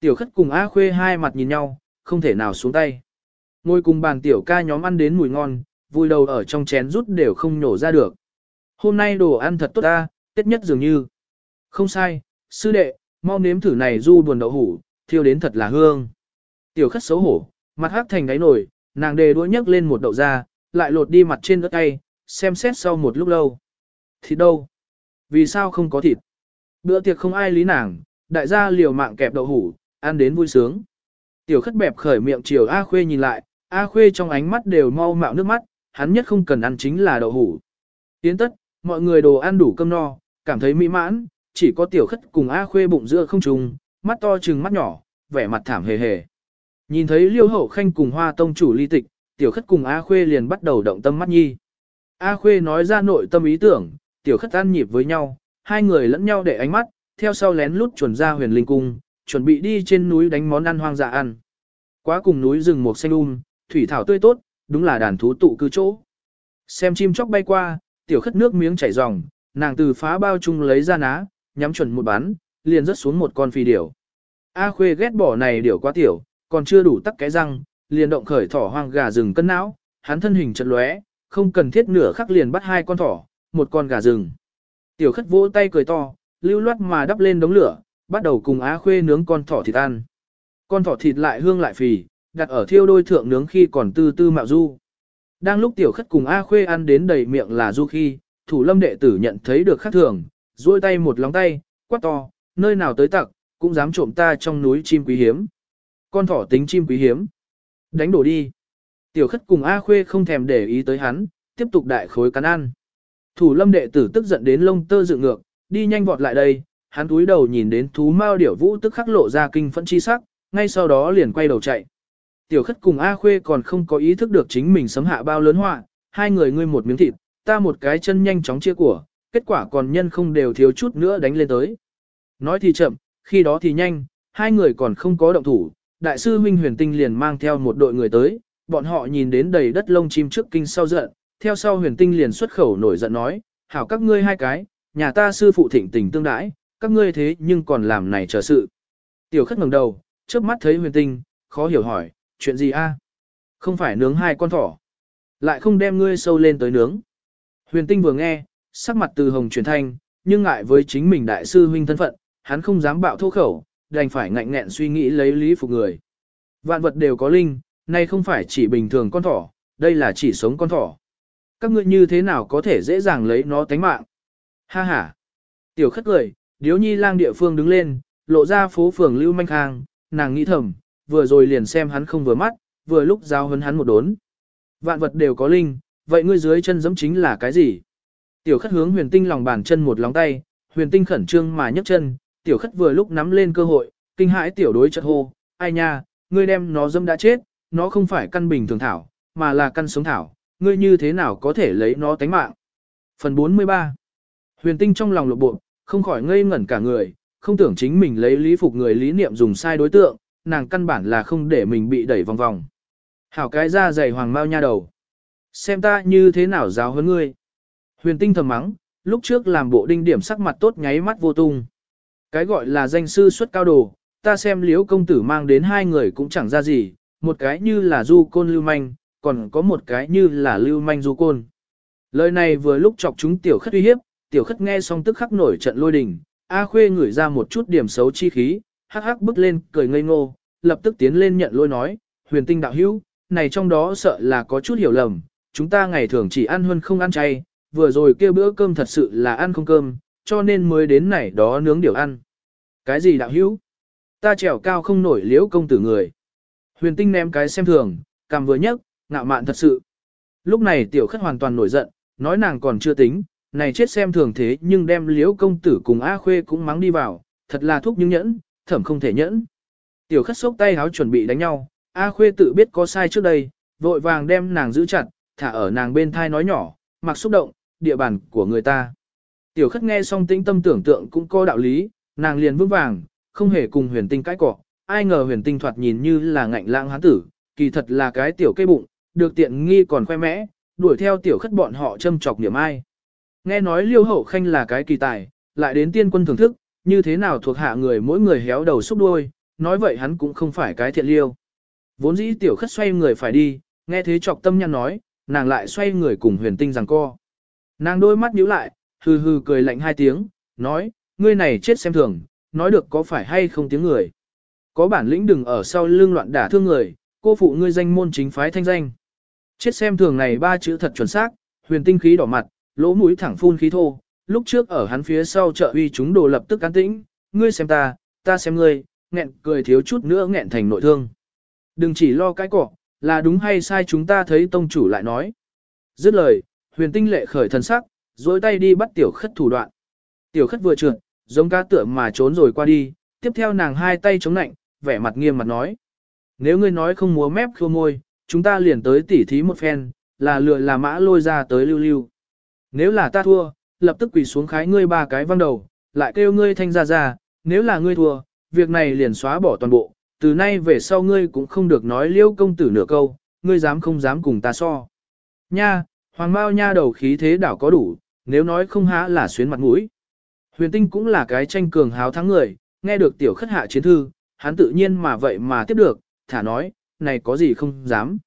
Tiểu khất cùng A Khuê hai mặt nhìn nhau, không thể nào xuống tay. Ngồi cùng bàn tiểu ca nhóm ăn đến mùi ngon, vui đầu ở trong chén rút đều không nhổ ra được. Hôm nay đồ ăn thật tốt ta, tết nhất dường như. Không sai, sư đệ, mau nếm thử này du buồn đậu hủ, thiêu đến thật là hương. Tiểu khất xấu hổ, mặt hắc thành đáy nổi, nàng đề đũa nhấc lên một đậu ra, lại lột đi mặt trên đất tay, xem xét sau một lúc lâu. Thịt đâu? Vì sao không có thịt? Bữa tiệc không ai lý nàng, đại gia liều mạng kẹp đậu hủ, ăn đến vui sướng. Tiểu khất bẹp khởi miệng chiều A Khuê nhìn lại, A Khuê trong ánh mắt đều mau mạo nước mắt, hắn nhất không cần ăn chính là đậu hủ. Tiến tất, mọi người đồ ăn đủ cơm no, cảm thấy mỹ mãn, chỉ có tiểu khất cùng A Khuê bụng giữa không trùng, mắt to trừng mắt nhỏ, vẻ mặt thảm hề hề. Nhìn thấy liêu hậu khanh cùng hoa tông chủ ly tịch, tiểu khất cùng A Khuê liền bắt đầu động tâm mắt nhi. A Khuê nói ra nội tâm ý tưởng, tiểu khất ăn nhịp với nhau, hai người lẫn nhau để ánh mắt, theo sau lén lút chuẩn ra huyền linh cung, chuẩn bị đi trên núi đánh món ăn hoang dã ăn. Quá cùng núi rừng một xanh um, thủy thảo tươi tốt, đúng là đàn thú tụ cư chỗ. Xem chim chóc bay qua, tiểu khất nước miếng chảy ròng, nàng từ phá bao chung lấy ra ná, nhắm chuẩn một bắn, liền rớt xuống một con phi điểu. A khuê ghét bỏ này điểu quá tiểu, còn chưa đủ tắc cái răng, liền động khởi thỏ hoang gà rừng cân não, hắn thân hình chật lóe, không cần thiết nửa khắc liền bắt hai con thỏ, một con gà rừng. Tiểu khất vỗ tay cười to, lưu loát mà đắp lên đống lửa, bắt đầu cùng Á Khuê nướng con thỏ thịt ăn. Con thỏ thịt lại hương lại phì, đặt ở thiêu đôi thượng nướng khi còn tư tư mạo du. Đang lúc tiểu khất cùng A Khuê ăn đến đầy miệng là du khi, thủ lâm đệ tử nhận thấy được khác thường, duỗi tay một lóng tay, quát to, nơi nào tới tặc, cũng dám trộm ta trong núi chim quý hiếm. Con thỏ tính chim quý hiếm. Đánh đổ đi. Tiểu khất cùng A Khuê không thèm để ý tới hắn, tiếp tục đại khối cắn ăn. Thủ lâm đệ tử tức giận đến lông tơ dựng ngược, đi nhanh vọt lại đây, hắn túi đầu nhìn đến thú mao điểu vũ tức khắc lộ ra kinh phẫn chi sắc, ngay sau đó liền quay đầu chạy. Tiểu khất cùng A Khuê còn không có ý thức được chính mình sấm hạ bao lớn họa, hai người ngươi một miếng thịt, ta một cái chân nhanh chóng chia của, kết quả còn nhân không đều thiếu chút nữa đánh lên tới. Nói thì chậm, khi đó thì nhanh, hai người còn không có động thủ, đại sư huynh huyền tinh liền mang theo một đội người tới, bọn họ nhìn đến đầy đất lông chim trước kinh sau giận, theo sau huyền tinh liền xuất khẩu nổi giận nói, hảo các ngươi hai cái, nhà ta sư phụ thịnh tình tương đãi, các ngươi thế nhưng còn làm này chờ sự. Tiểu khất ngẩng đầu, trước mắt thấy huyền tinh, khó hiểu hỏi, chuyện gì a? Không phải nướng hai con thỏ, lại không đem ngươi sâu lên tới nướng. Huyền tinh vừa nghe, sắc mặt từ hồng chuyển thanh, nhưng ngại với chính mình đại sư huynh thân phận, hắn không dám bạo thô khẩu, đành phải ngạnh nghẹn suy nghĩ lấy lý phục người. Vạn vật đều có linh, nay không phải chỉ bình thường con thỏ, đây là chỉ sống con thỏ. Các ngươi như thế nào có thể dễ dàng lấy nó tánh mạng? Ha ha! Tiểu khất cười, điếu nhi lang địa phương đứng lên, lộ ra phố phường lưu manh khang, nàng nghĩ thầm, vừa rồi liền xem hắn không vừa mắt, vừa lúc giao hấn hắn một đốn. Vạn vật đều có linh, vậy ngươi dưới chân giẫm chính là cái gì? Tiểu khất hướng huyền tinh lòng bàn chân một lóng tay, huyền tinh khẩn trương mà nhấc chân, tiểu khất vừa lúc nắm lên cơ hội, kinh hãi tiểu đối chợt hô, ai nha, ngươi đem nó dâm đã chết, nó không phải căn bình thường thảo, mà là căn sống thảo, ngươi như thế nào có thể lấy nó tánh mạng. Phần 43 Huyền tinh trong lòng lộ bộ, không khỏi ngây ngẩn cả người, không tưởng chính mình lấy lý phục người lý niệm dùng sai đối tượng, nàng căn bản là không để mình bị đẩy vòng vòng. Hảo cái ra dày hoàng mau nha đầu. Xem ta như thế nào giáo hơn ngươi. Huyền tinh thầm mắng, lúc trước làm bộ đinh điểm sắc mặt tốt nháy mắt vô tung. Cái gọi là danh sư xuất cao đồ, ta xem liễu công tử mang đến hai người cũng chẳng ra gì, một cái như là du côn lưu manh, còn có một cái như là lưu manh du côn. Lời này vừa lúc chọc chúng tiểu khất uy hiếp, tiểu khất nghe xong tức khắc nổi trận lôi đình, A khuê ngửi ra một chút điểm xấu chi khí, hắc hắc bước lên cười ngây ngô, lập tức tiến lên nhận lôi nói, huyền tinh đạo hữu, này trong đó sợ là có chút hiểu lầm, chúng ta ngày thường chỉ ăn hơn không ăn chay, vừa rồi kêu bữa cơm thật sự là ăn không cơm, cho nên mới đến này đó nướng điều ăn. Cái gì đạo hữu? Ta trèo cao không nổi liễu công tử người. Huyền tinh ném cái xem thường, cằm vừa nhấc, ngạo mạn thật sự. Lúc này tiểu khất hoàn toàn nổi giận, nói nàng còn chưa tính, này chết xem thường thế nhưng đem liễu công tử cùng A Khuê cũng mắng đi vào, thật là thúc nhưng nhẫn, thẩm không thể nhẫn. Tiểu khất sốc tay háo chuẩn bị đánh nhau, A Khuê tự biết có sai trước đây, vội vàng đem nàng giữ chặt, thả ở nàng bên thai nói nhỏ, mặc xúc động, địa bàn của người ta. Tiểu khất nghe xong tĩnh tâm tưởng tượng cũng có đạo lý, nàng liền vững vàng, không hề cùng huyền tinh cãi cọ, ai ngờ huyền tinh thoạt nhìn như là ngạnh lãng hán tử, kỳ thật là cái tiểu cây bụng, được tiện nghi còn khoe mẽ, đuổi theo tiểu khất bọn họ châm chọc niệm ai. Nghe nói liêu hậu khanh là cái kỳ tài, lại đến tiên quân thưởng thức, như thế nào thuộc hạ người mỗi người héo đầu xúc đuôi, nói vậy hắn cũng không phải cái thiện liêu. Vốn dĩ tiểu khất xoay người phải đi, nghe thế trọc tâm nhăn nói, nàng lại xoay người cùng huyền tinh rằng co. Nàng đôi mắt nhíu lại, hừ hừ cười lạnh hai tiếng, nói, ngươi này chết xem thường, nói được có phải hay không tiếng người. Có bản lĩnh đừng ở sau lưng loạn đả thương người, cô phụ ngươi danh môn chính phái thanh danh. Chết xem thường này ba chữ thật chuẩn xác, huyền tinh khí đỏ mặt, lỗ mũi thẳng phun khí thô, lúc trước ở hắn phía sau chợ uy chúng đồ lập tức an tĩnh, ngươi xem ta, ta xem ngươi, nghẹn cười thiếu chút nữa nghẹn thành nội thương. Đừng chỉ lo cái cỏ, là đúng hay sai chúng ta thấy tông chủ lại nói. Dứt lời, huyền tinh lệ khởi thần sắc, dối tay đi bắt tiểu khất thủ đoạn. Tiểu khất vừa trượt, giống cá tựa mà trốn rồi qua đi, tiếp theo nàng hai tay chống nạnh, vẻ mặt nghiêm mặt nói. Nếu ngươi nói không múa mép khô môi, chúng ta liền tới tỉ thí một phen, là lừa là mã lôi ra tới lưu lưu. Nếu là ta thua, lập tức quỳ xuống khái ngươi ba cái văng đầu, lại kêu ngươi thanh ra ra, nếu là ngươi thua, việc này liền xóa bỏ toàn bộ, từ nay về sau ngươi cũng không được nói liêu công tử nửa câu, ngươi dám không dám cùng ta so. Nha, hoàng bao nha đầu khí thế đảo có đủ, nếu nói không há là xuyến mặt mũi. Huyền tinh cũng là cái tranh cường háo thắng người, nghe được tiểu khất hạ chiến thư, hắn tự nhiên mà vậy mà tiếp được, thả nói, này có gì không dám.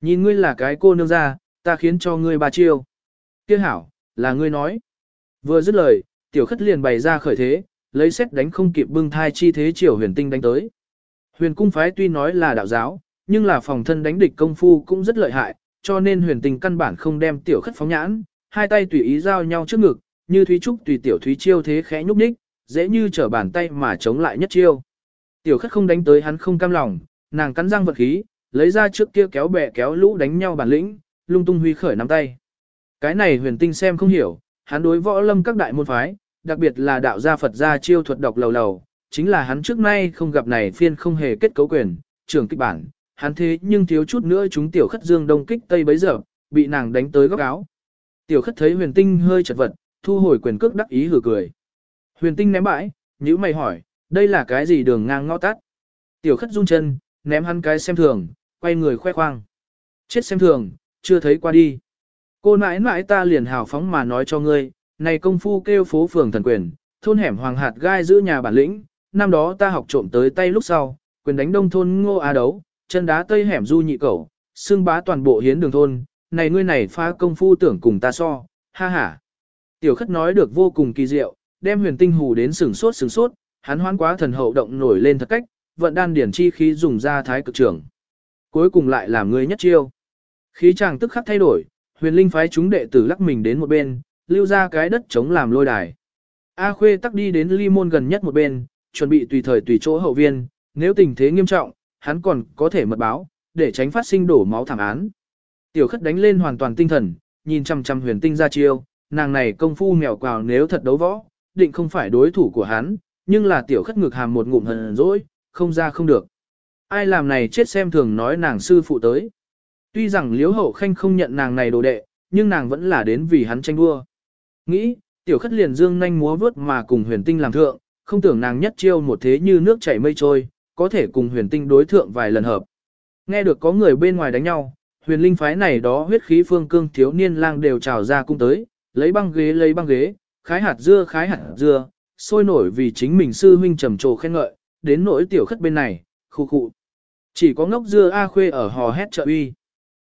Nhìn ngươi là cái cô nương ra, ta khiến cho ngươi ba chiêu. Kia hảo, là ngươi nói. Vừa dứt lời, tiểu khất liền bày ra khởi thế, lấy xét đánh không kịp bưng thai chi thế chiều huyền tinh đánh tới. Huyền cung phái tuy nói là đạo giáo, nhưng là phòng thân đánh địch công phu cũng rất lợi hại, cho nên huyền tinh căn bản không đem tiểu khất phóng nhãn, hai tay tùy ý giao nhau trước ngực, như thúy trúc tùy tiểu thúy chiêu thế khẽ nhúc nhích, dễ như trở bàn tay mà chống lại nhất chiêu. Tiểu khất không đánh tới hắn không cam lòng, nàng cắn răng vật khí, lấy ra trước kia kéo bè kéo lũ đánh nhau bản lĩnh, lung tung huy khởi nắm tay. Cái này huyền tinh xem không hiểu, hắn đối võ lâm các đại môn phái, đặc biệt là đạo gia Phật gia chiêu thuật độc lầu lầu, chính là hắn trước nay không gặp này phiên không hề kết cấu quyền, trưởng kích bản, hắn thế nhưng thiếu chút nữa chúng tiểu khất dương đông kích tây bấy giờ, bị nàng đánh tới góc áo. Tiểu khất thấy huyền tinh hơi chật vật, thu hồi quyền cước đắc ý hử cười. Huyền tinh ném bãi, nhữ mày hỏi, đây là cái gì đường ngang ngõ tắt? Tiểu khất run chân, ném hắn cái xem thường, quay người khoe khoang. Chết xem thường, chưa thấy qua đi. Cô nãi nãi ta liền hào phóng mà nói cho ngươi, này công phu kêu phố phường thần quyền, thôn hẻm hoàng hạt gai giữ nhà bản lĩnh, năm đó ta học trộm tới tay lúc sau, quyền đánh đông thôn ngô á đấu, chân đá tây hẻm du nhị cẩu, xương bá toàn bộ hiến đường thôn, này ngươi này phá công phu tưởng cùng ta so, ha ha. Tiểu khất nói được vô cùng kỳ diệu, đem huyền tinh hù đến sừng sốt sừng sốt, hắn hoán quá thần hậu động nổi lên thật cách, vận đan điển chi khí dùng ra thái cực trưởng. Cuối cùng lại làm ngươi nhất chiêu. Khí chàng tức khắc thay đổi, huyền linh phái chúng đệ tử lắc mình đến một bên, lưu ra cái đất chống làm lôi đài. A Khuê tắc đi đến ly môn gần nhất một bên, chuẩn bị tùy thời tùy chỗ hậu viên, nếu tình thế nghiêm trọng, hắn còn có thể mật báo, để tránh phát sinh đổ máu thảm án. Tiểu khất đánh lên hoàn toàn tinh thần, nhìn chăm chăm huyền tinh ra chiêu, nàng này công phu mèo quào nếu thật đấu võ, định không phải đối thủ của hắn, nhưng là tiểu khất ngực hàm một ngụm hờn dỗi, không ra không được. Ai làm này chết xem thường nói nàng sư phụ tới. Tuy rằng liếu hậu khanh không nhận nàng này đồ đệ, nhưng nàng vẫn là đến vì hắn tranh đua. Nghĩ, tiểu khất liền dương nhanh múa vớt mà cùng huyền tinh làm thượng, không tưởng nàng nhất chiêu một thế như nước chảy mây trôi, có thể cùng huyền tinh đối thượng vài lần hợp. Nghe được có người bên ngoài đánh nhau, huyền linh phái này đó huyết khí phương cương thiếu niên lang đều trào ra cung tới, lấy băng ghế lấy băng ghế, khái hạt dưa khái hạt dưa, sôi nổi vì chính mình sư huynh trầm trồ khen ngợi, đến nỗi tiểu khất bên này, khu khu. Chỉ có ngốc dưa A khuê ở hò hét trợ uy.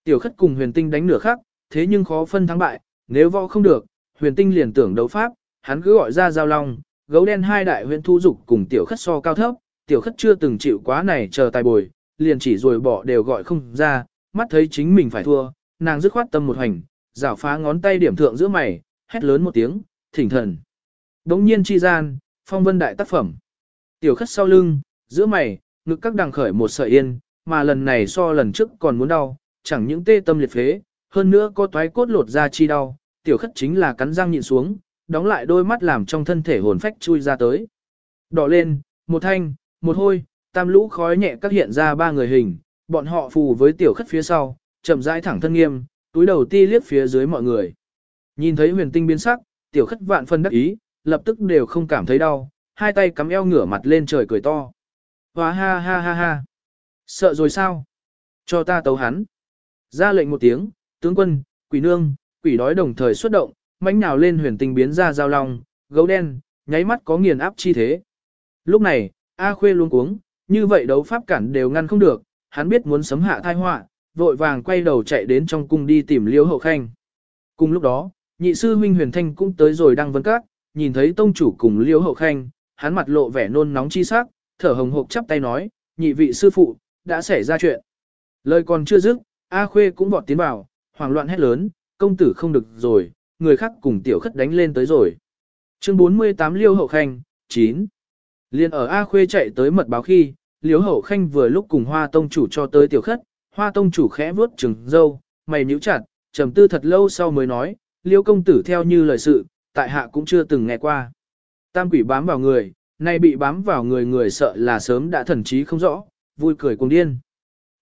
Tiểu khất cùng huyền tinh đánh nửa khắc, thế nhưng khó phân thắng bại, nếu võ không được, huyền tinh liền tưởng đấu pháp, hắn cứ gọi ra giao long, gấu đen hai đại huyền thu dục cùng tiểu khất so cao thấp, tiểu khất chưa từng chịu quá này chờ tài bồi, liền chỉ rồi bỏ đều gọi không ra, mắt thấy chính mình phải thua, nàng dứt khoát tâm một hành, rảo phá ngón tay điểm thượng giữa mày, hét lớn một tiếng, thỉnh thần. Đống nhiên chi gian, phong vân đại tác phẩm. Tiểu khất sau lưng, giữa mày, ngực các đằng khởi một sợi yên, mà lần này so lần trước còn muốn đau, chẳng những tê tâm liệt phế, hơn nữa có toái cốt lột ra chi đau, tiểu khất chính là cắn răng nhịn xuống, đóng lại đôi mắt làm trong thân thể hồn phách chui ra tới. Đỏ lên, một thanh, một hôi, tam lũ khói nhẹ các hiện ra ba người hình, bọn họ phù với tiểu khất phía sau, chậm rãi thẳng thân nghiêm, túi đầu ti liếc phía dưới mọi người. Nhìn thấy huyền tinh biến sắc, tiểu khất vạn phân đắc ý, lập tức đều không cảm thấy đau, hai tay cắm eo ngửa mặt lên trời cười to. Hóa ha ha ha ha. Sợ rồi sao? Cho ta tấu hắn. Ra lệnh một tiếng, tướng quân, quỷ nương, quỷ đói đồng thời xuất động, mãnh nào lên huyền tinh biến ra giao long, gấu đen, nháy mắt có nghiền áp chi thế. Lúc này, A Khuê luôn cuống, như vậy đấu pháp cản đều ngăn không được, hắn biết muốn sấm hạ thai họa, vội vàng quay đầu chạy đến trong cung đi tìm Liễu Hậu Khanh. Cùng lúc đó, nhị sư huynh Huyền Thanh cũng tới rồi đang vấn các, nhìn thấy tông chủ cùng Liễu Hậu Khanh, hắn mặt lộ vẻ nôn nóng chi sắc, thở hồng hộc chắp tay nói, nhị vị sư phụ, đã xảy ra chuyện. Lời còn chưa dứt, A Khuê cũng vọt tiến vào, hoảng loạn hét lớn, công tử không được rồi, người khác cùng tiểu khất đánh lên tới rồi. Chương 48 Liêu Hậu Khanh, 9. Liên ở A Khuê chạy tới mật báo khi, Liêu Hậu Khanh vừa lúc cùng Hoa Tông chủ cho tới tiểu khất, Hoa Tông chủ khẽ vuốt trừng dâu, mày nhíu chặt, trầm tư thật lâu sau mới nói, Liêu công tử theo như lời sự, tại hạ cũng chưa từng nghe qua. Tam quỷ bám vào người, nay bị bám vào người người sợ là sớm đã thần trí không rõ, vui cười cùng điên.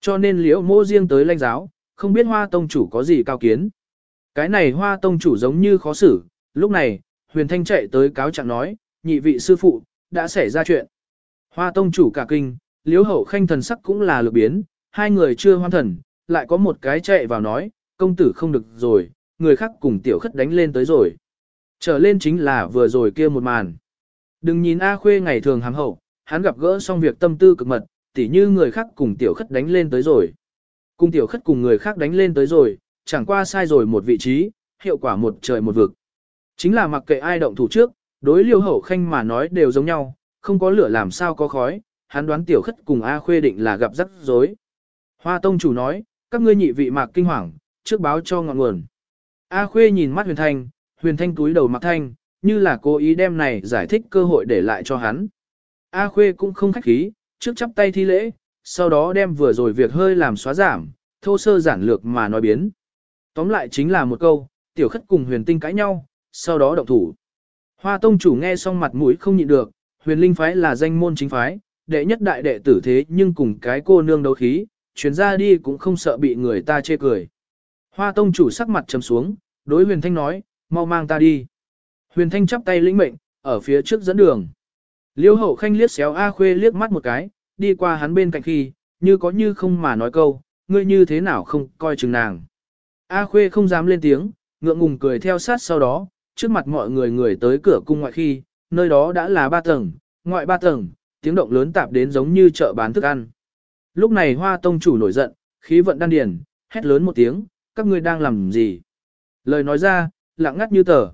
Cho nên liễu mô riêng tới lãnh giáo, không biết hoa tông chủ có gì cao kiến. Cái này hoa tông chủ giống như khó xử, lúc này, huyền thanh chạy tới cáo trạng nói, nhị vị sư phụ, đã xảy ra chuyện. Hoa tông chủ cả kinh, liễu hậu khanh thần sắc cũng là lược biến, hai người chưa hoan thần, lại có một cái chạy vào nói, công tử không được rồi, người khác cùng tiểu khất đánh lên tới rồi. Trở lên chính là vừa rồi kia một màn. Đừng nhìn A Khuê ngày thường hàm hậu, hắn gặp gỡ xong việc tâm tư cực mật, tỉ như người khác cùng tiểu khất đánh lên tới rồi. Cùng tiểu khất cùng người khác đánh lên tới rồi, chẳng qua sai rồi một vị trí, hiệu quả một trời một vực. Chính là mặc kệ ai động thủ trước, đối liêu hậu khanh mà nói đều giống nhau, không có lửa làm sao có khói, hắn đoán tiểu khất cùng A Khuê định là gặp rắc rối. Hoa Tông chủ nói, các ngươi nhị vị mạc kinh hoàng, trước báo cho ngọn nguồn. A Khuê nhìn mắt Huyền Thanh, Huyền Thanh túi đầu mặc thanh, như là cố ý đem này giải thích cơ hội để lại cho hắn. A Khuê cũng không khách khí, trước chắp tay thi lễ, sau đó đem vừa rồi việc hơi làm xóa giảm, thô sơ giản lược mà nói biến. Tóm lại chính là một câu, tiểu khất cùng huyền tinh cãi nhau, sau đó động thủ. Hoa tông chủ nghe xong mặt mũi không nhịn được, huyền linh phái là danh môn chính phái, đệ nhất đại đệ tử thế nhưng cùng cái cô nương đấu khí, chuyến ra đi cũng không sợ bị người ta chê cười. Hoa tông chủ sắc mặt trầm xuống, đối huyền thanh nói, mau mang ta đi. Huyền thanh chắp tay lĩnh mệnh, ở phía trước dẫn đường. Liêu hậu khanh liếc xéo A Khuê liếc mắt một cái, đi qua hắn bên cạnh khi, như có như không mà nói câu, ngươi như thế nào không coi chừng nàng. A Khuê không dám lên tiếng, ngượng ngùng cười theo sát sau đó, trước mặt mọi người người tới cửa cung ngoại khi, nơi đó đã là ba tầng, ngoại ba tầng, tiếng động lớn tạp đến giống như chợ bán thức ăn. Lúc này hoa tông chủ nổi giận, khí vận đan điền, hét lớn một tiếng, các ngươi đang làm gì? Lời nói ra, lặng ngắt như tờ.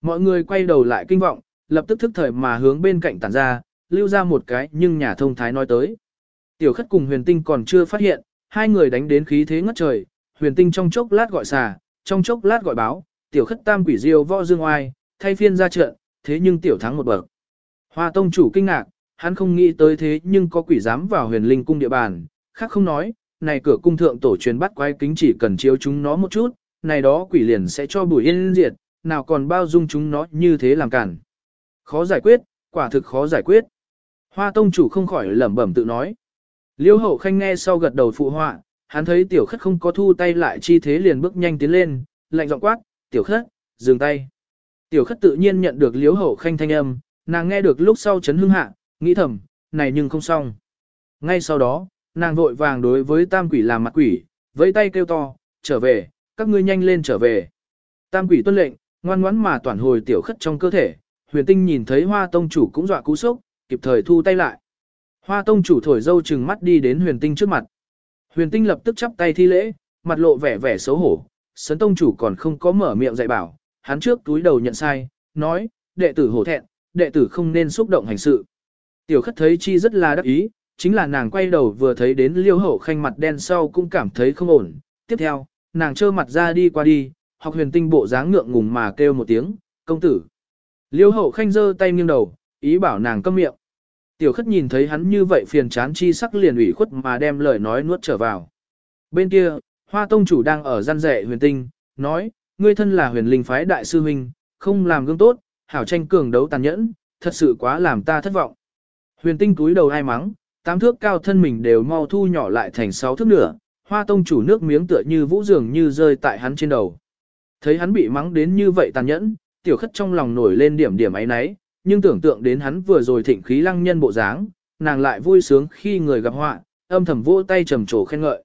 Mọi người quay đầu lại kinh vọng, lập tức thức thời mà hướng bên cạnh tản ra, lưu ra một cái nhưng nhà thông thái nói tới. Tiểu khất cùng huyền tinh còn chưa phát hiện, hai người đánh đến khí thế ngất trời, huyền tinh trong chốc lát gọi xà, trong chốc lát gọi báo, tiểu khất tam quỷ diêu võ dương oai, thay phiên ra trận, thế nhưng tiểu thắng một bậc. Hoa tông chủ kinh ngạc, hắn không nghĩ tới thế nhưng có quỷ dám vào huyền linh cung địa bàn, khác không nói, này cửa cung thượng tổ truyền bắt quái kính chỉ cần chiếu chúng nó một chút, này đó quỷ liền sẽ cho bùi yên diệt, nào còn bao dung chúng nó như thế làm cản. Khó giải quyết, quả thực khó giải quyết. Hoa tông chủ không khỏi lẩm bẩm tự nói. Liêu hậu khanh nghe sau gật đầu phụ họa, hắn thấy tiểu khất không có thu tay lại chi thế liền bước nhanh tiến lên, lạnh giọng quát, tiểu khất, dừng tay. Tiểu khất tự nhiên nhận được liêu hậu khanh thanh âm, nàng nghe được lúc sau chấn hưng hạ, nghĩ thầm, này nhưng không xong. Ngay sau đó, nàng vội vàng đối với tam quỷ làm mặt quỷ, với tay kêu to, trở về, các ngươi nhanh lên trở về. Tam quỷ tuân lệnh, ngoan ngoãn mà toàn hồi tiểu khất trong cơ thể, huyền tinh nhìn thấy hoa tông chủ cũng dọa cú sốc, kịp thời thu tay lại. Hoa tông chủ thổi dâu chừng mắt đi đến huyền tinh trước mặt. Huyền tinh lập tức chắp tay thi lễ, mặt lộ vẻ vẻ xấu hổ, sấn tông chủ còn không có mở miệng dạy bảo, hắn trước túi đầu nhận sai, nói, đệ tử hổ thẹn, đệ tử không nên xúc động hành sự. Tiểu khất thấy chi rất là đắc ý, chính là nàng quay đầu vừa thấy đến liêu hậu khanh mặt đen sau cũng cảm thấy không ổn. Tiếp theo, nàng trơ mặt ra đi qua đi, học huyền tinh bộ dáng ngượng ngùng mà kêu một tiếng, công tử. Liêu hậu khanh giơ tay nghiêng đầu, ý bảo nàng câm miệng. Tiểu khất nhìn thấy hắn như vậy phiền chán chi sắc liền ủy khuất mà đem lời nói nuốt trở vào. Bên kia, hoa tông chủ đang ở gian rẻ huyền tinh, nói, ngươi thân là huyền linh phái đại sư huynh, không làm gương tốt, hảo tranh cường đấu tàn nhẫn, thật sự quá làm ta thất vọng. Huyền tinh túi đầu ai mắng, tám thước cao thân mình đều mau thu nhỏ lại thành sáu thước nửa, hoa tông chủ nước miếng tựa như vũ dường như rơi tại hắn trên đầu. Thấy hắn bị mắng đến như vậy tàn nhẫn, tiểu khất trong lòng nổi lên điểm điểm ấy náy nhưng tưởng tượng đến hắn vừa rồi thịnh khí lăng nhân bộ dáng, nàng lại vui sướng khi người gặp họa, âm thầm vỗ tay trầm trồ khen ngợi.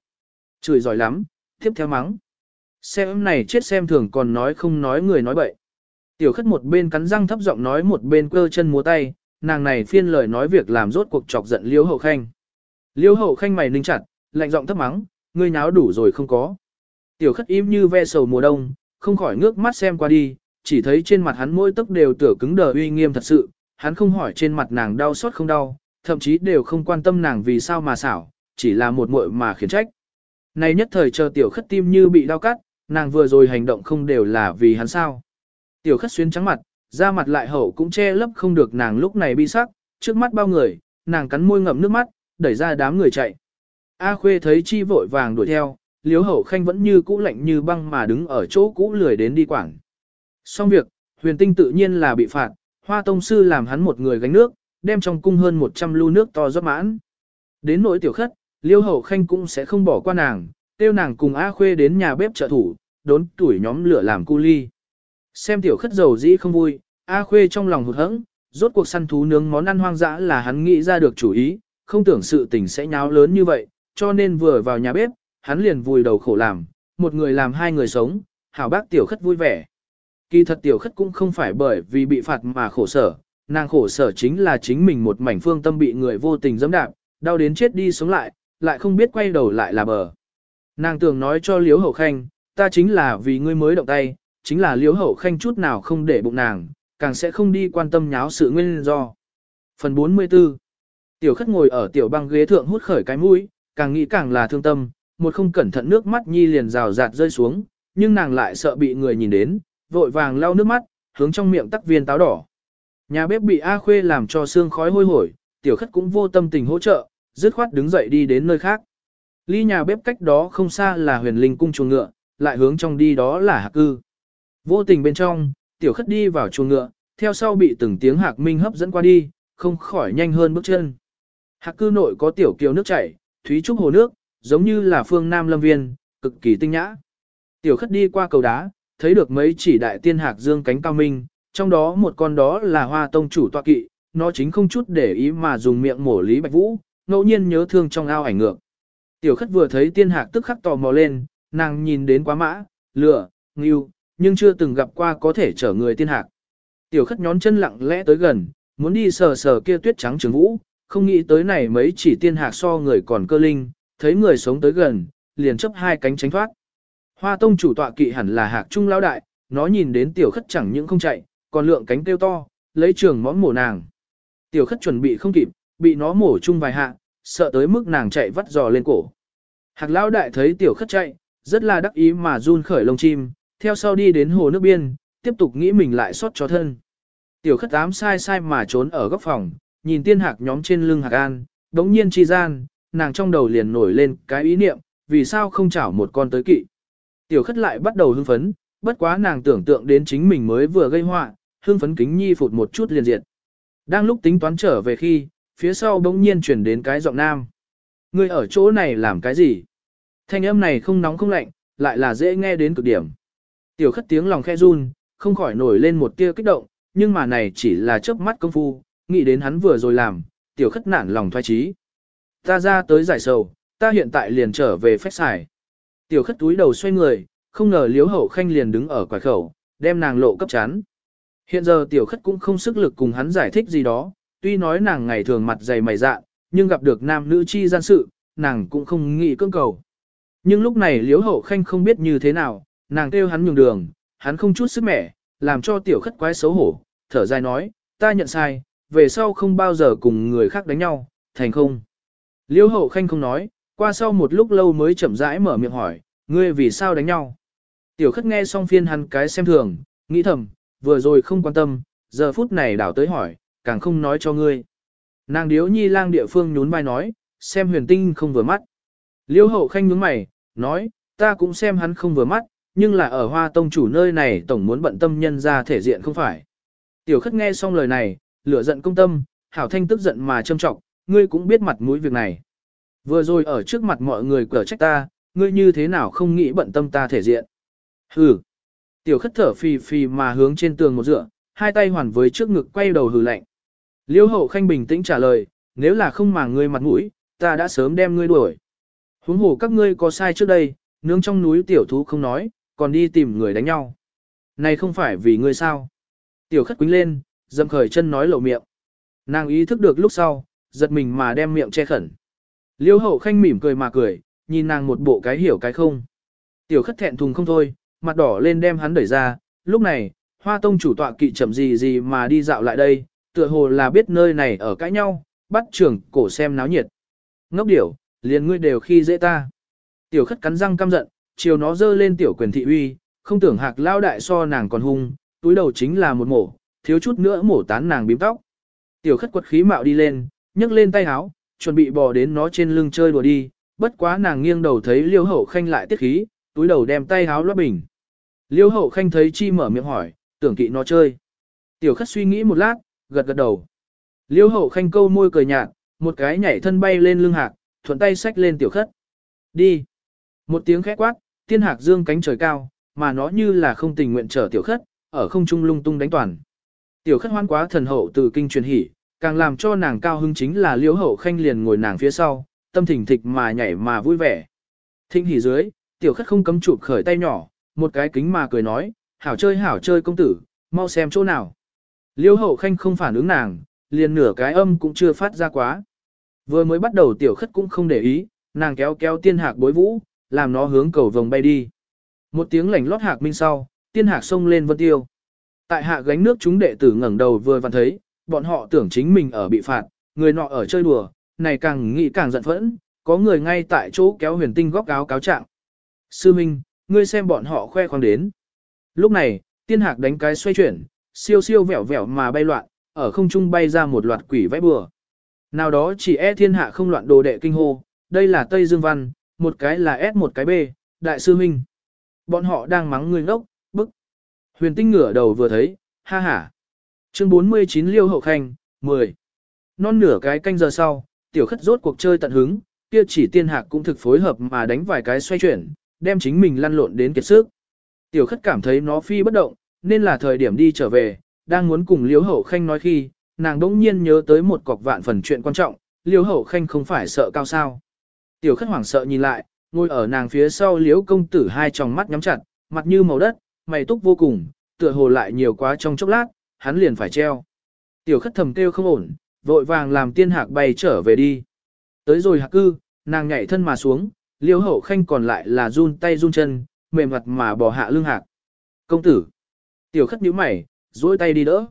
Chửi giỏi lắm, tiếp theo mắng. Xem này chết xem thường còn nói không nói người nói bậy. Tiểu khất một bên cắn răng thấp giọng nói một bên cơ chân múa tay, nàng này phiên lời nói việc làm rốt cuộc chọc giận liêu hậu khanh. Liêu hậu khanh mày ninh chặt, lạnh giọng thấp mắng, ngươi nháo đủ rồi không có. Tiểu khất im như ve sầu mùa đông, không khỏi ngước mắt xem qua đi, chỉ thấy trên mặt hắn mỗi tấc đều tựa cứng đờ uy nghiêm thật sự, hắn không hỏi trên mặt nàng đau xót không đau, thậm chí đều không quan tâm nàng vì sao mà xảo, chỉ là một muội mà khiển trách. Này nhất thời chờ tiểu khất tim như bị đau cắt, nàng vừa rồi hành động không đều là vì hắn sao. Tiểu khất xuyên trắng mặt, da mặt lại hậu cũng che lấp không được nàng lúc này bi sắc, trước mắt bao người, nàng cắn môi ngậm nước mắt, đẩy ra đám người chạy. A khuê thấy chi vội vàng đuổi theo, liếu hậu khanh vẫn như cũ lạnh như băng mà đứng ở chỗ cũ lười đến đi quảng. Xong việc, huyền tinh tự nhiên là bị phạt, hoa tông sư làm hắn một người gánh nước, đem trong cung hơn 100 lưu nước to rót mãn. Đến nỗi tiểu khất, liêu hậu khanh cũng sẽ không bỏ qua nàng, tiêu nàng cùng A khuê đến nhà bếp trợ thủ, đốn tuổi nhóm lửa làm cu ly. Xem tiểu khất dầu dĩ không vui, A khuê trong lòng hụt hẫng, rốt cuộc săn thú nướng món ăn hoang dã là hắn nghĩ ra được chủ ý, không tưởng sự tình sẽ nháo lớn như vậy, cho nên vừa vào nhà bếp, hắn liền vùi đầu khổ làm, một người làm hai người sống, hảo bác tiểu khất vui vẻ. Kỳ thật tiểu khất cũng không phải bởi vì bị phạt mà khổ sở, nàng khổ sở chính là chính mình một mảnh phương tâm bị người vô tình dẫm đạp, đau đến chết đi sống lại, lại không biết quay đầu lại là bờ. Nàng tưởng nói cho Liễu Hậu Khanh, ta chính là vì ngươi mới động tay, chính là Liễu Hậu Khanh chút nào không để bụng nàng, càng sẽ không đi quan tâm nháo sự nguyên do. Phần 44 Tiểu khất ngồi ở tiểu băng ghế thượng hút khởi cái mũi, càng nghĩ càng là thương tâm, một không cẩn thận nước mắt nhi liền rào rạt rơi xuống, nhưng nàng lại sợ bị người nhìn đến, vội vàng lau nước mắt, hướng trong miệng tắc viên táo đỏ. Nhà bếp bị A Khuê làm cho xương khói hôi hổi, tiểu khất cũng vô tâm tình hỗ trợ, dứt khoát đứng dậy đi đến nơi khác. Ly nhà bếp cách đó không xa là huyền linh cung chuồng ngựa, lại hướng trong đi đó là hạc cư. Vô tình bên trong, tiểu khất đi vào chuồng ngựa, theo sau bị từng tiếng hạc minh hấp dẫn qua đi, không khỏi nhanh hơn bước chân. Hạc cư nội có tiểu kiều nước chảy, thúy trúc hồ nước, giống như là phương Nam lâm viên, cực kỳ tinh nhã. Tiểu khất đi qua cầu đá, thấy được mấy chỉ đại tiên hạc dương cánh cao minh, trong đó một con đó là hoa tông chủ tọa kỵ, nó chính không chút để ý mà dùng miệng mổ Lý Bạch Vũ, ngẫu nhiên nhớ thương trong ao ảnh ngược. Tiểu khất vừa thấy tiên hạc tức khắc tò mò lên, nàng nhìn đến quá mã, lửa, ngưu, nhưng chưa từng gặp qua có thể chở người tiên hạc. Tiểu khất nhón chân lặng lẽ tới gần, muốn đi sờ sờ kia tuyết trắng trường vũ, không nghĩ tới này mấy chỉ tiên hạc so người còn cơ linh, thấy người sống tới gần, liền chấp hai cánh tránh thoát. Hoa tông chủ tọa kỵ hẳn là hạc trung lão đại, nó nhìn đến tiểu khất chẳng những không chạy, còn lượng cánh kêu to, lấy trường món mổ nàng. Tiểu khất chuẩn bị không kịp, bị nó mổ chung vài hạ, sợ tới mức nàng chạy vắt giò lên cổ. Hạc lão đại thấy tiểu khất chạy, rất là đắc ý mà run khởi lông chim, theo sau đi đến hồ nước biên, tiếp tục nghĩ mình lại sót cho thân. Tiểu khất tám sai sai mà trốn ở góc phòng, nhìn tiên hạc nhóm trên lưng hạc an, đống nhiên chi gian, nàng trong đầu liền nổi lên cái ý niệm, vì sao không chảo một con tới kỵ. Tiểu khất lại bắt đầu hưng phấn, bất quá nàng tưởng tượng đến chính mình mới vừa gây họa, hưng phấn kính nhi phụt một chút liền diệt. Đang lúc tính toán trở về khi, phía sau bỗng nhiên chuyển đến cái giọng nam. Ngươi ở chỗ này làm cái gì? Thanh âm này không nóng không lạnh, lại là dễ nghe đến cực điểm. Tiểu khất tiếng lòng khe run, không khỏi nổi lên một tia kích động, nhưng mà này chỉ là chớp mắt công phu, nghĩ đến hắn vừa rồi làm, tiểu khất nản lòng thoái trí. Ta ra tới giải sầu, ta hiện tại liền trở về phép xài. Tiểu khất túi đầu xoay người, không ngờ liếu hậu khanh liền đứng ở quải khẩu, đem nàng lộ cấp chán. Hiện giờ tiểu khất cũng không sức lực cùng hắn giải thích gì đó, tuy nói nàng ngày thường mặt dày mày dạ, nhưng gặp được nam nữ chi gian sự, nàng cũng không nghĩ cưỡng cầu. Nhưng lúc này liếu hậu khanh không biết như thế nào, nàng kêu hắn nhường đường, hắn không chút sức mẻ, làm cho tiểu khất quái xấu hổ, thở dài nói, ta nhận sai, về sau không bao giờ cùng người khác đánh nhau, thành không. Liêu hậu khanh không nói, qua sau một lúc lâu mới chậm rãi mở miệng hỏi, ngươi vì sao đánh nhau? Tiểu khất nghe xong phiên hắn cái xem thường, nghĩ thầm, vừa rồi không quan tâm, giờ phút này đảo tới hỏi, càng không nói cho ngươi. Nàng điếu nhi lang địa phương nhún vai nói, xem huyền tinh không vừa mắt. Liêu hậu khanh nhướng mày, nói, ta cũng xem hắn không vừa mắt, nhưng là ở hoa tông chủ nơi này tổng muốn bận tâm nhân ra thể diện không phải. Tiểu khất nghe xong lời này, lửa giận công tâm, hảo thanh tức giận mà châm trọng, ngươi cũng biết mặt mũi việc này. Vừa rồi ở trước mặt mọi người cở trách ta, ngươi như thế nào không nghĩ bận tâm ta thể diện. Hừ. Tiểu khất thở phì phì mà hướng trên tường một dựa, hai tay hoàn với trước ngực quay đầu hừ lạnh. Liêu hậu khanh bình tĩnh trả lời, nếu là không màng ngươi mặt mũi, ta đã sớm đem ngươi đuổi. Huống hồ các ngươi có sai trước đây, nướng trong núi tiểu thú không nói, còn đi tìm người đánh nhau. Này không phải vì ngươi sao? Tiểu khất quính lên, dâm khởi chân nói lộ miệng. Nàng ý thức được lúc sau, giật mình mà đem miệng che khẩn. Liêu hậu khanh mỉm cười mà cười, nhìn nàng một bộ cái hiểu cái không. Tiểu khất thẹn thùng không thôi, mặt đỏ lên đem hắn đẩy ra, lúc này, hoa tông chủ tọa kỵ chậm gì gì mà đi dạo lại đây, tựa hồ là biết nơi này ở cãi nhau, bắt trưởng cổ xem náo nhiệt. Ngốc điểu, liền ngươi đều khi dễ ta. Tiểu khất cắn răng căm giận, chiều nó dơ lên tiểu quyền thị uy, không tưởng hạc lao đại so nàng còn hung, túi đầu chính là một mổ, thiếu chút nữa mổ tán nàng bím tóc. Tiểu khất quật khí mạo đi lên, nhấc lên tay háo, chuẩn bị bò đến nó trên lưng chơi đùa đi, bất quá nàng nghiêng đầu thấy liêu hậu khanh lại tiết khí, túi đầu đem tay háo lót bình. Liêu hậu khanh thấy chi mở miệng hỏi, tưởng kỵ nó chơi. Tiểu khất suy nghĩ một lát, gật gật đầu. Liêu hậu khanh câu môi cười nhạt, một cái nhảy thân bay lên lưng hạc, thuận tay xách lên tiểu khất. Đi. Một tiếng khẽ quát, tiên hạc dương cánh trời cao, mà nó như là không tình nguyện trở tiểu khất, ở không trung lung tung đánh toàn. Tiểu khất hoan quá thần hậu từ kinh truyền hỉ, càng làm cho nàng cao hứng chính là liễu hậu khanh liền ngồi nàng phía sau, tâm thỉnh thịch mà nhảy mà vui vẻ. Thinh hỉ dưới, tiểu khất không cấm chụp khởi tay nhỏ, một cái kính mà cười nói, hảo chơi hảo chơi công tử, mau xem chỗ nào. Liễu hậu khanh không phản ứng nàng, liền nửa cái âm cũng chưa phát ra quá. Vừa mới bắt đầu tiểu khất cũng không để ý, nàng kéo kéo tiên hạc bối vũ, làm nó hướng cầu vồng bay đi. Một tiếng lảnh lót hạc minh sau, tiên hạc xông lên vân tiêu. Tại hạ gánh nước chúng đệ tử ngẩng đầu vừa vặn thấy, bọn họ tưởng chính mình ở bị phạt, người nọ ở chơi đùa, này càng nghĩ càng giận phẫn, có người ngay tại chỗ kéo huyền tinh góc áo cáo trạng. Sư Minh, ngươi xem bọn họ khoe khoang đến. Lúc này, tiên hạc đánh cái xoay chuyển, siêu siêu vẹo vẹo mà bay loạn, ở không trung bay ra một loạt quỷ vẽ bừa. Nào đó chỉ e thiên hạ không loạn đồ đệ kinh hô, đây là Tây Dương Văn, một cái là S một cái B, đại sư Minh. Bọn họ đang mắng người ngốc, bức. Huyền tinh ngửa đầu vừa thấy, ha ha. Chương 49 Liêu Hậu Khanh, 10. Non nửa cái canh giờ sau, tiểu khất rốt cuộc chơi tận hứng, kia chỉ tiên hạc cũng thực phối hợp mà đánh vài cái xoay chuyển, đem chính mình lăn lộn đến kiệt sức. Tiểu khất cảm thấy nó phi bất động, nên là thời điểm đi trở về, đang muốn cùng Liêu Hậu Khanh nói khi, nàng đỗng nhiên nhớ tới một cọc vạn phần chuyện quan trọng, Liêu Hậu Khanh không phải sợ cao sao. Tiểu khất hoảng sợ nhìn lại, ngồi ở nàng phía sau Liễu công tử hai tròng mắt nhắm chặt, mặt như màu đất, mày túc vô cùng, tựa hồ lại nhiều quá trong chốc lát, hắn liền phải treo. Tiểu khất thầm kêu không ổn, vội vàng làm tiên hạc bay trở về đi. Tới rồi hạc cư, nàng nhảy thân mà xuống, liêu hậu khanh còn lại là run tay run chân, mềm mặt mà bỏ hạ lưng hạc. Công tử. Tiểu khất nhíu mày, duỗi tay đi đỡ.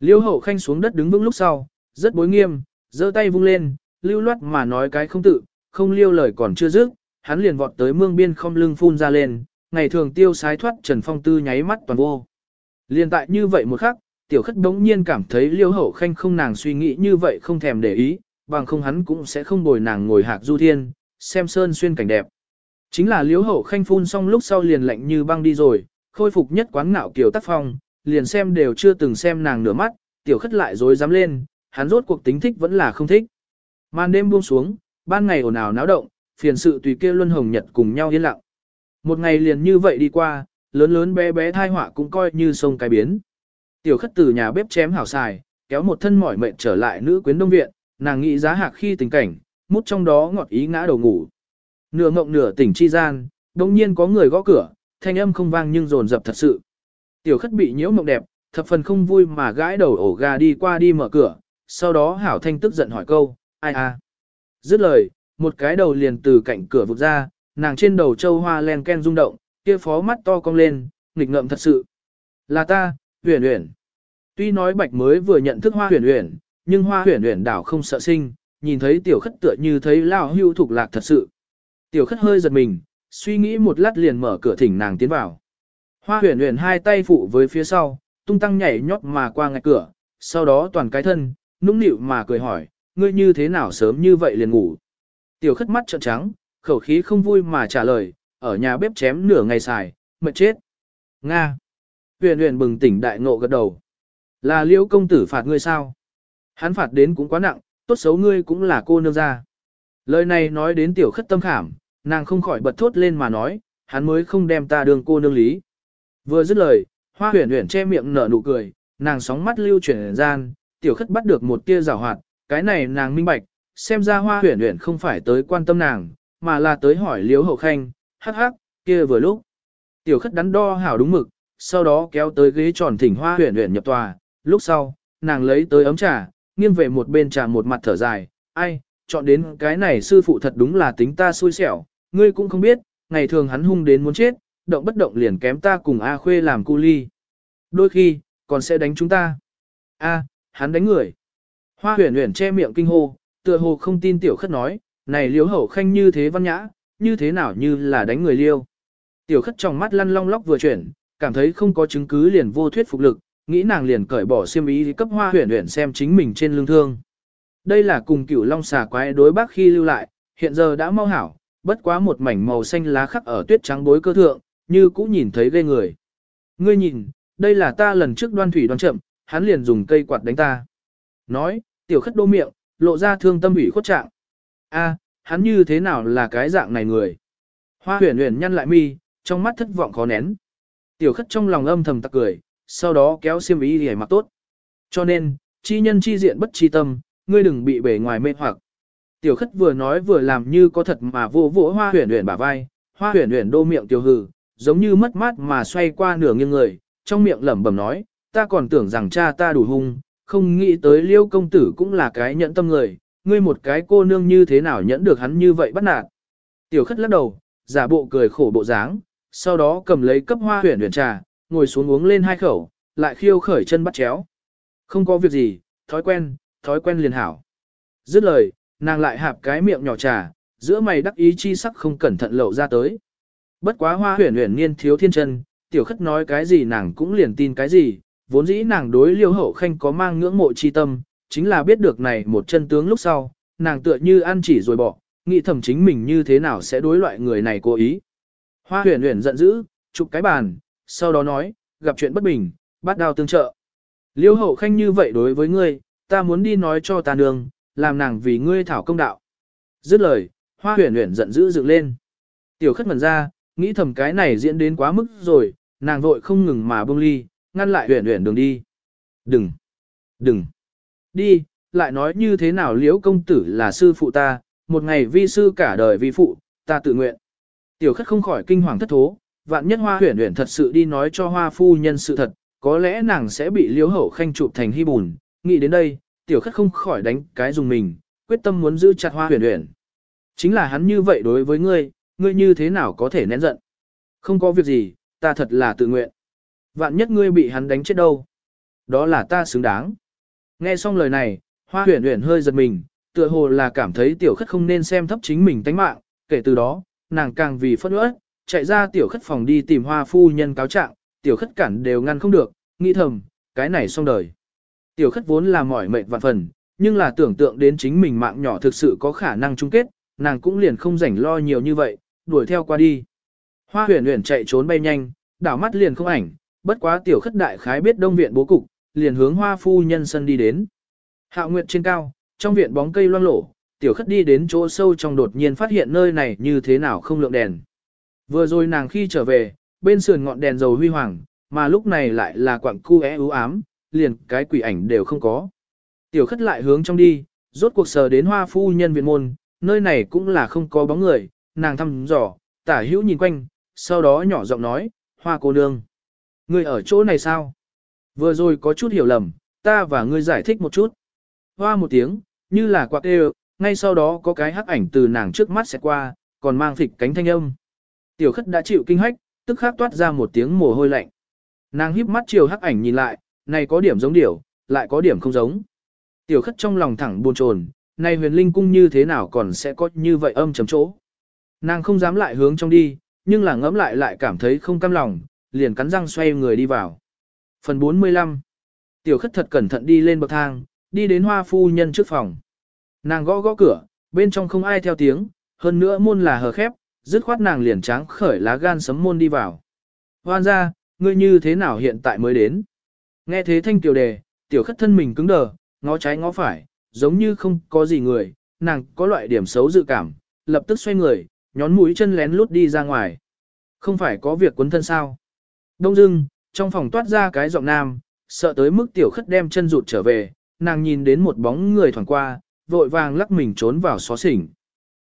Liêu hậu khanh xuống đất đứng vững lúc sau, rất bối nghiêm, giơ tay vung lên, lưu loát mà nói cái không tự, không liêu lời còn chưa dứt, hắn liền vọt tới mương biên không lưng phun ra lên, ngày thường tiêu sái thoát Trần Phong Tư nháy mắt toàn vô. Liên tại như vậy một khắc, tiểu khất đống nhiên cảm thấy liêu hậu khanh không nàng suy nghĩ như vậy không thèm để ý, bằng không hắn cũng sẽ không bồi nàng ngồi hạc du thiên, xem sơn xuyên cảnh đẹp. Chính là liêu hậu khanh phun xong lúc sau liền lạnh như băng đi rồi, khôi phục nhất quán ngạo kiều tác phong, liền xem đều chưa từng xem nàng nửa mắt, tiểu khất lại dối dám lên, hắn rốt cuộc tính thích vẫn là không thích. Màn đêm buông xuống, ban ngày ồn ào náo động, phiền sự tùy kia luân hồng nhật cùng nhau yên lặng. Một ngày liền như vậy đi qua, lớn lớn bé bé thai họa cũng coi như sông cái biến. Tiểu khất từ nhà bếp chém hảo xài, kéo một thân mỏi mệt trở lại nữ quyến đông viện, nàng nghĩ giá hạc khi tình cảnh, mút trong đó ngọt ý ngã đầu ngủ. Nửa mộng nửa tỉnh chi gian, đồng nhiên có người gõ cửa, thanh âm không vang nhưng rồn rập thật sự. Tiểu khất bị nhiễu mộng đẹp, thập phần không vui mà gãi đầu ổ gà đi qua đi mở cửa, sau đó hảo thanh tức giận hỏi câu, ai à. Dứt lời, một cái đầu liền từ cạnh cửa vụt ra, nàng trên đầu châu hoa len ken rung động, kia phó mắt to cong lên, nghịch ngợm thật sự. Là ta, huyền huyền. Tuy nói bạch mới vừa nhận thức hoa huyền huyền, nhưng hoa huyền huyền đảo không sợ sinh, nhìn thấy tiểu khất tựa như thấy lão hưu thuộc lạc thật sự. Tiểu khất hơi giật mình, suy nghĩ một lát liền mở cửa thỉnh nàng tiến vào. Hoa huyền huyền hai tay phụ với phía sau, tung tăng nhảy nhót mà qua ngạch cửa, sau đó toàn cái thân, nũng nịu mà cười hỏi, ngươi như thế nào sớm như vậy liền ngủ. Tiểu khất mắt trợn trắng, khẩu khí không vui mà trả lời, ở nhà bếp chém nửa ngày xài, mệt chết. Nga. Huyền huyền bừng tỉnh đại ngộ gật đầu. Là liễu công tử phạt ngươi sao? Hắn phạt đến cũng quá nặng, tốt xấu ngươi cũng là cô nương gia. Lời này nói đến tiểu khất tâm khảm, nàng không khỏi bật thốt lên mà nói, hắn mới không đem ta đường cô nương lý. Vừa dứt lời, hoa huyền huyền che miệng nở nụ cười, nàng sóng mắt lưu chuyển gian, tiểu khất bắt được một tia rào hoạt, cái này nàng minh bạch, xem ra hoa huyền huyền không phải tới quan tâm nàng, mà là tới hỏi liếu hậu khanh, hắc hắc, kia vừa lúc. Tiểu khất đắn đo hảo đúng mực, sau đó kéo tới ghế tròn thỉnh hoa huyền huyền nhập tòa, lúc sau, nàng lấy tới ấm trà, nghiêng về một bên trà một mặt thở dài, ai, chọn đến cái này sư phụ thật đúng là tính ta xui xẻo, ngươi cũng không biết, ngày thường hắn hung đến muốn chết, động bất động liền kém ta cùng A Khuê làm cu ly. Đôi khi, còn sẽ đánh chúng ta. A, hắn đánh người. Hoa huyền huyền che miệng kinh hô, tựa hồ không tin tiểu khất nói, này liếu hậu khanh như thế văn nhã, như thế nào như là đánh người liêu. Tiểu khất trong mắt lăn long lóc vừa chuyển, cảm thấy không có chứng cứ liền vô thuyết phục lực, nghĩ nàng liền cởi bỏ xiêm ý cấp hoa huyền huyền xem chính mình trên lưng thương. Đây là cùng cửu long xà quái đối bác khi lưu lại, hiện giờ đã mau hảo, bất quá một mảnh màu xanh lá khắc ở tuyết trắng bối cơ thượng, như cũ nhìn thấy ghê người. Ngươi nhìn, đây là ta lần trước đoan thủy đoan chậm, hắn liền dùng cây quạt đánh ta. Nói, tiểu khất đô miệng, lộ ra thương tâm ủy khuất trạng. A, hắn như thế nào là cái dạng này người? Hoa huyền huyền nhăn lại mi, trong mắt thất vọng khó nén. Tiểu khất trong lòng âm thầm tặc cười, sau đó kéo xiêm ý để mặc tốt. Cho nên, chi nhân chi diện bất chi tâm, ngươi đừng bị bể ngoài mê hoặc. Tiểu khất vừa nói vừa làm như có thật mà vô vỗ hoa huyền huyền bả vai, hoa huyền huyền đô miệng tiểu hừ, giống như mất mát mà xoay qua nửa nghiêng người, trong miệng lẩm bẩm nói, ta còn tưởng rằng cha ta đủ hung, không nghĩ tới liêu công tử cũng là cái nhẫn tâm người, ngươi một cái cô nương như thế nào nhẫn được hắn như vậy bắt nạt. Tiểu khất lắc đầu, giả bộ cười khổ bộ dáng, sau đó cầm lấy cấp hoa huyền huyền trà, ngồi xuống uống lên hai khẩu, lại khiêu khởi chân bắt chéo. Không có việc gì, thói quen, thói quen liền hảo. Dứt lời, nàng lại hạp cái miệng nhỏ trà, giữa mày đắc ý chi sắc không cẩn thận lậu ra tới. Bất quá hoa huyền huyền niên thiếu thiên chân, tiểu khất nói cái gì nàng cũng liền tin cái gì, vốn dĩ nàng đối liêu hậu khanh có mang ngưỡng mộ chi tâm, chính là biết được này một chân tướng lúc sau, nàng tựa như ăn chỉ rồi bỏ, nghĩ thầm chính mình như thế nào sẽ đối loại người này cố ý. Hoa huyền huyền giận dữ, chụp cái bàn, sau đó nói, gặp chuyện bất bình, bắt đao tương trợ. Liêu hậu khanh như vậy đối với ngươi, ta muốn đi nói cho ta nương, làm nàng vì ngươi thảo công đạo. Dứt lời, hoa huyền huyền giận dữ dựng lên. Tiểu khất mẩn ra, nghĩ thầm cái này diễn đến quá mức rồi, nàng vội không ngừng mà bông ly, ngăn lại huyền huyền đường đi. Đừng, đừng, đi, lại nói như thế nào liễu công tử là sư phụ ta, một ngày vi sư cả đời vi phụ, ta tự nguyện. Tiểu khất không khỏi kinh hoàng thất thố, vạn nhất hoa huyền huyền thật sự đi nói cho hoa phu nhân sự thật, có lẽ nàng sẽ bị liễu hậu khanh chụp thành hy bùn. Nghĩ đến đây, tiểu khất không khỏi đánh cái dùng mình, quyết tâm muốn giữ chặt hoa huyền huyền. Chính là hắn như vậy đối với ngươi, ngươi như thế nào có thể nén giận. Không có việc gì, ta thật là tự nguyện. Vạn nhất ngươi bị hắn đánh chết đâu. Đó là ta xứng đáng. Nghe xong lời này, hoa huyền huyền hơi giật mình, tựa hồ là cảm thấy tiểu khất không nên xem thấp chính mình tánh mạng, kể từ đó, nàng càng vì phẫn nữa chạy ra tiểu khất phòng đi tìm hoa phu nhân cáo trạng, tiểu khất cản đều ngăn không được, nghĩ thầm, cái này xong đời. Tiểu khất vốn là mỏi mệt vạn phần, nhưng là tưởng tượng đến chính mình mạng nhỏ thực sự có khả năng chung kết, nàng cũng liền không rảnh lo nhiều như vậy, đuổi theo qua đi. Hoa huyền huyền chạy trốn bay nhanh, đảo mắt liền không ảnh, bất quá tiểu khất đại khái biết đông viện bố cục, liền hướng hoa phu nhân sân đi đến. Hạo nguyệt trên cao, trong viện bóng cây loang lổ, tiểu khất đi đến chỗ sâu trong đột nhiên phát hiện nơi này như thế nào không lượng đèn. Vừa rồi nàng khi trở về, bên sườn ngọn đèn dầu huy hoàng, mà lúc này lại là quặng cu é ưu ám, liền cái quỷ ảnh đều không có. Tiểu khất lại hướng trong đi, rốt cuộc sờ đến hoa phu nhân viện môn, nơi này cũng là không có bóng người, nàng thăm dò, tả hữu nhìn quanh, sau đó nhỏ giọng nói, hoa cô nương. Ngươi ở chỗ này sao? Vừa rồi có chút hiểu lầm, ta và ngươi giải thích một chút. Hoa một tiếng, như là quạt đều, ngay sau đó có cái hắc ảnh từ nàng trước mắt sẽ qua, còn mang thịt cánh thanh âm. Tiểu khất đã chịu kinh hách, tức khắc toát ra một tiếng mồ hôi lạnh. Nàng híp mắt chiều hắc ảnh nhìn lại, này có điểm giống điểu, lại có điểm không giống. Tiểu khất trong lòng thẳng buồn chồn, này huyền linh cung như thế nào còn sẽ có như vậy âm chấm chỗ. Nàng không dám lại hướng trong đi, nhưng là ngẫm lại lại cảm thấy không cam lòng, liền cắn răng xoay người đi vào. Phần 45 Tiểu khất thật cẩn thận đi lên bậc thang, đi đến hoa phu nhân trước phòng. Nàng gõ gõ cửa, bên trong không ai theo tiếng, hơn nữa môn là hờ khép, dứt khoát nàng liền tráng khởi lá gan sấm môn đi vào. Hoan ra, ngươi như thế nào hiện tại mới đến? Nghe thế thanh tiểu đề, tiểu khất thân mình cứng đờ, ngó trái ngó phải, giống như không có gì người, nàng có loại điểm xấu dự cảm, lập tức xoay người, nhón mũi chân lén lút đi ra ngoài. Không phải có việc quấn thân sao? Đông dưng, trong phòng toát ra cái giọng nam, sợ tới mức tiểu khất đem chân rụt trở về, nàng nhìn đến một bóng người thoảng qua, vội vàng lắc mình trốn vào xó xỉnh.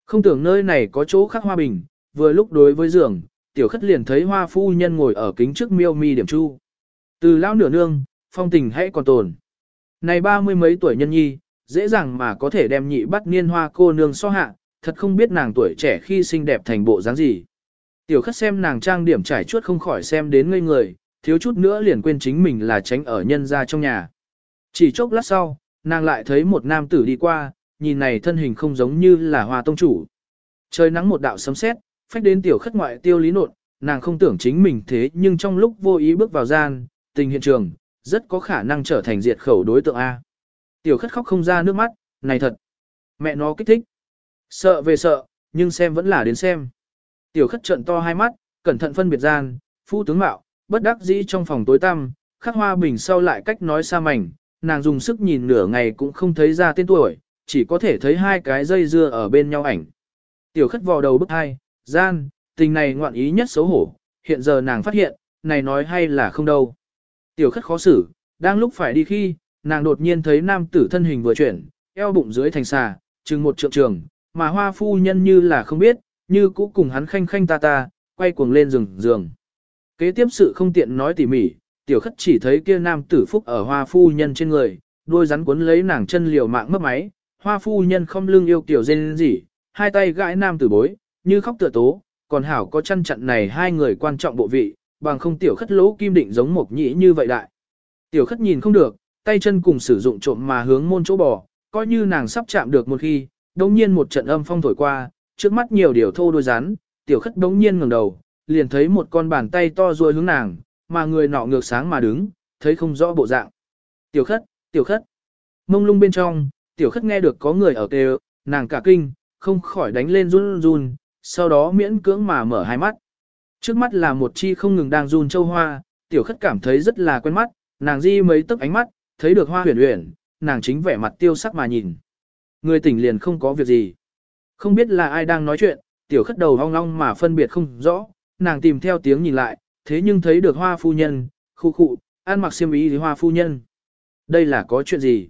Không tưởng nơi này có chỗ khác hoa bình, vừa lúc đối với giường, tiểu khất liền thấy hoa phu nhân ngồi ở kính trước miêu mi điểm chu. Từ lão nửa nương, phong tình hãy còn tồn. Này ba mươi mấy tuổi nhân nhi, dễ dàng mà có thể đem nhị bắt niên hoa cô nương so hạ, thật không biết nàng tuổi trẻ khi xinh đẹp thành bộ dáng gì. Tiểu khất xem nàng trang điểm trải chuốt không khỏi xem đến ngây người, thiếu chút nữa liền quên chính mình là tránh ở nhân ra trong nhà. Chỉ chốc lát sau, nàng lại thấy một nam tử đi qua, nhìn này thân hình không giống như là hoa tông chủ. Trời nắng một đạo sấm sét, phách đến tiểu khất ngoại tiêu lý nột, nàng không tưởng chính mình thế nhưng trong lúc vô ý bước vào gian, tình hiện trường, rất có khả năng trở thành diệt khẩu đối tượng A. Tiểu khất khóc không ra nước mắt, này thật. Mẹ nó kích thích. Sợ về sợ, nhưng xem vẫn là đến xem. Tiểu khất trận to hai mắt, cẩn thận phân biệt gian, phu tướng mạo, bất đắc dĩ trong phòng tối tăm, khắc hoa bình sau lại cách nói xa mảnh, nàng dùng sức nhìn nửa ngày cũng không thấy ra tên tuổi, chỉ có thể thấy hai cái dây dưa ở bên nhau ảnh. Tiểu khất vò đầu bức hai, gian, tình này ngoạn ý nhất xấu hổ, hiện giờ nàng phát hiện, này nói hay là không đâu. Tiểu khất khó xử, đang lúc phải đi khi, nàng đột nhiên thấy nam tử thân hình vừa chuyển, eo bụng dưới thành xà, chừng một trượng trường, mà hoa phu nhân như là không biết, như cũ cùng hắn khanh khanh ta ta, quay cuồng lên giường giường. Kế tiếp sự không tiện nói tỉ mỉ, tiểu khất chỉ thấy kia nam tử phúc ở hoa phu nhân trên người, đôi rắn cuốn lấy nàng chân liều mạng mất máy, hoa phu nhân không lưng yêu tiểu dên gì, hai tay gãi nam tử bối, như khóc tựa tố, còn hảo có chăn chặn này hai người quan trọng bộ vị, bằng không tiểu khất lỗ kim định giống một nhĩ như vậy đại. Tiểu khất nhìn không được, tay chân cùng sử dụng trộm mà hướng môn chỗ bò, coi như nàng sắp chạm được một khi, đồng nhiên một trận âm phong thổi qua, trước mắt nhiều điều thô đôi rắn, tiểu khất đống nhiên ngẩng đầu, liền thấy một con bàn tay to ruôi hướng nàng, mà người nọ ngược sáng mà đứng, thấy không rõ bộ dạng. Tiểu khất, tiểu khất. Mông lung bên trong, tiểu khất nghe được có người ở kêu, nàng cả kinh, không khỏi đánh lên run run, sau đó miễn cưỡng mà mở hai mắt. Trước mắt là một chi không ngừng đang run châu hoa, tiểu khất cảm thấy rất là quen mắt, nàng di mấy tấc ánh mắt, thấy được hoa huyền huyền, nàng chính vẻ mặt tiêu sắc mà nhìn. Người tỉnh liền không có việc gì. Không biết là ai đang nói chuyện, tiểu khất đầu hong long mà phân biệt không rõ, nàng tìm theo tiếng nhìn lại, thế nhưng thấy được hoa phu nhân, khu khụ, ăn mặc xiêm ý thì hoa phu nhân. Đây là có chuyện gì?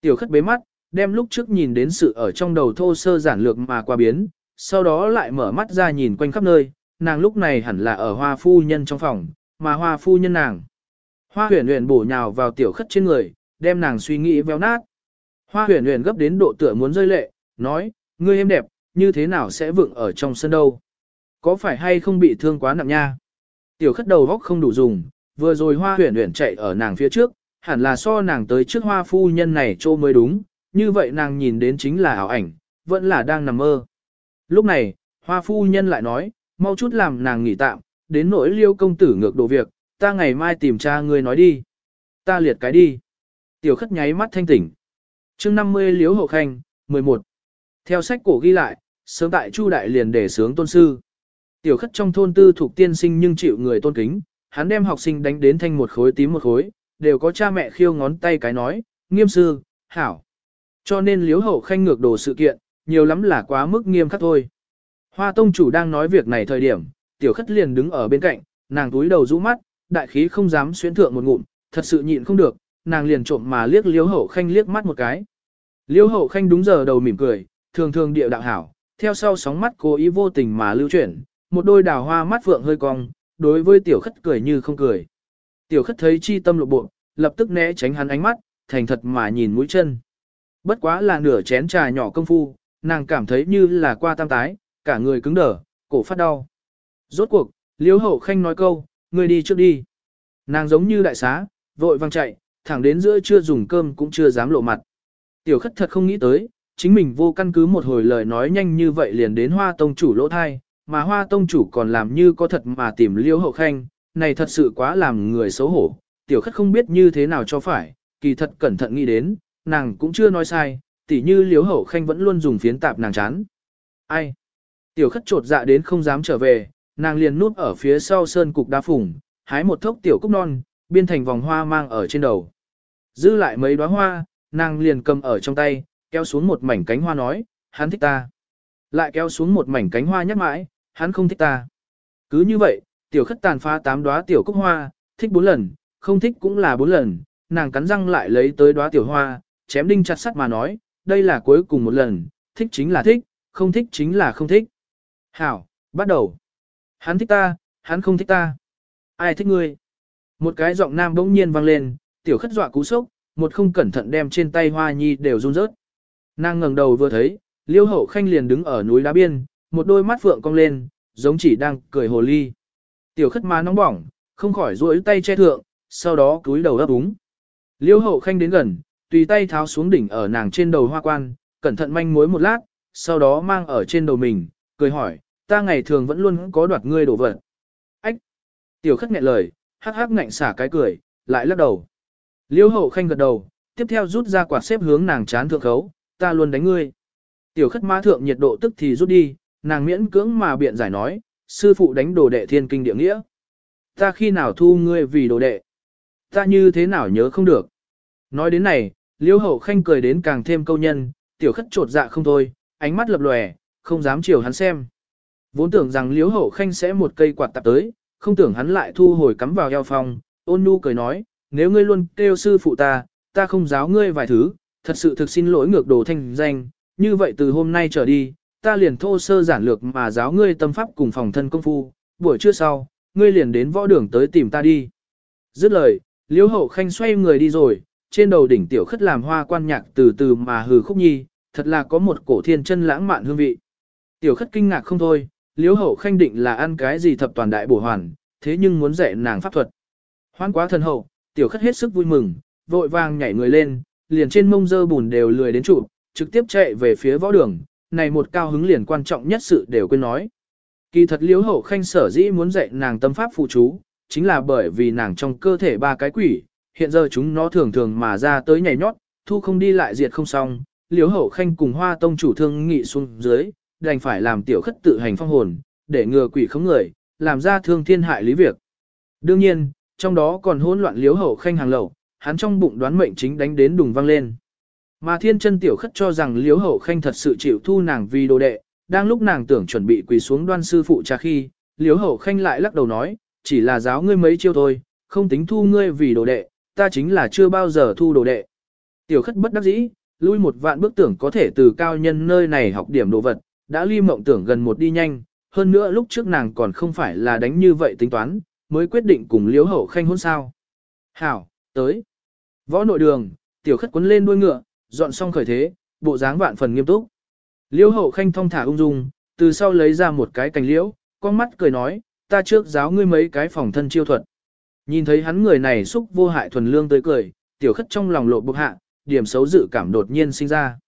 Tiểu khất bế mắt, đem lúc trước nhìn đến sự ở trong đầu thô sơ giản lược mà qua biến, sau đó lại mở mắt ra nhìn quanh khắp nơi, nàng lúc này hẳn là ở hoa phu nhân trong phòng, mà hoa phu nhân nàng. Hoa huyền huyền bổ nhào vào tiểu khất trên người, đem nàng suy nghĩ véo nát. Hoa huyền huyền gấp đến độ tựa muốn rơi lệ, nói, ngươi em đẹp, như thế nào sẽ vượng ở trong sân đâu? Có phải hay không bị thương quá nặng nha? Tiểu khất đầu góc không đủ dùng, vừa rồi hoa huyển huyển chạy ở nàng phía trước, hẳn là so nàng tới trước hoa phu nhân này trô mới đúng, như vậy nàng nhìn đến chính là ảo ảnh, vẫn là đang nằm mơ. Lúc này, hoa phu nhân lại nói, mau chút làm nàng nghỉ tạm, đến nỗi liêu công tử ngược đồ việc, ta ngày mai tìm cha ngươi nói đi. Ta liệt cái đi. Tiểu khất nháy mắt thanh tỉnh. chương 50 liếu hậu khanh, 11. Theo sách cổ ghi lại, sớm tại Chu Đại liền để sướng tôn sư. Tiểu khất trong thôn tư thuộc tiên sinh nhưng chịu người tôn kính, hắn đem học sinh đánh đến thanh một khối tím một khối, đều có cha mẹ khiêu ngón tay cái nói, nghiêm sư, hảo. Cho nên liếu hậu khanh ngược đồ sự kiện, nhiều lắm là quá mức nghiêm khắc thôi. Hoa tông chủ đang nói việc này thời điểm, tiểu khất liền đứng ở bên cạnh, nàng túi đầu rũ mắt, đại khí không dám xuyến thượng một ngụm, thật sự nhịn không được, nàng liền trộm mà liếc liếu hậu khanh liếc mắt một cái. Liếu hậu khanh đúng giờ đầu mỉm cười, thường thường địa đạo hảo, theo sau sóng mắt cố ý vô tình mà lưu chuyển, một đôi đào hoa mắt vượng hơi cong, đối với tiểu khất cười như không cười. Tiểu khất thấy chi tâm lộ bộ, lập tức né tránh hắn ánh mắt, thành thật mà nhìn mũi chân. Bất quá là nửa chén trà nhỏ công phu, nàng cảm thấy như là qua tam tái, cả người cứng đờ, cổ phát đau. Rốt cuộc, liếu hậu khanh nói câu, người đi trước đi. Nàng giống như đại xá, vội vang chạy, thẳng đến giữa trưa dùng cơm cũng chưa dám lộ mặt. Tiểu khất thật không nghĩ tới, chính mình vô căn cứ một hồi lời nói nhanh như vậy liền đến hoa tông chủ lỗ thai, mà hoa tông chủ còn làm như có thật mà tìm liêu hậu khanh, này thật sự quá làm người xấu hổ, tiểu khất không biết như thế nào cho phải, kỳ thật cẩn thận nghĩ đến, nàng cũng chưa nói sai, tỉ như liếu hậu khanh vẫn luôn dùng phiến tạp nàng chán. Ai? Tiểu khất trột dạ đến không dám trở về, nàng liền núp ở phía sau sơn cục đá phủng, hái một thốc tiểu cúc non, biên thành vòng hoa mang ở trên đầu. Giữ lại mấy đóa hoa, nàng liền cầm ở trong tay, kéo xuống một mảnh cánh hoa nói, hắn thích ta. Lại kéo xuống một mảnh cánh hoa nhắc mãi, hắn không thích ta. Cứ như vậy, tiểu khất tàn phá tám đóa tiểu cúc hoa, thích bốn lần, không thích cũng là bốn lần, nàng cắn răng lại lấy tới đóa tiểu hoa, chém đinh chặt sắt mà nói, đây là cuối cùng một lần, thích chính là thích, không thích chính là không thích. Hảo, bắt đầu. Hắn thích ta, hắn không thích ta. Ai thích ngươi? Một cái giọng nam bỗng nhiên vang lên, tiểu khất dọa cú sốc, một không cẩn thận đem trên tay hoa nhi đều run rớt. Nàng ngẩng đầu vừa thấy, liêu hậu khanh liền đứng ở núi đá biên, một đôi mắt phượng cong lên, giống chỉ đang cười hồ ly. Tiểu khất má nóng bỏng, không khỏi duỗi tay che thượng, sau đó cúi đầu ấp úng. Liêu hậu khanh đến gần, tùy tay tháo xuống đỉnh ở nàng trên đầu hoa quan, cẩn thận manh mối một lát, sau đó mang ở trên đầu mình, cười hỏi, ta ngày thường vẫn luôn có đoạt ngươi đổ vật. Ách! Tiểu khất nghẹn lời, hắc hắc ngạnh xả cái cười, lại lắc đầu. Liêu hậu khanh gật đầu, tiếp theo rút ra quạt xếp hướng nàng chán thượng khấu, ta luôn đánh ngươi. Tiểu khất má thượng nhiệt độ tức thì rút đi, nàng miễn cưỡng mà biện giải nói, sư phụ đánh đồ đệ thiên kinh địa nghĩa. Ta khi nào thu ngươi vì đồ đệ? Ta như thế nào nhớ không được? Nói đến này, liêu hậu khanh cười đến càng thêm câu nhân, tiểu khất trột dạ không thôi, ánh mắt lập lòe, không dám chiều hắn xem. Vốn tưởng rằng liêu hậu khanh sẽ một cây quạt tạp tới, không tưởng hắn lại thu hồi cắm vào eo phòng, ôn nu cười nói, nếu ngươi luôn kêu sư phụ ta, ta không giáo ngươi vài thứ, thật sự thực xin lỗi ngược đồ thanh danh, như vậy từ hôm nay trở đi, ta liền thô sơ giản lược mà giáo ngươi tâm pháp cùng phòng thân công phu, buổi trưa sau, ngươi liền đến võ đường tới tìm ta đi. Dứt lời, liễu hậu khanh xoay người đi rồi, trên đầu đỉnh tiểu khất làm hoa quan nhạc từ từ mà hừ khúc nhi, thật là có một cổ thiên chân lãng mạn hương vị. Tiểu khất kinh ngạc không thôi, liễu hậu khanh định là ăn cái gì thập toàn đại bổ hoàn, thế nhưng muốn dạy nàng pháp thuật. Hoan quá thần hậu, tiểu khất hết sức vui mừng, vội vàng nhảy người lên, liền trên mông dơ bùn đều lười đến trụ, trực tiếp chạy về phía võ đường, này một cao hứng liền quan trọng nhất sự đều quên nói. Kỳ thật liễu hậu khanh sở dĩ muốn dạy nàng tâm pháp phụ chú, chính là bởi vì nàng trong cơ thể ba cái quỷ, hiện giờ chúng nó thường thường mà ra tới nhảy nhót, thu không đi lại diệt không xong, liễu hậu khanh cùng hoa tông chủ thương nghị xuống dưới, đành phải làm tiểu khất tự hành phong hồn, để ngừa quỷ không người, làm ra thương thiên hại lý việc. Đương nhiên, trong đó còn hỗn loạn liễu hậu khanh hàng lậu, hắn trong bụng đoán mệnh chính đánh đến đùng vang lên. Mà thiên chân tiểu khất cho rằng liếu hậu khanh thật sự chịu thu nàng vì đồ đệ, đang lúc nàng tưởng chuẩn bị quỳ xuống đoan sư phụ trà khi, liếu hậu khanh lại lắc đầu nói, chỉ là giáo ngươi mấy chiêu thôi, không tính thu ngươi vì đồ đệ, ta chính là chưa bao giờ thu đồ đệ. Tiểu khất bất đắc dĩ, lui một vạn bước tưởng có thể từ cao nhân nơi này học điểm đồ vật, đã ly mộng tưởng gần một đi nhanh, hơn nữa lúc trước nàng còn không phải là đánh như vậy tính toán, mới quyết định cùng liếu hậu khanh hôn sao. Hảo, tới. Võ nội đường, tiểu khất quấn lên đuôi ngựa, dọn xong khởi thế, bộ dáng vạn phần nghiêm túc. Liễu hậu khanh thong thả ung dung, từ sau lấy ra một cái cành liễu, con mắt cười nói, ta trước giáo ngươi mấy cái phòng thân chiêu thuật. Nhìn thấy hắn người này xúc vô hại thuần lương tới cười, tiểu khất trong lòng lộ bộc hạ, điểm xấu dự cảm đột nhiên sinh ra.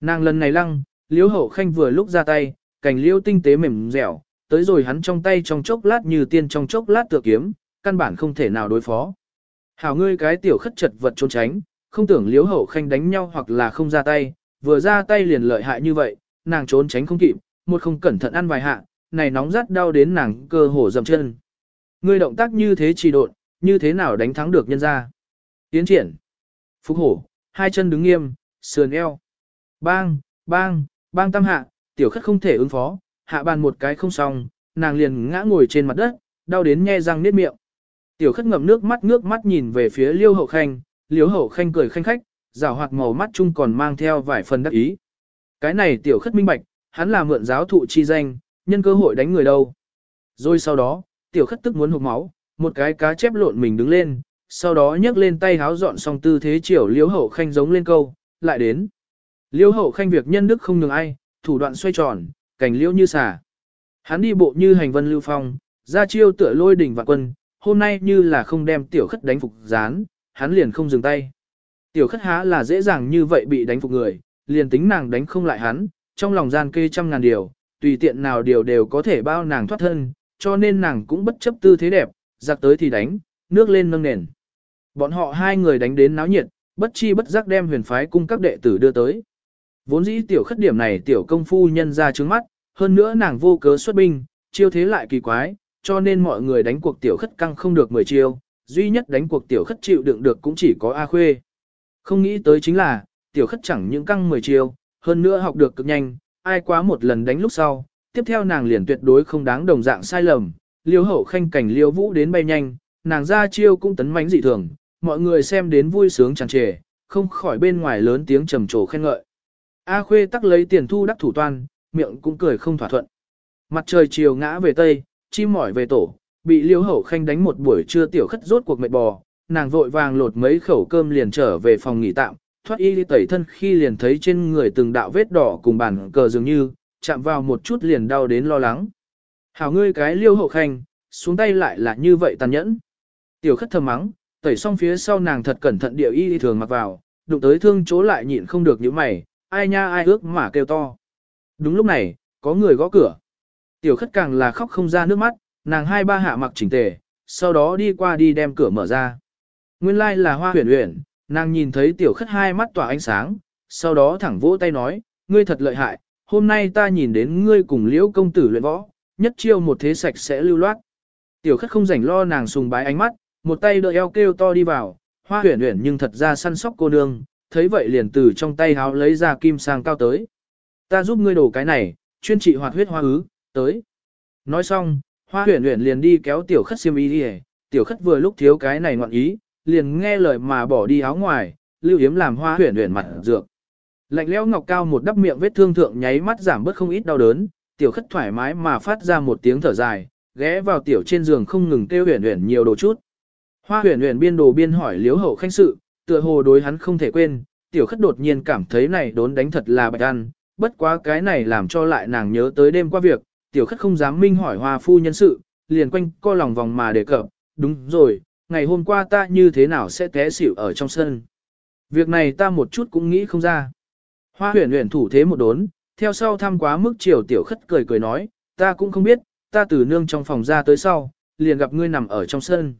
Nàng lần này lăng, liễu hậu khanh vừa lúc ra tay, cành liễu tinh tế mềm dẻo, tới rồi hắn trong tay trong chốc lát như tiên trong chốc lát tựa kiếm, căn bản không thể nào đối phó. Hảo ngươi cái tiểu khất chật vật trốn tránh, không tưởng liếu hậu khanh đánh nhau hoặc là không ra tay, vừa ra tay liền lợi hại như vậy, nàng trốn tránh không kịp, một không cẩn thận ăn vài hạ, này nóng rát đau đến nàng cơ hồ dầm chân. Ngươi động tác như thế trì độn, như thế nào đánh thắng được nhân ra. Tiến triển. Phúc hổ, hai chân đứng nghiêm, sườn eo. Bang, bang, bang tam hạ, tiểu khất không thể ứng phó, hạ bàn một cái không xong, nàng liền ngã ngồi trên mặt đất, đau đến nhe răng niết miệng. Tiểu khất ngậm nước mắt nước mắt nhìn về phía liêu hậu khanh, liếu hậu khanh cười khanh khách, rào hoạt màu mắt chung còn mang theo vài phần đắc ý. Cái này tiểu khất minh bạch, hắn là mượn giáo thụ chi danh, nhân cơ hội đánh người đâu. Rồi sau đó, tiểu khất tức muốn hụt máu, một cái cá chép lộn mình đứng lên, sau đó nhấc lên tay háo dọn xong tư thế chiều liếu hậu khanh giống lên câu, lại đến. Liêu hậu khanh việc nhân đức không nhường ai, thủ đoạn xoay tròn, cảnh liễu như xà. Hắn đi bộ như hành vân lưu phong, ra chiêu tựa lôi đỉnh vạn quân, hôm nay như là không đem tiểu khất đánh phục gián, hắn liền không dừng tay. Tiểu khất há là dễ dàng như vậy bị đánh phục người, liền tính nàng đánh không lại hắn, trong lòng gian kê trăm ngàn điều, tùy tiện nào điều đều có thể bao nàng thoát thân, cho nên nàng cũng bất chấp tư thế đẹp, giặc tới thì đánh, nước lên nâng nền. Bọn họ hai người đánh đến náo nhiệt, bất chi bất giác đem huyền phái cung các đệ tử đưa tới. Vốn dĩ tiểu khất điểm này tiểu công phu nhân ra trước mắt, hơn nữa nàng vô cớ xuất binh, chiêu thế lại kỳ quái, cho nên mọi người đánh cuộc tiểu khất căng không được 10 chiêu, duy nhất đánh cuộc tiểu khất chịu đựng được cũng chỉ có A Khuê. Không nghĩ tới chính là, tiểu khất chẳng những căng 10 chiêu, hơn nữa học được cực nhanh, ai quá một lần đánh lúc sau, tiếp theo nàng liền tuyệt đối không đáng đồng dạng sai lầm, liêu hậu khanh cảnh liêu vũ đến bay nhanh, nàng ra chiêu cũng tấn mánh dị thường, mọi người xem đến vui sướng tràn trề, không khỏi bên ngoài lớn tiếng trầm trồ khen ngợi. A Khuê tắc lấy tiền thu đắc thủ toan, miệng cũng cười không thỏa thuận. Mặt trời chiều ngã về tây, chim mỏi về tổ, bị liêu hậu khanh đánh một buổi trưa tiểu khất rốt cuộc mệt bò, nàng vội vàng lột mấy khẩu cơm liền trở về phòng nghỉ tạm, thoát y tẩy thân khi liền thấy trên người từng đạo vết đỏ cùng bàn cờ dường như, chạm vào một chút liền đau đến lo lắng. Hảo ngươi cái liêu hậu khanh, xuống tay lại là như vậy tàn nhẫn. Tiểu khất thầm mắng, tẩy xong phía sau nàng thật cẩn thận điệu y thường mặc vào, đụng tới thương chỗ lại nhịn không được những mày, ai nha ai ước mà kêu to. Đúng lúc này, có người gõ cửa. Tiểu khất càng là khóc không ra nước mắt, nàng hai ba hạ mặc chỉnh tề, sau đó đi qua đi đem cửa mở ra. Nguyên lai like là hoa huyền huyền, nàng nhìn thấy tiểu khất hai mắt tỏa ánh sáng, sau đó thẳng vỗ tay nói, ngươi thật lợi hại, hôm nay ta nhìn đến ngươi cùng liễu công tử luyện võ, nhất chiêu một thế sạch sẽ lưu loát. Tiểu khất không rảnh lo nàng sùng bái ánh mắt, một tay đỡ eo kêu to đi vào, hoa huyền huyền nhưng thật ra săn sóc cô nương, thấy vậy liền từ trong tay háo lấy ra kim sang cao tới. Ta giúp ngươi đổ cái này, chuyên trị hoạt huyết hoa ứ, tới. Nói xong, hoa huyền huyền liền đi kéo tiểu khất xiêm y đi tiểu khất vừa lúc thiếu cái này ngoạn ý, liền nghe lời mà bỏ đi áo ngoài, lưu yếm làm hoa huyền huyền mặt dược. Lạnh lẽo ngọc cao một đắp miệng vết thương thượng nháy mắt giảm bớt không ít đau đớn, tiểu khất thoải mái mà phát ra một tiếng thở dài, ghé vào tiểu trên giường không ngừng kêu huyền huyền nhiều đồ chút. Hoa huyền huyền biên đồ biên hỏi liếu hậu khanh sự, tựa hồ đối hắn không thể quên, tiểu khất đột nhiên cảm thấy này đốn đánh thật là bạch ăn, bất quá cái này làm cho lại nàng nhớ tới đêm qua việc, tiểu khất không dám minh hỏi hoa phu nhân sự, liền quanh co lòng vòng mà đề cập, đúng rồi, ngày hôm qua ta như thế nào sẽ té xỉu ở trong sân. Việc này ta một chút cũng nghĩ không ra. Hoa huyền huyền thủ thế một đốn, theo sau thăm quá mức chiều tiểu khất cười cười nói, ta cũng không biết, ta từ nương trong phòng ra tới sau, liền gặp ngươi nằm ở trong sân.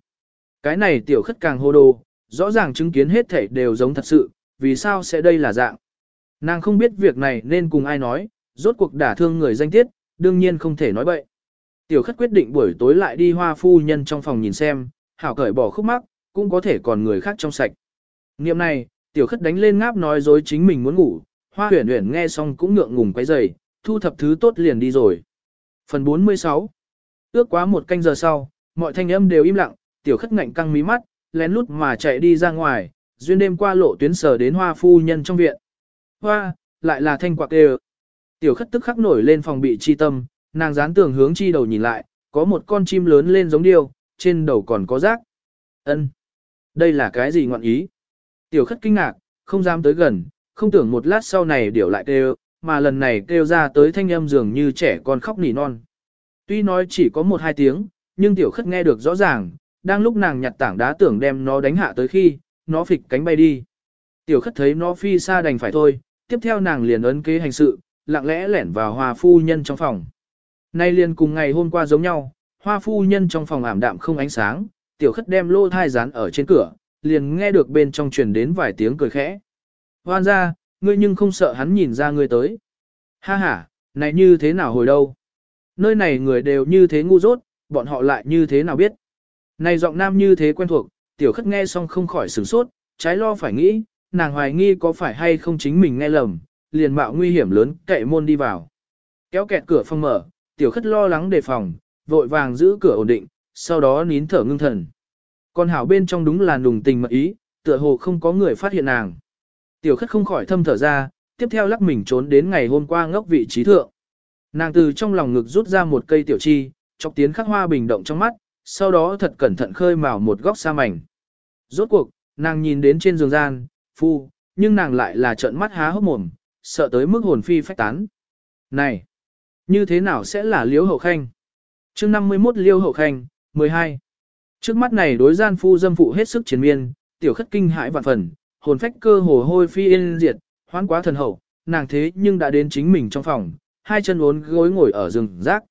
Cái này tiểu khất càng hô đồ, rõ ràng chứng kiến hết thảy đều giống thật sự, vì sao sẽ đây là dạng. Nàng không biết việc này nên cùng ai nói, rốt cuộc đả thương người danh tiết, đương nhiên không thể nói bậy. Tiểu khất quyết định buổi tối lại đi hoa phu nhân trong phòng nhìn xem, hảo cởi bỏ khúc mắc, cũng có thể còn người khác trong sạch. Niệm này, tiểu khất đánh lên ngáp nói dối chính mình muốn ngủ, hoa huyển huyển nghe xong cũng ngượng ngùng quấy giày, thu thập thứ tốt liền đi rồi. Phần 46 Ước quá một canh giờ sau, mọi thanh âm đều im lặng, tiểu khất ngạnh căng mí mắt, lén lút mà chạy đi ra ngoài, duyên đêm qua lộ tuyến sở đến hoa phu nhân trong viện. Hoa, lại là thanh quạc đều. Tiểu khất tức khắc nổi lên phòng bị chi tâm, nàng dán tường hướng chi đầu nhìn lại, có một con chim lớn lên giống điêu, trên đầu còn có rác. Ân, Đây là cái gì ngọn ý? Tiểu khất kinh ngạc, không dám tới gần, không tưởng một lát sau này điểu lại kêu, mà lần này kêu ra tới thanh âm dường như trẻ con khóc nỉ non. Tuy nói chỉ có một hai tiếng, nhưng tiểu khất nghe được rõ ràng, đang lúc nàng nhặt tảng đá tưởng đem nó đánh hạ tới khi, nó phịch cánh bay đi. Tiểu khất thấy nó phi xa đành phải thôi, tiếp theo nàng liền ấn kế hành sự, lặng lẽ lẻn vào hòa phu nhân trong phòng. Nay liền cùng ngày hôm qua giống nhau, hoa phu nhân trong phòng ảm đạm không ánh sáng, tiểu khất đem lô thai dán ở trên cửa, liền nghe được bên trong truyền đến vài tiếng cười khẽ. Hoan ra, ngươi nhưng không sợ hắn nhìn ra ngươi tới. Ha ha, này như thế nào hồi đâu? Nơi này người đều như thế ngu dốt, bọn họ lại như thế nào biết? Này giọng nam như thế quen thuộc, tiểu khất nghe xong không khỏi sửng sốt, trái lo phải nghĩ, nàng hoài nghi có phải hay không chính mình nghe lầm, liền mạo nguy hiểm lớn cậy môn đi vào. Kéo kẹt cửa phòng mở, tiểu khất lo lắng đề phòng, vội vàng giữ cửa ổn định, sau đó nín thở ngưng thần. Còn hảo bên trong đúng là nùng tình mật ý, tựa hồ không có người phát hiện nàng. Tiểu khất không khỏi thâm thở ra, tiếp theo lắc mình trốn đến ngày hôm qua ngốc vị trí thượng. Nàng từ trong lòng ngực rút ra một cây tiểu chi, chọc tiến khắc hoa bình động trong mắt, sau đó thật cẩn thận khơi mào một góc xa mảnh. Rốt cuộc, nàng nhìn đến trên giường gian, phu, nhưng nàng lại là trợn mắt há hốc mồm, sợ tới mức hồn phi phách tán. Này, như thế nào sẽ là liễu hậu khanh? chương 51 liêu hậu khanh, 12. Trước mắt này đối gian phu dâm phụ hết sức chiến miên, tiểu khất kinh hãi vạn phần, hồn phách cơ hồ hôi phi yên diệt, hoán quá thần hậu, nàng thế nhưng đã đến chính mình trong phòng, hai chân uốn gối ngồi ở rừng rác.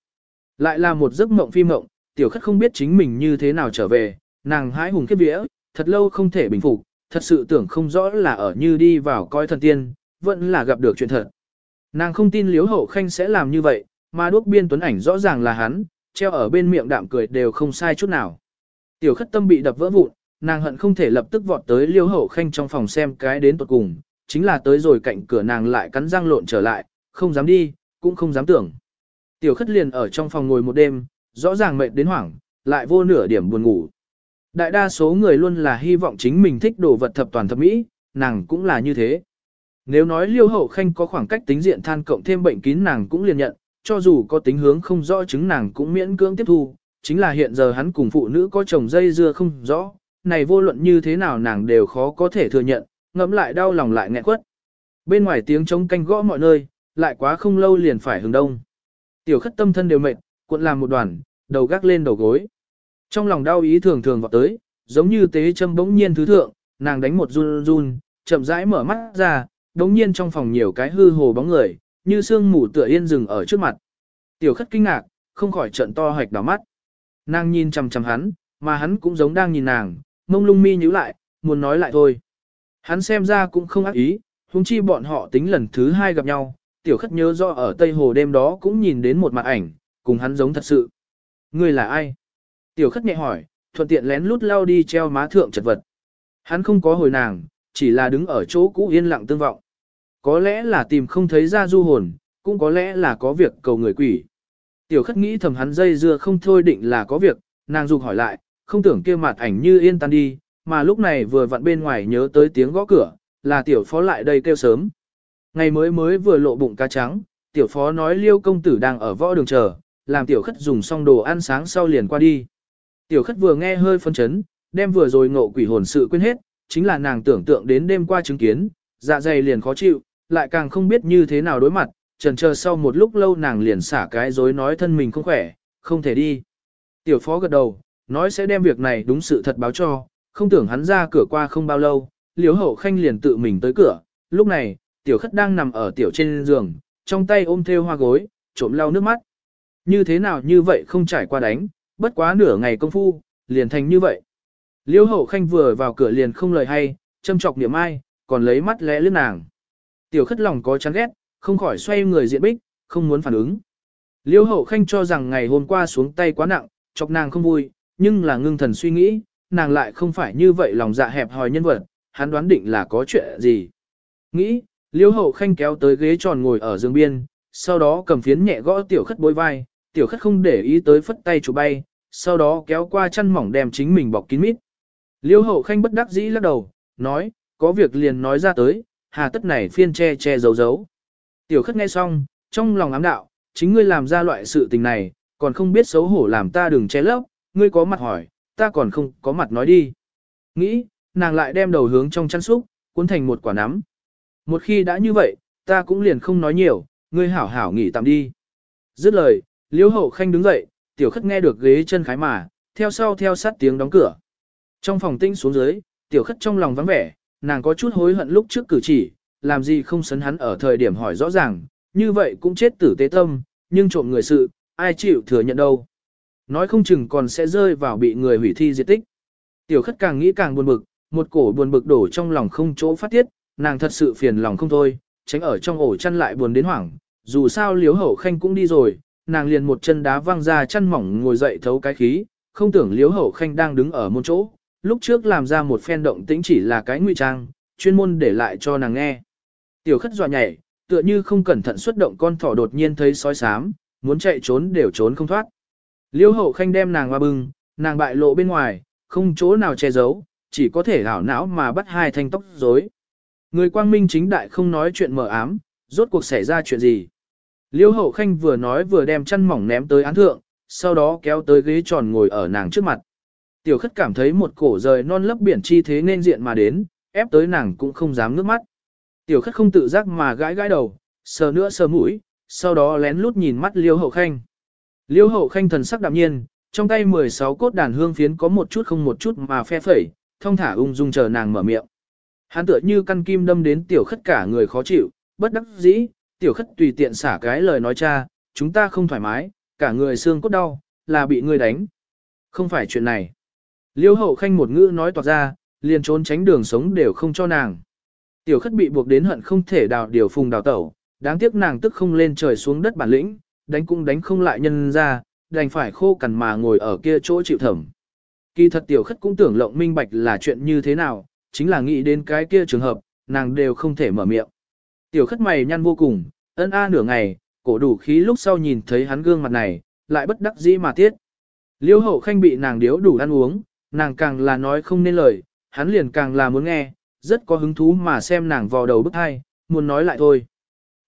Lại là một giấc mộng phi mộng, tiểu khất không biết chính mình như thế nào trở về, nàng hãi hùng kiếp vía, thật lâu không thể bình phục, thật sự tưởng không rõ là ở như đi vào coi thần tiên, vẫn là gặp được chuyện thật. Nàng không tin liếu hậu khanh sẽ làm như vậy, mà đuốc biên tuấn ảnh rõ ràng là hắn, treo ở bên miệng đạm cười đều không sai chút nào. Tiểu khất tâm bị đập vỡ vụn, nàng hận không thể lập tức vọt tới Liễu hậu khanh trong phòng xem cái đến tuột cùng, chính là tới rồi cạnh cửa nàng lại cắn răng lộn trở lại, không dám đi, cũng không dám tưởng. Tiểu khất liền ở trong phòng ngồi một đêm, rõ ràng mệt đến hoảng, lại vô nửa điểm buồn ngủ. Đại đa số người luôn là hy vọng chính mình thích đồ vật thập toàn thập mỹ, nàng cũng là như thế. Nếu nói liêu hậu khanh có khoảng cách tính diện than cộng thêm bệnh kín nàng cũng liền nhận, cho dù có tính hướng không rõ chứng nàng cũng miễn cưỡng tiếp thu, chính là hiện giờ hắn cùng phụ nữ có chồng dây dưa không rõ, này vô luận như thế nào nàng đều khó có thể thừa nhận, ngẫm lại đau lòng lại nghẹn quất. Bên ngoài tiếng trống canh gõ mọi nơi, lại quá không lâu liền phải hướng đông. Tiểu khất tâm thân đều mệt, cuộn làm một đoàn, đầu gác lên đầu gối. Trong lòng đau ý thường thường vọt tới, giống như tế châm bỗng nhiên thứ thượng, nàng đánh một run run, chậm rãi mở mắt ra, đống nhiên trong phòng nhiều cái hư hồ bóng người, như sương mù tựa yên rừng ở trước mặt. Tiểu khất kinh ngạc, không khỏi trận to hoạch đỏ mắt. Nàng nhìn chằm chằm hắn, mà hắn cũng giống đang nhìn nàng, mông lung mi nhíu lại, muốn nói lại thôi. Hắn xem ra cũng không ác ý, huống chi bọn họ tính lần thứ hai gặp nhau, tiểu khất nhớ rõ ở Tây Hồ đêm đó cũng nhìn đến một mặt ảnh, cùng hắn giống thật sự. Ngươi là ai? Tiểu khất nhẹ hỏi, thuận tiện lén lút lao đi treo má thượng chật vật. Hắn không có hồi nàng, chỉ là đứng ở chỗ cũ yên lặng tương vọng. Có lẽ là tìm không thấy ra du hồn, cũng có lẽ là có việc cầu người quỷ. Tiểu khất nghĩ thầm hắn dây dưa không thôi định là có việc, nàng dục hỏi lại, không tưởng kia mặt ảnh như yên tan đi, mà lúc này vừa vặn bên ngoài nhớ tới tiếng gõ cửa, là tiểu phó lại đây kêu sớm. Ngày mới mới vừa lộ bụng cá trắng, tiểu phó nói liêu công tử đang ở võ đường chờ, làm tiểu khất dùng xong đồ ăn sáng sau liền qua đi. Tiểu khất vừa nghe hơi phân chấn, đem vừa rồi ngộ quỷ hồn sự quên hết, chính là nàng tưởng tượng đến đêm qua chứng kiến, dạ dày liền khó chịu, lại càng không biết như thế nào đối mặt, trần chờ sau một lúc lâu nàng liền xả cái dối nói thân mình không khỏe, không thể đi. Tiểu phó gật đầu, nói sẽ đem việc này đúng sự thật báo cho, không tưởng hắn ra cửa qua không bao lâu, liếu hậu khanh liền tự mình tới cửa, lúc này, tiểu khất đang nằm ở tiểu trên giường, trong tay ôm theo hoa gối, trộm lau nước mắt. Như thế nào như vậy không trải qua đánh, bất quá nửa ngày công phu, liền thành như vậy. Liêu hậu khanh vừa vào cửa liền không lời hay, châm chọc niệm ai, còn lấy mắt lẽ lướt nàng. Tiểu khất lòng có chán ghét, không khỏi xoay người diện bích, không muốn phản ứng. Liêu hậu khanh cho rằng ngày hôm qua xuống tay quá nặng, chọc nàng không vui, nhưng là ngưng thần suy nghĩ, nàng lại không phải như vậy lòng dạ hẹp hòi nhân vật, hắn đoán định là có chuyện gì. Nghĩ, liêu hậu khanh kéo tới ghế tròn ngồi ở giường biên, sau đó cầm phiến nhẹ gõ tiểu khất bối vai, tiểu khất không để ý tới phất tay chủ bay, sau đó kéo qua chăn mỏng đem chính mình bọc kín mít. Liêu hậu khanh bất đắc dĩ lắc đầu, nói, có việc liền nói ra tới, hà tất này phiên che che giấu giấu. Tiểu khất nghe xong, trong lòng ám đạo, chính ngươi làm ra loại sự tình này, còn không biết xấu hổ làm ta đừng che lấp, ngươi có mặt hỏi, ta còn không có mặt nói đi. Nghĩ, nàng lại đem đầu hướng trong chăn súc, cuốn thành một quả nắm. Một khi đã như vậy, ta cũng liền không nói nhiều, ngươi hảo hảo nghỉ tạm đi. Dứt lời, liễu hậu khanh đứng dậy, tiểu khất nghe được ghế chân khái mà, theo sau theo sát tiếng đóng cửa. Trong phòng tinh xuống dưới, tiểu khất trong lòng vắng vẻ, nàng có chút hối hận lúc trước cử chỉ, làm gì không sấn hắn ở thời điểm hỏi rõ ràng, như vậy cũng chết tử tế tâm, nhưng trộm người sự, ai chịu thừa nhận đâu. Nói không chừng còn sẽ rơi vào bị người hủy thi diệt tích. Tiểu khất càng nghĩ càng buồn bực, một cổ buồn bực đổ trong lòng không chỗ phát tiết, nàng thật sự phiền lòng không thôi, tránh ở trong ổ chăn lại buồn đến hoảng, dù sao liếu hậu khanh cũng đi rồi, nàng liền một chân đá văng ra chăn mỏng ngồi dậy thấu cái khí, không tưởng liếu hậu khanh đang đứng ở một chỗ, lúc trước làm ra một phen động tĩnh chỉ là cái nguy trang, chuyên môn để lại cho nàng nghe. Tiểu khất dọa nhảy, tựa như không cẩn thận xuất động con thỏ đột nhiên thấy sói sám, muốn chạy trốn đều trốn không thoát. Liêu hậu khanh đem nàng qua bưng, nàng bại lộ bên ngoài, không chỗ nào che giấu, chỉ có thể hảo não mà bắt hai thanh tóc rối. Người quang minh chính đại không nói chuyện mờ ám, rốt cuộc xảy ra chuyện gì. Liêu hậu khanh vừa nói vừa đem chăn mỏng ném tới án thượng, sau đó kéo tới ghế tròn ngồi ở nàng trước mặt. Tiểu khất cảm thấy một cổ rời non lấp biển chi thế nên diện mà đến, ép tới nàng cũng không dám nước mắt. Tiểu khất không tự giác mà gãi gãi đầu, sờ nữa sờ mũi, sau đó lén lút nhìn mắt liêu hậu khanh. Liêu hậu khanh thần sắc đạm nhiên, trong tay 16 cốt đàn hương phiến có một chút không một chút mà phe phẩy, thông thả ung dung chờ nàng mở miệng. Hắn tựa như căn kim đâm đến tiểu khất cả người khó chịu, bất đắc dĩ, tiểu khất tùy tiện xả cái lời nói cha, chúng ta không thoải mái, cả người xương cốt đau, là bị người đánh. Không phải chuyện này. Liêu hậu khanh một ngữ nói toạc ra, liền trốn tránh đường sống đều không cho nàng. Tiểu khất bị buộc đến hận không thể đào điều phùng đào tẩu, đáng tiếc nàng tức không lên trời xuống đất bản lĩnh, đánh cũng đánh không lại nhân ra, đành phải khô cằn mà ngồi ở kia chỗ chịu thẩm. Kỳ thật tiểu khất cũng tưởng lộng minh bạch là chuyện như thế nào, chính là nghĩ đến cái kia trường hợp, nàng đều không thể mở miệng. Tiểu khất mày nhăn vô cùng, ân a nửa ngày, cổ đủ khí lúc sau nhìn thấy hắn gương mặt này, lại bất đắc dĩ mà tiết. Liêu hậu khanh bị nàng điếu đủ ăn uống, nàng càng là nói không nên lời, hắn liền càng là muốn nghe, rất có hứng thú mà xem nàng vào đầu bức hai, muốn nói lại thôi.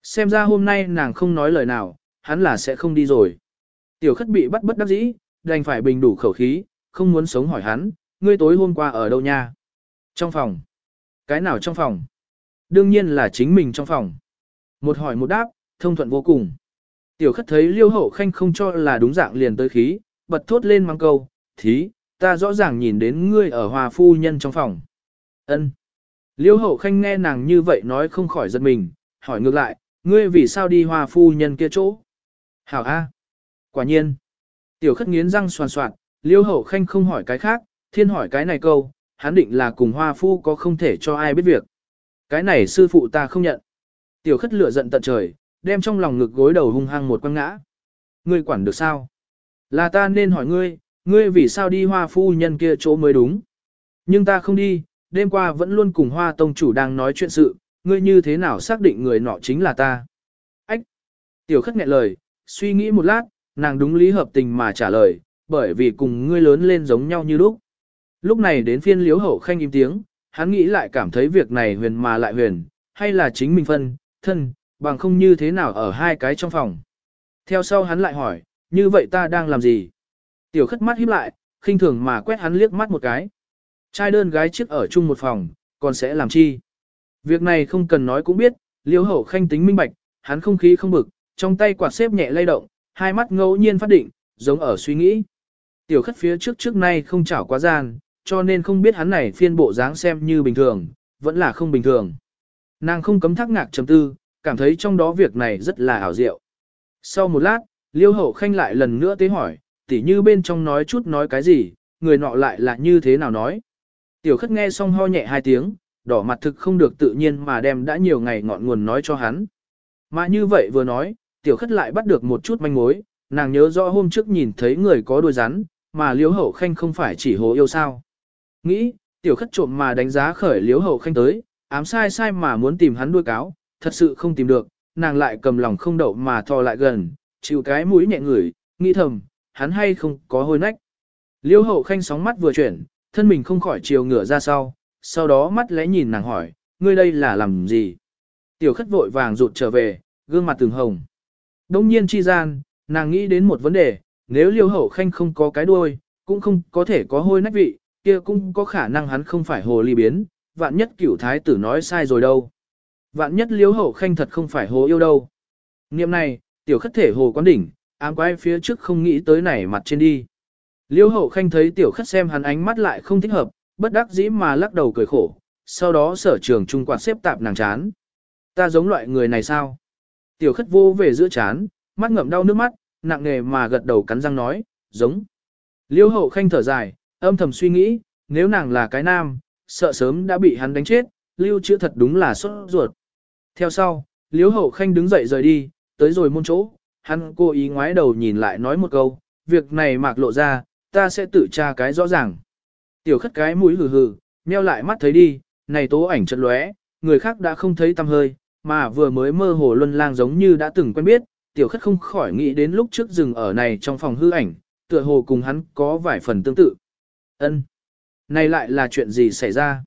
Xem ra hôm nay nàng không nói lời nào, hắn là sẽ không đi rồi. Tiểu khất bị bắt bất đắc dĩ, đành phải bình đủ khẩu khí, không muốn sống hỏi hắn, ngươi tối hôm qua ở đâu nha? Trong phòng. Cái nào trong phòng? Đương nhiên là chính mình trong phòng. Một hỏi một đáp, thông thuận vô cùng. Tiểu khất thấy liêu hậu khanh không cho là đúng dạng liền tới khí, bật thốt lên mang câu, thí, ta rõ ràng nhìn đến ngươi ở hòa phu nhân trong phòng. ân Liêu hậu khanh nghe nàng như vậy nói không khỏi giật mình, hỏi ngược lại, ngươi vì sao đi hòa phu nhân kia chỗ? Hảo A. Quả nhiên. Tiểu khất nghiến răng soàn soạn, liêu hậu khanh không hỏi cái khác, thiên hỏi cái này câu, hắn định là cùng hoa phu có không thể cho ai biết việc. Cái này sư phụ ta không nhận. Tiểu khất lửa giận tận trời, đem trong lòng ngực gối đầu hung hăng một quăng ngã. Ngươi quản được sao? Là ta nên hỏi ngươi, ngươi vì sao đi hoa phu nhân kia chỗ mới đúng. Nhưng ta không đi, đêm qua vẫn luôn cùng hoa tông chủ đang nói chuyện sự, ngươi như thế nào xác định người nọ chính là ta? Ách! Tiểu khất nghẹn lời, suy nghĩ một lát, nàng đúng lý hợp tình mà trả lời, bởi vì cùng ngươi lớn lên giống nhau như lúc. Lúc này đến phiên liếu hậu khanh im tiếng, hắn nghĩ lại cảm thấy việc này huyền mà lại huyền, hay là chính mình phân, thân, bằng không như thế nào ở hai cái trong phòng. Theo sau hắn lại hỏi, như vậy ta đang làm gì? Tiểu khất mắt híp lại, khinh thường mà quét hắn liếc mắt một cái. Trai đơn gái chiếc ở chung một phòng, còn sẽ làm chi? Việc này không cần nói cũng biết, liêu hậu khanh tính minh bạch, hắn không khí không bực, trong tay quạt xếp nhẹ lay động, hai mắt ngẫu nhiên phát định, giống ở suy nghĩ. Tiểu khất phía trước trước nay không chảo quá gian, cho nên không biết hắn này phiên bộ dáng xem như bình thường, vẫn là không bình thường. Nàng không cấm thắc ngạc chấm tư, cảm thấy trong đó việc này rất là ảo diệu. Sau một lát, Liêu Hậu Khanh lại lần nữa tế hỏi, tỉ như bên trong nói chút nói cái gì, người nọ lại là như thế nào nói. Tiểu khất nghe xong ho nhẹ hai tiếng, đỏ mặt thực không được tự nhiên mà đem đã nhiều ngày ngọn nguồn nói cho hắn. Mà như vậy vừa nói, tiểu khất lại bắt được một chút manh mối, nàng nhớ rõ hôm trước nhìn thấy người có đuôi rắn, mà liếu hậu khanh không phải chỉ hồ yêu sao. Nghĩ, tiểu khất trộm mà đánh giá khởi liếu hậu khanh tới, ám sai sai mà muốn tìm hắn đuôi cáo, thật sự không tìm được, nàng lại cầm lòng không đậu mà thò lại gần, chịu cái mũi nhẹ ngửi, nghĩ thầm, hắn hay không có hôi nách. Liêu hậu khanh sóng mắt vừa chuyển, thân mình không khỏi chiều ngửa ra sau, sau đó mắt lẽ nhìn nàng hỏi, ngươi đây là làm gì? Tiểu khất vội vàng rụt trở về, gương mặt từng hồng. Đông nhiên chi gian, nàng nghĩ đến một vấn đề, nếu liêu hậu khanh không có cái đuôi, cũng không có thể có hôi nách vị, kia cũng có khả năng hắn không phải hồ ly biến, vạn nhất cửu thái tử nói sai rồi đâu. Vạn nhất liêu hậu khanh thật không phải hồ yêu đâu. Niệm này, tiểu khất thể hồ quán đỉnh, ám quái phía trước không nghĩ tới này mặt trên đi. Liêu hậu khanh thấy tiểu khất xem hắn ánh mắt lại không thích hợp, bất đắc dĩ mà lắc đầu cười khổ, sau đó sở trường trung quạt xếp tạp nàng chán. Ta giống loại người này sao? Tiểu khất vô về giữa chán, mắt ngậm đau nước mắt, nặng nề mà gật đầu cắn răng nói, giống. Liêu hậu khanh thở dài, âm thầm suy nghĩ, nếu nàng là cái nam, sợ sớm đã bị hắn đánh chết, lưu chữ thật đúng là sốt ruột. Theo sau, liêu hậu khanh đứng dậy rời đi, tới rồi môn chỗ, hắn cố ý ngoái đầu nhìn lại nói một câu, việc này mạc lộ ra, ta sẽ tự tra cái rõ ràng. Tiểu khất cái mũi hừ hừ, nheo lại mắt thấy đi, này tố ảnh chật lóe, người khác đã không thấy tâm hơi, mà vừa mới mơ hồ luân lang giống như đã từng quen biết, tiểu khất không khỏi nghĩ đến lúc trước rừng ở này trong phòng hư ảnh, tựa hồ cùng hắn có vài phần tương tự. Ân, Này lại là chuyện gì xảy ra?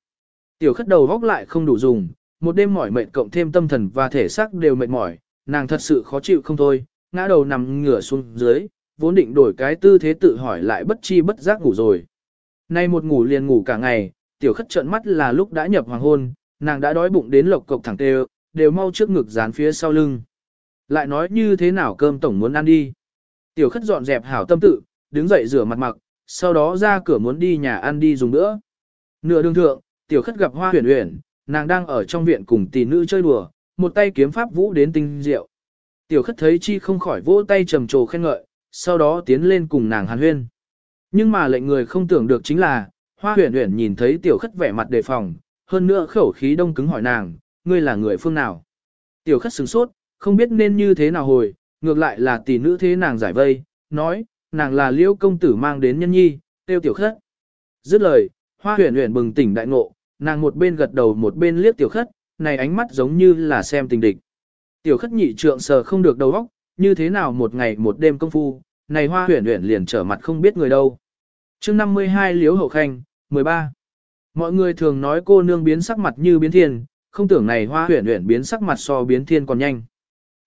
Tiểu khất đầu góc lại không đủ dùng, một đêm mỏi mệt cộng thêm tâm thần và thể xác đều mệt mỏi, nàng thật sự khó chịu không thôi, ngã đầu nằm ngửa xuống dưới, vốn định đổi cái tư thế tự hỏi lại bất chi bất giác ngủ rồi. Nay một ngủ liền ngủ cả ngày, tiểu khất trợn mắt là lúc đã nhập hoàng hôn, nàng đã đói bụng đến lộc cộc thẳng tê đều mau trước ngực dán phía sau lưng. Lại nói như thế nào cơm tổng muốn ăn đi. Tiểu khất dọn dẹp hảo tâm tự, đứng dậy rửa mặt mặc, sau đó ra cửa muốn đi nhà ăn đi dùng nữa. Nửa đường thượng, tiểu khất gặp hoa huyền huyền, nàng đang ở trong viện cùng tỷ nữ chơi đùa, một tay kiếm pháp vũ đến tinh diệu. Tiểu khất thấy chi không khỏi vỗ tay trầm trồ khen ngợi, sau đó tiến lên cùng nàng hàn huyên. Nhưng mà lệnh người không tưởng được chính là, hoa huyền huyền nhìn thấy tiểu khất vẻ mặt đề phòng, hơn nữa khẩu khí đông cứng hỏi nàng, ngươi là người phương nào. Tiểu khất sửng sốt, không biết nên như thế nào hồi, ngược lại là tỷ nữ thế nàng giải vây, nói, nàng là liễu công tử mang đến nhân nhi, tiêu tiểu khất. Dứt lời, hoa huyền huyền bừng tỉnh đại ngộ, nàng một bên gật đầu một bên liếc tiểu khất, này ánh mắt giống như là xem tình địch. Tiểu khất nhị trượng sờ không được đầu óc, như thế nào một ngày một đêm công phu, này hoa huyển huyển liền trở mặt không biết người đâu. chương 52 Liễu Hậu Khanh, 13. Mọi người thường nói cô nương biến sắc mặt như biến thiên, không tưởng này hoa huyển huyển biến sắc mặt so biến thiên còn nhanh.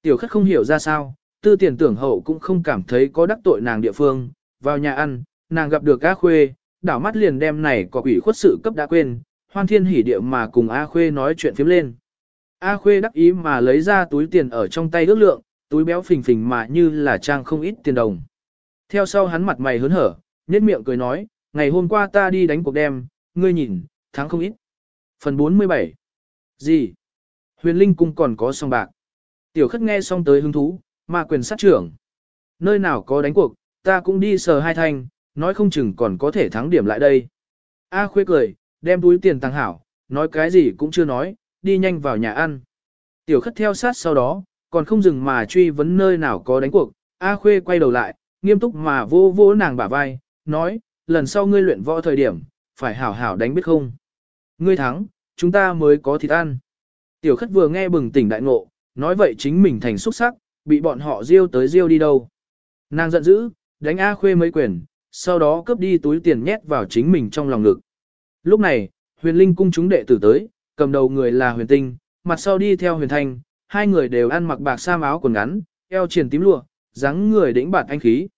Tiểu khất không hiểu ra sao, tư tiền tưởng hậu cũng không cảm thấy có đắc tội nàng địa phương, vào nhà ăn, nàng gặp được A khuê, đảo mắt liền đem này có quỷ khuất sự cấp đã quên, hoan thiên hỉ địa mà cùng A Khuê nói chuyện phím lên. A Khuê đắc ý mà lấy ra túi tiền ở trong tay ước lượng, túi béo phình phình mà như là trang không ít tiền đồng. Theo sau hắn mặt mày hớn hở, nhếch miệng cười nói, ngày hôm qua ta đi đánh cuộc đem, ngươi nhìn, thắng không ít. Phần 47 Gì? Huyền Linh cung còn có song bạc. Tiểu khất nghe xong tới hứng thú, mà quyền sát trưởng. Nơi nào có đánh cuộc, ta cũng đi sờ hai thanh, nói không chừng còn có thể thắng điểm lại đây. A khuê cười, đem túi tiền tăng hảo, nói cái gì cũng chưa nói, đi nhanh vào nhà ăn. Tiểu khất theo sát sau đó, còn không dừng mà truy vấn nơi nào có đánh cuộc. A khuê quay đầu lại, nghiêm túc mà vô vô nàng bả vai, nói, lần sau ngươi luyện võ thời điểm, phải hảo hảo đánh biết không. Ngươi thắng, chúng ta mới có thịt ăn. Tiểu khất vừa nghe bừng tỉnh đại ngộ, nói vậy chính mình thành xuất sắc, bị bọn họ riêu tới riêu đi đâu. Nàng giận dữ, đánh A khuê mấy quyền, sau đó cướp đi túi tiền nhét vào chính mình trong lòng ngực. Lúc này, huyền linh cung chúng đệ tử tới, cầm đầu người là huyền tinh, mặt sau đi theo huyền thanh, hai người đều ăn mặc bạc sam áo quần ngắn, eo triển tím lụa, dáng người đĩnh bạt anh khí.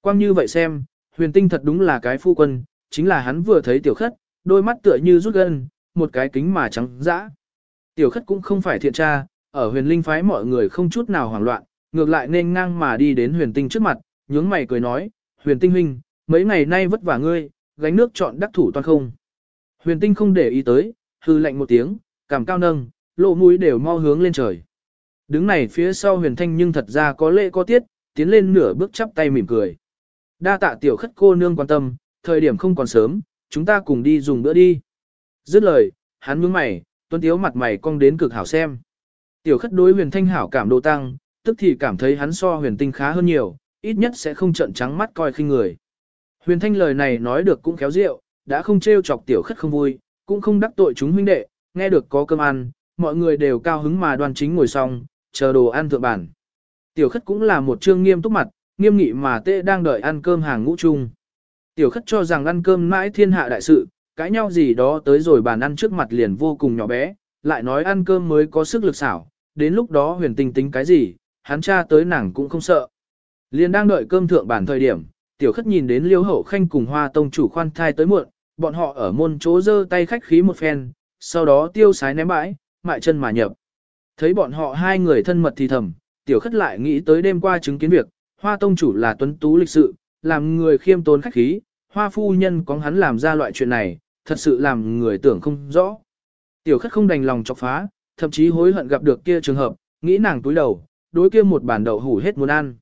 Quang như vậy xem, huyền tinh thật đúng là cái phu quân, chính là hắn vừa thấy tiểu khất, đôi mắt tựa như rút gân, một cái kính mà trắng dã. Tiểu khất cũng không phải thiện tra, ở huyền linh phái mọi người không chút nào hoảng loạn, ngược lại nên ngang mà đi đến huyền tinh trước mặt, nhướng mày cười nói, huyền tinh huynh, mấy ngày nay vất vả ngươi, gánh nước chọn đắc thủ toàn không. Huyền tinh không để ý tới, hư lạnh một tiếng, cảm cao nâng, lộ mũi đều mau hướng lên trời. Đứng này phía sau huyền thanh nhưng thật ra có lễ có tiết, tiến lên nửa bước chắp tay mỉm cười. Đa tạ tiểu khất cô nương quan tâm, thời điểm không còn sớm, chúng ta cùng đi dùng bữa đi. Dứt lời, hắn nhướng mày, tuấn tiếu mặt mày cong đến cực hảo xem. Tiểu khất đối huyền thanh hảo cảm độ tăng, tức thì cảm thấy hắn so huyền tinh khá hơn nhiều, ít nhất sẽ không trợn trắng mắt coi khinh người. Huyền thanh lời này nói được cũng khéo rượu, đã không trêu chọc tiểu khất không vui, cũng không đắc tội chúng huynh đệ, nghe được có cơm ăn, mọi người đều cao hứng mà đoan chính ngồi xong, chờ đồ ăn thượng bản. Tiểu khất cũng là một trương nghiêm túc mặt, nghiêm nghị mà tệ đang đợi ăn cơm hàng ngũ chung. Tiểu khất cho rằng ăn cơm mãi thiên hạ đại sự, cãi nhau gì đó tới rồi bàn ăn trước mặt liền vô cùng nhỏ bé, lại nói ăn cơm mới có sức lực xảo, đến lúc đó huyền tình tính cái gì, hắn cha tới nàng cũng không sợ. Liền đang đợi cơm thượng bản thời điểm, tiểu khất nhìn đến liêu hậu khanh cùng hoa tông chủ khoan thai tới muộn, bọn họ ở môn chỗ dơ tay khách khí một phen, sau đó tiêu sái ném bãi, mại chân mà nhập. Thấy bọn họ hai người thân mật thì thầm, tiểu khất lại nghĩ tới đêm qua chứng kiến việc, hoa tông chủ là tuấn tú lịch sự, làm người khiêm tốn khách khí, hoa phu nhân có hắn làm ra loại chuyện này, thật sự làm người tưởng không rõ. Tiểu khất không đành lòng chọc phá, thậm chí hối hận gặp được kia trường hợp, nghĩ nàng túi đầu, đối kia một bản đậu hủ hết muốn ăn.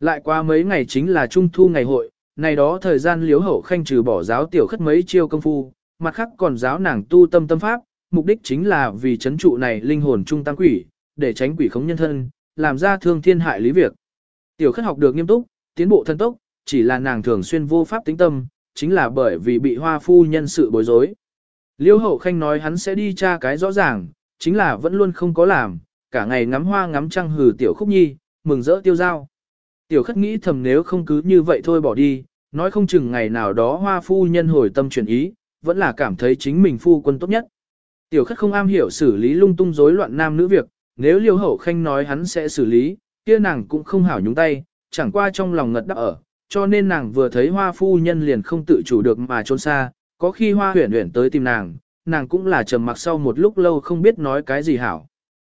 Lại qua mấy ngày chính là trung thu ngày hội, này đó thời gian liếu hậu khanh trừ bỏ giáo tiểu khất mấy chiêu công phu, mặt khác còn giáo nàng tu tâm tâm pháp, mục đích chính là vì chấn trụ này linh hồn trung tăng quỷ, để tránh quỷ khống nhân thân, làm ra thương thiên hại lý việc. Tiểu khất học được nghiêm túc, tiến bộ thân tốc, chỉ là nàng thường xuyên vô pháp tính tâm, chính là bởi vì bị hoa phu nhân sự bối rối. Liêu hậu khanh nói hắn sẽ đi tra cái rõ ràng, chính là vẫn luôn không có làm, cả ngày ngắm hoa ngắm trăng hừ tiểu khúc nhi, mừng rỡ tiêu giao. Tiểu khất nghĩ thầm nếu không cứ như vậy thôi bỏ đi, nói không chừng ngày nào đó hoa phu nhân hồi tâm chuyển ý, vẫn là cảm thấy chính mình phu quân tốt nhất. Tiểu khất không am hiểu xử lý lung tung rối loạn nam nữ việc, nếu liêu hậu khanh nói hắn sẽ xử lý, kia nàng cũng không hảo nhúng tay, chẳng qua trong lòng ngật đắc ở, cho nên nàng vừa thấy hoa phu nhân liền không tự chủ được mà trốn xa, có khi hoa huyển huyển tới tìm nàng, nàng cũng là trầm mặc sau một lúc lâu không biết nói cái gì hảo.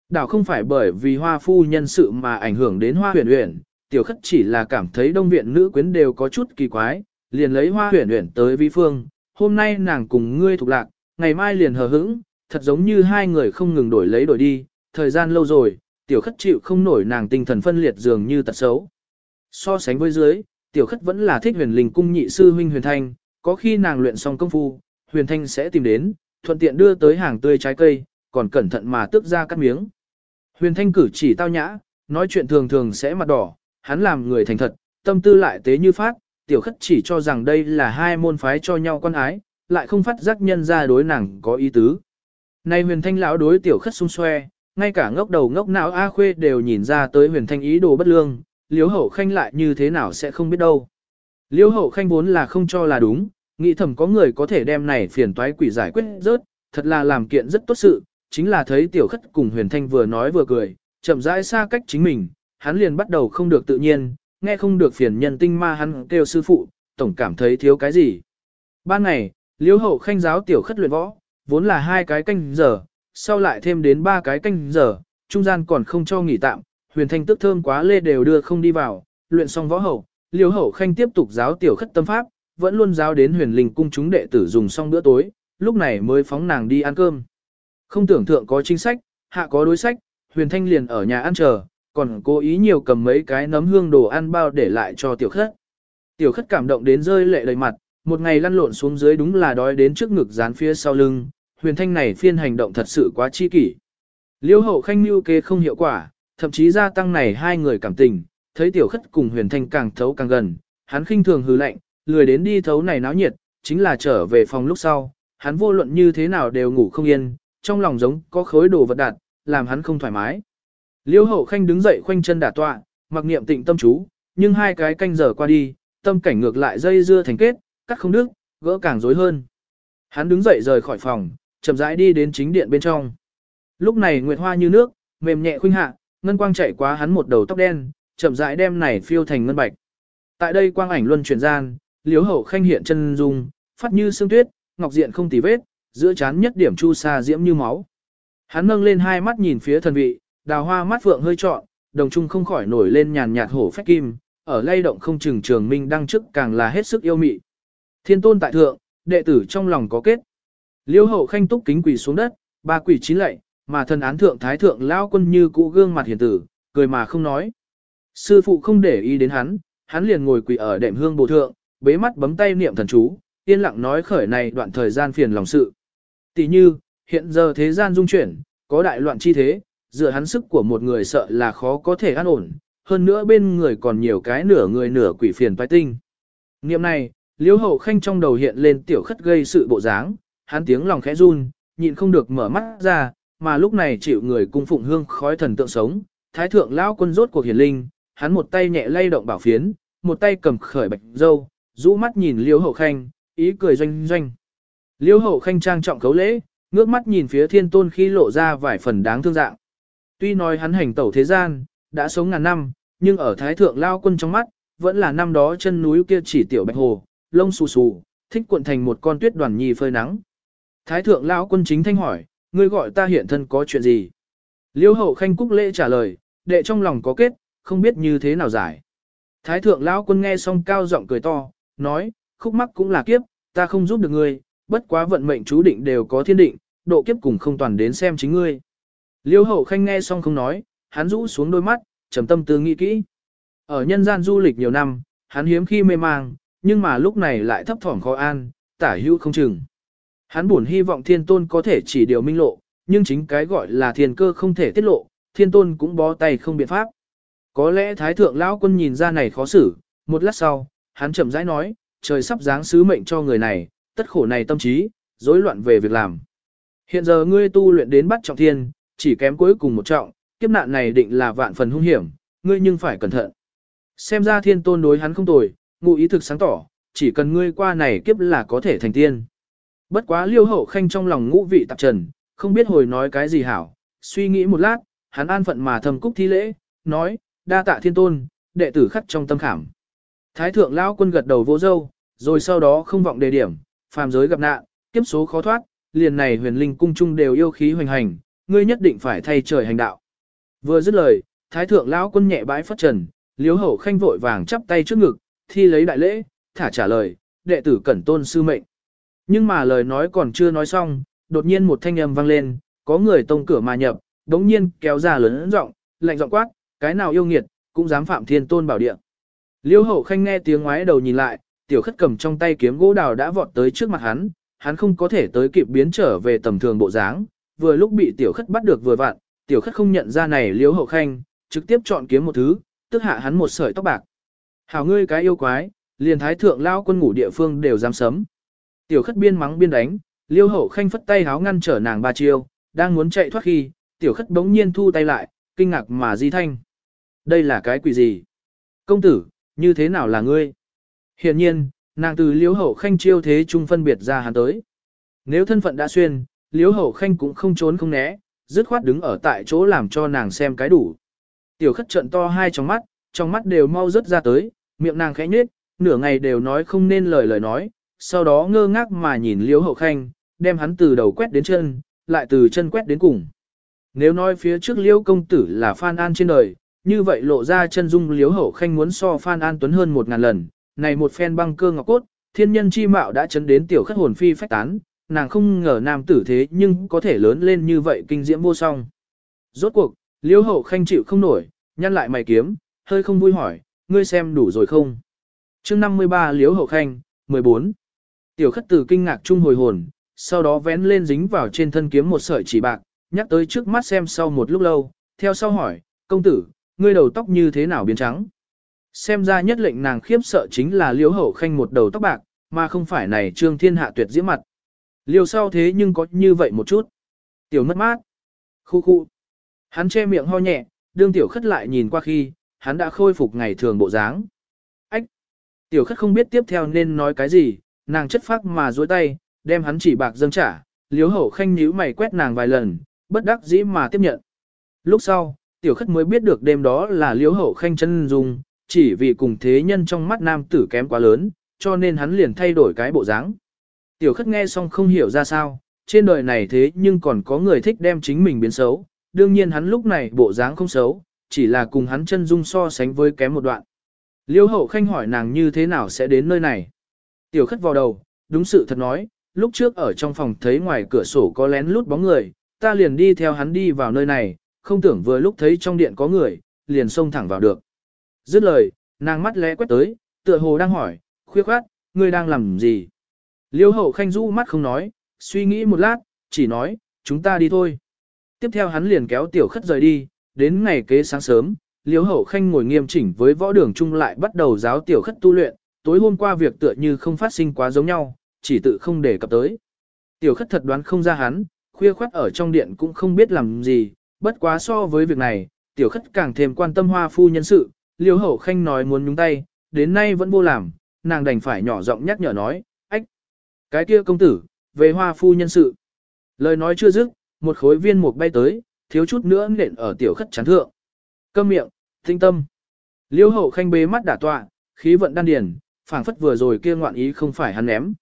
Đảo không phải bởi vì hoa phu nhân sự mà ảnh hưởng đến hoa huyển huyển, tiểu khất chỉ là cảm thấy đông viện nữ quyến đều có chút kỳ quái, liền lấy hoa huyển huyển tới vi phương, hôm nay nàng cùng ngươi thuộc lạc, ngày mai liền hờ hững, thật giống như hai người không ngừng đổi lấy đổi đi, thời gian lâu rồi, tiểu khất chịu không nổi nàng tinh thần phân liệt dường như tật xấu. So sánh với dưới, tiểu khất vẫn là thích huyền linh cung nhị sư huynh huyền thanh, có khi nàng luyện xong công phu, huyền thanh sẽ tìm đến, thuận tiện đưa tới hàng tươi trái cây, còn cẩn thận mà tước ra cắt miếng. Huyền thanh cử chỉ tao nhã, nói chuyện thường thường sẽ mặt đỏ, hắn làm người thành thật, tâm tư lại tế như phát, tiểu khất chỉ cho rằng đây là hai môn phái cho nhau quan ái, lại không phát giác nhân ra đối nàng có ý tứ. Nay huyền thanh lão đối tiểu khất xung xoe, ngay cả ngốc đầu ngốc não A Khuê đều nhìn ra tới huyền thanh ý đồ bất lương, liếu hậu khanh lại như thế nào sẽ không biết đâu. Liêu hậu khanh vốn là không cho là đúng, nghĩ thầm có người có thể đem này phiền toái quỷ giải quyết rớt, thật là làm kiện rất tốt sự, chính là thấy tiểu khất cùng huyền thanh vừa nói vừa cười, chậm rãi xa cách chính mình, hắn liền bắt đầu không được tự nhiên, nghe không được phiền nhân tinh ma hắn kêu sư phụ, tổng cảm thấy thiếu cái gì. Ban ngày, Liễu hậu khanh giáo tiểu khất luyện võ, vốn là hai cái canh giờ, sau lại thêm đến ba cái canh giờ, trung gian còn không cho nghỉ tạm, huyền thanh tức thơm quá lê đều đưa không đi vào, luyện xong võ hậu, Liễu hậu khanh tiếp tục giáo tiểu khất tâm pháp, vẫn luôn giáo đến huyền linh cung chúng đệ tử dùng xong bữa tối, lúc này mới phóng nàng đi ăn cơm. Không tưởng thượng có chính sách, hạ có đối sách, huyền thanh liền ở nhà ăn chờ, còn cố ý nhiều cầm mấy cái nấm hương đồ ăn bao để lại cho tiểu khất. Tiểu khất cảm động đến rơi lệ đầy mặt, một ngày lăn lộn xuống dưới đúng là đói đến trước ngực dán phía sau lưng, huyền thanh này phiên hành động thật sự quá chi kỷ. Liêu hậu khanh mưu kế không hiệu quả, thậm chí gia tăng này hai người cảm tình, thấy tiểu khất cùng huyền thanh càng thấu càng gần, hắn khinh thường hừ lạnh, lười đến đi thấu này náo nhiệt, chính là trở về phòng lúc sau, hắn vô luận như thế nào đều ngủ không yên, trong lòng giống có khối đồ vật đạt, làm hắn không thoải mái. Liêu hậu khanh đứng dậy khoanh chân đả tọa, mặc niệm tịnh tâm chú, nhưng hai cái canh giờ qua đi, tâm cảnh ngược lại dây dưa thành kết, cắt không đứt, gỡ càng rối hơn. Hắn đứng dậy rời khỏi phòng, chậm rãi đi đến chính điện bên trong. Lúc này nguyệt hoa như nước, mềm nhẹ khuynh hạ, ngân quang chạy qua hắn một đầu tóc đen, chậm rãi đem này phiêu thành ngân bạch. Tại đây quang ảnh luân chuyển gian, liếu hậu khanh hiện chân dung, phát như sương tuyết, ngọc diện không tì vết, giữa chán nhất điểm chu sa diễm như máu. Hắn nâng lên hai mắt nhìn phía thần vị, đào hoa mắt vượng hơi trọn, đồng trung không khỏi nổi lên nhàn nhạt hổ phách kim, ở lay động không chừng trường minh đăng chức càng là hết sức yêu mị. Thiên tôn tại thượng, đệ tử trong lòng có kết. Liêu hậu khanh túc kính quỳ xuống đất, ba quỳ chín lạy, mà thần án thượng thái thượng lao quân như cũ gương mặt hiền tử, cười mà không nói. Sư phụ không để ý đến hắn, hắn liền ngồi quỳ ở đệm hương bồ thượng, bế mắt bấm tay niệm thần chú, yên lặng nói khởi này đoạn thời gian phiền lòng sự. Tỷ như, hiện giờ thế gian dung chuyển, có đại loạn chi thế, dựa hắn sức của một người sợ là khó có thể an ổn, hơn nữa bên người còn nhiều cái nửa người nửa quỷ phiền phái tinh. Niệm này, liễu hậu khanh trong đầu hiện lên tiểu khất gây sự bộ dáng, hắn tiếng lòng khẽ run, nhịn không được mở mắt ra, mà lúc này chịu người cung phụng hương khói thần tượng sống, thái thượng lão quân rốt cuộc hiển linh, hắn một tay nhẹ lay động bảo phiến, một tay cầm khởi bạch dâu, rũ mắt nhìn liễu hậu khanh, ý cười doanh doanh. Liễu hậu khanh trang trọng cấu lễ, ngước mắt nhìn phía thiên tôn khi lộ ra vài phần đáng thương dạng. Tuy nói hắn hành tẩu thế gian, đã sống ngàn năm, nhưng ở thái thượng lao quân trong mắt, vẫn là năm đó chân núi kia chỉ tiểu bạch hồ, lông xù xù, thích cuộn thành một con tuyết đoàn nhì phơi nắng. Thái thượng lao quân chính thanh hỏi, ngươi gọi ta hiện thân có chuyện gì? Liêu hậu khanh cúc lễ trả lời, đệ trong lòng có kết, không biết như thế nào giải. Thái thượng lão quân nghe xong cao giọng cười to, nói, khúc mắc cũng là kiếp, ta không giúp được ngươi, bất quá vận mệnh chú định đều có thiên định, độ kiếp cùng không toàn đến xem chính ngươi. Liêu hậu khanh nghe xong không nói, hắn rũ xuống đôi mắt, trầm tâm tư nghĩ kỹ. Ở nhân gian du lịch nhiều năm, hắn hiếm khi mê mang, nhưng mà lúc này lại thấp thỏm khó an, tả hữu không chừng. Hắn buồn hy vọng thiên tôn có thể chỉ điều minh lộ, nhưng chính cái gọi là thiên cơ không thể tiết lộ, thiên tôn cũng bó tay không biện pháp. Có lẽ thái thượng lão quân nhìn ra này khó xử, một lát sau, hắn chậm rãi nói, trời sắp giáng sứ mệnh cho người này, tất khổ này tâm trí, rối loạn về việc làm. Hiện giờ ngươi tu luyện đến bắt trọng thiên, chỉ kém cuối cùng một trọng, kiếp nạn này định là vạn phần hung hiểm, ngươi nhưng phải cẩn thận. Xem ra thiên tôn đối hắn không tồi, ngụ ý thực sáng tỏ, chỉ cần ngươi qua này kiếp là có thể thành tiên. Bất quá liêu hậu khanh trong lòng ngũ vị tạp trần, không biết hồi nói cái gì hảo, suy nghĩ một lát, hắn an phận mà thầm cúc thi lễ, nói, đa tạ thiên tôn, đệ tử khắc trong tâm khảm. Thái thượng lão quân gật đầu vô dâu, rồi sau đó không vọng đề điểm, phàm giới gặp nạn, kiếp số khó thoát, liền này huyền linh cung trung đều yêu khí hoành hành, ngươi nhất định phải thay trời hành đạo. Vừa dứt lời, thái thượng lão quân nhẹ bãi phất trần, liếu hậu khanh vội vàng chắp tay trước ngực, thi lấy đại lễ, thả trả lời, đệ tử cẩn tôn sư mệnh. Nhưng mà lời nói còn chưa nói xong, đột nhiên một thanh âm vang lên, có người tông cửa mà nhập, đống nhiên kéo ra lớn giọng, lạnh giọng quát, cái nào yêu nghiệt, cũng dám phạm thiên tôn bảo địa. Liêu hậu khanh nghe tiếng ngoái đầu nhìn lại, tiểu khất cầm trong tay kiếm gỗ đào đã vọt tới trước mặt hắn, hắn không có thể tới kịp biến trở về tầm thường bộ dáng, vừa lúc bị tiểu khất bắt được vừa vặn, tiểu khất không nhận ra này liêu hậu khanh, trực tiếp chọn kiếm một thứ, tức hạ hắn một sợi tóc bạc. Hảo ngươi cái yêu quái, liền thái thượng lao quân ngủ địa phương đều dám sấm. Tiểu khất biên mắng biên đánh, liêu hậu khanh phất tay háo ngăn trở nàng ba chiêu, đang muốn chạy thoát khi, tiểu khất bỗng nhiên thu tay lại, kinh ngạc mà di thanh. Đây là cái quỷ gì? Công tử, như thế nào là ngươi? Hiện nhiên, nàng từ liêu hậu khanh chiêu thế chung phân biệt ra hắn tới. Nếu thân phận đã xuyên, Liễu hậu khanh cũng không trốn không né, dứt khoát đứng ở tại chỗ làm cho nàng xem cái đủ. Tiểu khất trận to hai trong mắt, trong mắt đều mau rớt ra tới, miệng nàng khẽ nhếch, nửa ngày đều nói không nên lời lời nói, sau đó ngơ ngác mà nhìn Liễu hậu khanh, đem hắn từ đầu quét đến chân, lại từ chân quét đến cùng. Nếu nói phía trước liễu công tử là Phan An trên đời, như vậy lộ ra chân dung liễu hậu khanh muốn so Phan An tuấn hơn một ngàn lần, này một phen băng cơ ngọc cốt, thiên nhân chi mạo đã chấn đến tiểu khất hồn phi phách tán, nàng không ngờ nam tử thế nhưng có thể lớn lên như vậy kinh diễm vô song. Rốt cuộc, liễu hậu khanh chịu không nổi, nhăn lại mày kiếm, hơi không vui hỏi, ngươi xem đủ rồi không? chương 53 liễu hậu khanh, 14. Tiểu khất tử kinh ngạc trung hồi hồn, sau đó vén lên dính vào trên thân kiếm một sợi chỉ bạc, nhắc tới trước mắt xem sau một lúc lâu, theo sau hỏi, công tử, ngươi đầu tóc như thế nào biến trắng? Xem ra nhất lệnh nàng khiếp sợ chính là liễu hậu khanh một đầu tóc bạc, mà không phải này trương thiên hạ tuyệt diễm mặt liều sau thế nhưng có như vậy một chút. Tiểu mất mát. Khu khu. Hắn che miệng ho nhẹ, đương tiểu khất lại nhìn qua khi, hắn đã khôi phục ngày thường bộ dáng. Ách. Tiểu khất không biết tiếp theo nên nói cái gì, nàng chất phác mà duỗi tay, đem hắn chỉ bạc dâng trả, liếu hậu khanh nhíu mày quét nàng vài lần, bất đắc dĩ mà tiếp nhận. Lúc sau, tiểu khất mới biết được đêm đó là liếu hậu khanh chân dung, chỉ vì cùng thế nhân trong mắt nam tử kém quá lớn, cho nên hắn liền thay đổi cái bộ dáng. Tiểu khất nghe xong không hiểu ra sao, trên đời này thế nhưng còn có người thích đem chính mình biến xấu, đương nhiên hắn lúc này bộ dáng không xấu, chỉ là cùng hắn chân dung so sánh với kém một đoạn. Liêu hậu khanh hỏi nàng như thế nào sẽ đến nơi này. Tiểu khất vào đầu, đúng sự thật nói, lúc trước ở trong phòng thấy ngoài cửa sổ có lén lút bóng người, ta liền đi theo hắn đi vào nơi này, không tưởng vừa lúc thấy trong điện có người, liền xông thẳng vào được. Dứt lời, nàng mắt lẽ quét tới, tựa hồ đang hỏi, khuya khoát, ngươi đang làm gì? Liêu hậu khanh rũ mắt không nói, suy nghĩ một lát, chỉ nói, chúng ta đi thôi. Tiếp theo hắn liền kéo tiểu khất rời đi, đến ngày kế sáng sớm, liêu hậu khanh ngồi nghiêm chỉnh với võ đường chung lại bắt đầu giáo tiểu khất tu luyện, tối hôm qua việc tựa như không phát sinh quá giống nhau, chỉ tự không để cập tới. Tiểu khất thật đoán không ra hắn, khuya khoát ở trong điện cũng không biết làm gì, bất quá so với việc này, tiểu khất càng thêm quan tâm hoa phu nhân sự, liêu hậu khanh nói muốn nhúng tay, đến nay vẫn vô làm, nàng đành phải nhỏ giọng nhắc nhở nói, cái kia công tử, về hoa phu nhân sự. Lời nói chưa dứt, một khối viên mục bay tới, thiếu chút nữa nện ở tiểu khất chán thượng. Câm miệng, tinh tâm. Liêu hậu khanh bế mắt đả tọa, khí vận đan điền, phảng phất vừa rồi kia ngoạn ý không phải hắn ném.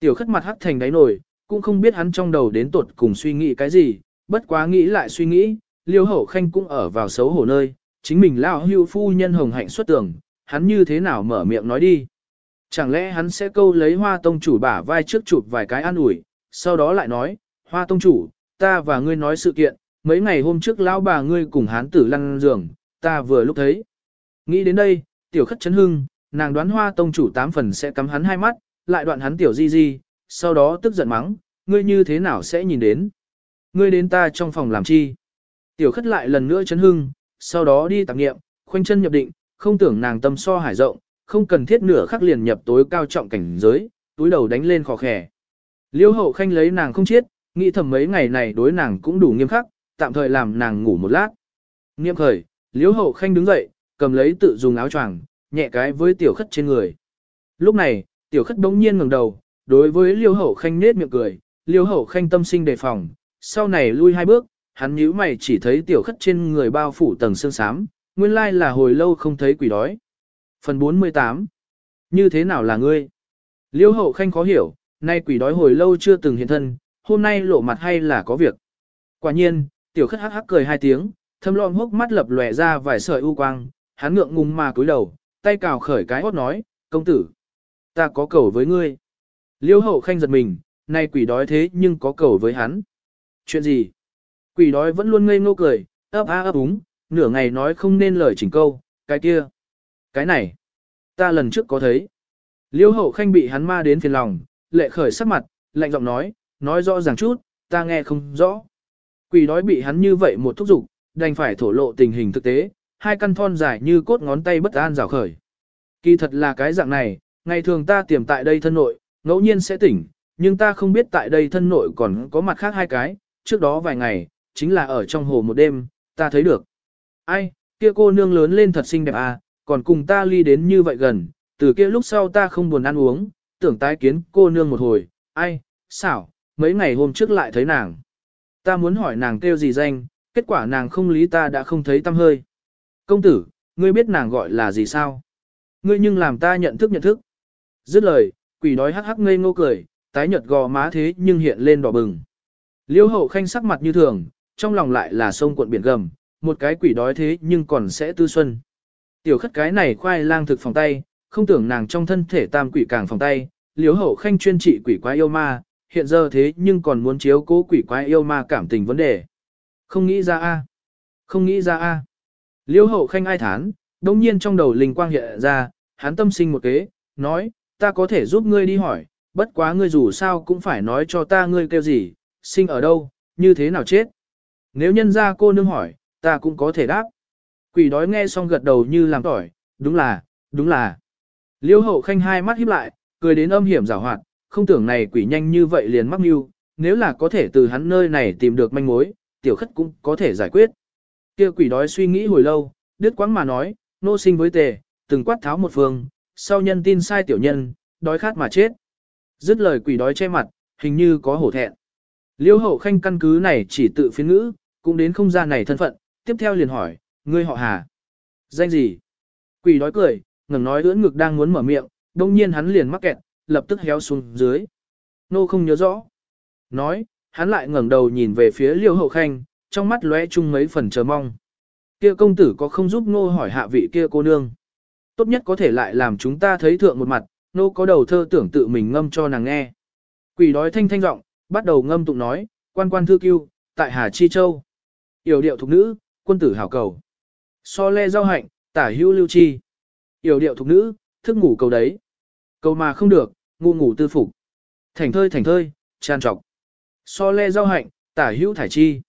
Tiểu khất mặt hắt thành đáy nổi, cũng không biết hắn trong đầu đến tột cùng suy nghĩ cái gì, bất quá nghĩ lại suy nghĩ, liêu hậu khanh cũng ở vào xấu hổ nơi, chính mình lao hưu phu nhân hồng hạnh xuất tưởng, hắn như thế nào mở miệng nói đi. Chẳng lẽ hắn sẽ câu lấy hoa tông chủ bả vai trước chụp vài cái an ủi, sau đó lại nói, hoa tông chủ, ta và ngươi nói sự kiện, mấy ngày hôm trước lão bà ngươi cùng hán tử lăn giường, ta vừa lúc thấy. Nghĩ đến đây, tiểu khất chấn hưng, nàng đoán hoa tông chủ tám phần sẽ cắm hắn hai mắt, lại đoạn hắn tiểu di di, sau đó tức giận mắng, ngươi như thế nào sẽ nhìn đến. Ngươi đến ta trong phòng làm chi. Tiểu khất lại lần nữa chấn hưng, sau đó đi tạp nghiệm, khoanh chân nhập định, không tưởng nàng tâm so hải rộng, không cần thiết nửa khắc liền nhập tối cao trọng cảnh giới, túi đầu đánh lên khó khẻ. Liêu hậu khanh lấy nàng không chết, nghĩ thầm mấy ngày này đối nàng cũng đủ nghiêm khắc, tạm thời làm nàng ngủ một lát. Nghiêm khởi, liêu hậu khanh đứng dậy, cầm lấy tự dùng áo choàng, nhẹ cái với tiểu khất trên người. Lúc này, tiểu khất bỗng nhiên ngẩng đầu, đối với liêu hậu khanh nết miệng cười, liêu hậu khanh tâm sinh đề phòng, sau này lui hai bước, hắn nhíu mày chỉ thấy tiểu khất trên người bao phủ tầng xương xám, nguyên lai là hồi lâu không thấy quỷ đói. Phần 48 Như thế nào là ngươi? Liêu hậu khanh khó hiểu, nay quỷ đói hồi lâu chưa từng hiện thân, hôm nay lộ mặt hay là có việc. Quả nhiên, tiểu khất hắc hắc cười hai tiếng, thâm lom hốc mắt lập lòe ra vài sợi u quang, hắn ngượng ngùng mà cúi đầu, tay cào khởi cái hót nói, công tử, ta có cầu với ngươi. Liêu hậu khanh giật mình, nay quỷ đói thế nhưng có cầu với hắn. Chuyện gì? Quỷ đói vẫn luôn ngây ngô cười, ấp a ấp úng, nửa ngày nói không nên lời chỉnh câu, cái kia. Cái này, ta lần trước có thấy. Liêu hậu khanh bị hắn ma đến phiền lòng, lệ khởi sắc mặt, lạnh giọng nói, nói rõ ràng chút, ta nghe không rõ. Quỷ đói bị hắn như vậy một thúc giục, đành phải thổ lộ tình hình thực tế, hai căn thon dài như cốt ngón tay bất an rào khởi. Kỳ thật là cái dạng này, ngày thường ta tiềm tại đây thân nội, ngẫu nhiên sẽ tỉnh, nhưng ta không biết tại đây thân nội còn có mặt khác hai cái, trước đó vài ngày, chính là ở trong hồ một đêm, ta thấy được. Ai, kia cô nương lớn lên thật xinh đẹp à, còn cùng ta ly đến như vậy gần, từ kia lúc sau ta không buồn ăn uống, tưởng tái kiến cô nương một hồi, ai, xảo, mấy ngày hôm trước lại thấy nàng. Ta muốn hỏi nàng kêu gì danh, kết quả nàng không lý ta đã không thấy tâm hơi. Công tử, ngươi biết nàng gọi là gì sao? Ngươi nhưng làm ta nhận thức nhận thức. Dứt lời, quỷ đói hắc hắc ngây ngô cười, tái nhợt gò má thế nhưng hiện lên đỏ bừng. Liêu hậu khanh sắc mặt như thường, trong lòng lại là sông cuộn biển gầm, một cái quỷ đói thế nhưng còn sẽ tư xuân. Tiểu khất cái này khoai lang thực phòng tay, không tưởng nàng trong thân thể tam quỷ càng phòng tay, liếu hậu khanh chuyên trị quỷ quái yêu ma, hiện giờ thế nhưng còn muốn chiếu cố quỷ quái yêu ma cảm tình vấn đề. Không nghĩ ra a Không nghĩ ra a liếu hậu khanh ai thán, đông nhiên trong đầu linh quang hiện ra, hắn tâm sinh một kế, nói, ta có thể giúp ngươi đi hỏi, bất quá ngươi dù sao cũng phải nói cho ta ngươi kêu gì, sinh ở đâu, như thế nào chết. Nếu nhân ra cô nương hỏi, ta cũng có thể đáp. Quỷ đói nghe xong gật đầu như làm tỏi, đúng là, đúng là. Liêu hậu khanh hai mắt híp lại, cười đến âm hiểm rào hoạt, không tưởng này quỷ nhanh như vậy liền mắc mưu, nếu là có thể từ hắn nơi này tìm được manh mối, tiểu khất cũng có thể giải quyết. Kia quỷ đói suy nghĩ hồi lâu, đứt quãng mà nói, nô sinh với tề, từng quát tháo một phương, sau nhân tin sai tiểu nhân, đói khát mà chết. Dứt lời quỷ đói che mặt, hình như có hổ thẹn. Liêu hậu khanh căn cứ này chỉ tự phiên ngữ, cũng đến không gian này thân phận, tiếp theo liền hỏi, ngươi họ hà. Danh gì? Quỷ đói cười, ngẩng nói ưỡn ngực đang muốn mở miệng, đông nhiên hắn liền mắc kẹt, lập tức héo xuống dưới. Nô không nhớ rõ. Nói, hắn lại ngẩng đầu nhìn về phía liêu hậu khanh, trong mắt lóe chung mấy phần chờ mong. Kia công tử có không giúp nô hỏi hạ vị kia cô nương. Tốt nhất có thể lại làm chúng ta thấy thượng một mặt, nô có đầu thơ tưởng tự mình ngâm cho nàng nghe. Quỷ đói thanh thanh giọng, bắt đầu ngâm tụng nói, quan quan thư cưu, tại Hà Chi Châu. Yểu điệu thục nữ, quân tử hảo cầu. So le giao hạnh, tả hữu lưu chi. Yểu điệu thục nữ, thức ngủ cầu đấy. Cầu mà không được, ngu ngủ tư phục. Thành thơi thành thơi, tràn trọc. So le giao hạnh, tả hữu thải chi.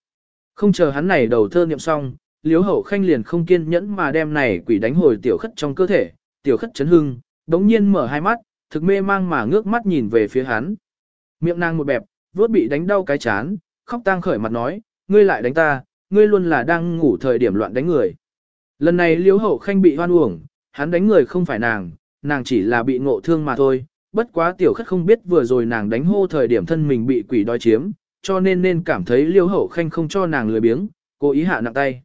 Không chờ hắn này đầu thơ niệm xong, liếu hậu khanh liền không kiên nhẫn mà đem này quỷ đánh hồi tiểu khất trong cơ thể. Tiểu khất chấn hưng, đống nhiên mở hai mắt, thực mê mang mà ngước mắt nhìn về phía hắn. Miệng nàng một bẹp, vuốt bị đánh đau cái chán, khóc tang khởi mặt nói, ngươi lại đánh ta, ngươi luôn là đang ngủ thời điểm loạn đánh người. Lần này liếu hậu khanh bị hoan uổng, hắn đánh người không phải nàng, nàng chỉ là bị ngộ thương mà thôi, bất quá tiểu khất không biết vừa rồi nàng đánh hô thời điểm thân mình bị quỷ đói chiếm, cho nên nên cảm thấy liêu hậu khanh không cho nàng lười biếng, cố ý hạ nặng tay.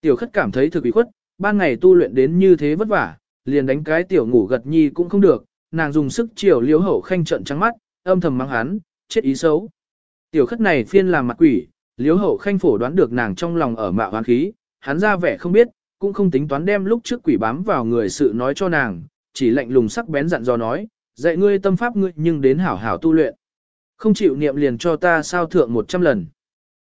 Tiểu khất cảm thấy thực ủy khuất, ban ngày tu luyện đến như thế vất vả, liền đánh cái tiểu ngủ gật nhi cũng không được, nàng dùng sức chiều liêu hậu khanh trận trắng mắt, âm thầm mắng hắn, chết ý xấu. Tiểu khất này phiên làm mặt quỷ, liêu hậu khanh phổ đoán được nàng trong lòng ở mạo hoán khí, hắn ra vẻ không biết, cũng không tính toán đem lúc trước quỷ bám vào người sự nói cho nàng, chỉ lạnh lùng sắc bén dặn dò nói, dạy ngươi tâm pháp ngươi nhưng đến hảo hảo tu luyện. Không chịu niệm liền cho ta sao thượng 100 lần.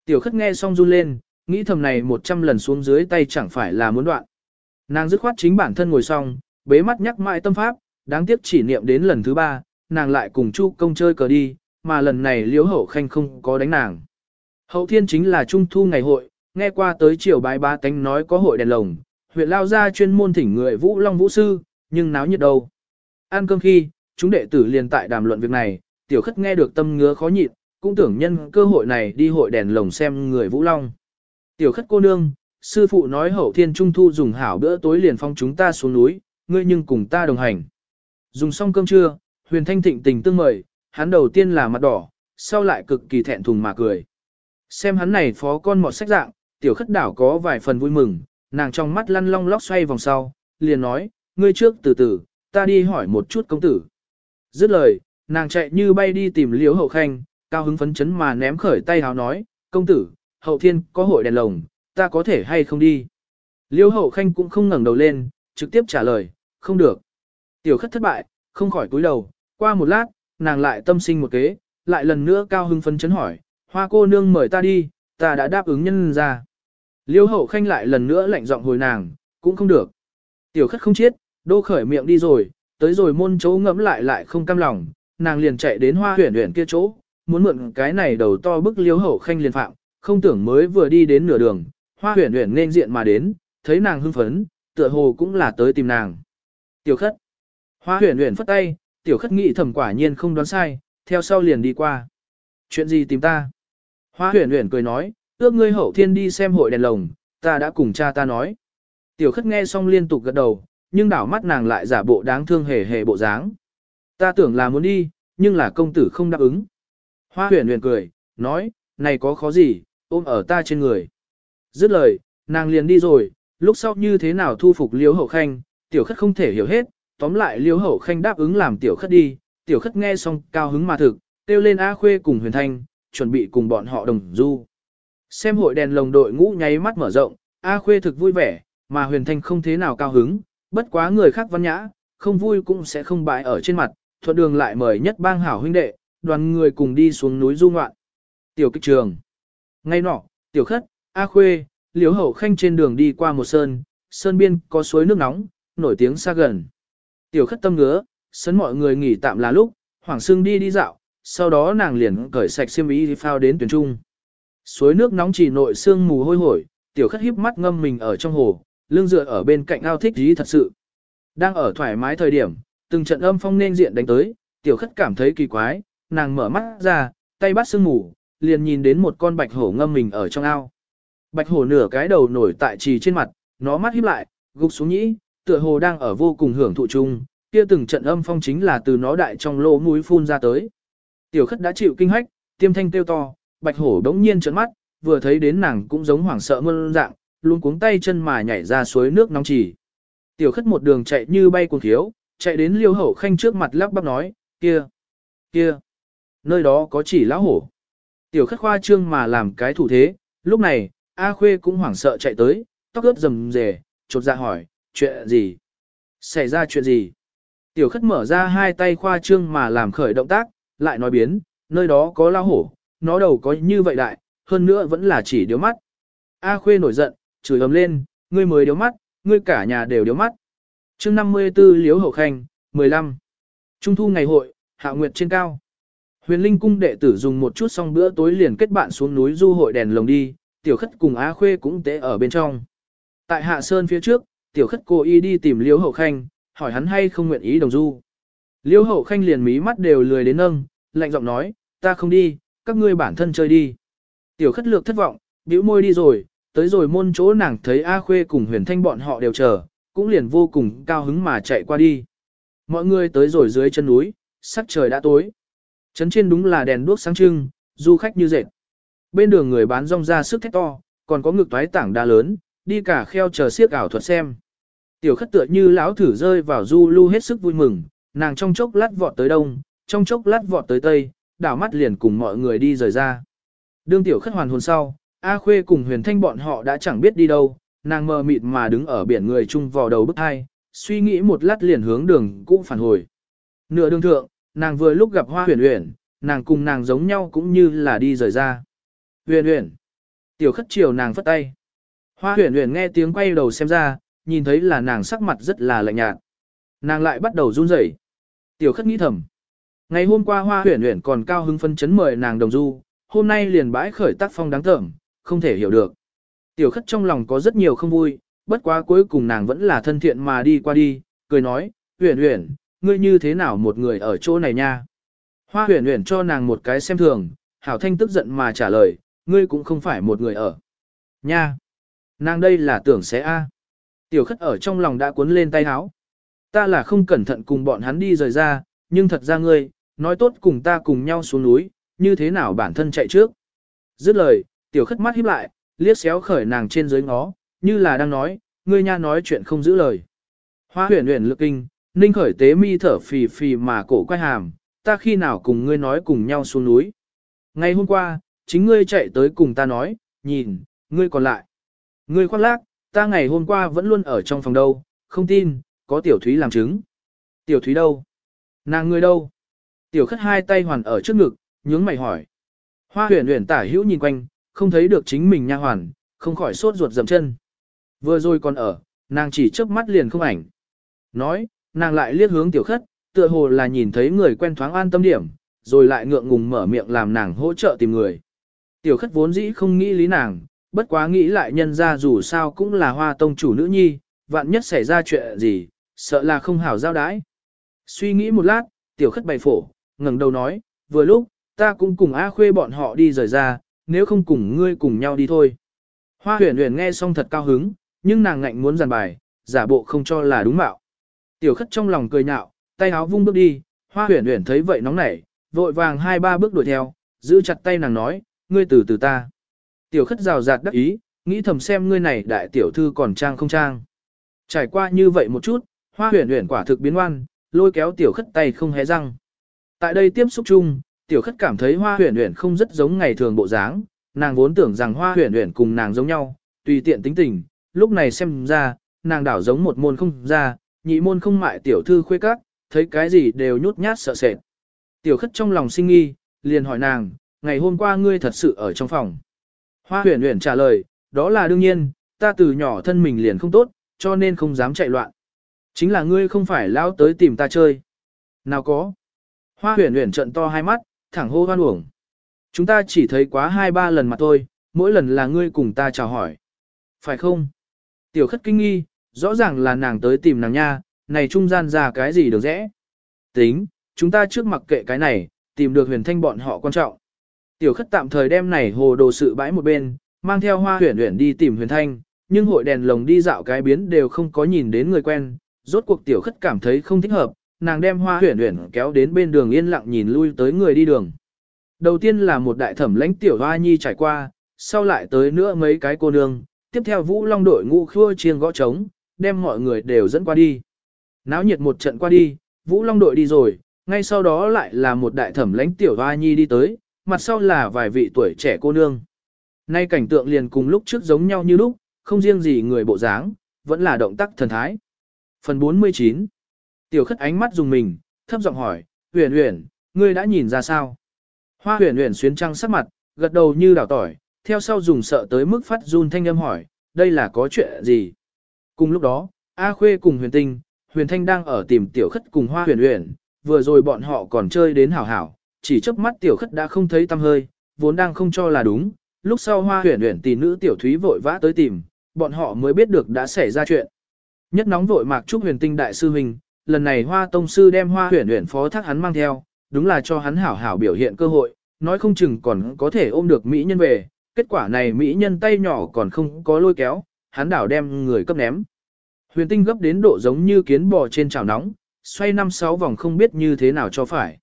Tiểu khất nghe xong run lên, nghĩ thầm này 100 lần xuống dưới tay chẳng phải là muốn đoạn. Nàng dứt khoát chính bản thân ngồi xong, bế mắt nhắc mãi tâm pháp, đáng tiếc chỉ niệm đến lần thứ ba, nàng lại cùng Chu công chơi cờ đi, mà lần này liễu hậu khanh không có đánh nàng. Hậu thiên chính là trung thu ngày hội, nghe qua tới chiều bái ba tánh nói có hội đèn lồng, huyện lao ra chuyên môn thỉnh người vũ long vũ sư, nhưng náo nhiệt đâu. Ăn cơm khi, chúng đệ tử liền tại đàm luận việc này, tiểu khất nghe được tâm ngứa khó nhịn, cũng tưởng nhân cơ hội này đi hội đèn lồng xem người vũ long. Tiểu khất cô nương, sư phụ nói hậu thiên trung thu dùng hảo bữa tối liền phong chúng ta xuống núi, ngươi nhưng cùng ta đồng hành. Dùng xong cơm trưa, huyền thanh thịnh tình tương mời, hắn đầu tiên là mặt đỏ, sau lại cực kỳ thẹn thùng mà cười. Xem hắn này phó con mọt sách dạng, tiểu khất đảo có vài phần vui mừng, nàng trong mắt lăn long lóc xoay vòng sau, liền nói, ngươi trước từ từ, ta đi hỏi một chút công tử. Dứt lời, nàng chạy như bay đi tìm liễu hậu khanh, cao hứng phấn chấn mà ném khởi tay háo nói, công tử, hậu thiên có hội đèn lồng, ta có thể hay không đi. Liễu hậu khanh cũng không ngẩng đầu lên, trực tiếp trả lời, không được. Tiểu khất thất bại, không khỏi cúi đầu, qua một lát, nàng lại tâm sinh một kế, lại lần nữa cao hứng phấn chấn hỏi, hoa cô nương mời ta đi, ta đã đáp ứng nhân ra. Liêu hậu khanh lại lần nữa lạnh giọng hồi nàng, cũng không được. Tiểu khất không chết, đô khởi miệng đi rồi, tới rồi môn chỗ ngẫm lại lại không cam lòng, nàng liền chạy đến hoa huyển huyển kia chỗ, muốn mượn cái này đầu to bức liêu hậu khanh liền phạm, không tưởng mới vừa đi đến nửa đường, hoa huyển huyển nên diện mà đến, thấy nàng hưng phấn, tựa hồ cũng là tới tìm nàng. Tiểu khất. Hoa huyển huyển phất tay, tiểu khất nghĩ thầm quả nhiên không đoán sai, theo sau liền đi qua. Chuyện gì tìm ta? Hoa huyển huyển cười nói, ước ngươi hậu thiên đi xem hội đèn lồng, ta đã cùng cha ta nói. Tiểu khất nghe xong liên tục gật đầu, nhưng đảo mắt nàng lại giả bộ đáng thương hề hề bộ dáng. Ta tưởng là muốn đi, nhưng là công tử không đáp ứng. Hoa huyền huyền cười, nói, này có khó gì, ôm ở ta trên người. Dứt lời, nàng liền đi rồi, lúc sau như thế nào thu phục liếu hậu khanh, tiểu khất không thể hiểu hết, tóm lại liếu hậu khanh đáp ứng làm tiểu khất đi, tiểu khất nghe xong cao hứng mà thực, kêu lên A Khuê cùng Huyền Thanh, chuẩn bị cùng bọn họ đồng du. Xem hội đèn lồng đội ngũ nháy mắt mở rộng, A Khuê thực vui vẻ, mà Huyền Thanh không thế nào cao hứng, bất quá người khác văn nhã, không vui cũng sẽ không bại ở trên mặt, thuận đường lại mời nhất bang hảo huynh đệ, đoàn người cùng đi xuống núi du ngoạn. Tiểu kích trường. Ngay nọ, tiểu khất, A Khuê, liếu hậu khanh trên đường đi qua một sơn, sơn biên có suối nước nóng, nổi tiếng xa gần. Tiểu khất tâm ngứa, sấn mọi người nghỉ tạm là lúc, Hoàng Sương đi đi dạo, sau đó nàng liền cởi sạch xiêm y phao đến tuyển trung. Suối nước nóng chỉ nội sương mù hôi hổi, tiểu khất híp mắt ngâm mình ở trong hồ, lưng dựa ở bên cạnh ao thích ý thật sự. Đang ở thoải mái thời điểm, từng trận âm phong nên diện đánh tới, tiểu khất cảm thấy kỳ quái, nàng mở mắt ra, tay bắt sương mù, liền nhìn đến một con bạch hổ ngâm mình ở trong ao. Bạch hổ nửa cái đầu nổi tại trì trên mặt, nó mắt híp lại, gục xuống nhĩ, tựa hồ đang ở vô cùng hưởng thụ chung, kia từng trận âm phong chính là từ nó đại trong lỗ mũi phun ra tới. Tiểu khất đã chịu kinh hách, tiêm thanh tiêu to, bạch hổ đống nhiên trợn mắt, vừa thấy đến nàng cũng giống hoảng sợ mơn dạng, luôn cuống tay chân mà nhảy ra suối nước nóng chỉ. Tiểu khất một đường chạy như bay cuồng thiếu, chạy đến liêu hậu khanh trước mặt lắp bắp nói, kia, kia, nơi đó có chỉ lão hổ. Tiểu khất khoa trương mà làm cái thủ thế, lúc này, A Khuê cũng hoảng sợ chạy tới, tóc ướt rầm rề, chột ra hỏi, chuyện gì? Xảy ra chuyện gì? Tiểu khất mở ra hai tay khoa trương mà làm khởi động tác, lại nói biến, nơi đó có lao hổ, nó đầu có như vậy đại, hơn nữa vẫn là chỉ điếu mắt. A Khuê nổi giận, chửi ầm lên, ngươi mới điếu mắt, ngươi cả nhà đều điếu mắt. chương 54 Liếu Hậu Khanh, 15. Trung thu ngày hội, hạ nguyệt trên cao. Huyền Linh cung đệ tử dùng một chút xong bữa tối liền kết bạn xuống núi du hội đèn lồng đi, tiểu khất cùng A Khuê cũng tế ở bên trong. Tại Hạ Sơn phía trước, tiểu khất cô y đi tìm liếu Hậu Khanh, hỏi hắn hay không nguyện ý đồng du. Liêu Hậu Khanh liền mí mắt đều lười đến nâng, lạnh giọng nói, ta không đi, các ngươi bản thân chơi đi. Tiểu khất lược thất vọng, bĩu môi đi rồi, tới rồi môn chỗ nàng thấy A Khuê cùng huyền thanh bọn họ đều chờ, cũng liền vô cùng cao hứng mà chạy qua đi. Mọi người tới rồi dưới chân núi, sắc trời đã tối. Trấn trên đúng là đèn đuốc sáng trưng, du khách như dệt. Bên đường người bán rong ra sức thét to, còn có ngực toái tảng đa lớn, đi cả kheo chờ siếc ảo thuật xem. Tiểu khất tựa như lão thử rơi vào du lưu hết sức vui mừng, nàng trong chốc lát vọt tới đông, trong chốc lát vọt tới tây, đảo mắt liền cùng mọi người đi rời ra. Đương tiểu khất hoàn hồn sau, A Khuê cùng huyền thanh bọn họ đã chẳng biết đi đâu, nàng mờ mịt mà đứng ở biển người chung vào đầu bức hai, suy nghĩ một lát liền hướng đường cũ phản hồi. Nửa đường thượng, nàng vừa lúc gặp hoa huyền huyền, nàng cùng nàng giống nhau cũng như là đi rời ra. Huyền huyền. Tiểu khất chiều nàng phất tay. Hoa huyền huyền nghe tiếng quay đầu xem ra, nhìn thấy là nàng sắc mặt rất là lạnh nhạt. Nàng lại bắt đầu run rẩy. Tiểu khất nghĩ thầm. Ngày hôm qua hoa huyền huyền còn cao hứng phân chấn mời nàng đồng du, hôm nay liền bãi khởi tác phong đáng tởm, không thể hiểu được. Tiểu khất trong lòng có rất nhiều không vui, bất quá cuối cùng nàng vẫn là thân thiện mà đi qua đi, cười nói, huyền huyền, ngươi như thế nào một người ở chỗ này nha. Hoa huyền huyền cho nàng một cái xem thường, hảo thanh tức giận mà trả lời, ngươi cũng không phải một người ở. Nha! Nàng đây là tưởng sẽ A. Tiểu khất ở trong lòng đã cuốn lên tay áo, Ta là không cẩn thận cùng bọn hắn đi rời ra, nhưng thật ra ngươi, nói tốt cùng ta cùng nhau xuống núi, như thế nào bản thân chạy trước. Dứt lời, tiểu khất mắt híp lại, liếc xéo khởi nàng trên dưới ngó, như là đang nói, ngươi nha nói chuyện không giữ lời. Hoa huyền huyền lực kinh, ninh khởi tế mi thở phì phì mà cổ quay hàm, ta khi nào cùng ngươi nói cùng nhau xuống núi. Ngày hôm qua, chính ngươi chạy tới cùng ta nói, nhìn, ngươi còn lại. Ngươi khoác lác, ta ngày hôm qua vẫn luôn ở trong phòng đâu, không tin, có tiểu thúy làm chứng. Tiểu thúy đâu? Nàng ngươi đâu? Tiểu khất hai tay hoàn ở trước ngực, nhướng mày hỏi. Hoa huyền huyền tả hữu nhìn quanh, không thấy được chính mình nha hoàn, không khỏi sốt ruột dầm chân. Vừa rồi còn ở, nàng chỉ chớp mắt liền không ảnh. Nói, nàng lại liếc hướng tiểu khất, tựa hồ là nhìn thấy người quen thoáng an tâm điểm, rồi lại ngượng ngùng mở miệng làm nàng hỗ trợ tìm người. Tiểu khất vốn dĩ không nghĩ lý nàng, bất quá nghĩ lại nhân ra dù sao cũng là hoa tông chủ nữ nhi, vạn nhất xảy ra chuyện gì, sợ là không hảo giao đái. Suy nghĩ một lát, tiểu khất bày phổ, ngẩng đầu nói, vừa lúc, ta cũng cùng A khuê bọn họ đi rời ra, nếu không cùng ngươi cùng nhau đi thôi. Hoa huyền huyền nghe xong thật cao hứng, nhưng nàng ngạnh muốn giàn bài, giả bộ không cho là đúng mạo. Tiểu khất trong lòng cười nhạo, tay áo vung bước đi, hoa huyền huyền thấy vậy nóng nảy, vội vàng hai ba bước đuổi theo, giữ chặt tay nàng nói, ngươi từ từ ta. Tiểu khất rào rạt đắc ý, nghĩ thầm xem ngươi này đại tiểu thư còn trang không trang. Trải qua như vậy một chút, hoa huyền huyền quả thực biến oan, lôi kéo tiểu khất tay không hé răng. Tại đây tiếp xúc chung, Tiểu khất cảm thấy hoa huyền huyền không rất giống ngày thường bộ dáng, nàng vốn tưởng rằng hoa huyền huyền cùng nàng giống nhau, tùy tiện tính tình, lúc này xem ra, nàng đảo giống một môn không ra, nhị môn không mại tiểu thư khuê các, thấy cái gì đều nhút nhát sợ sệt. Tiểu khất trong lòng sinh nghi, liền hỏi nàng, ngày hôm qua ngươi thật sự ở trong phòng. Hoa huyền huyền trả lời, đó là đương nhiên, ta từ nhỏ thân mình liền không tốt, cho nên không dám chạy loạn. Chính là ngươi không phải lao tới tìm ta chơi. Nào có. Hoa huyền huyền trận to hai mắt, thẳng hô hoan uổng. Chúng ta chỉ thấy quá hai ba lần mà thôi, mỗi lần là ngươi cùng ta chào hỏi. Phải không? Tiểu khất kinh nghi, rõ ràng là nàng tới tìm nàng nha, này trung gian ra cái gì được rẽ. Tính, chúng ta trước mặc kệ cái này, tìm được huyền thanh bọn họ quan trọng. Tiểu khất tạm thời đem này hồ đồ sự bãi một bên, mang theo hoa huyền huyền đi tìm huyền thanh, nhưng hội đèn lồng đi dạo cái biến đều không có nhìn đến người quen, rốt cuộc tiểu khất cảm thấy không thích hợp, nàng đem hoa huyển huyển kéo đến bên đường yên lặng nhìn lui tới người đi đường. Đầu tiên là một đại thẩm lãnh tiểu hoa nhi trải qua, sau lại tới nữa mấy cái cô nương, tiếp theo vũ long đội ngũ khua chiêng gõ trống, đem mọi người đều dẫn qua đi. Náo nhiệt một trận qua đi, vũ long đội đi rồi, ngay sau đó lại là một đại thẩm lãnh tiểu hoa nhi đi tới, mặt sau là vài vị tuổi trẻ cô nương. Nay cảnh tượng liền cùng lúc trước giống nhau như lúc, không riêng gì người bộ dáng, vẫn là động tác thần thái. Phần 49 Tiểu khất ánh mắt dùng mình, thấp giọng hỏi, huyền huyền, ngươi đã nhìn ra sao? Hoa huyền huyền xuyến trăng sắc mặt, gật đầu như đảo tỏi, theo sau dùng sợ tới mức phát run thanh âm hỏi, đây là có chuyện gì? Cùng lúc đó, A Khuê cùng huyền tinh, huyền thanh đang ở tìm tiểu khất cùng hoa huyền huyền, vừa rồi bọn họ còn chơi đến hảo hảo, chỉ chớp mắt tiểu khất đã không thấy tăm hơi, vốn đang không cho là đúng, lúc sau hoa huyền huyền tỷ nữ tiểu thúy vội vã tới tìm, bọn họ mới biết được đã xảy ra chuyện. Nhất nóng vội mạc chúc huyền tinh đại sư huynh, lần này hoa tông sư đem hoa huyền huyền phó thác hắn mang theo, đúng là cho hắn hảo hảo biểu hiện cơ hội, nói không chừng còn có thể ôm được mỹ nhân về, kết quả này mỹ nhân tay nhỏ còn không có lôi kéo, hắn đảo đem người cấp ném. Huyền tinh gấp đến độ giống như kiến bò trên chảo nóng, xoay năm sáu vòng không biết như thế nào cho phải.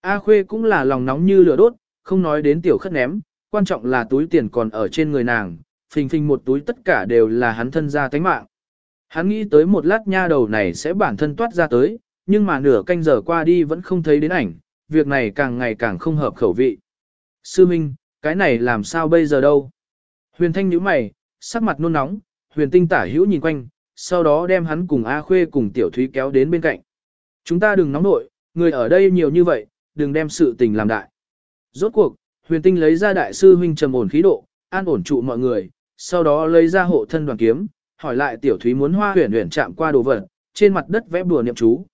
A khuê cũng là lòng nóng như lửa đốt, không nói đến tiểu khất ném, quan trọng là túi tiền còn ở trên người nàng, phình phình một túi tất cả đều là hắn thân ra tánh mạng. Hắn nghĩ tới một lát nha đầu này sẽ bản thân toát ra tới, nhưng mà nửa canh giờ qua đi vẫn không thấy đến ảnh, việc này càng ngày càng không hợp khẩu vị. Sư Minh, cái này làm sao bây giờ đâu? Huyền Thanh nhíu mày, sắc mặt nôn nóng, huyền tinh tả hữu nhìn quanh, sau đó đem hắn cùng A Khuê cùng Tiểu Thúy kéo đến bên cạnh. Chúng ta đừng nóng nội, người ở đây nhiều như vậy, đừng đem sự tình làm đại. Rốt cuộc, huyền tinh lấy ra đại sư huynh trầm ổn khí độ, an ổn trụ mọi người, sau đó lấy ra hộ thân đoàn kiếm, hỏi lại Tiểu Thúy muốn hoa huyền huyền chạm qua đồ vật, trên mặt đất vẽ bùa niệm chú.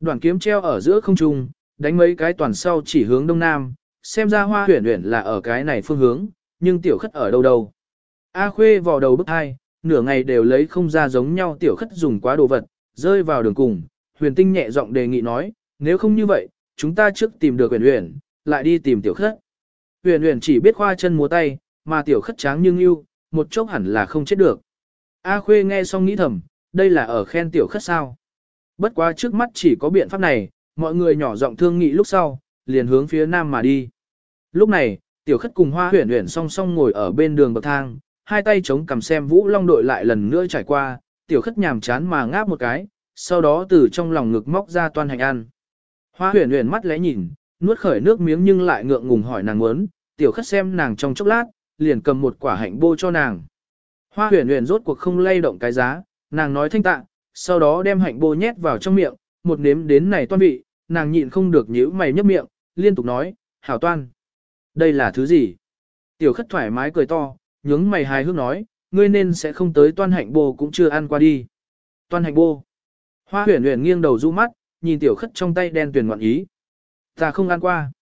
Đoàn kiếm treo ở giữa không trung, đánh mấy cái toàn sau chỉ hướng đông nam, xem ra hoa huyền huyền là ở cái này phương hướng, nhưng tiểu khất ở đâu đâu. A khuê vò đầu bức hai, nửa ngày đều lấy không ra giống nhau tiểu khất dùng quá đồ vật, rơi vào đường cùng, huyền tinh nhẹ giọng đề nghị nói, nếu không như vậy, chúng ta trước tìm được huyền huyền, lại đi tìm tiểu khất. Huyền huyền chỉ biết khoa chân múa tay, mà tiểu khất tráng nhưng yêu, một chốc hẳn là không chết được. A khuê nghe xong nghĩ thầm, đây là ở khen tiểu khất sao. Bất quá trước mắt chỉ có biện pháp này, mọi người nhỏ giọng thương nghị lúc sau, liền hướng phía nam mà đi. Lúc này, tiểu khất cùng hoa huyển huyển song song ngồi ở bên đường bậc thang, hai tay chống cầm xem vũ long đội lại lần nữa trải qua, tiểu khất nhàm chán mà ngáp một cái, sau đó từ trong lòng ngực móc ra toan hành ăn. Hoa huyển huyển mắt lẽ nhìn, nuốt khởi nước miếng nhưng lại ngượng ngùng hỏi nàng muốn, tiểu khất xem nàng trong chốc lát, liền cầm một quả hạnh bô cho nàng. Hoa Huyền Huyền rốt cuộc không lay động cái giá, nàng nói thanh tạ, sau đó đem hạnh bô nhét vào trong miệng, một nếm đến này toan vị, nàng nhịn không được nhíu mày nhấp miệng, liên tục nói, hảo toan. Đây là thứ gì? Tiểu khất thoải mái cười to, nhướng mày hài hước nói, ngươi nên sẽ không tới toan hạnh bô cũng chưa ăn qua đi. Toan hạnh bô. Hoa huyền huyền nghiêng đầu du mắt, nhìn tiểu khất trong tay đen tuyển ngoạn ý. Ta không ăn qua.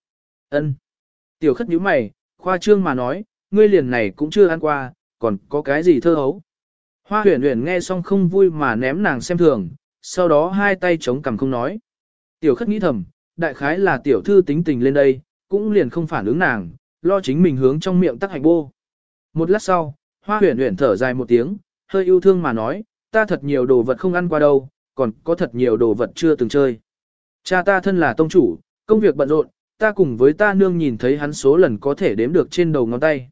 ân Tiểu khất nhíu mày, khoa trương mà nói, ngươi liền này cũng chưa ăn qua, còn có cái gì thơ hấu. Hoa huyền huyền nghe xong không vui mà ném nàng xem thường, sau đó hai tay chống cằm không nói. Tiểu khất nghĩ thầm, đại khái là tiểu thư tính tình lên đây, cũng liền không phản ứng nàng, lo chính mình hướng trong miệng tắc hạnh bô. Một lát sau, hoa huyền huyền thở dài một tiếng, hơi yêu thương mà nói, ta thật nhiều đồ vật không ăn qua đâu, còn có thật nhiều đồ vật chưa từng chơi. Cha ta thân là tông chủ, công việc bận rộn, ta cùng với ta nương nhìn thấy hắn số lần có thể đếm được trên đầu ngón tay.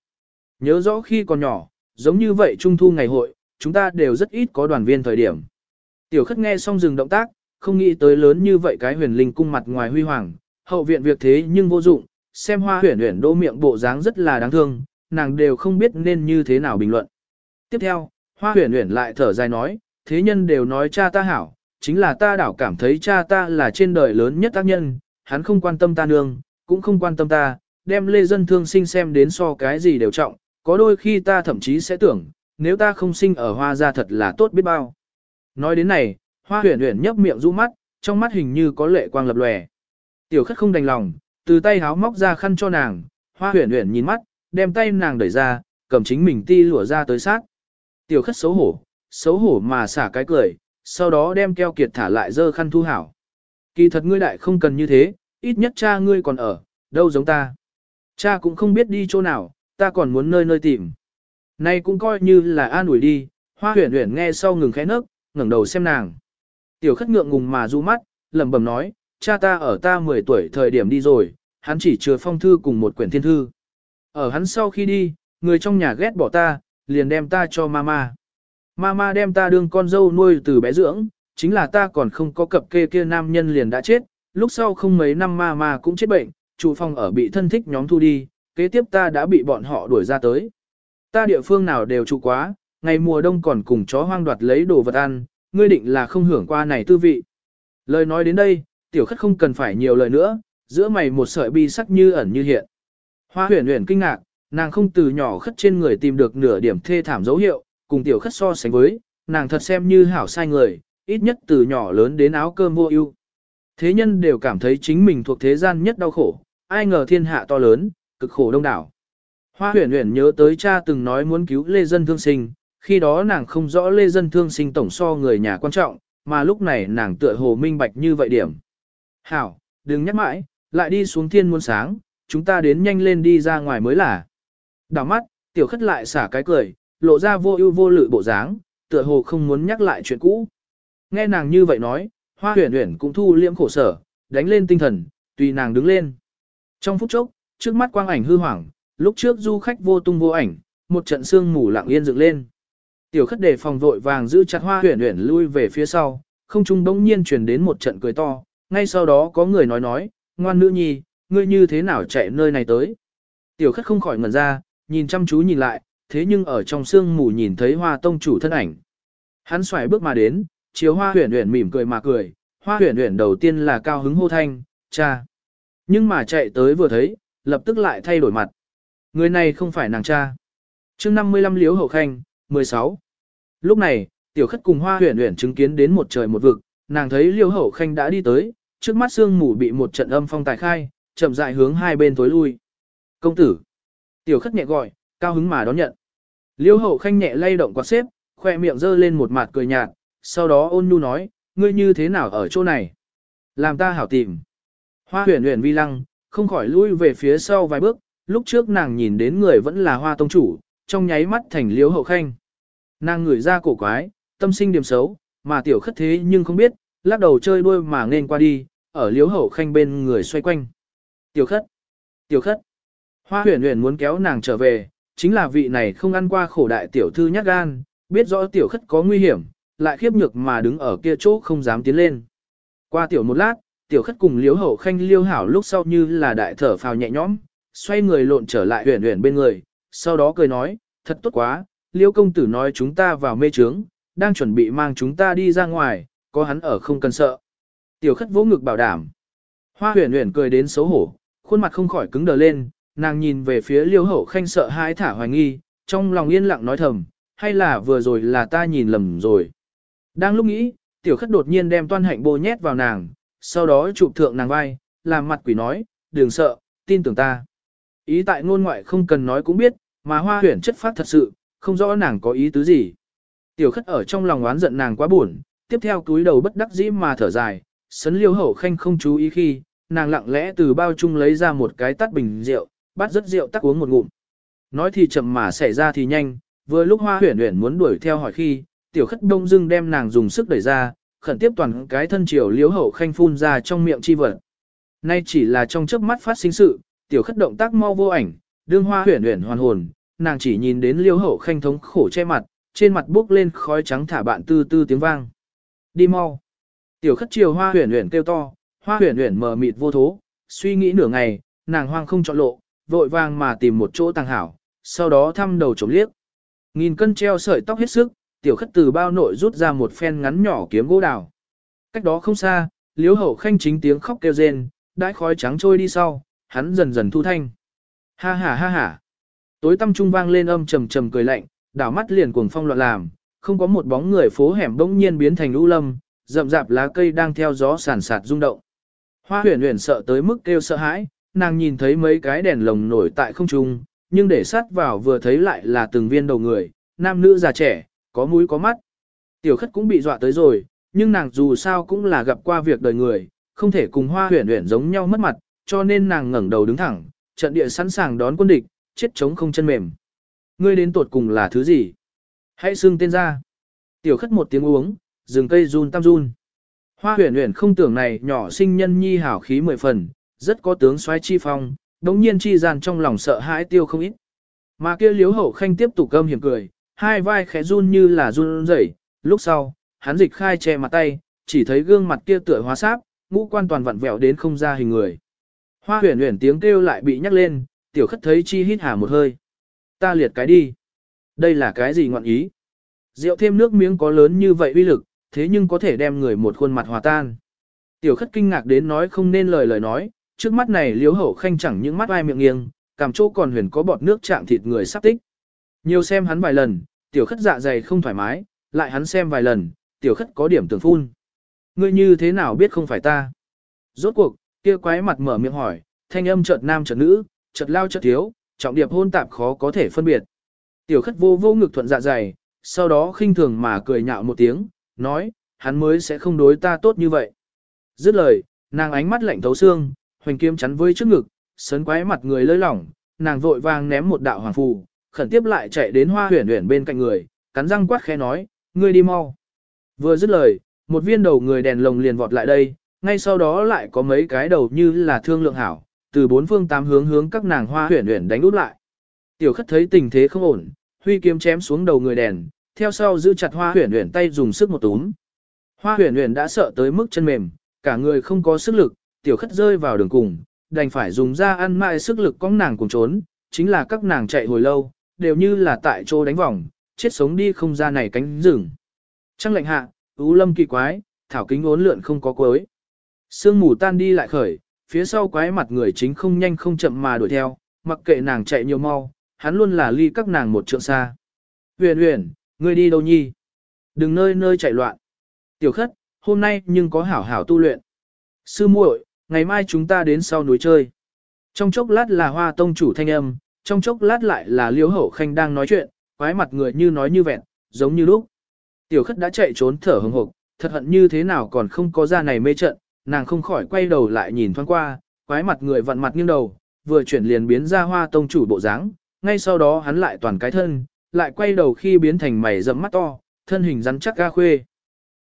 Nhớ rõ khi còn nhỏ, giống như vậy trung thu ngày hội, chúng ta đều rất ít có đoàn viên thời điểm. Tiểu khất nghe xong dừng động tác, không nghĩ tới lớn như vậy cái huyền linh cung mặt ngoài huy hoàng, hậu viện việc thế nhưng vô dụng, xem hoa huyền huyền đô miệng bộ dáng rất là đáng thương, nàng đều không biết nên như thế nào bình luận. Tiếp theo, hoa huyền huyền lại thở dài nói, thế nhân đều nói cha ta hảo, chính là ta đảo cảm thấy cha ta là trên đời lớn nhất tác nhân, hắn không quan tâm ta nương, cũng không quan tâm ta, đem lê dân thương sinh xem đến so cái gì đều trọng, có đôi khi ta thậm chí sẽ tưởng, nếu ta không sinh ở hoa gia thật là tốt biết bao. Nói đến này, hoa huyển huyển nhấp miệng rũ mắt, trong mắt hình như có lệ quang lập lòe. Tiểu khất không đành lòng, từ tay háo móc ra khăn cho nàng, hoa huyển huyển nhìn mắt, đem tay nàng đẩy ra, cầm chính mình ti lụa ra tới sát. Tiểu khất xấu hổ, xấu hổ mà xả cái cười, sau đó đem keo kiệt thả lại dơ khăn thu hảo. Kỳ thật ngươi đại không cần như thế, ít nhất cha ngươi còn ở, đâu giống ta. Cha cũng không biết đi chỗ nào, ta còn muốn nơi nơi tìm. Nay cũng coi như là an ủi đi, hoa huyển huyển nghe sau ngừng khẽ nấc, ngẩng đầu xem nàng. Tiểu khất ngượng ngùng mà du mắt, lẩm bẩm nói, cha ta ở ta 10 tuổi thời điểm đi rồi, hắn chỉ chứa phong thư cùng một quyển thiên thư. Ở hắn sau khi đi, người trong nhà ghét bỏ ta, liền đem ta cho mama. Mama đem ta đương con dâu nuôi từ bé dưỡng, chính là ta còn không có cập kê kia nam nhân liền đã chết, lúc sau không mấy năm mama cũng chết bệnh, chủ phòng ở bị thân thích nhóm thu đi, kế tiếp ta đã bị bọn họ đuổi ra tới. Ta địa phương nào đều trụ quá, ngày mùa đông còn cùng chó hoang đoạt lấy đồ vật ăn, ngươi định là không hưởng qua này tư vị. Lời nói đến đây, tiểu khất không cần phải nhiều lời nữa, giữa mày một sợi bi sắc như ẩn như hiện. Hoa huyền huyền kinh ngạc, nàng không từ nhỏ khất trên người tìm được nửa điểm thê thảm dấu hiệu, cùng tiểu khất so sánh với, nàng thật xem như hảo sai người, ít nhất từ nhỏ lớn đến áo cơm vô ưu. Thế nhân đều cảm thấy chính mình thuộc thế gian nhất đau khổ, ai ngờ thiên hạ to lớn, cực khổ đông đảo. Hoa huyền huyền nhớ tới cha từng nói muốn cứu Lê Dân Thương Sinh, khi đó nàng không rõ Lê Dân Thương Sinh tổng so người nhà quan trọng, mà lúc này nàng tựa hồ minh bạch như vậy điểm. Hảo, đừng nhắc mãi, lại đi xuống thiên muôn sáng, chúng ta đến nhanh lên đi ra ngoài mới là. Đảo mắt, tiểu khất lại xả cái cười, lộ ra vô ưu vô lự bộ dáng, tựa hồ không muốn nhắc lại chuyện cũ. Nghe nàng như vậy nói, hoa huyền huyền cũng thu liễm khổ sở, đánh lên tinh thần, tùy nàng đứng lên. Trong phút chốc, trước mắt quang ảnh hư hoảng, lúc trước du khách vô tung vô ảnh, một trận sương mù lặng yên dựng lên. Tiểu khất đề phòng vội vàng giữ chặt hoa huyền huyền lui về phía sau, không trung bỗng nhiên truyền đến một trận cười to, ngay sau đó có người nói nói, ngoan nữ nhi, ngươi như thế nào chạy nơi này tới. Tiểu khất không khỏi ngẩn ra, nhìn chăm chú nhìn lại, thế nhưng ở trong sương mù nhìn thấy hoa tông chủ thân ảnh. Hắn xoài bước mà đến, chiếu hoa huyền huyền mỉm cười mà cười, hoa huyền huyền đầu tiên là cao hứng hô thanh, cha. Nhưng mà chạy tới vừa thấy, lập tức lại thay đổi mặt. Người này không phải nàng cha. chương 55 liếu hậu khanh, 16. Lúc này, tiểu khất cùng hoa huyền huyền chứng kiến đến một trời một vực, nàng thấy liêu hậu khanh đã đi tới, trước mắt sương mù bị một trận âm phong tài khai, chậm rãi hướng hai bên tối lui. Công tử. Tiểu khất nhẹ gọi, cao hứng mà đón nhận. Liêu hậu khanh nhẹ lay động quạt xếp, khoe miệng giơ lên một mặt cười nhạt, sau đó ôn nhu nói, ngươi như thế nào ở chỗ này? Làm ta hảo tìm. Hoa huyền huyền vi lăng, không khỏi lui về phía sau vài bước, lúc trước nàng nhìn đến người vẫn là hoa tông chủ, trong nháy mắt thành liếu hậu khanh. Nàng ngửi ra cổ quái, tâm sinh điểm xấu, mà tiểu khất thế nhưng không biết, lắc đầu chơi đuôi mà nên qua đi, ở liếu hậu khanh bên người xoay quanh. Tiểu khất, tiểu khất, hoa huyền huyền muốn kéo nàng trở về, chính là vị này không ăn qua khổ đại tiểu thư nhát gan, biết rõ tiểu khất có nguy hiểm, lại khiếp nhược mà đứng ở kia chỗ không dám tiến lên. Qua tiểu một lát, tiểu khất cùng liếu hậu khanh liêu hảo lúc sau như là đại thở phào nhẹ nhõm, xoay người lộn trở lại huyền huyền bên người, sau đó cười nói, thật tốt quá, liêu công tử nói chúng ta vào mê trướng, đang chuẩn bị mang chúng ta đi ra ngoài, có hắn ở không cần sợ. Tiểu khất vỗ ngực bảo đảm. Hoa huyền huyền cười đến xấu hổ, khuôn mặt không khỏi cứng đờ lên, nàng nhìn về phía liêu hậu khanh sợ hãi thả hoài nghi, trong lòng yên lặng nói thầm, hay là vừa rồi là ta nhìn lầm rồi. Đang lúc nghĩ, tiểu khất đột nhiên đem toan hạnh bô nhét vào nàng, sau đó chụp thượng nàng vai, làm mặt quỷ nói, đừng sợ, tin tưởng ta. Ý tại ngôn ngoại không cần nói cũng biết, mà hoa huyển chất phát thật sự, không rõ nàng có ý tứ gì. Tiểu khất ở trong lòng oán giận nàng quá buồn, tiếp theo túi đầu bất đắc dĩ mà thở dài, sấn liêu hậu khanh không chú ý khi, nàng lặng lẽ từ bao chung lấy ra một cái tắt bình rượu, bắt rất rượu tắc uống một ngụm. Nói thì chậm mà xảy ra thì nhanh, vừa lúc hoa huyển huyển muốn đuổi theo hỏi khi, tiểu khất đông dưng đem nàng dùng sức đẩy ra, khẩn tiếp toàn cái thân triều liếu hậu khanh phun ra trong miệng chi vật. Nay chỉ là trong chớp mắt phát sinh sự, tiểu khất động tác mau vô ảnh, đương hoa huyền huyền hoàn hồn, nàng chỉ nhìn đến liêu hậu khanh thống khổ che mặt, trên mặt bốc lên khói trắng thả bạn tư tư tiếng vang. Đi mau. Tiểu khất triều hoa huyền huyền kêu to, hoa huyền huyền mờ mịt vô thố, suy nghĩ nửa ngày, nàng hoang không chọn lộ, vội vàng mà tìm một chỗ tàng hảo, sau đó thăm đầu trộm liếc. Nghìn cân treo sợi tóc hết sức, tiểu khất từ bao nội rút ra một phen ngắn nhỏ kiếm gỗ đào. Cách đó không xa, liếu hậu khanh chính tiếng khóc kêu rên, đãi khói trắng trôi đi sau, hắn dần dần thu thanh. Ha ha ha ha. Tối tâm trung vang lên âm trầm trầm cười lạnh, đảo mắt liền cuồng phong loạn làm, không có một bóng người phố hẻm bỗng nhiên biến thành lũ lâm, rậm rạp lá cây đang theo gió sản sạt rung động. Hoa huyền huyền sợ tới mức kêu sợ hãi, nàng nhìn thấy mấy cái đèn lồng nổi tại không trung, nhưng để sát vào vừa thấy lại là từng viên đầu người, nam nữ già trẻ, có mũi có mắt. Tiểu khất cũng bị dọa tới rồi, nhưng nàng dù sao cũng là gặp qua việc đời người, không thể cùng hoa huyển huyển giống nhau mất mặt, cho nên nàng ngẩng đầu đứng thẳng, trận địa sẵn sàng đón quân địch, chết chống không chân mềm. Ngươi đến tột cùng là thứ gì? Hãy xưng tên ra. Tiểu khất một tiếng uống, rừng cây run tam run. Hoa huyển huyển không tưởng này nhỏ sinh nhân nhi hảo khí mười phần, rất có tướng xoáy chi phong, đống nhiên chi gian trong lòng sợ hãi tiêu không ít. Mà kia liếu hậu khanh tiếp tục cơm hiểm cười, hai vai khẽ run như là run rẩy. lúc sau, hắn dịch khai che mặt tay, chỉ thấy gương mặt kia tựa hóa sáp, ngũ quan toàn vặn vẹo đến không ra hình người. Hoa huyền huyền tiếng kêu lại bị nhắc lên, tiểu khất thấy chi hít hà một hơi. Ta liệt cái đi. Đây là cái gì ngọn ý? Rượu thêm nước miếng có lớn như vậy uy lực, thế nhưng có thể đem người một khuôn mặt hòa tan. Tiểu khất kinh ngạc đến nói không nên lời lời nói, trước mắt này liếu hậu khanh chẳng những mắt ai miệng nghiêng, cảm chỗ còn huyền có bọt nước chạm thịt người sắp tích. Nhiều xem hắn vài lần, tiểu khất dạ dày không thoải mái, lại hắn xem vài lần, tiểu khất có điểm tưởng phun. Ngươi như thế nào biết không phải ta? Rốt cuộc, kia quái mặt mở miệng hỏi, thanh âm chợt nam chợt nữ, chợt lao chợt thiếu, trọng điệp hôn tạp khó có thể phân biệt. Tiểu khất vô vô ngực thuận dạ dày, sau đó khinh thường mà cười nhạo một tiếng, nói, hắn mới sẽ không đối ta tốt như vậy. Dứt lời, nàng ánh mắt lạnh thấu xương, hoành kiếm chắn với trước ngực, sấn quái mặt người lơi lỏng, nàng vội vàng ném một đạo hoàng phù, khẩn tiếp lại chạy đến hoa huyền huyền bên cạnh người, cắn răng quát khẽ nói, ngươi đi mau. Vừa dứt lời, một viên đầu người đèn lồng liền vọt lại đây, ngay sau đó lại có mấy cái đầu như là thương lượng hảo, từ bốn phương tám hướng hướng các nàng hoa huyền huyền đánh út lại. Tiểu khất thấy tình thế không ổn, huy kiếm chém xuống đầu người đèn, theo sau giữ chặt hoa huyền huyền tay dùng sức một túm. Hoa huyền huyền đã sợ tới mức chân mềm, cả người không có sức lực, tiểu khất rơi vào đường cùng, đành phải dùng ra ăn mại sức lực con nàng cùng trốn, chính là các nàng chạy hồi lâu, đều như là tại chỗ đánh vòng, chết sống đi không ra này cánh rừng. Trăng lạnh hạ, ú lâm kỳ quái, thảo kính ốn lượn không có cuối. Sương mù tan đi lại khởi, phía sau quái mặt người chính không nhanh không chậm mà đuổi theo, mặc kệ nàng chạy nhiều mau, hắn luôn là ly các nàng một trượng xa. Huyền huyền, ngươi đi đâu nhi? Đừng nơi nơi chạy loạn. Tiểu khất, hôm nay nhưng có hảo hảo tu luyện. Sư muội, ngày mai chúng ta đến sau núi chơi. Trong chốc lát là hoa tông chủ thanh âm, trong chốc lát lại là liêu hậu khanh đang nói chuyện, quái mặt người như nói như vẹn, giống như lúc. Tiểu khất đã chạy trốn thở hừng hực, thật hận như thế nào còn không có ra này mê trận, nàng không khỏi quay đầu lại nhìn thoáng qua, quái mặt người vặn mặt nghiêng đầu, vừa chuyển liền biến ra hoa tông chủ bộ dáng, ngay sau đó hắn lại toàn cái thân, lại quay đầu khi biến thành mày rậm mắt to, thân hình rắn chắc ga khuê.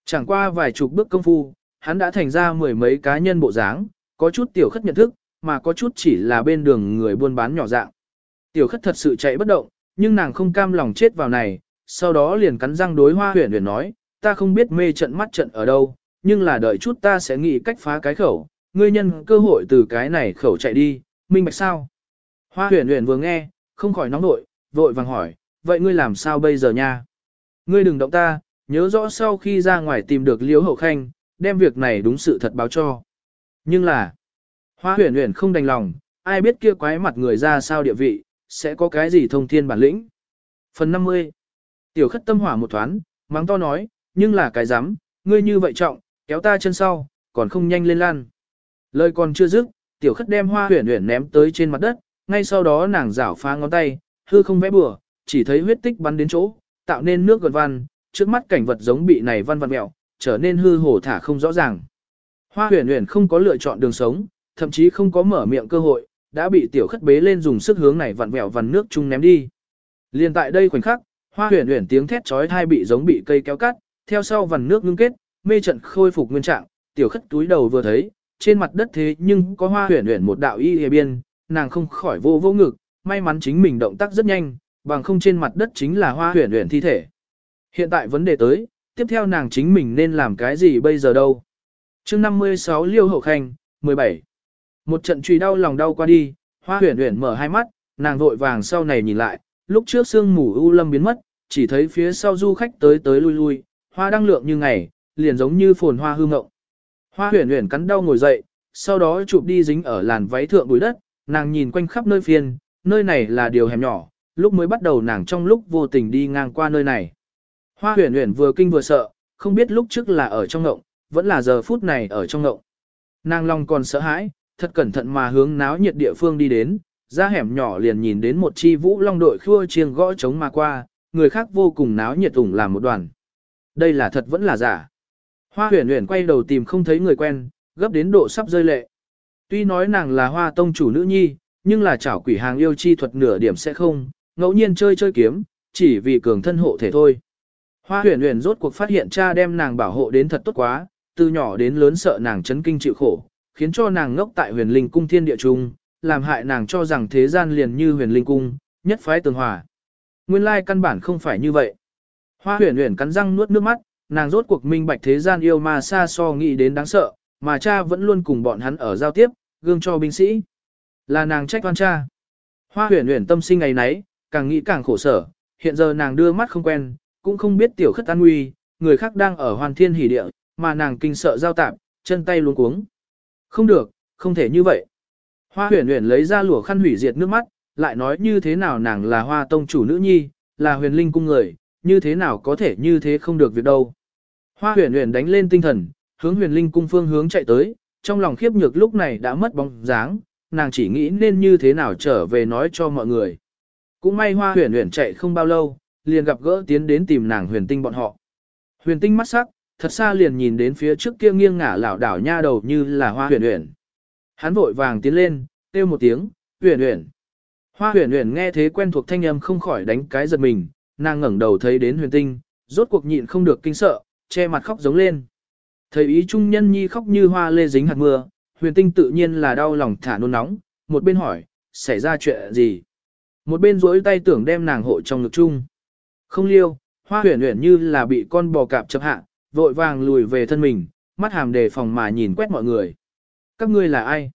Chẳng qua vài chục bước công phu, hắn đã thành ra mười mấy cá nhân bộ dáng, có chút tiểu khất nhận thức, mà có chút chỉ là bên đường người buôn bán nhỏ dạng. Tiểu khất thật sự chạy bất động, nhưng nàng không cam lòng chết vào này, sau đó liền cắn răng đối hoa huyền huyền nói, ta không biết mê trận mắt trận ở đâu, nhưng là đợi chút ta sẽ nghĩ cách phá cái khẩu, ngươi nhân cơ hội từ cái này khẩu chạy đi, minh bạch sao. Hoa huyền huyền vừa nghe, không khỏi nóng nội, vội vàng hỏi, vậy ngươi làm sao bây giờ nha? Ngươi đừng động ta, nhớ rõ sau khi ra ngoài tìm được liễu hậu khanh, đem việc này đúng sự thật báo cho. Nhưng là, hoa huyền huyền không đành lòng, ai biết kia quái mặt người ra sao địa vị, sẽ có cái gì thông thiên bản lĩnh. Phần 50 Tiểu khất tâm hỏa một thoáng, mắng to nói, nhưng là cái dám, ngươi như vậy trọng, kéo ta chân sau, còn không nhanh lên lan. Lời còn chưa dứt, tiểu khất đem hoa huyển huyển ném tới trên mặt đất, ngay sau đó nàng rảo phá ngón tay, hư không vẽ bừa, chỉ thấy huyết tích bắn đến chỗ, tạo nên nước gần văn, trước mắt cảnh vật giống bị này văn văn mẹo, trở nên hư hổ thả không rõ ràng. Hoa huyển huyển không có lựa chọn đường sống, thậm chí không có mở miệng cơ hội, đã bị tiểu khất bế lên dùng sức hướng này vặn vẹo vằn nước chung ném đi. Liên tại đây khoảnh khắc, hoa huyền huyền tiếng thét chói tai bị giống bị cây kéo cắt, theo sau vằn nước ngưng kết, mê trận khôi phục nguyên trạng, tiểu khất túi đầu vừa thấy, trên mặt đất thế nhưng có hoa huyền huyền một đạo y hề biên, nàng không khỏi vô vô ngực, may mắn chính mình động tác rất nhanh, bằng không trên mặt đất chính là hoa huyền huyền thi thể. Hiện tại vấn đề tới, tiếp theo nàng chính mình nên làm cái gì bây giờ đâu. chương 56 Liêu Hậu Khanh, 17. Một trận truy đau lòng đau qua đi, hoa huyền huyền mở hai mắt, nàng vội vàng sau này nhìn lại, lúc trước sương mù u lâm biến mất, chỉ thấy phía sau du khách tới tới lui lui, hoa đăng lượng như ngày, liền giống như phồn hoa hư ngộng. Hoa huyền huyền cắn đau ngồi dậy, sau đó chụp đi dính ở làn váy thượng bụi đất, nàng nhìn quanh khắp nơi phiên, nơi này là điều hẻm nhỏ, lúc mới bắt đầu nàng trong lúc vô tình đi ngang qua nơi này. Hoa huyền huyền vừa kinh vừa sợ, không biết lúc trước là ở trong ngộng, vẫn là giờ phút này ở trong ngộng. Nàng long còn sợ hãi, thật cẩn thận mà hướng náo nhiệt địa phương đi đến, ra hẻm nhỏ liền nhìn đến một chi vũ long đội khua chiêng gõ trống mà qua, người khác vô cùng náo nhiệt ủng làm một đoàn. Đây là thật vẫn là giả. Hoa huyền huyền quay đầu tìm không thấy người quen, gấp đến độ sắp rơi lệ. Tuy nói nàng là hoa tông chủ nữ nhi, nhưng là chảo quỷ hàng yêu chi thuật nửa điểm sẽ không, ngẫu nhiên chơi chơi kiếm, chỉ vì cường thân hộ thể thôi. Hoa huyền huyền rốt cuộc phát hiện cha đem nàng bảo hộ đến thật tốt quá, từ nhỏ đến lớn sợ nàng chấn kinh chịu khổ, khiến cho nàng ngốc tại huyền linh cung thiên địa trung, làm hại nàng cho rằng thế gian liền như huyền linh cung, nhất phái tường hòa. Nguyên lai căn bản không phải như vậy. Hoa huyền huyền cắn răng nuốt nước mắt, nàng rốt cuộc minh bạch thế gian yêu ma xa so nghĩ đến đáng sợ, mà cha vẫn luôn cùng bọn hắn ở giao tiếp, gương cho binh sĩ. Là nàng trách oan cha. Hoa huyền huyền tâm sinh ngày nấy, càng nghĩ càng khổ sở, hiện giờ nàng đưa mắt không quen, cũng không biết tiểu khất an nguy, người khác đang ở hoàn thiên hỉ địa, mà nàng kinh sợ giao tạp, chân tay luống cuống. Không được, không thể như vậy. Hoa huyền huyền lấy ra lụa khăn hủy diệt nước mắt, lại nói như thế nào nàng là hoa tông chủ nữ nhi, là huyền linh cung người, như thế nào có thể như thế không được việc đâu. Hoa huyền huyền đánh lên tinh thần, hướng huyền linh cung phương hướng chạy tới, trong lòng khiếp nhược lúc này đã mất bóng dáng, nàng chỉ nghĩ nên như thế nào trở về nói cho mọi người. Cũng may hoa huyền huyền chạy không bao lâu, liền gặp gỡ tiến đến tìm nàng huyền tinh bọn họ. Huyền tinh mắt sắc, thật xa liền nhìn đến phía trước kia nghiêng ngả lảo đảo nha đầu như là hoa huyền huyền. Hắn vội vàng tiến lên, kêu một tiếng, huyền huyền. Hoa huyền huyền nghe thế quen thuộc thanh âm không khỏi đánh cái giật mình, nàng ngẩng đầu thấy đến huyền tinh, rốt cuộc nhịn không được kinh sợ, che mặt khóc giống lên. Thầy ý trung nhân nhi khóc như hoa lê dính hạt mưa, huyền tinh tự nhiên là đau lòng thả nôn nóng, một bên hỏi, xảy ra chuyện gì? Một bên duỗi tay tưởng đem nàng hộ trong ngực chung. Không liêu, hoa huyền huyền như là bị con bò cạp chập hạ, vội vàng lùi về thân mình, mắt hàm đề phòng mà nhìn quét mọi người. Các ngươi là ai?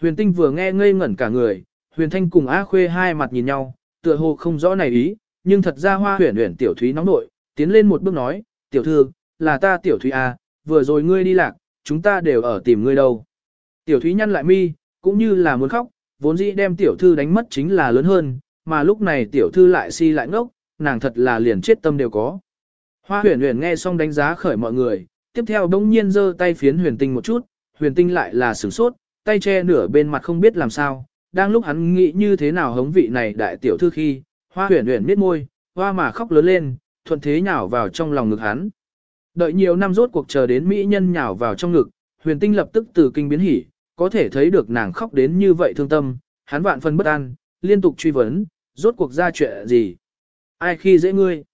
Huyền tinh vừa nghe ngây ngẩn cả người, huyền thanh cùng A khuê hai mặt nhìn nhau, tựa hồ không rõ này ý, nhưng thật ra hoa huyền huyền tiểu thúy nóng nội, tiến lên một bước nói, tiểu thư, là ta tiểu thúy A, vừa rồi ngươi đi lạc, chúng ta đều ở tìm ngươi đâu. Tiểu thúy nhăn lại mi, cũng như là muốn khóc, vốn dĩ đem tiểu thư đánh mất chính là lớn hơn, mà lúc này tiểu thư lại si lại ngốc, nàng thật là liền chết tâm đều có. Hoa huyền huyền nghe xong đánh giá khởi mọi người, tiếp theo bỗng nhiên giơ tay phiến huyền tinh một chút, huyền tinh lại là sửng sốt, tay che nửa bên mặt không biết làm sao, đang lúc hắn nghĩ như thế nào hống vị này đại tiểu thư khi, hoa huyền huyền miết môi, hoa mà khóc lớn lên, thuận thế nhào vào trong lòng ngực hắn. Đợi nhiều năm rốt cuộc chờ đến mỹ nhân nhào vào trong ngực, huyền tinh lập tức từ kinh biến hỉ, có thể thấy được nàng khóc đến như vậy thương tâm, hắn vạn phần bất an, liên tục truy vấn, rốt cuộc ra chuyện gì. Ai khi dễ ngươi?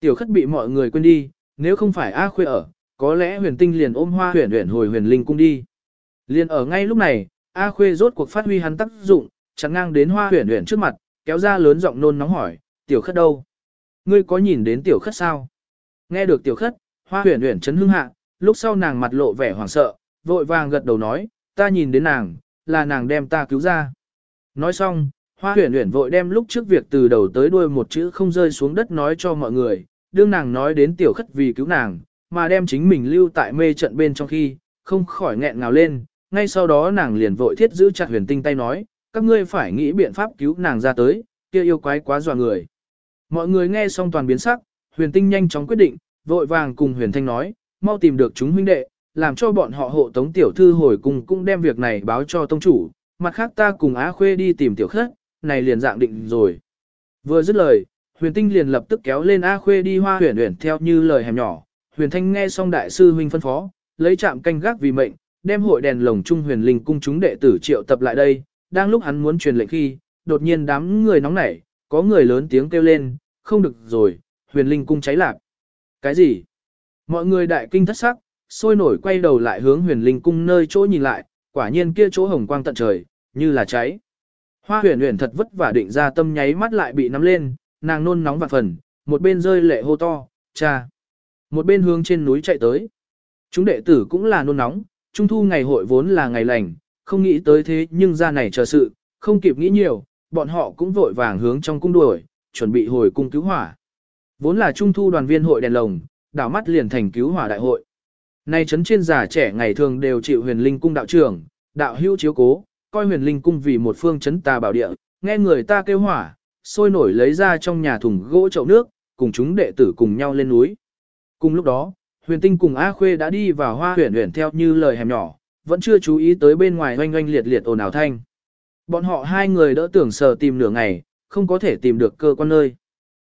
Tiểu khất bị mọi người quên đi, nếu không phải A khuê ở, có lẽ huyền tinh liền ôm hoa huyền huyền hồi huyền linh cung đi. Liền ở ngay lúc này, A khuê rốt cuộc phát huy hắn tác dụng, chắn ngang đến hoa huyền huyền trước mặt, kéo ra lớn giọng nôn nóng hỏi, tiểu khất đâu? Ngươi có nhìn đến tiểu khất sao? Nghe được tiểu khất, hoa huyền huyền chấn hưng hạ, lúc sau nàng mặt lộ vẻ hoảng sợ, vội vàng gật đầu nói, ta nhìn đến nàng, là nàng đem ta cứu ra. Nói xong, hoa huyền huyền vội đem lúc trước việc từ đầu tới đuôi một chữ không rơi xuống đất nói cho mọi người, đương nàng nói đến tiểu khất vì cứu nàng, mà đem chính mình lưu tại mê trận bên trong khi, không khỏi nghẹn ngào lên, ngay sau đó nàng liền vội thiết giữ chặt huyền tinh tay nói, các ngươi phải nghĩ biện pháp cứu nàng ra tới, kia yêu quái quá dọa người. Mọi người nghe xong toàn biến sắc, huyền tinh nhanh chóng quyết định, vội vàng cùng huyền thanh nói, mau tìm được chúng huynh đệ, làm cho bọn họ hộ tống tiểu thư hồi cùng cũng đem việc này báo cho tông chủ, mặt khác ta cùng Á Khuê đi tìm tiểu khất, này liền dạng định rồi. Vừa dứt lời, huyền tinh liền lập tức kéo lên A Khuê đi hoa huyền huyền theo như lời hẻm nhỏ, huyền thanh nghe xong đại sư huynh phân phó, lấy chạm canh gác vì mệnh, đem hội đèn lồng trung huyền linh cung chúng đệ tử triệu tập lại đây, đang lúc hắn muốn truyền lệnh khi, đột nhiên đám người nóng nảy, có người lớn tiếng kêu lên, không được rồi, huyền linh cung cháy lạc. Cái gì? Mọi người đại kinh thất sắc, sôi nổi quay đầu lại hướng huyền linh cung nơi chỗ nhìn lại, quả nhiên kia chỗ hồng quang tận trời, như là cháy. Hoa huyền huyền thật vất vả định ra tâm nháy mắt lại bị nắm lên, nàng nôn nóng và phần, một bên rơi lệ hô to, cha. Một bên hướng trên núi chạy tới. Chúng đệ tử cũng là nôn nóng, trung thu ngày hội vốn là ngày lành, không nghĩ tới thế nhưng ra này chờ sự, không kịp nghĩ nhiều, bọn họ cũng vội vàng hướng trong cung đuổi, chuẩn bị hồi cung cứu hỏa. Vốn là trung thu đoàn viên hội đèn lồng, đảo mắt liền thành cứu hỏa đại hội. Nay chấn trên già trẻ ngày thường đều chịu huyền linh cung đạo trưởng, đạo hữu chiếu cố, coi huyền linh cung vì một phương chấn tà bảo địa, nghe người ta kêu hỏa, sôi nổi lấy ra trong nhà thùng gỗ chậu nước, cùng chúng đệ tử cùng nhau lên núi. Cùng lúc đó, huyền tinh cùng A Khuê đã đi vào hoa huyền huyền theo như lời hẻm nhỏ, vẫn chưa chú ý tới bên ngoài oanh oanh liệt liệt ồn ào thanh. Bọn họ hai người đỡ tưởng sờ tìm nửa ngày, không có thể tìm được cơ quan nơi.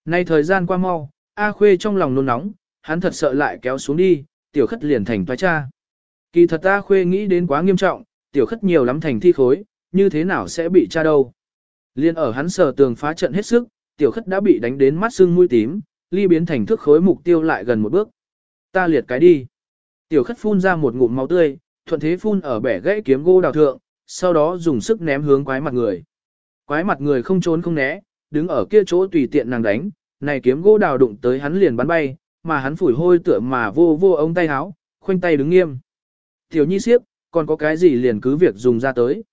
Nay thời gian qua mau, A Khuê trong lòng nôn nóng, hắn thật sợ lại kéo xuống đi, tiểu khất liền thành toái cha. Kỳ thật A Khuê nghĩ đến quá nghiêm trọng, tiểu khất nhiều lắm thành thi khối, như thế nào sẽ bị tra đâu. Liên ở hắn sờ tường phá trận hết sức, tiểu khất đã bị đánh đến mắt sưng mũi tím, ly biến thành thước khối mục tiêu lại gần một bước. Ta liệt cái đi. Tiểu khất phun ra một ngụm máu tươi, thuận thế phun ở bẻ gãy kiếm gỗ đào thượng, sau đó dùng sức ném hướng quái mặt người. Quái mặt người không trốn không né, đứng ở kia chỗ tùy tiện nàng đánh, này kiếm gỗ đào đụng tới hắn liền bắn bay, mà hắn phủi hôi tựa mà vô vô ống tay áo, khoanh tay đứng nghiêm. Tiểu nhi siếp, còn có cái gì liền cứ việc dùng ra tới.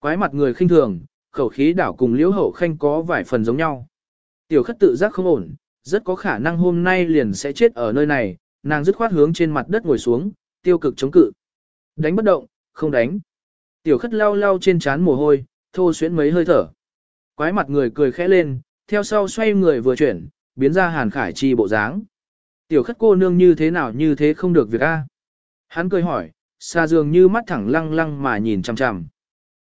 Quái mặt người khinh thường, khẩu khí đảo cùng liễu hậu khanh có vài phần giống nhau. Tiểu khất tự giác không ổn, rất có khả năng hôm nay liền sẽ chết ở nơi này, nàng dứt khoát hướng trên mặt đất ngồi xuống, tiêu cực chống cự. Đánh bất động, không đánh. Tiểu khất lau lau trên trán mồ hôi, thô xuyến mấy hơi thở. Quái mặt người cười khẽ lên, theo sau xoay người vừa chuyển, biến ra hàn khải chi bộ dáng. Tiểu khất cô nương như thế nào như thế không được việc a? Hắn cười hỏi, xa dường như mắt thẳng lăng lăng mà nhìn chằm chằm.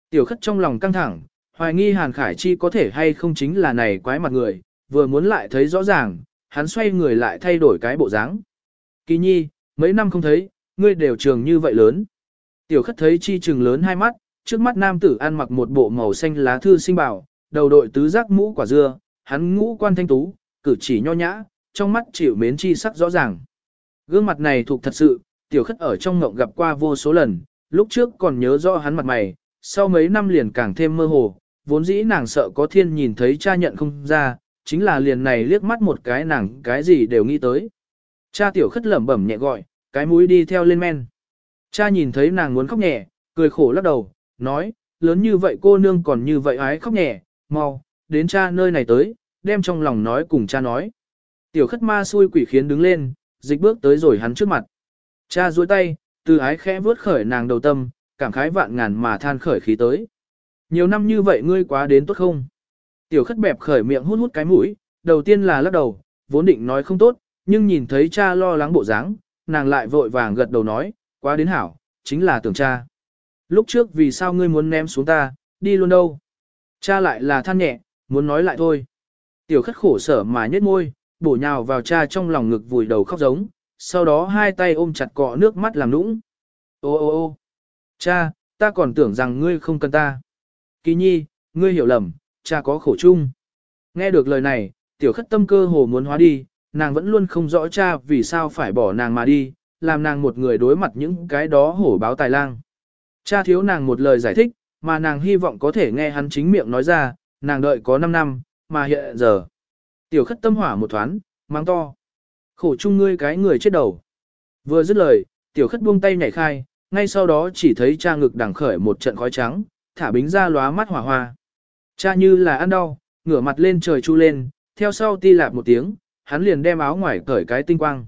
Tiểu khất trong lòng căng thẳng, hoài nghi hàn khải chi có thể hay không chính là này quái mặt người, vừa muốn lại thấy rõ ràng, hắn xoay người lại thay đổi cái bộ dáng. Kỳ nhi, mấy năm không thấy, ngươi đều trường như vậy lớn. Tiểu khất thấy chi trừng lớn hai mắt, trước mắt nam tử ăn mặc một bộ màu xanh lá thư sinh bảo, đầu đội tứ giác mũ quả dưa, hắn ngũ quan thanh tú, cử chỉ nho nhã, trong mắt chịu mến chi sắc rõ ràng. Gương mặt này thuộc thật sự, tiểu khất ở trong ngộng gặp qua vô số lần, lúc trước còn nhớ rõ hắn mặt mày, sau mấy năm liền càng thêm mơ hồ, vốn dĩ nàng sợ có thiên nhìn thấy cha nhận không ra, chính là liền này liếc mắt một cái nàng cái gì đều nghĩ tới. Cha tiểu khất lẩm bẩm nhẹ gọi, cái mũi đi theo lên men. Cha nhìn thấy nàng muốn khóc nhẹ, cười khổ lắc đầu, nói, lớn như vậy cô nương còn như vậy ái khóc nhẹ, mau, đến cha nơi này tới, đem trong lòng nói cùng cha nói. Tiểu khất ma xui quỷ khiến đứng lên, dịch bước tới rồi hắn trước mặt. Cha duỗi tay, từ ái khẽ vớt khởi nàng đầu tâm, cảm khái vạn ngàn mà than khởi khí tới. Nhiều năm như vậy ngươi quá đến tốt không? Tiểu khất bẹp khởi miệng hút hút cái mũi, đầu tiên là lắc đầu, vốn định nói không tốt, nhưng nhìn thấy cha lo lắng bộ dáng, nàng lại vội vàng gật đầu nói, quá đến hảo, chính là tưởng cha. Lúc trước vì sao ngươi muốn ném xuống ta, đi luôn đâu? Cha lại là than nhẹ, muốn nói lại thôi. Tiểu khất khổ sở mà nhếch môi, bổ nhào vào cha trong lòng ngực vùi đầu khóc giống, sau đó hai tay ôm chặt cọ nước mắt làm nũng. Ô ô ô cha, ta còn tưởng rằng ngươi không cần ta. Kỳ nhi, ngươi hiểu lầm, cha có khổ chung. Nghe được lời này, tiểu khất tâm cơ hồ muốn hóa đi, nàng vẫn luôn không rõ cha vì sao phải bỏ nàng mà đi, làm nàng một người đối mặt những cái đó hổ báo tài lang. Cha thiếu nàng một lời giải thích, mà nàng hy vọng có thể nghe hắn chính miệng nói ra, nàng đợi có 5 năm, mà hiện giờ. Tiểu khất tâm hỏa một thoáng, mang to. Khổ chung ngươi cái người chết đầu. Vừa dứt lời, tiểu khất buông tay nhảy khai, ngay sau đó chỉ thấy cha ngực đằng khởi một trận khói trắng, thả bính ra lóa mắt hỏa hoa. Cha như là ăn đau, ngửa mặt lên trời chu lên, theo sau ti lạp một tiếng, hắn liền đem áo ngoài cởi cái tinh quang.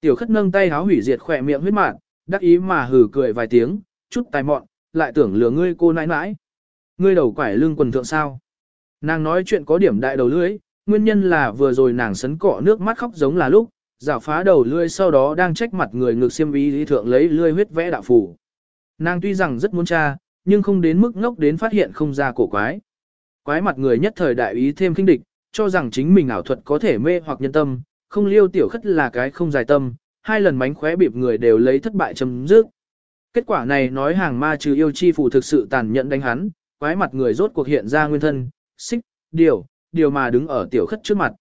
Tiểu khất nâng tay háo hủy diệt khỏe miệng huyết mạn, đắc ý mà hừ cười vài tiếng, chút tài mọn, lại tưởng lừa ngươi cô nãi nãi. Ngươi đầu quải lưng quần thượng sao. Nàng nói chuyện có điểm đại đầu lưỡi, nguyên nhân là vừa rồi nàng sấn cọ nước mắt khóc giống là lúc, rảo phá đầu lưỡi sau đó đang trách mặt người ngược xiêm ý lý thượng lấy lưỡi huyết vẽ đạo phủ. Nàng tuy rằng rất muốn tra, nhưng không đến mức ngốc đến phát hiện không ra cổ quái. Quái mặt người nhất thời đại ý thêm kinh địch, cho rằng chính mình ảo thuật có thể mê hoặc nhân tâm, không liêu tiểu khất là cái không dài tâm, hai lần mánh khóe bịp người đều lấy thất bại chấm dứt. Kết quả này nói hàng ma trừ yêu chi phù thực sự tàn nhẫn đánh hắn, quái mặt người rốt cuộc hiện ra nguyên thân, xích, điều, điều mà đứng ở tiểu khất trước mặt.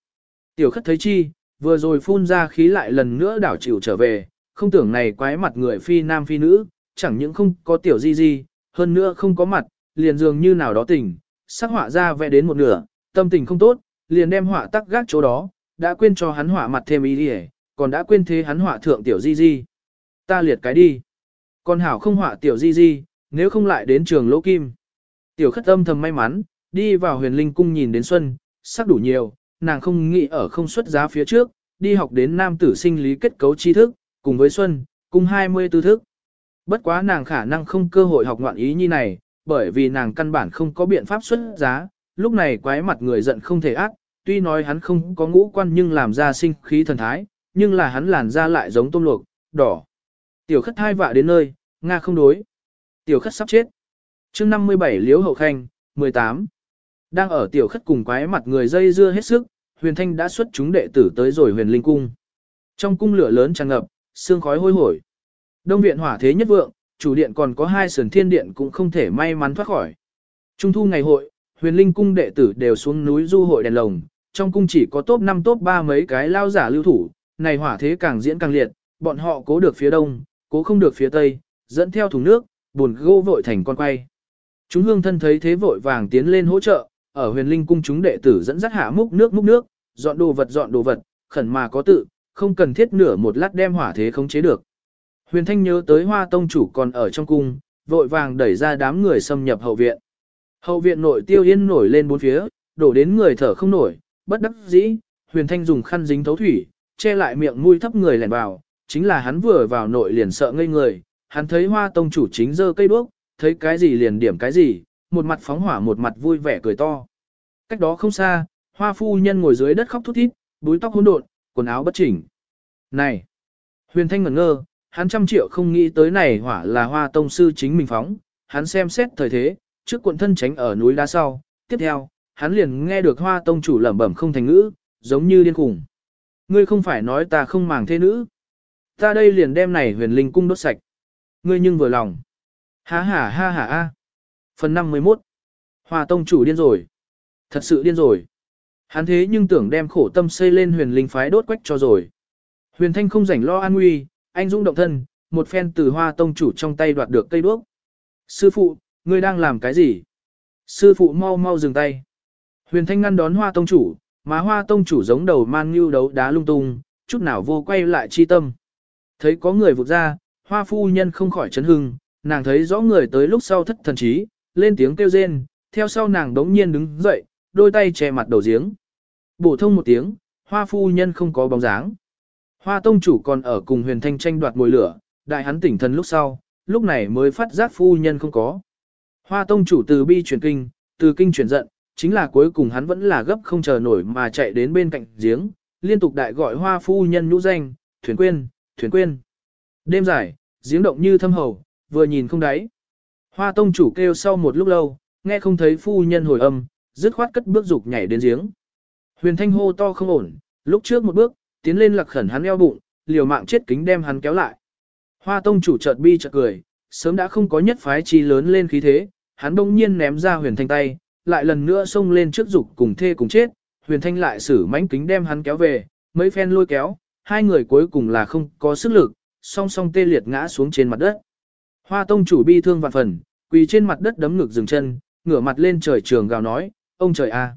Tiểu khất thấy chi, vừa rồi phun ra khí lại lần nữa đảo chịu trở về, không tưởng này quái mặt người phi nam phi nữ, chẳng những không có tiểu di di, hơn nữa không có mặt, liền dường như nào đó tỉnh, sắc họa ra vẽ đến một nửa, tâm tình không tốt, liền đem họa tắc gác chỗ đó, đã quên cho hắn họa mặt thêm ý đi còn đã quên thế hắn họa thượng tiểu di di. Ta liệt cái đi. Con hảo không họa tiểu di di, nếu không lại đến trường lỗ kim. Tiểu khất âm thầm may mắn, đi vào huyền linh cung nhìn đến xuân, sắc đủ nhiều, nàng không nghĩ ở không xuất giá phía trước, đi học đến nam tử sinh lý kết cấu tri thức, cùng với xuân, cùng 20 tư thức. Bất quá nàng khả năng không cơ hội học ngoạn ý như này, bởi vì nàng căn bản không có biện pháp xuất giá, lúc này quái mặt người giận không thể ác, tuy nói hắn không có ngũ quan nhưng làm ra sinh khí thần thái, nhưng là hắn làn da lại giống tôm luộc, đỏ. Tiểu khất hai vạ đến nơi, Nga không đối. Tiểu khất sắp chết. chương 57 liếu hậu khanh, 18. Đang ở tiểu khất cùng quái mặt người dây dưa hết sức, huyền thanh đã xuất chúng đệ tử tới rồi huyền linh cung. Trong cung lửa lớn tràn ngập, sương khói hôi hổi. Đông viện hỏa thế nhất vượng, chủ điện còn có hai sườn thiên điện cũng không thể may mắn thoát khỏi. Trung thu ngày hội, huyền linh cung đệ tử đều xuống núi du hội đèn lồng, trong cung chỉ có top 5 top 3 mấy cái lao giả lưu thủ, này hỏa thế càng diễn càng liệt, bọn họ cố được phía đông, cố không được phía tây, dẫn theo thùng nước, buồn gỗ vội thành con quay. Chúng hương thân thấy thế vội vàng tiến lên hỗ trợ, ở huyền linh cung chúng đệ tử dẫn dắt hạ múc nước múc nước, dọn đồ vật dọn đồ vật, khẩn mà có tự, không cần thiết nửa một lát đem hỏa thế khống chế được. Huyền Thanh nhớ tới hoa tông chủ còn ở trong cung, vội vàng đẩy ra đám người xâm nhập hậu viện. Hậu viện nội tiêu yên nổi lên bốn phía, đổ đến người thở không nổi, bất đắc dĩ, Huyền Thanh dùng khăn dính thấu thủy, che lại miệng mũi thấp người lẻn vào, chính là hắn vừa vào nội liền sợ ngây người, hắn thấy hoa tông chủ chính giơ cây đuốc, thấy cái gì liền điểm cái gì, một mặt phóng hỏa một mặt vui vẻ cười to. Cách đó không xa, hoa phu nhân ngồi dưới đất khóc thút thít, búi tóc hỗn độn, quần áo bất chỉnh. Này! Huyền Thanh ngẩn ngơ, hắn trăm triệu không nghĩ tới này hỏa là hoa tông sư chính mình phóng, hắn xem xét thời thế, trước cuộn thân tránh ở núi đá sau, tiếp theo, hắn liền nghe được hoa tông chủ lẩm bẩm không thành ngữ, giống như điên khủng. Ngươi không phải nói ta không màng thế nữ. Ta đây liền đem này huyền linh cung đốt sạch. Ngươi nhưng vừa lòng. Ha ha ha ha ha. Phần 51. Hoa tông chủ điên rồi. Thật sự điên rồi. Hắn thế nhưng tưởng đem khổ tâm xây lên huyền linh phái đốt quách cho rồi. Huyền thanh không rảnh lo an nguy, anh dũng động thân, một phen từ hoa tông chủ trong tay đoạt được cây đuốc. Sư phụ, ngươi đang làm cái gì? Sư phụ mau mau dừng tay. Huyền thanh ngăn đón hoa tông chủ, mà hoa tông chủ giống đầu man như đấu đá lung tung, chút nào vô quay lại chi tâm. Thấy có người vụt ra, hoa phu nhân không khỏi chấn hưng, nàng thấy rõ người tới lúc sau thất thần trí, lên tiếng kêu rên, theo sau nàng đống nhiên đứng dậy, đôi tay che mặt đầu giếng. Bổ thông một tiếng, hoa phu nhân không có bóng dáng. Hoa tông chủ còn ở cùng huyền thanh tranh đoạt mồi lửa, đại hắn tỉnh thần lúc sau, lúc này mới phát giác phu nhân không có. Hoa tông chủ từ bi chuyển kinh, từ kinh chuyển giận, chính là cuối cùng hắn vẫn là gấp không chờ nổi mà chạy đến bên cạnh giếng, liên tục đại gọi hoa phu nhân nhũ danh, thuyền quên, thuyền quên. Đêm dài, giếng động như thâm hầu, vừa nhìn không đáy. Hoa tông chủ kêu sau một lúc lâu, nghe không thấy phu nhân hồi âm, dứt khoát cất bước dục nhảy đến giếng. Huyền thanh hô to không ổn, lúc trước một bước, tiến lên lặc khẩn hắn eo bụng, liều mạng chết kính đem hắn kéo lại. Hoa tông chủ chợt bi chợt cười, sớm đã không có nhất phái chi lớn lên khí thế, hắn đông nhiên ném ra huyền thanh tay, lại lần nữa xông lên trước dục cùng thê cùng chết, huyền thanh lại sử mãnh kính đem hắn kéo về, mấy phen lôi kéo, hai người cuối cùng là không có sức lực, song song tê liệt ngã xuống trên mặt đất. Hoa tông chủ bi thương vạn phần, quỳ trên mặt đất đấm ngực dừng chân, ngửa mặt lên trời trường gào nói, ông trời a,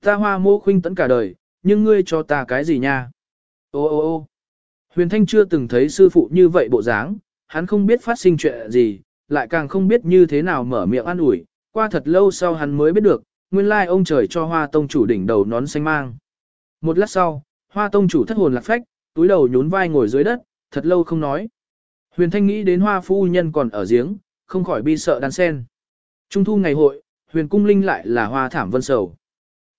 ta hoa mô khuynh tấn cả đời, nhưng ngươi cho ta cái gì nha? Ô ô ô huyền thanh chưa từng thấy sư phụ như vậy bộ dáng, hắn không biết phát sinh chuyện gì, lại càng không biết như thế nào mở miệng ăn ủi, qua thật lâu sau hắn mới biết được, nguyên lai ông trời cho hoa tông chủ đỉnh đầu nón xanh mang. Một lát sau, hoa tông chủ thất hồn lạc phách, túi đầu nhún vai ngồi dưới đất, thật lâu không nói. Huyền thanh nghĩ đến hoa phu nhân còn ở giếng, không khỏi bi sợ đan sen. Trung thu ngày hội, huyền cung linh lại là hoa thảm vân sầu.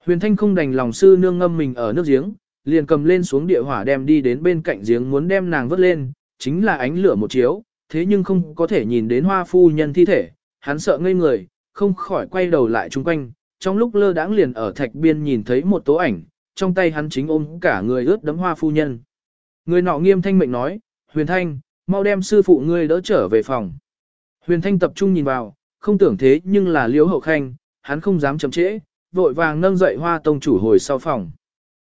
Huyền thanh không đành lòng sư nương ngâm mình ở nước giếng, liền cầm lên xuống địa hỏa đem đi đến bên cạnh giếng muốn đem nàng vớt lên, chính là ánh lửa một chiếu, thế nhưng không có thể nhìn đến hoa phu nhân thi thể, hắn sợ ngây người, không khỏi quay đầu lại chung quanh, trong lúc lơ đãng liền ở thạch biên nhìn thấy một tố ảnh, trong tay hắn chính ôm cả người ướt đấm hoa phu nhân. Người nọ nghiêm thanh mệnh nói, Huyền Thanh, mau đem sư phụ ngươi đỡ trở về phòng. Huyền Thanh tập trung nhìn vào, không tưởng thế nhưng là liễu hậu khanh, hắn không dám chậm trễ, vội vàng nâng dậy hoa tông chủ hồi sau phòng.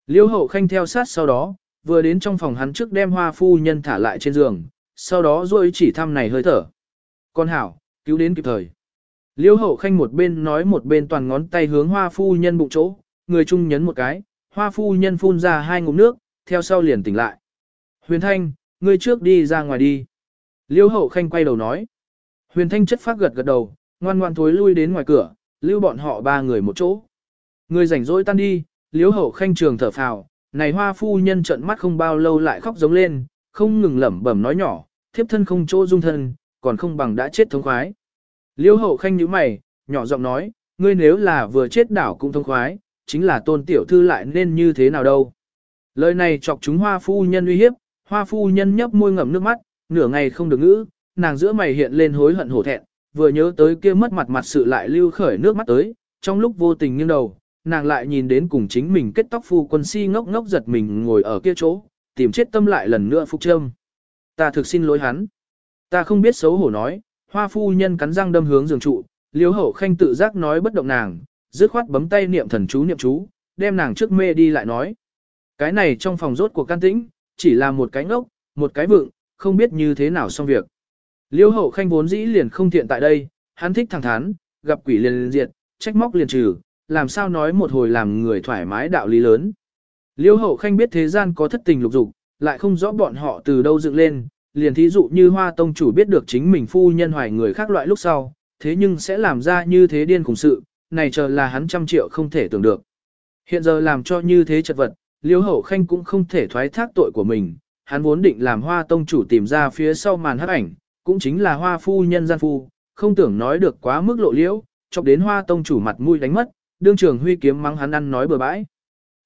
Liễu hậu khanh theo sát sau đó, vừa đến trong phòng hắn trước đem hoa phu nhân thả lại trên giường, sau đó rồi chỉ thăm này hơi thở. Con hảo, cứu đến kịp thời. Liêu hậu khanh một bên nói một bên toàn ngón tay hướng hoa phu nhân bụng chỗ, người trung nhấn một cái, hoa phu nhân phun ra hai ngụm nước, theo sau liền tỉnh lại. Huyền thanh, ngươi trước đi ra ngoài đi. Liêu hậu khanh quay đầu nói. Huyền Thanh chất phát gật gật đầu, ngoan ngoan thối lui đến ngoài cửa, lưu bọn họ ba người một chỗ. Người rảnh rỗi tan đi, liếu hậu khanh trường thở phào, này hoa phu nhân trận mắt không bao lâu lại khóc giống lên, không ngừng lẩm bẩm nói nhỏ, thiếp thân không chỗ dung thân, còn không bằng đã chết thống khoái. Liêu hậu khanh nhíu mày, nhỏ giọng nói, ngươi nếu là vừa chết đảo cũng thống khoái, chính là tôn tiểu thư lại nên như thế nào đâu. Lời này chọc chúng hoa phu nhân uy hiếp, hoa phu nhân nhấp môi ngậm nước mắt, nửa ngày không được ngữ, nàng giữa mày hiện lên hối hận hổ thẹn, vừa nhớ tới kia mất mặt mặt sự lại lưu khởi nước mắt tới, trong lúc vô tình nghiêng đầu, nàng lại nhìn đến cùng chính mình kết tóc phu quân si ngốc ngốc giật mình ngồi ở kia chỗ, tìm chết tâm lại lần nữa phục trâm. Ta thực xin lỗi hắn. Ta không biết xấu hổ nói, hoa phu nhân cắn răng đâm hướng giường trụ, liếu hậu khanh tự giác nói bất động nàng, dứt khoát bấm tay niệm thần chú niệm chú, đem nàng trước mê đi lại nói. Cái này trong phòng rốt của can tĩnh, chỉ là một cái ngốc, một cái vượng, không biết như thế nào xong việc. Liêu hậu khanh vốn dĩ liền không thiện tại đây, hắn thích thẳng thắn, gặp quỷ liền liền diệt, trách móc liền trừ, làm sao nói một hồi làm người thoải mái đạo lý lớn. Liêu hậu khanh biết thế gian có thất tình lục dục, lại không rõ bọn họ từ đâu dựng lên, liền thí dụ như hoa tông chủ biết được chính mình phu nhân hoài người khác loại lúc sau, thế nhưng sẽ làm ra như thế điên khủng sự, này chờ là hắn trăm triệu không thể tưởng được. Hiện giờ làm cho như thế chật vật, liêu hậu khanh cũng không thể thoái thác tội của mình, hắn vốn định làm hoa tông chủ tìm ra phía sau màn hắc ảnh, cũng chính là hoa phu nhân gian phu, không tưởng nói được quá mức lộ liễu, chọc đến hoa tông chủ mặt mũi đánh mất, đương trường huy kiếm mắng hắn ăn nói bừa bãi.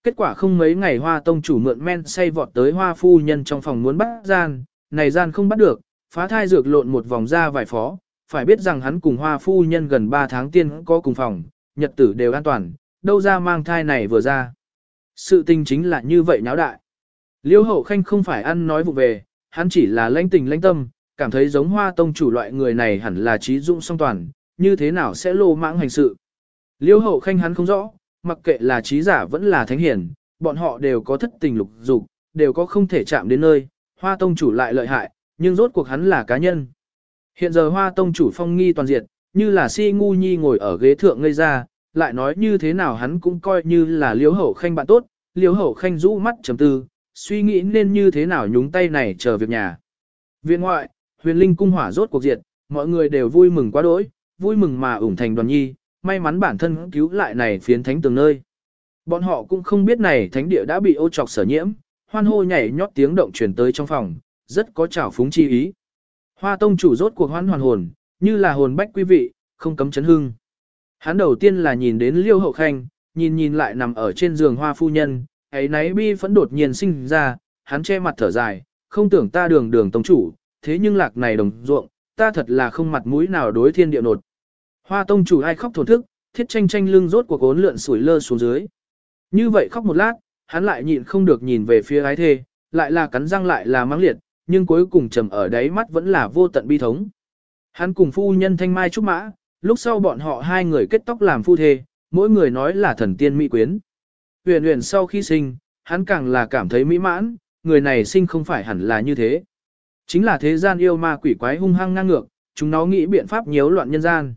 Kết quả không mấy ngày hoa tông chủ mượn men say vọt tới hoa phu nhân trong phòng muốn bắt gian, này gian không bắt được, phá thai dược lộn một vòng ra vài phó, phải biết rằng hắn cùng hoa phu nhân gần 3 tháng tiên có cùng phòng, nhật tử đều an toàn, đâu ra mang thai này vừa ra. Sự tình chính là như vậy náo đại. Liêu hậu khanh không phải ăn nói vụ về, hắn chỉ là lãnh tình lãnh tâm, cảm thấy giống hoa tông chủ loại người này hẳn là trí dụng song toàn, như thế nào sẽ lô mãng hành sự. Liêu hậu khanh hắn không rõ, mặc kệ là trí giả vẫn là thánh hiển, bọn họ đều có thất tình lục dục, đều có không thể chạm đến nơi, hoa tông chủ lại lợi hại, nhưng rốt cuộc hắn là cá nhân. Hiện giờ hoa tông chủ phong nghi toàn diệt, như là si ngu nhi ngồi ở ghế thượng ngây ra, lại nói như thế nào hắn cũng coi như là liêu hậu khanh bạn tốt, liêu hậu khanh rũ mắt chấm tư, suy nghĩ nên như thế nào nhúng tay này chờ việc nhà. Viện ngoại, huyền linh cung hỏa rốt cuộc diệt, mọi người đều vui mừng quá đỗi, vui mừng mà ủng thành đoàn nhi, may mắn bản thân cứu lại này phiến thánh tường nơi. Bọn họ cũng không biết này thánh địa đã bị ô trọc sở nhiễm, hoan hô nhảy nhót tiếng động truyền tới trong phòng, rất có trào phúng chi ý. Hoa tông chủ rốt cuộc hoan hoàn hồn, như là hồn bách quý vị, không cấm chấn hưng. Hắn đầu tiên là nhìn đến liêu hậu khanh, nhìn nhìn lại nằm ở trên giường hoa phu nhân, ấy nấy bi phẫn đột nhiên sinh ra, hắn che mặt thở dài, không tưởng ta đường đường tông chủ, thế nhưng lạc này đồng ruộng, ta thật là không mặt mũi nào đối thiên địa nột. Hoa tông chủ ai khóc thổn thức, thiết tranh tranh lưng rốt cuộc ốn lượn sủi lơ xuống dưới. Như vậy khóc một lát, hắn lại nhịn không được nhìn về phía ái thê, lại là cắn răng lại là mắng liệt, nhưng cuối cùng trầm ở đáy mắt vẫn là vô tận bi thống. Hắn cùng phu nhân thanh mai trúc mã, lúc sau bọn họ hai người kết tóc làm phu thê, mỗi người nói là thần tiên mỹ quyến. Huyền huyền sau khi sinh, hắn càng là cảm thấy mỹ mãn, người này sinh không phải hẳn là như thế. Chính là thế gian yêu ma quỷ quái hung hăng ngang ngược, chúng nó nghĩ biện pháp nhiễu loạn nhân gian.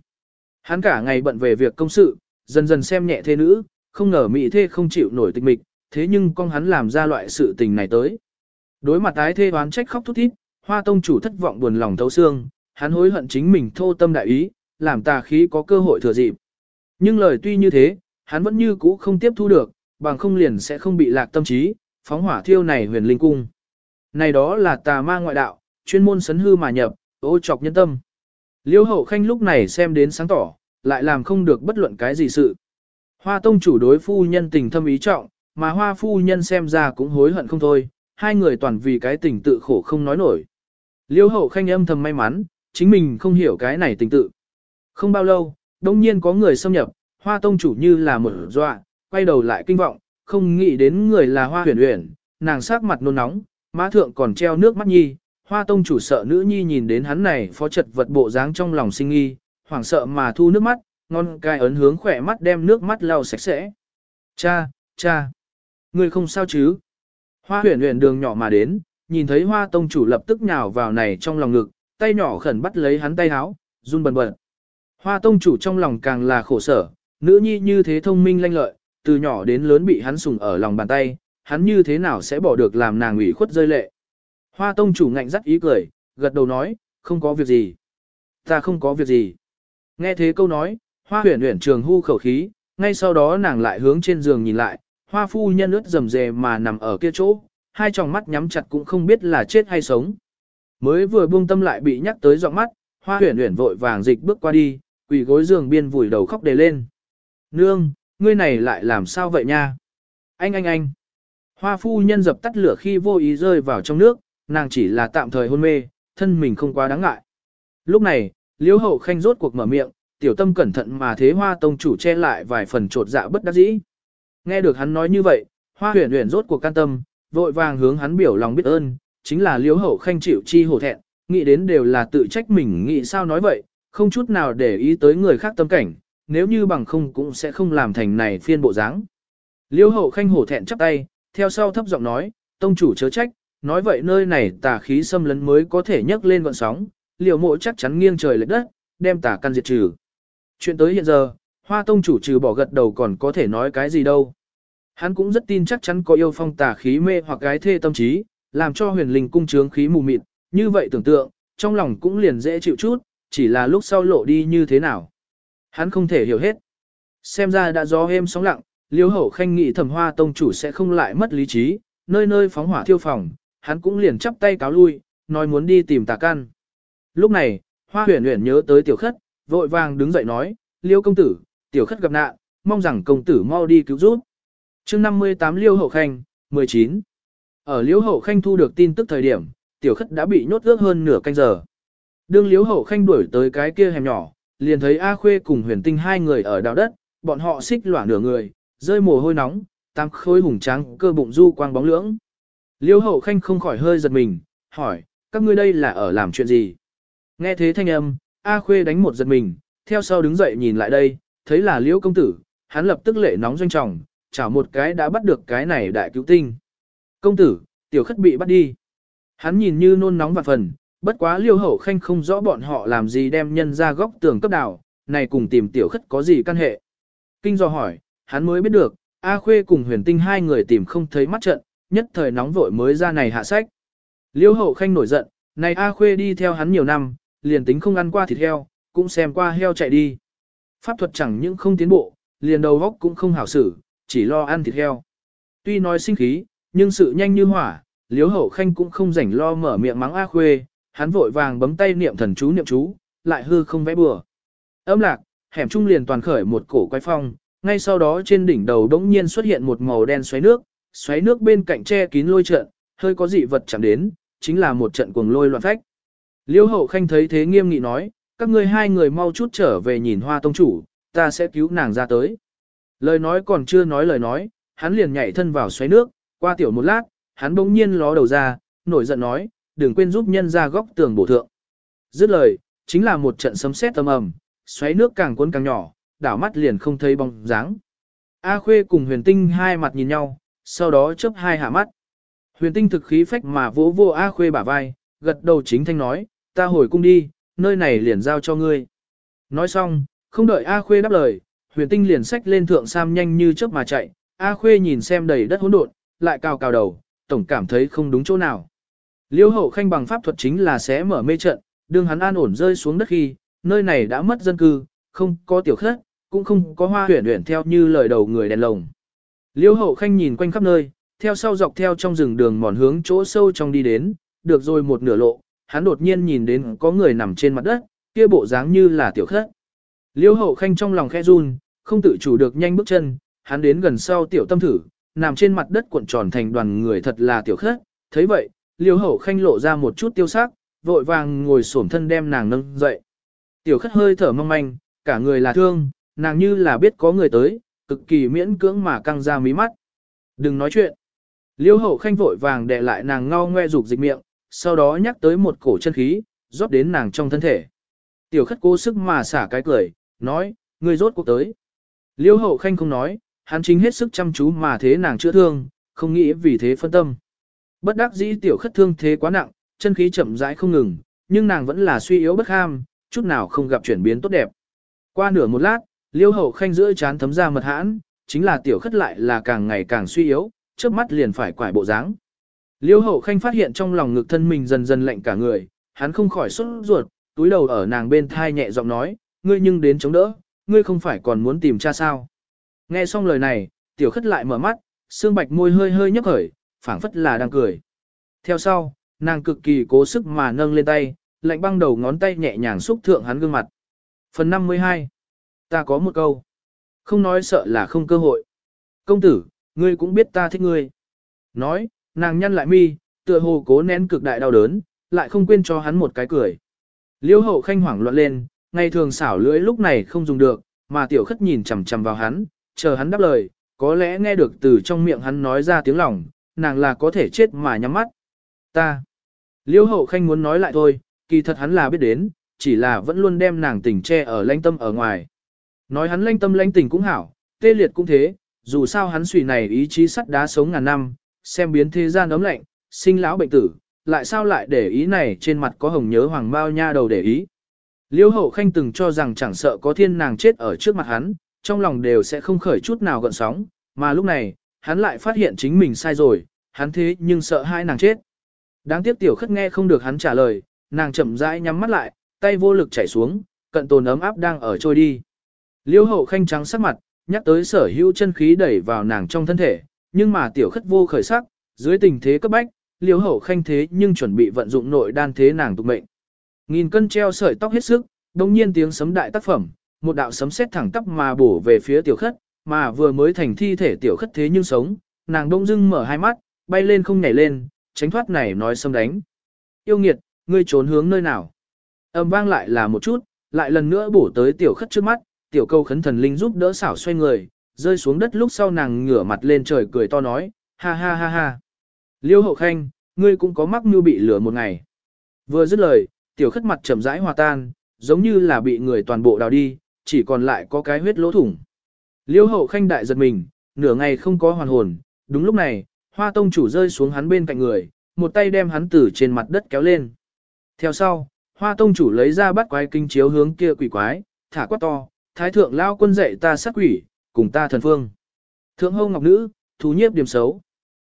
Hắn cả ngày bận về việc công sự, dần dần xem nhẹ thế nữ, không ngờ mỹ thê không chịu nổi tịch mịch, thế nhưng con hắn làm ra loại sự tình này tới. Đối mặt tái thê oán trách khóc thút thít, hoa tông chủ thất vọng buồn lòng thấu xương, hắn hối hận chính mình thô tâm đại ý, làm tà khí có cơ hội thừa dịp. Nhưng lời tuy như thế, hắn vẫn như cũ không tiếp thu được, bằng không liền sẽ không bị lạc tâm trí, phóng hỏa thiêu này huyền linh cung. Này đó là tà ma ngoại đạo, chuyên môn sấn hư mà nhập, ô chọc nhân tâm. Liêu hậu khanh lúc này xem đến sáng tỏ, lại làm không được bất luận cái gì sự. Hoa tông chủ đối phu nhân tình thâm ý trọng, mà hoa phu nhân xem ra cũng hối hận không thôi, hai người toàn vì cái tình tự khổ không nói nổi. Liêu hậu khanh âm thầm may mắn, chính mình không hiểu cái này tình tự. Không bao lâu, đông nhiên có người xâm nhập, hoa tông chủ như là một dọa, quay đầu lại kinh vọng, không nghĩ đến người là hoa huyền huyền, nàng sắc mặt nôn nóng, má thượng còn treo nước mắt nhi, hoa tông chủ sợ nữ nhi nhìn đến hắn này phó trật vật bộ dáng trong lòng sinh nghi, hoảng sợ mà thu nước mắt, ngon cai ấn hướng khỏe mắt đem nước mắt lau sạch sẽ. Cha, cha, người không sao chứ? Hoa huyền huyền đường nhỏ mà đến, nhìn thấy hoa tông chủ lập tức nhào vào này trong lòng ngực, tay nhỏ khẩn bắt lấy hắn tay háo, run bần bật. Hoa tông chủ trong lòng càng là khổ sở, nữ nhi như thế thông minh lanh lợi, từ nhỏ đến lớn bị hắn sùng ở lòng bàn tay, hắn như thế nào sẽ bỏ được làm nàng ủy khuất rơi lệ. Hoa tông chủ ngạnh dắt ý cười, gật đầu nói, không có việc gì. Ta không có việc gì. Nghe thế câu nói, hoa huyền huyền trường hưu khẩu khí, ngay sau đó nàng lại hướng trên giường nhìn lại, hoa phu nhân ướt rầm rề mà nằm ở kia chỗ, hai tròng mắt nhắm chặt cũng không biết là chết hay sống. Mới vừa buông tâm lại bị nhắc tới giọng mắt, hoa huyền huyền vội vàng dịch bước qua đi, quỳ gối giường biên vùi đầu khóc đề lên. Nương, ngươi này lại làm sao vậy nha? Anh anh anh. Hoa phu nhân dập tắt lửa khi vô ý rơi vào trong nước, nàng chỉ là tạm thời hôn mê, thân mình không quá đáng ngại. Lúc này, liễu hậu khanh rốt cuộc mở miệng, tiểu tâm cẩn thận mà thế hoa tông chủ che lại vài phần trột dạ bất đắc dĩ. Nghe được hắn nói như vậy, hoa huyền huyền rốt cuộc can tâm, vội vàng hướng hắn biểu lòng biết ơn, chính là liễu hậu khanh chịu chi hổ thẹn, nghĩ đến đều là tự trách mình nghĩ sao nói vậy, không chút nào để ý tới người khác tâm cảnh, nếu như bằng không cũng sẽ không làm thành này phiên bộ dáng. Liễu hậu khanh hổ thẹn chắp tay, theo sau thấp giọng nói, tông chủ chớ trách, nói vậy nơi này tà khí xâm lấn mới có thể nhấc lên gọn sóng, liều mộ chắc chắn nghiêng trời lệch đất, đem tà căn diệt trừ. Chuyện tới hiện giờ, hoa tông chủ trừ bỏ gật đầu còn có thể nói cái gì đâu. Hắn cũng rất tin chắc chắn có yêu phong tà khí mê hoặc gái thê tâm trí, làm cho huyền linh cung trướng khí mù mịt, như vậy tưởng tượng, trong lòng cũng liền dễ chịu chút, chỉ là lúc sau lộ đi như thế nào. Hắn không thể hiểu hết. Xem ra đã gió êm sóng lặng, liêu hậu khanh nghị thẩm hoa tông chủ sẽ không lại mất lý trí, nơi nơi phóng hỏa thiêu phòng, hắn cũng liền chắp tay cáo lui, nói muốn đi tìm tà căn. Lúc này, hoa huyền huyền nhớ tới tiểu khất, vội vàng đứng dậy nói, liêu công tử, tiểu khất gặp nạn, mong rằng công tử mau đi cứu giúp. chương 58 liêu hậu khanh, 19. Ở liêu hậu khanh thu được tin tức thời điểm, tiểu khất đã bị nhốt ước hơn nửa canh giờ. Đương liêu hậu khanh đuổi tới cái kia hẻm nhỏ, liền thấy A Khuê cùng huyền tinh hai người ở đào đất, bọn họ xích loạn nửa người, rơi mồ hôi nóng, tăng khối hùng trắng cơ bụng du quang bóng lưỡng. Liêu hậu khanh không khỏi hơi giật mình, hỏi, các ngươi đây là ở làm chuyện gì? Nghe thế thanh âm, A Khuê đánh một giật mình, theo sau đứng dậy nhìn lại đây, thấy là liễu công tử, hắn lập tức lệ nóng doanh trọng, chảo một cái đã bắt được cái này đại cứu tinh. Công tử, tiểu khất bị bắt đi. Hắn nhìn như nôn nóng và phần, bất quá liêu hậu khanh không rõ bọn họ làm gì đem nhân ra góc tường cấp đảo, này cùng tìm tiểu khất có gì căn hệ. Kinh do hỏi, hắn mới biết được, A Khuê cùng huyền tinh hai người tìm không thấy mắt trận, nhất thời nóng vội mới ra này hạ sách. Liêu hậu khanh nổi giận, này A Khuê đi theo hắn nhiều năm, liền tính không ăn qua thịt heo, cũng xem qua heo chạy đi. Pháp thuật chẳng những không tiến bộ, liền đầu góc cũng không hảo xử, chỉ lo ăn thịt heo. Tuy nói sinh khí, nhưng sự nhanh như hỏa, liếu hậu khanh cũng không rảnh lo mở miệng mắng A Khuê, hắn vội vàng bấm tay niệm thần chú niệm chú, lại hư không vẽ bừa. Âm lạc, hẻm trung liền toàn khởi một cổ quái phong, ngay sau đó trên đỉnh đầu đống nhiên xuất hiện một màu đen xoáy nước, xoáy nước bên cạnh che kín lôi trận, hơi có dị vật chạm đến, chính là một trận cuồng lôi loạn phách. Liêu hậu khanh thấy thế nghiêm nghị nói, các ngươi hai người mau chút trở về nhìn hoa tông chủ, ta sẽ cứu nàng ra tới. Lời nói còn chưa nói lời nói, hắn liền nhảy thân vào xoáy nước, qua tiểu một lát, hắn bỗng nhiên ló đầu ra, nổi giận nói, đừng quên giúp nhân ra góc tường bổ thượng. Dứt lời, chính là một trận sấm sét âm ầm, xoáy nước càng cuốn càng nhỏ, đảo mắt liền không thấy bóng dáng. A Khuê cùng Huyền Tinh hai mặt nhìn nhau, sau đó chớp hai hạ mắt. Huyền Tinh thực khí phách mà vỗ vô A Khuê bả vai, gật đầu chính thanh nói, ta hồi cung đi, nơi này liền giao cho ngươi. Nói xong, không đợi A Khuê đáp lời, Huyền Tinh liền xách lên thượng sam nhanh như chớp mà chạy, A Khuê nhìn xem đầy đất hỗn độn, lại cào cào đầu, tổng cảm thấy không đúng chỗ nào. Liêu hậu khanh bằng pháp thuật chính là sẽ mở mê trận, đường hắn an ổn rơi xuống đất khi, nơi này đã mất dân cư, không có tiểu khất, cũng không có hoa huyển huyển theo như lời đầu người đèn lồng. Liêu hậu khanh nhìn quanh khắp nơi, theo sau dọc theo trong rừng đường mòn hướng chỗ sâu trong đi đến, được rồi một nửa lộ, hắn đột nhiên nhìn đến có người nằm trên mặt đất, kia bộ dáng như là tiểu khất. Liêu hậu khanh trong lòng khẽ run, không tự chủ được nhanh bước chân, hắn đến gần sau tiểu tâm thử, nằm trên mặt đất cuộn tròn thành đoàn người thật là tiểu khất, thấy vậy, liêu hậu khanh lộ ra một chút tiêu sắc, vội vàng ngồi xổm thân đem nàng nâng dậy. Tiểu khất hơi thở mong manh, cả người là thương, nàng như là biết có người tới, cực kỳ miễn cưỡng mà căng ra mí mắt. Đừng nói chuyện. Liêu hậu khanh vội vàng để lại nàng ngao ngoe dục dịch miệng, sau đó nhắc tới một cổ chân khí, rót đến nàng trong thân thể. Tiểu khất cố sức mà xả cái cười, nói, người rốt cuộc tới. Liêu hậu khanh không nói, hắn chính hết sức chăm chú mà thế nàng chữa thương, không nghĩ vì thế phân tâm. Bất đắc dĩ tiểu khất thương thế quá nặng, chân khí chậm rãi không ngừng, nhưng nàng vẫn là suy yếu bất ham, chút nào không gặp chuyển biến tốt đẹp. Qua nửa một lát, liêu hậu khanh giữa chán thấm ra mật hãn, chính là tiểu khất lại là càng ngày càng suy yếu, trước mắt liền phải quải bộ dáng. Liêu hậu khanh phát hiện trong lòng ngực thân mình dần dần lạnh cả người, hắn không khỏi sốt ruột, túi đầu ở nàng bên thai nhẹ giọng nói, ngươi nhưng đến chống đỡ, ngươi không phải còn muốn tìm cha sao. Nghe xong lời này, tiểu khất lại mở mắt, xương bạch môi hơi hơi nhấp khởi, phảng phất là đang cười. Theo sau, nàng cực kỳ cố sức mà nâng lên tay, lạnh băng đầu ngón tay nhẹ nhàng xúc thượng hắn gương mặt. Phần 52 Ta có một câu. Không nói sợ là không cơ hội. Công tử, ngươi cũng biết ta thích ngươi. Nói, nàng nhăn lại mi, tựa hồ cố nén cực đại đau đớn, lại không quên cho hắn một cái cười. Liêu hậu khanh hoảng loạn lên, ngày thường xảo lưỡi lúc này không dùng được, mà tiểu khất nhìn chằm chằm vào hắn, chờ hắn đáp lời, có lẽ nghe được từ trong miệng hắn nói ra tiếng lòng, nàng là có thể chết mà nhắm mắt. Ta. Liêu hậu khanh muốn nói lại thôi, kỳ thật hắn là biết đến, chỉ là vẫn luôn đem nàng tình che ở lãnh tâm ở ngoài. Nói hắn lanh tâm lanh tình cũng hảo, tê liệt cũng thế, dù sao hắn suy này ý chí sắt đá sống ngàn năm, xem biến thế gian ấm lạnh, sinh lão bệnh tử, lại sao lại để ý này trên mặt có hồng nhớ hoàng bao nha đầu để ý. Liêu hậu khanh từng cho rằng chẳng sợ có thiên nàng chết ở trước mặt hắn, trong lòng đều sẽ không khởi chút nào gợn sóng, mà lúc này, hắn lại phát hiện chính mình sai rồi, hắn thế nhưng sợ hai nàng chết. Đáng tiếc tiểu khất nghe không được hắn trả lời, nàng chậm rãi nhắm mắt lại, tay vô lực chảy xuống, cận tồn ấm áp đang ở trôi đi. Liêu hậu khanh trắng sắc mặt, nhắc tới sở hữu chân khí đẩy vào nàng trong thân thể, nhưng mà tiểu khất vô khởi sắc, dưới tình thế cấp bách, liêu hậu khanh thế nhưng chuẩn bị vận dụng nội đan thế nàng tục mệnh. Nghìn cân treo sợi tóc hết sức, đồng nhiên tiếng sấm đại tác phẩm, một đạo sấm sét thẳng tắp mà bổ về phía tiểu khất, mà vừa mới thành thi thể tiểu khất thế nhưng sống, nàng đông dưng mở hai mắt, bay lên không nhảy lên, tránh thoát này nói sấm đánh. Yêu nghiệt, ngươi trốn hướng nơi nào? Âm vang lại là một chút, lại lần nữa bổ tới tiểu khất trước mắt, tiểu câu khấn thần linh giúp đỡ xảo xoay người, rơi xuống đất lúc sau nàng ngửa mặt lên trời cười to nói, ha ha ha ha. Liêu hậu khanh, ngươi cũng có mắc mưu bị lửa một ngày. Vừa dứt lời, tiểu khất mặt chậm rãi hòa tan, giống như là bị người toàn bộ đào đi, chỉ còn lại có cái huyết lỗ thủng. Liêu hậu khanh đại giật mình, nửa ngày không có hoàn hồn, đúng lúc này, hoa tông chủ rơi xuống hắn bên cạnh người, một tay đem hắn từ trên mặt đất kéo lên. Theo sau, hoa tông chủ lấy ra bắt quái kinh chiếu hướng kia quỷ quái, thả quát to, thái thượng lao quân dạy ta sát quỷ, cùng ta thần phương. Thượng hâu ngọc nữ, thú nhiếp điểm xấu.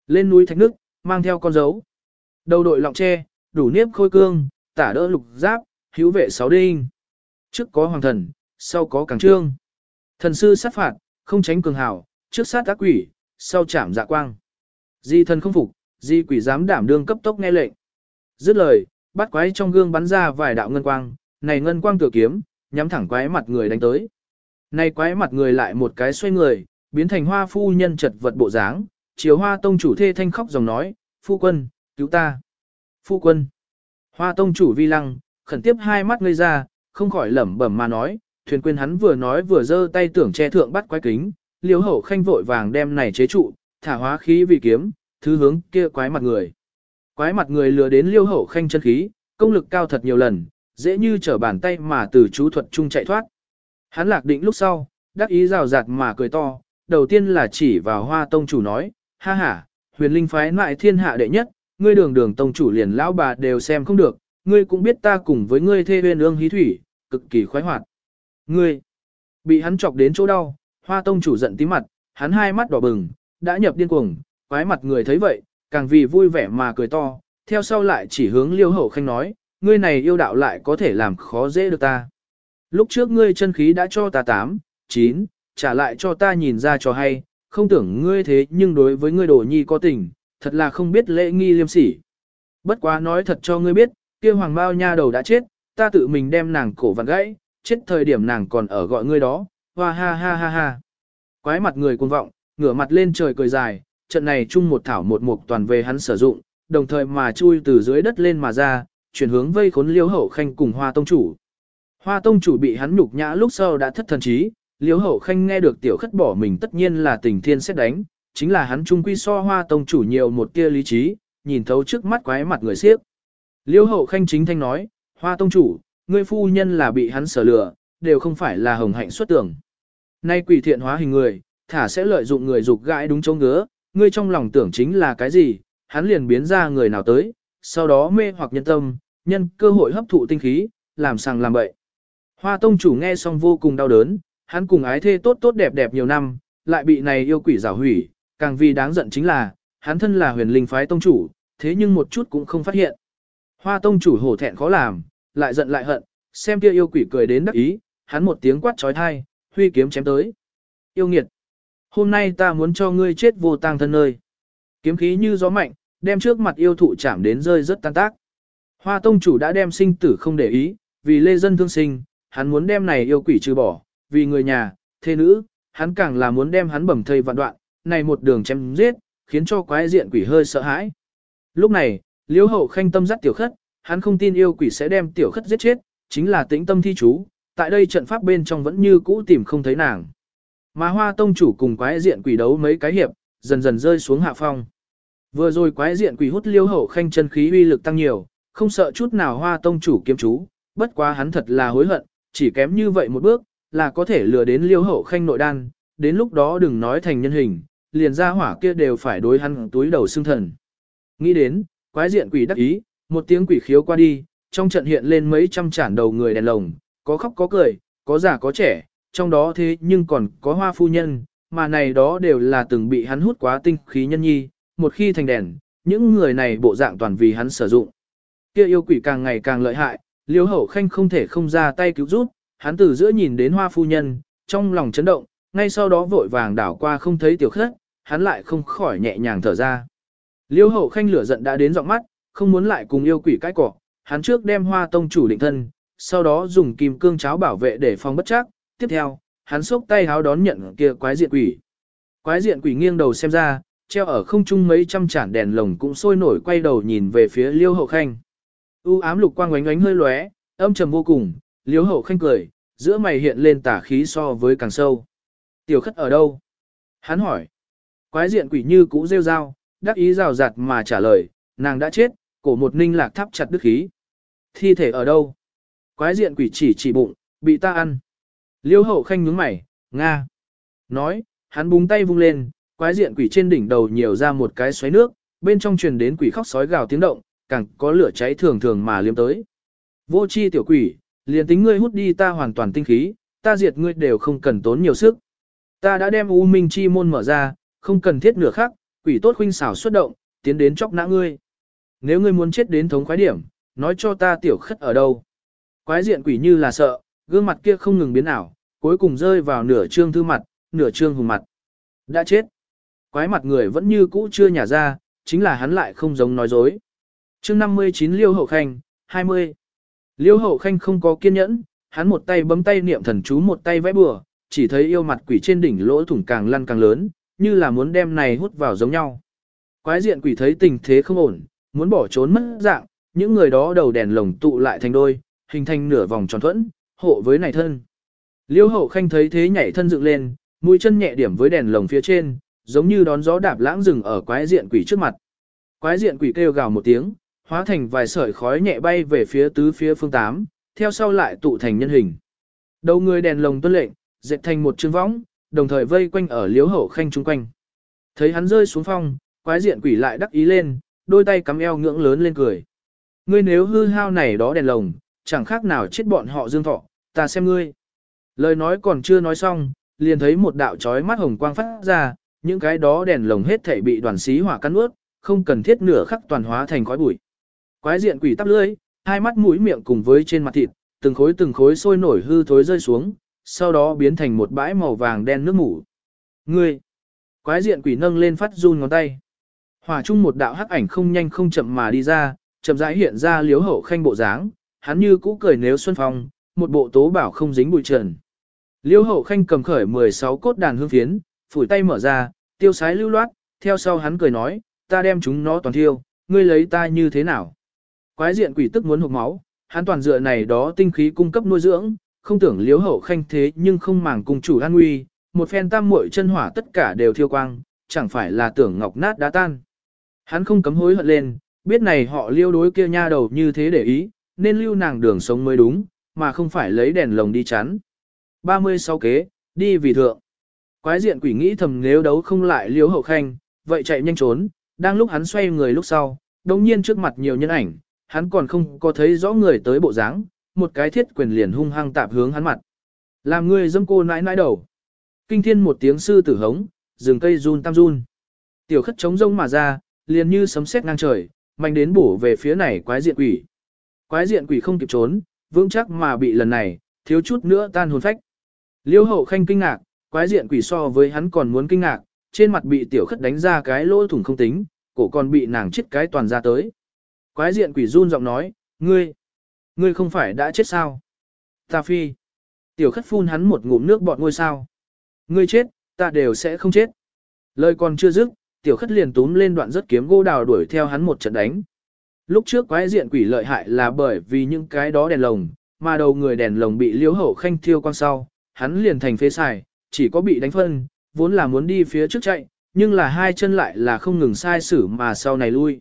Lên núi thạch nước, mang theo con dấu. Đầu đội lọng tre, đủ niếp khôi cương, tả đỡ lục giáp, hữu vệ sáu đinh. Trước có hoàng thần, sau có càng trương. Thần sư sát phạt, không tránh cường hảo, trước sát ác quỷ, sau chạm dạ quang. Di thần không phục, di quỷ dám đảm đương cấp tốc nghe lệnh. Dứt lời, bắt quái trong gương bắn ra vài đạo ngân quang, này ngân quang tựa kiếm, nhắm thẳng quái mặt người đánh tới. nay quái mặt người lại một cái xoay người, biến thành hoa phu nhân chật vật bộ dáng, chiều hoa tông chủ thê thanh khóc dòng nói, phu quân, cứu ta. Phu quân. Hoa tông chủ vi lăng, khẩn tiếp hai mắt ngây ra, không khỏi lẩm bẩm mà nói, thuyền quên hắn vừa nói vừa giơ tay tưởng che thượng bắt quái kính, liếu hậu khanh vội vàng đem này chế trụ, thả hóa khí vì kiếm, thứ hướng kia quái mặt người. Quái mặt người lừa đến liêu hậu khanh chân khí, công lực cao thật nhiều lần, dễ như trở bàn tay mà từ chú thuật chung chạy thoát. Hắn lạc định lúc sau, đắc ý rào rạt mà cười to, đầu tiên là chỉ vào hoa tông chủ nói, ha ha, huyền linh phái mại thiên hạ đệ nhất, ngươi đường đường tông chủ liền lão bà đều xem không được, ngươi cũng biết ta cùng với ngươi thê huyền ương hí thủy, cực kỳ khoái hoạt. Ngươi, bị hắn chọc đến chỗ đau, hoa tông chủ giận tím mặt, hắn hai mắt đỏ bừng, đã nhập điên cuồng, quái mặt người thấy vậy, càng vì vui vẻ mà cười to, theo sau lại chỉ hướng liêu hậu khanh nói, ngươi này yêu đạo lại có thể làm khó dễ được ta. Lúc trước ngươi chân khí đã cho ta 8, 9, trả lại cho ta nhìn ra cho hay, không tưởng ngươi thế nhưng đối với ngươi đồ nhi có tình, thật là không biết lễ nghi liêm sỉ. Bất quá nói thật cho ngươi biết, kia hoàng bao nha đầu đã chết, ta tự mình đem nàng cổ vặn gãy, chết thời điểm nàng còn ở gọi ngươi đó, hoa ha ha ha ha. Quái mặt người cuồng vọng, ngửa mặt lên trời cười dài, trận này chung một thảo một mục toàn về hắn sử dụng, đồng thời mà chui từ dưới đất lên mà ra, chuyển hướng vây khốn liêu hậu khanh cùng hoa tông chủ. Hoa tông chủ bị hắn nhục nhã lúc sau đã thất thần trí, liêu hậu khanh nghe được tiểu khất bỏ mình tất nhiên là tình thiên xét đánh, chính là hắn trung quy so hoa tông chủ nhiều một kia lý trí, nhìn thấu trước mắt quái mặt người siếc. Liêu hậu khanh chính thanh nói, hoa tông chủ, ngươi phu nhân là bị hắn sở lừa, đều không phải là hồng hạnh xuất tưởng. Nay quỷ thiện hóa hình người, thả sẽ lợi dụng người dục gãi đúng chỗ ngứa, ngươi trong lòng tưởng chính là cái gì, hắn liền biến ra người nào tới, sau đó mê hoặc nhân tâm, nhân cơ hội hấp thụ tinh khí, làm sàng làm bậy. Hoa tông chủ nghe xong vô cùng đau đớn, hắn cùng ái thê tốt tốt đẹp đẹp nhiều năm, lại bị này yêu quỷ giả hủy, càng vì đáng giận chính là, hắn thân là huyền linh phái tông chủ, thế nhưng một chút cũng không phát hiện. Hoa tông chủ hổ thẹn khó làm, lại giận lại hận, xem kia yêu quỷ cười đến đắc ý, hắn một tiếng quát trói thai, huy kiếm chém tới. Yêu nghiệt! Hôm nay ta muốn cho ngươi chết vô tang thân nơi. Kiếm khí như gió mạnh, đem trước mặt yêu thụ chạm đến rơi rất tan tác. Hoa tông chủ đã đem sinh tử không để ý, vì lê dân thương sinh, hắn muốn đem này yêu quỷ trừ bỏ, vì người nhà, thê nữ, hắn càng là muốn đem hắn bầm thây vạn đoạn, này một đường chém giết, khiến cho quái diện quỷ hơi sợ hãi. Lúc này, liễu hậu khanh tâm dắt tiểu khất, hắn không tin yêu quỷ sẽ đem tiểu khất giết chết, chính là tĩnh tâm thi chú, tại đây trận pháp bên trong vẫn như cũ tìm không thấy nàng. Mà hoa tông chủ cùng quái diện quỷ đấu mấy cái hiệp, dần dần rơi xuống hạ phong. Vừa rồi quái diện quỷ hút liêu hậu khanh chân khí uy lực tăng nhiều, không sợ chút nào hoa tông chủ kiếm chú, bất quá hắn thật là hối hận, chỉ kém như vậy một bước, là có thể lừa đến liêu hậu khanh nội đan, đến lúc đó đừng nói thành nhân hình, liền ra hỏa kia đều phải đối hắn túi đầu xương thần. Nghĩ đến, quái diện quỷ đắc ý, một tiếng quỷ khiếu qua đi, trong trận hiện lên mấy trăm chản đầu người đèn lồng, có khóc có cười, có già có trẻ, trong đó thế nhưng còn có hoa phu nhân, mà này đó đều là từng bị hắn hút quá tinh khí nhân nhi, một khi thành đèn, những người này bộ dạng toàn vì hắn sử dụng. Kia yêu quỷ càng ngày càng lợi hại, liêu hậu khanh không thể không ra tay cứu giúp, hắn từ giữa nhìn đến hoa phu nhân, trong lòng chấn động, ngay sau đó vội vàng đảo qua không thấy tiểu khất, hắn lại không khỏi nhẹ nhàng thở ra. Liêu hậu khanh lửa giận đã đến giọng mắt, không muốn lại cùng yêu quỷ cái cỏ, hắn trước đem hoa tông chủ định thân, sau đó dùng kim cương cháo bảo vệ để phòng bất chắc, tiếp theo, hắn xốc tay háo đón nhận kia quái diện quỷ. Quái diện quỷ nghiêng đầu xem ra, treo ở không trung mấy trăm chản đèn lồng cũng sôi nổi quay đầu nhìn về phía liêu hậu khanh. U ám lục quang ánh ánh hơi lóe, âm trầm vô cùng, liếu hậu khanh cười, giữa mày hiện lên tả khí so với càng sâu. Tiểu khất ở đâu? Hắn hỏi. Quái diện quỷ như cũ rêu rao, đắc ý rào rạt mà trả lời, nàng đã chết, cổ một ninh lạc thắp chặt đức khí. Thi thể ở đâu? Quái diện quỷ chỉ chỉ bụng, bị ta ăn. Liêu hậu khanh nhướng mày, Nga. Nói, hắn búng tay vung lên, quái diện quỷ trên đỉnh đầu nhiều ra một cái xoáy nước, bên trong truyền đến quỷ khóc sói gào tiếng động, càng có lửa cháy thường thường mà liếm tới. Vô chi tiểu quỷ, liền tính ngươi hút đi ta hoàn toàn tinh khí, ta diệt ngươi đều không cần tốn nhiều sức. Ta đã đem U Minh Chi môn mở ra, không cần thiết nửa khắc, quỷ tốt khuynh xảo xuất động, tiến đến chóc nã ngươi. Nếu ngươi muốn chết đến thống khoái điểm, nói cho ta tiểu khất ở đâu. Quái diện quỷ như là sợ, gương mặt kia không ngừng biến ảo, cuối cùng rơi vào nửa trương thư mặt, nửa trương hùng mặt. Đã chết. Quái mặt người vẫn như cũ chưa nhả ra, chính là hắn lại không giống nói dối chương 59 Liêu Hậu Khanh, 20. Liêu Hậu Khanh không có kiên nhẫn, hắn một tay bấm tay niệm thần chú một tay vẽ bừa, chỉ thấy yêu mặt quỷ trên đỉnh lỗ thủng càng lăn càng lớn, như là muốn đem này hút vào giống nhau. Quái diện quỷ thấy tình thế không ổn, muốn bỏ trốn mất dạng, những người đó đầu đèn lồng tụ lại thành đôi, hình thành nửa vòng tròn thuẫn, hộ với này thân. Liêu hậu khanh thấy thế nhảy thân dựng lên, mũi chân nhẹ điểm với đèn lồng phía trên, giống như đón gió đạp lãng rừng ở quái diện quỷ trước mặt. Quái diện quỷ kêu gào một tiếng, hóa thành vài sợi khói nhẹ bay về phía tứ phía phương tám, theo sau lại tụ thành nhân hình. Đầu người đèn lồng tuân lệnh, dệt thành một chương võng, đồng thời vây quanh ở liếu hậu khanh chung quanh. Thấy hắn rơi xuống phong, quái diện quỷ lại đắc ý lên, đôi tay cắm eo ngưỡng lớn lên cười. Ngươi nếu hư hao này đó đèn lồng, chẳng khác nào chết bọn họ dương thọ, ta xem ngươi. Lời nói còn chưa nói xong, liền thấy một đạo chói mắt hồng quang phát ra, những cái đó đèn lồng hết thảy bị đoàn xí hỏa cắn ướt, không cần thiết nửa khắc toàn hóa thành khói bụi. Quái diện quỷ tắp lưỡi, hai mắt mũi miệng cùng với trên mặt thịt, từng khối từng khối sôi nổi hư thối rơi xuống, sau đó biến thành một bãi màu vàng đen nước mủ. Ngươi! Quái diện quỷ nâng lên phát run ngón tay. Hỏa chung một đạo hắc ảnh không nhanh không chậm mà đi ra, chậm rãi hiện ra liếu hậu khanh bộ dáng, hắn như cũ cười nếu xuân phong, một bộ tố bảo không dính bụi trần. Liêu hậu khanh cầm khởi 16 cốt đàn hương phiến, phủi tay mở ra, tiêu sái lưu loát, theo sau hắn cười nói, ta đem chúng nó toàn thiêu, ngươi lấy ta như thế nào? Quái diện quỷ tức muốn hụt máu, hắn toàn dựa này đó tinh khí cung cấp nuôi dưỡng, không tưởng liếu hậu khanh thế nhưng không màng cùng chủ an nguy, một phen tam muội chân hỏa tất cả đều thiêu quang, chẳng phải là tưởng ngọc nát đá tan. Hắn không cấm hối hận lên, biết này họ liêu đối kia nha đầu như thế để ý, nên lưu nàng đường sống mới đúng, mà không phải lấy đèn lồng đi chắn. 36 kế, đi vì thượng. Quái diện quỷ nghĩ thầm nếu đấu không lại liêu hậu khanh, vậy chạy nhanh trốn, đang lúc hắn xoay người lúc sau, đồng nhiên trước mặt nhiều nhân ảnh, hắn còn không có thấy rõ người tới bộ dáng, một cái thiết quyền liền hung hăng tạp hướng hắn mặt. Làm người dâm cô nãi nãi đầu. Kinh thiên một tiếng sư tử hống, rừng cây run tam run. Tiểu khất trống rông mà ra, liền như sấm sét ngang trời, mạnh đến bổ về phía này quái diện quỷ. Quái diện quỷ không kịp trốn, vững chắc mà bị lần này, thiếu chút nữa tan hồn phách. Liêu hậu khanh kinh ngạc, quái diện quỷ so với hắn còn muốn kinh ngạc, trên mặt bị tiểu khất đánh ra cái lỗ thủng không tính, cổ còn bị nàng chết cái toàn ra tới. Quái diện quỷ run giọng nói, ngươi, ngươi không phải đã chết sao? Ta phi. Tiểu khất phun hắn một ngụm nước bọt ngôi sao. Ngươi chết, ta đều sẽ không chết. Lời còn chưa dứt, tiểu khất liền túm lên đoạn rất kiếm gỗ đào đuổi theo hắn một trận đánh. Lúc trước quái diện quỷ lợi hại là bởi vì những cái đó đèn lồng, mà đầu người đèn lồng bị liếu hậu khanh thiêu quang sau, hắn liền thành phế xài, chỉ có bị đánh phân, vốn là muốn đi phía trước chạy, nhưng là hai chân lại là không ngừng sai sử mà sau này lui.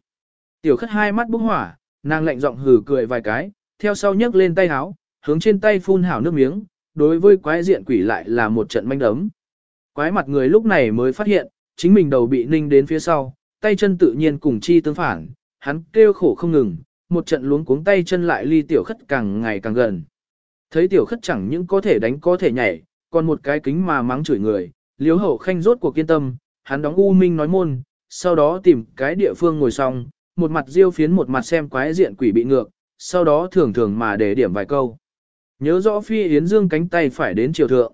Tiểu khất hai mắt bốc hỏa, nàng lạnh giọng hừ cười vài cái, theo sau nhấc lên tay háo, hướng trên tay phun hảo nước miếng, đối với quái diện quỷ lại là một trận manh đấm. Quái mặt người lúc này mới phát hiện, chính mình đầu bị ninh đến phía sau, tay chân tự nhiên cùng chi tương phản, hắn kêu khổ không ngừng, một trận luống cuống tay chân lại ly tiểu khất càng ngày càng gần. Thấy tiểu khất chẳng những có thể đánh có thể nhảy, còn một cái kính mà mắng chửi người, liếu hậu khanh rốt cuộc kiên tâm, hắn đóng u minh nói môn, sau đó tìm cái địa phương ngồi xong, một mặt diêu phiến một mặt xem quái diện quỷ bị ngược, sau đó thường thường mà để điểm vài câu. Nhớ rõ phi yến dương cánh tay phải đến triều thượng.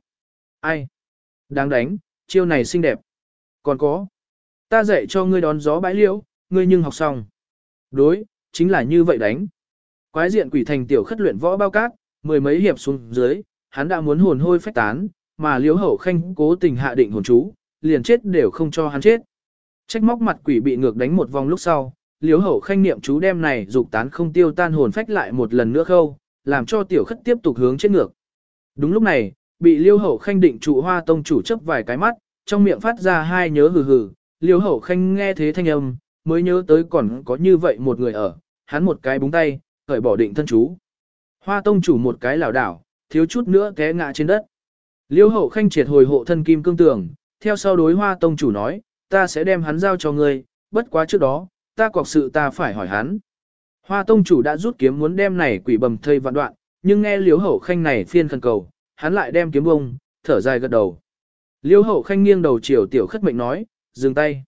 Ai? Đáng đánh, chiêu này xinh đẹp. Còn có. Ta dạy cho ngươi đón gió bãi liễu, ngươi nhưng học xong. Đối, chính là như vậy đánh. Quái diện quỷ thành tiểu khất luyện võ bao cát, mười mấy hiệp xuống dưới, hắn đã muốn hồn hôi phách tán, mà liễu hậu khanh cố tình hạ định hồn chú, liền chết đều không cho hắn chết. Trách móc mặt quỷ bị ngược đánh một vòng lúc sau, liếu hậu khanh niệm chú đem này dục tán không tiêu tan hồn phách lại một lần nữa khâu, làm cho tiểu khất tiếp tục hướng chết ngược. Đúng lúc này, bị Liêu hậu khanh định trụ hoa tông chủ chấp vài cái mắt, trong miệng phát ra hai nhớ hừ hừ, Liêu hậu khanh nghe thế thanh âm, mới nhớ tới còn có như vậy một người ở, hắn một cái búng tay, khởi bỏ định thân chú. Hoa tông chủ một cái lảo đảo, thiếu chút nữa té ngã trên đất. Liêu hậu khanh triệt hồi hộ thân kim cương tường, theo sau đối hoa tông chủ nói, ta sẽ đem hắn giao cho ngươi, bất quá trước đó, ta cọc sự ta phải hỏi hắn. Hoa tông chủ đã rút kiếm muốn đem này quỷ bầm thây vạn đoạn, nhưng nghe liếu hậu khanh này phiên khẩn cầu, hắn lại đem kiếm bông, thở dài gật đầu. Liêu hậu khanh nghiêng đầu chiều tiểu khất mệnh nói, dừng tay.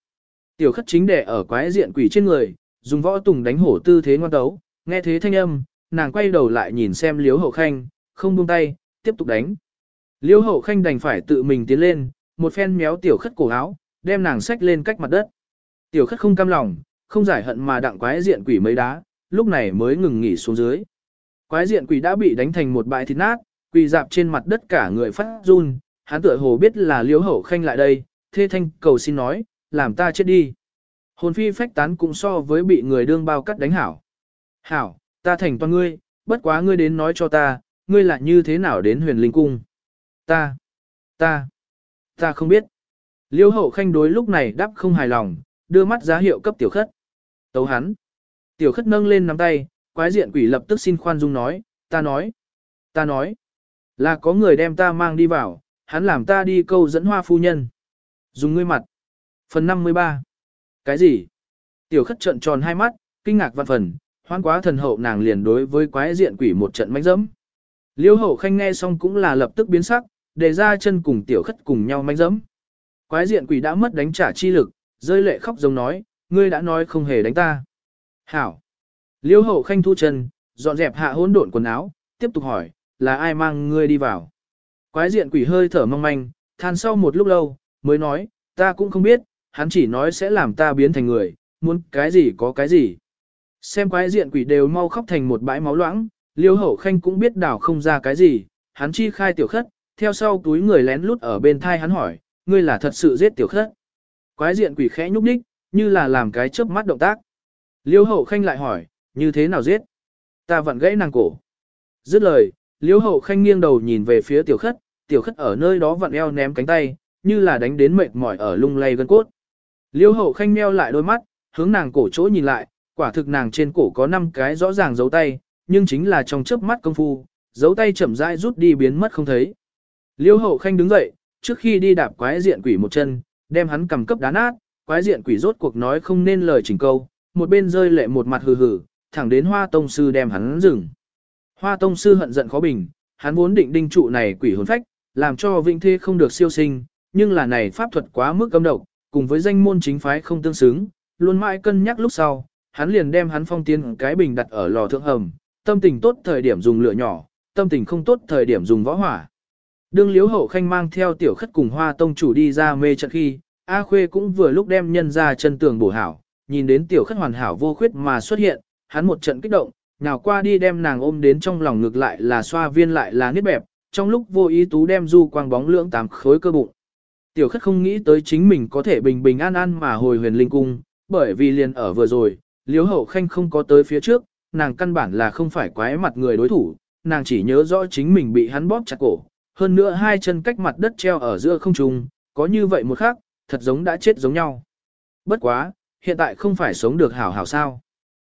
Tiểu khất chính đẻ ở quái diện quỷ trên người, dùng võ tùng đánh hổ tư thế ngoan tấu, nghe thế thanh âm, nàng quay đầu lại nhìn xem liếu hậu khanh, không buông tay, tiếp tục đánh. Liêu hậu khanh đành phải tự mình tiến lên, một phen méo tiểu khất cổ áo, đem nàng xách lên cách mặt đất. Tiểu khất không cam lòng, không giải hận mà đặng quái diện quỷ mấy đá, lúc này mới ngừng nghỉ xuống dưới. Quái diện quỷ đã bị đánh thành một bãi thịt nát, quỳ dạp trên mặt đất cả người phát run, hắn tựa hồ biết là liếu hậu khanh lại đây, thê thanh cầu xin nói, làm ta chết đi. Hồn phi phách tán cũng so với bị người đương bao cắt đánh hảo. Hảo, ta thành toàn ngươi, bất quá ngươi đến nói cho ta, ngươi là như thế nào đến huyền linh cung. Ta, ta, ta không biết. Liêu hậu khanh đối lúc này đáp không hài lòng, đưa mắt giá hiệu cấp tiểu khất. Tấu hắn. Tiểu khất nâng lên nắm tay, quái diện quỷ lập tức xin khoan dung nói, ta nói, ta nói, là có người đem ta mang đi vào, hắn làm ta đi câu dẫn hoa phu nhân. Dùng ngươi mặt. Phần 53. Cái gì? Tiểu khất trận tròn hai mắt, kinh ngạc văn phần, hoan quá thần hậu nàng liền đối với quái diện quỷ một trận mánh dẫm. Liêu hậu khanh nghe xong cũng là lập tức biến sắc, để ra chân cùng tiểu khất cùng nhau mánh dẫm. Quái diện quỷ đã mất đánh trả chi lực, rơi lệ khóc giống nói, ngươi đã nói không hề đánh ta. Hảo. Liêu hậu khanh thu chân, dọn dẹp hạ hỗn độn quần áo, tiếp tục hỏi, là ai mang ngươi đi vào. Quái diện quỷ hơi thở mong manh, than sau một lúc lâu, mới nói, ta cũng không biết, hắn chỉ nói sẽ làm ta biến thành người, muốn cái gì có cái gì. Xem quái diện quỷ đều mau khóc thành một bãi máu loãng, liêu hậu khanh cũng biết đảo không ra cái gì, hắn chi khai tiểu khất, theo sau túi người lén lút ở bên thai hắn hỏi, ngươi là thật sự giết tiểu khất. Quái diện quỷ khẽ nhúc nhích, như là làm cái chớp mắt động tác. Liêu hậu khanh lại hỏi, như thế nào giết? Ta vẫn gãy nàng cổ. Dứt lời, liêu hậu khanh nghiêng đầu nhìn về phía tiểu khất, tiểu khất ở nơi đó vặn eo ném cánh tay, như là đánh đến mệt mỏi ở lung lay gân cốt. Liêu hậu khanh meo lại đôi mắt, hướng nàng cổ chỗ nhìn lại, quả thực nàng trên cổ có 5 cái rõ ràng dấu tay, nhưng chính là trong chớp mắt công phu, dấu tay chậm rãi rút đi biến mất không thấy. Liêu hậu khanh đứng dậy, trước khi đi đạp quái diện quỷ một chân, đem hắn cầm cấp đá nát, quái diện quỷ rốt cuộc nói không nên lời chỉnh câu, một bên rơi lệ một mặt hừ hừ, thẳng đến hoa tông sư đem hắn dừng. Hoa tông sư hận giận khó bình, hắn vốn định đinh trụ này quỷ hồn phách, làm cho vĩnh thế không được siêu sinh, nhưng là này pháp thuật quá mức cấm độc, cùng với danh môn chính phái không tương xứng, luôn mãi cân nhắc lúc sau, hắn liền đem hắn phong tiên cái bình đặt ở lò thượng hầm, tâm tình tốt thời điểm dùng lửa nhỏ, tâm tình không tốt thời điểm dùng võ hỏa. Đương Liễu Hậu Khanh mang theo tiểu khất cùng hoa tông chủ đi ra mê trận khi, A Khuê cũng vừa lúc đem nhân ra chân tường bổ hảo, nhìn đến tiểu khất hoàn hảo vô khuyết mà xuất hiện, hắn một trận kích động, nào qua đi đem nàng ôm đến trong lòng ngược lại là xoa viên lại là niết bẹp, trong lúc vô ý tú đem du quang bóng lưỡng tám khối cơ bụng. Tiểu khất không nghĩ tới chính mình có thể bình bình an an mà hồi huyền linh cung, bởi vì liền ở vừa rồi, liếu hậu khanh không có tới phía trước, nàng căn bản là không phải quái mặt người đối thủ, nàng chỉ nhớ rõ chính mình bị hắn bóp chặt cổ, hơn nữa hai chân cách mặt đất treo ở giữa không trung, có như vậy một khắc, thật giống đã chết giống nhau. Bất quá, hiện tại không phải sống được hảo hảo sao.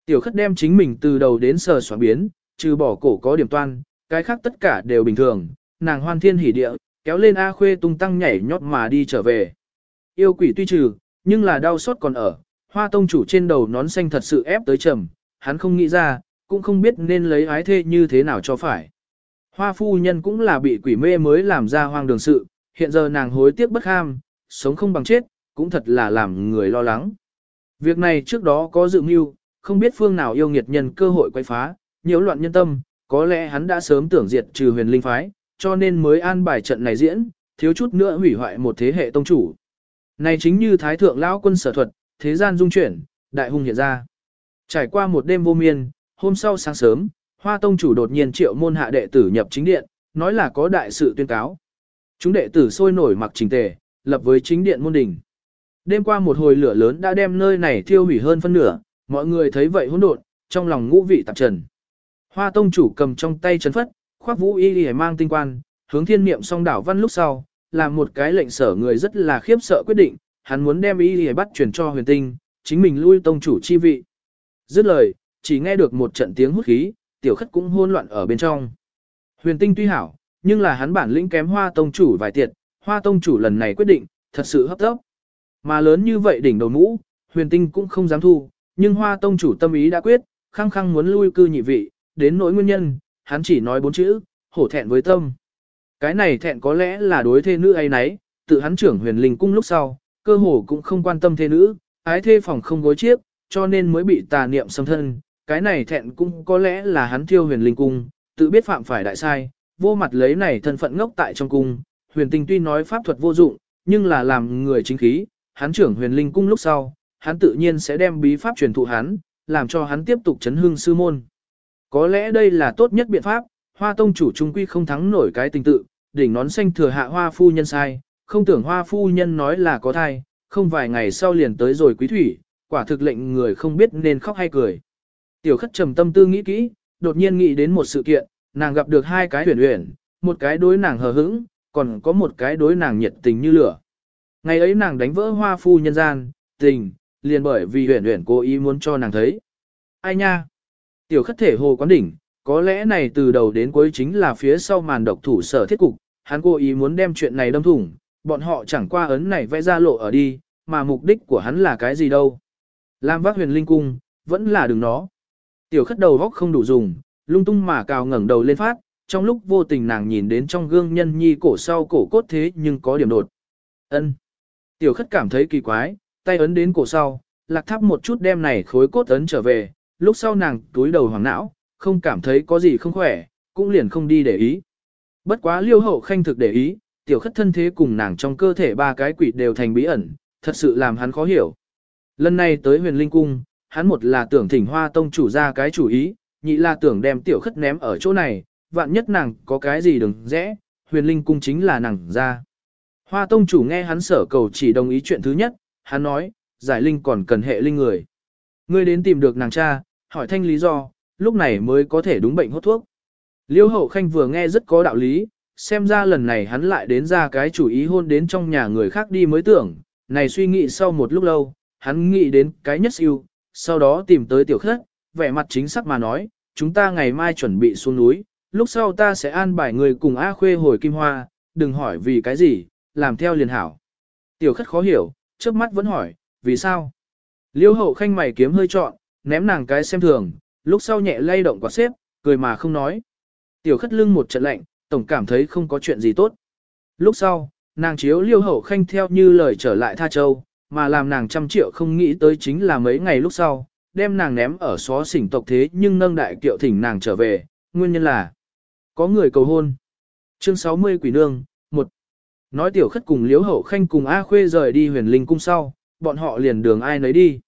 Tiểu khất đem chính mình từ đầu đến sờ soạn biến, trừ bỏ cổ có điểm toan, cái khác tất cả đều bình thường, nàng hoan thiên hỉ địa, kéo lên A Khuê tung tăng nhảy nhót mà đi trở về. Yêu quỷ tuy trừ, nhưng là đau xót còn ở, hoa tông chủ trên đầu nón xanh thật sự ép tới trầm, hắn không nghĩ ra, cũng không biết nên lấy ái thê như thế nào cho phải. Hoa phu nhân cũng là bị quỷ mê mới làm ra hoang đường sự, hiện giờ nàng hối tiếc bất ham, sống không bằng chết, cũng thật là làm người lo lắng. Việc này trước đó có dự mưu, không biết phương nào yêu nghiệt nhân cơ hội quay phá, nhiễu loạn nhân tâm, có lẽ hắn đã sớm tưởng diệt trừ huyền linh phái, cho nên mới an bài trận này diễn, thiếu chút nữa hủy hoại một thế hệ tông chủ. Này chính như thái thượng lão quân sở thuật, thế gian dung chuyển, đại hung hiện ra. Trải qua một đêm vô miên, hôm sau sáng sớm, hoa tông chủ đột nhiên triệu môn hạ đệ tử nhập chính điện, nói là có đại sự tuyên cáo. Chúng đệ tử sôi nổi mặc trình tề, lập với chính điện môn đỉnh. Đêm qua một hồi lửa lớn đã đem nơi này thiêu hủy hơn phân nửa, mọi người thấy vậy hỗn độn, trong lòng ngũ vị tạp trần. Hoa tông chủ cầm trong tay trấn phất, khoác vũ y y mang tinh quan, hướng thiên niệm song đảo văn lúc sau, làm một cái lệnh sở người rất là khiếp sợ quyết định, hắn muốn đem y y bắt chuyển cho huyền tinh, chính mình lui tông chủ chi vị. Dứt lời, chỉ nghe được một trận tiếng hút khí, tiểu khất cũng hôn loạn ở bên trong. Huyền tinh tuy hảo, nhưng là hắn bản lĩnh kém hoa tông chủ vài tiệt, hoa tông chủ lần này quyết định, thật sự hấp tấp. Mà lớn như vậy đỉnh đầu mũ, huyền tinh cũng không dám thu, nhưng hoa tông chủ tâm ý đã quyết, khăng khăng muốn lui cư nhị vị, đến nỗi nguyên nhân, hắn chỉ nói bốn chữ, hổ thẹn với tâm. Cái này thẹn có lẽ là đối thê nữ ấy nấy, tự hắn trưởng huyền linh cung lúc sau, cơ hồ cũng không quan tâm thê nữ, ái thê phòng không gối chiếc, cho nên mới bị tà niệm xâm thân. Cái này thẹn cũng có lẽ là hắn thiêu huyền linh cung, tự biết phạm phải đại sai, vô mặt lấy này thân phận ngốc tại trong cung. Huyền tinh tuy nói pháp thuật vô dụng, nhưng là làm người chính khí, hắn trưởng huyền linh cung lúc sau, hắn tự nhiên sẽ đem bí pháp truyền thụ hắn, làm cho hắn tiếp tục chấn hương sư môn. Có lẽ đây là tốt nhất biện pháp, hoa tông chủ trung quy không thắng nổi cái tình tự, đỉnh nón xanh thừa hạ hoa phu nhân sai, không tưởng hoa phu nhân nói là có thai, không vài ngày sau liền tới rồi quý thủy, quả thực lệnh người không biết nên khóc hay cười. Tiểu khất trầm tâm tư nghĩ kỹ, đột nhiên nghĩ đến một sự kiện, nàng gặp được hai cái huyền huyền, một cái đối nàng hờ hững, còn có một cái đối nàng nhiệt tình như lửa. Ngày ấy nàng đánh vỡ hoa phu nhân gian, tình, liền bởi vì huyền huyền cố ý muốn cho nàng thấy. Ai nha? Tiểu khất thể hồ quán đỉnh, có lẽ này từ đầu đến cuối chính là phía sau màn độc thủ sở thiết cục, hắn cố ý muốn đem chuyện này đâm thủng, bọn họ chẳng qua ấn này vẽ ra lộ ở đi, mà mục đích của hắn là cái gì đâu. Lam vác huyền linh cung, vẫn là đường nó. Tiểu khất đầu góc không đủ dùng, lung tung mà cào ngẩng đầu lên phát, trong lúc vô tình nàng nhìn đến trong gương nhân nhi cổ sau cổ cốt thế nhưng có điểm đột. ân Tiểu khất cảm thấy kỳ quái, tay ấn đến cổ sau, lạc thắp một chút đem này khối cốt ấn trở về, lúc sau nàng túi đầu hoàng não, không cảm thấy có gì không khỏe, cũng liền không đi để ý. Bất quá liêu hậu khanh thực để ý, tiểu khất thân thế cùng nàng trong cơ thể ba cái quỷ đều thành bí ẩn, thật sự làm hắn khó hiểu. Lần này tới huyền linh cung, hắn một là tưởng thỉnh hoa tông chủ ra cái chủ ý, nhị là tưởng đem tiểu khất ném ở chỗ này, vạn nhất nàng có cái gì đừng rẽ, huyền linh cung chính là nàng ra. Hoa tông chủ nghe hắn sở cầu chỉ đồng ý chuyện thứ nhất, hắn nói, giải linh còn cần hệ linh người. Ngươi đến tìm được nàng cha, hỏi thanh lý do, lúc này mới có thể đúng bệnh hốt thuốc. Liêu hậu khanh vừa nghe rất có đạo lý, xem ra lần này hắn lại đến ra cái chủ ý hôn đến trong nhà người khác đi mới tưởng, này suy nghĩ sau một lúc lâu, hắn nghĩ đến cái nhất siêu, sau đó tìm tới tiểu khất, vẻ mặt chính xác mà nói, chúng ta ngày mai chuẩn bị xuống núi, lúc sau ta sẽ an bài người cùng A Khuê hồi Kim Hoa, đừng hỏi vì cái gì, làm theo liền hảo. Tiểu khất khó hiểu, trước mắt vẫn hỏi, vì sao? Liêu hậu khanh mày kiếm hơi trọn, ném nàng cái xem thường, lúc sau nhẹ lay động quạt xếp, cười mà không nói. Tiểu khất lưng một trận lạnh, tổng cảm thấy không có chuyện gì tốt. Lúc sau, nàng chiếu liêu hậu khanh theo như lời trở lại Tha Châu, mà làm nàng trăm triệu không nghĩ tới chính là mấy ngày lúc sau, đem nàng ném ở xó xỉnh tộc thế nhưng nâng đại kiệu thỉnh nàng trở về, nguyên nhân là có người cầu hôn. Chương 60 Quỷ Nương, 1. Nói tiểu khất cùng Liễu Hậu Khanh cùng A Khuê rời đi huyền linh cung sau, bọn họ liền đường ai nấy đi.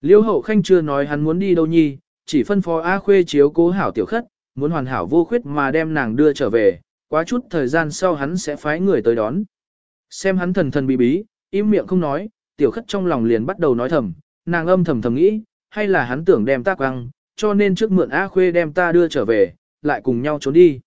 Liễu Hậu Khanh chưa nói hắn muốn đi đâu nhi, chỉ phân phó A Khuê chiếu cố hảo tiểu khất, muốn hoàn hảo vô khuyết mà đem nàng đưa trở về, quá chút thời gian sau hắn sẽ phái người tới đón. Xem hắn thần thần bí bí, im miệng không nói, tiểu khất trong lòng liền bắt đầu nói thầm, nàng âm thầm thầm nghĩ, hay là hắn tưởng đem ta quăng, cho nên trước mượn A Khuê đem ta đưa trở về, lại cùng nhau trốn đi.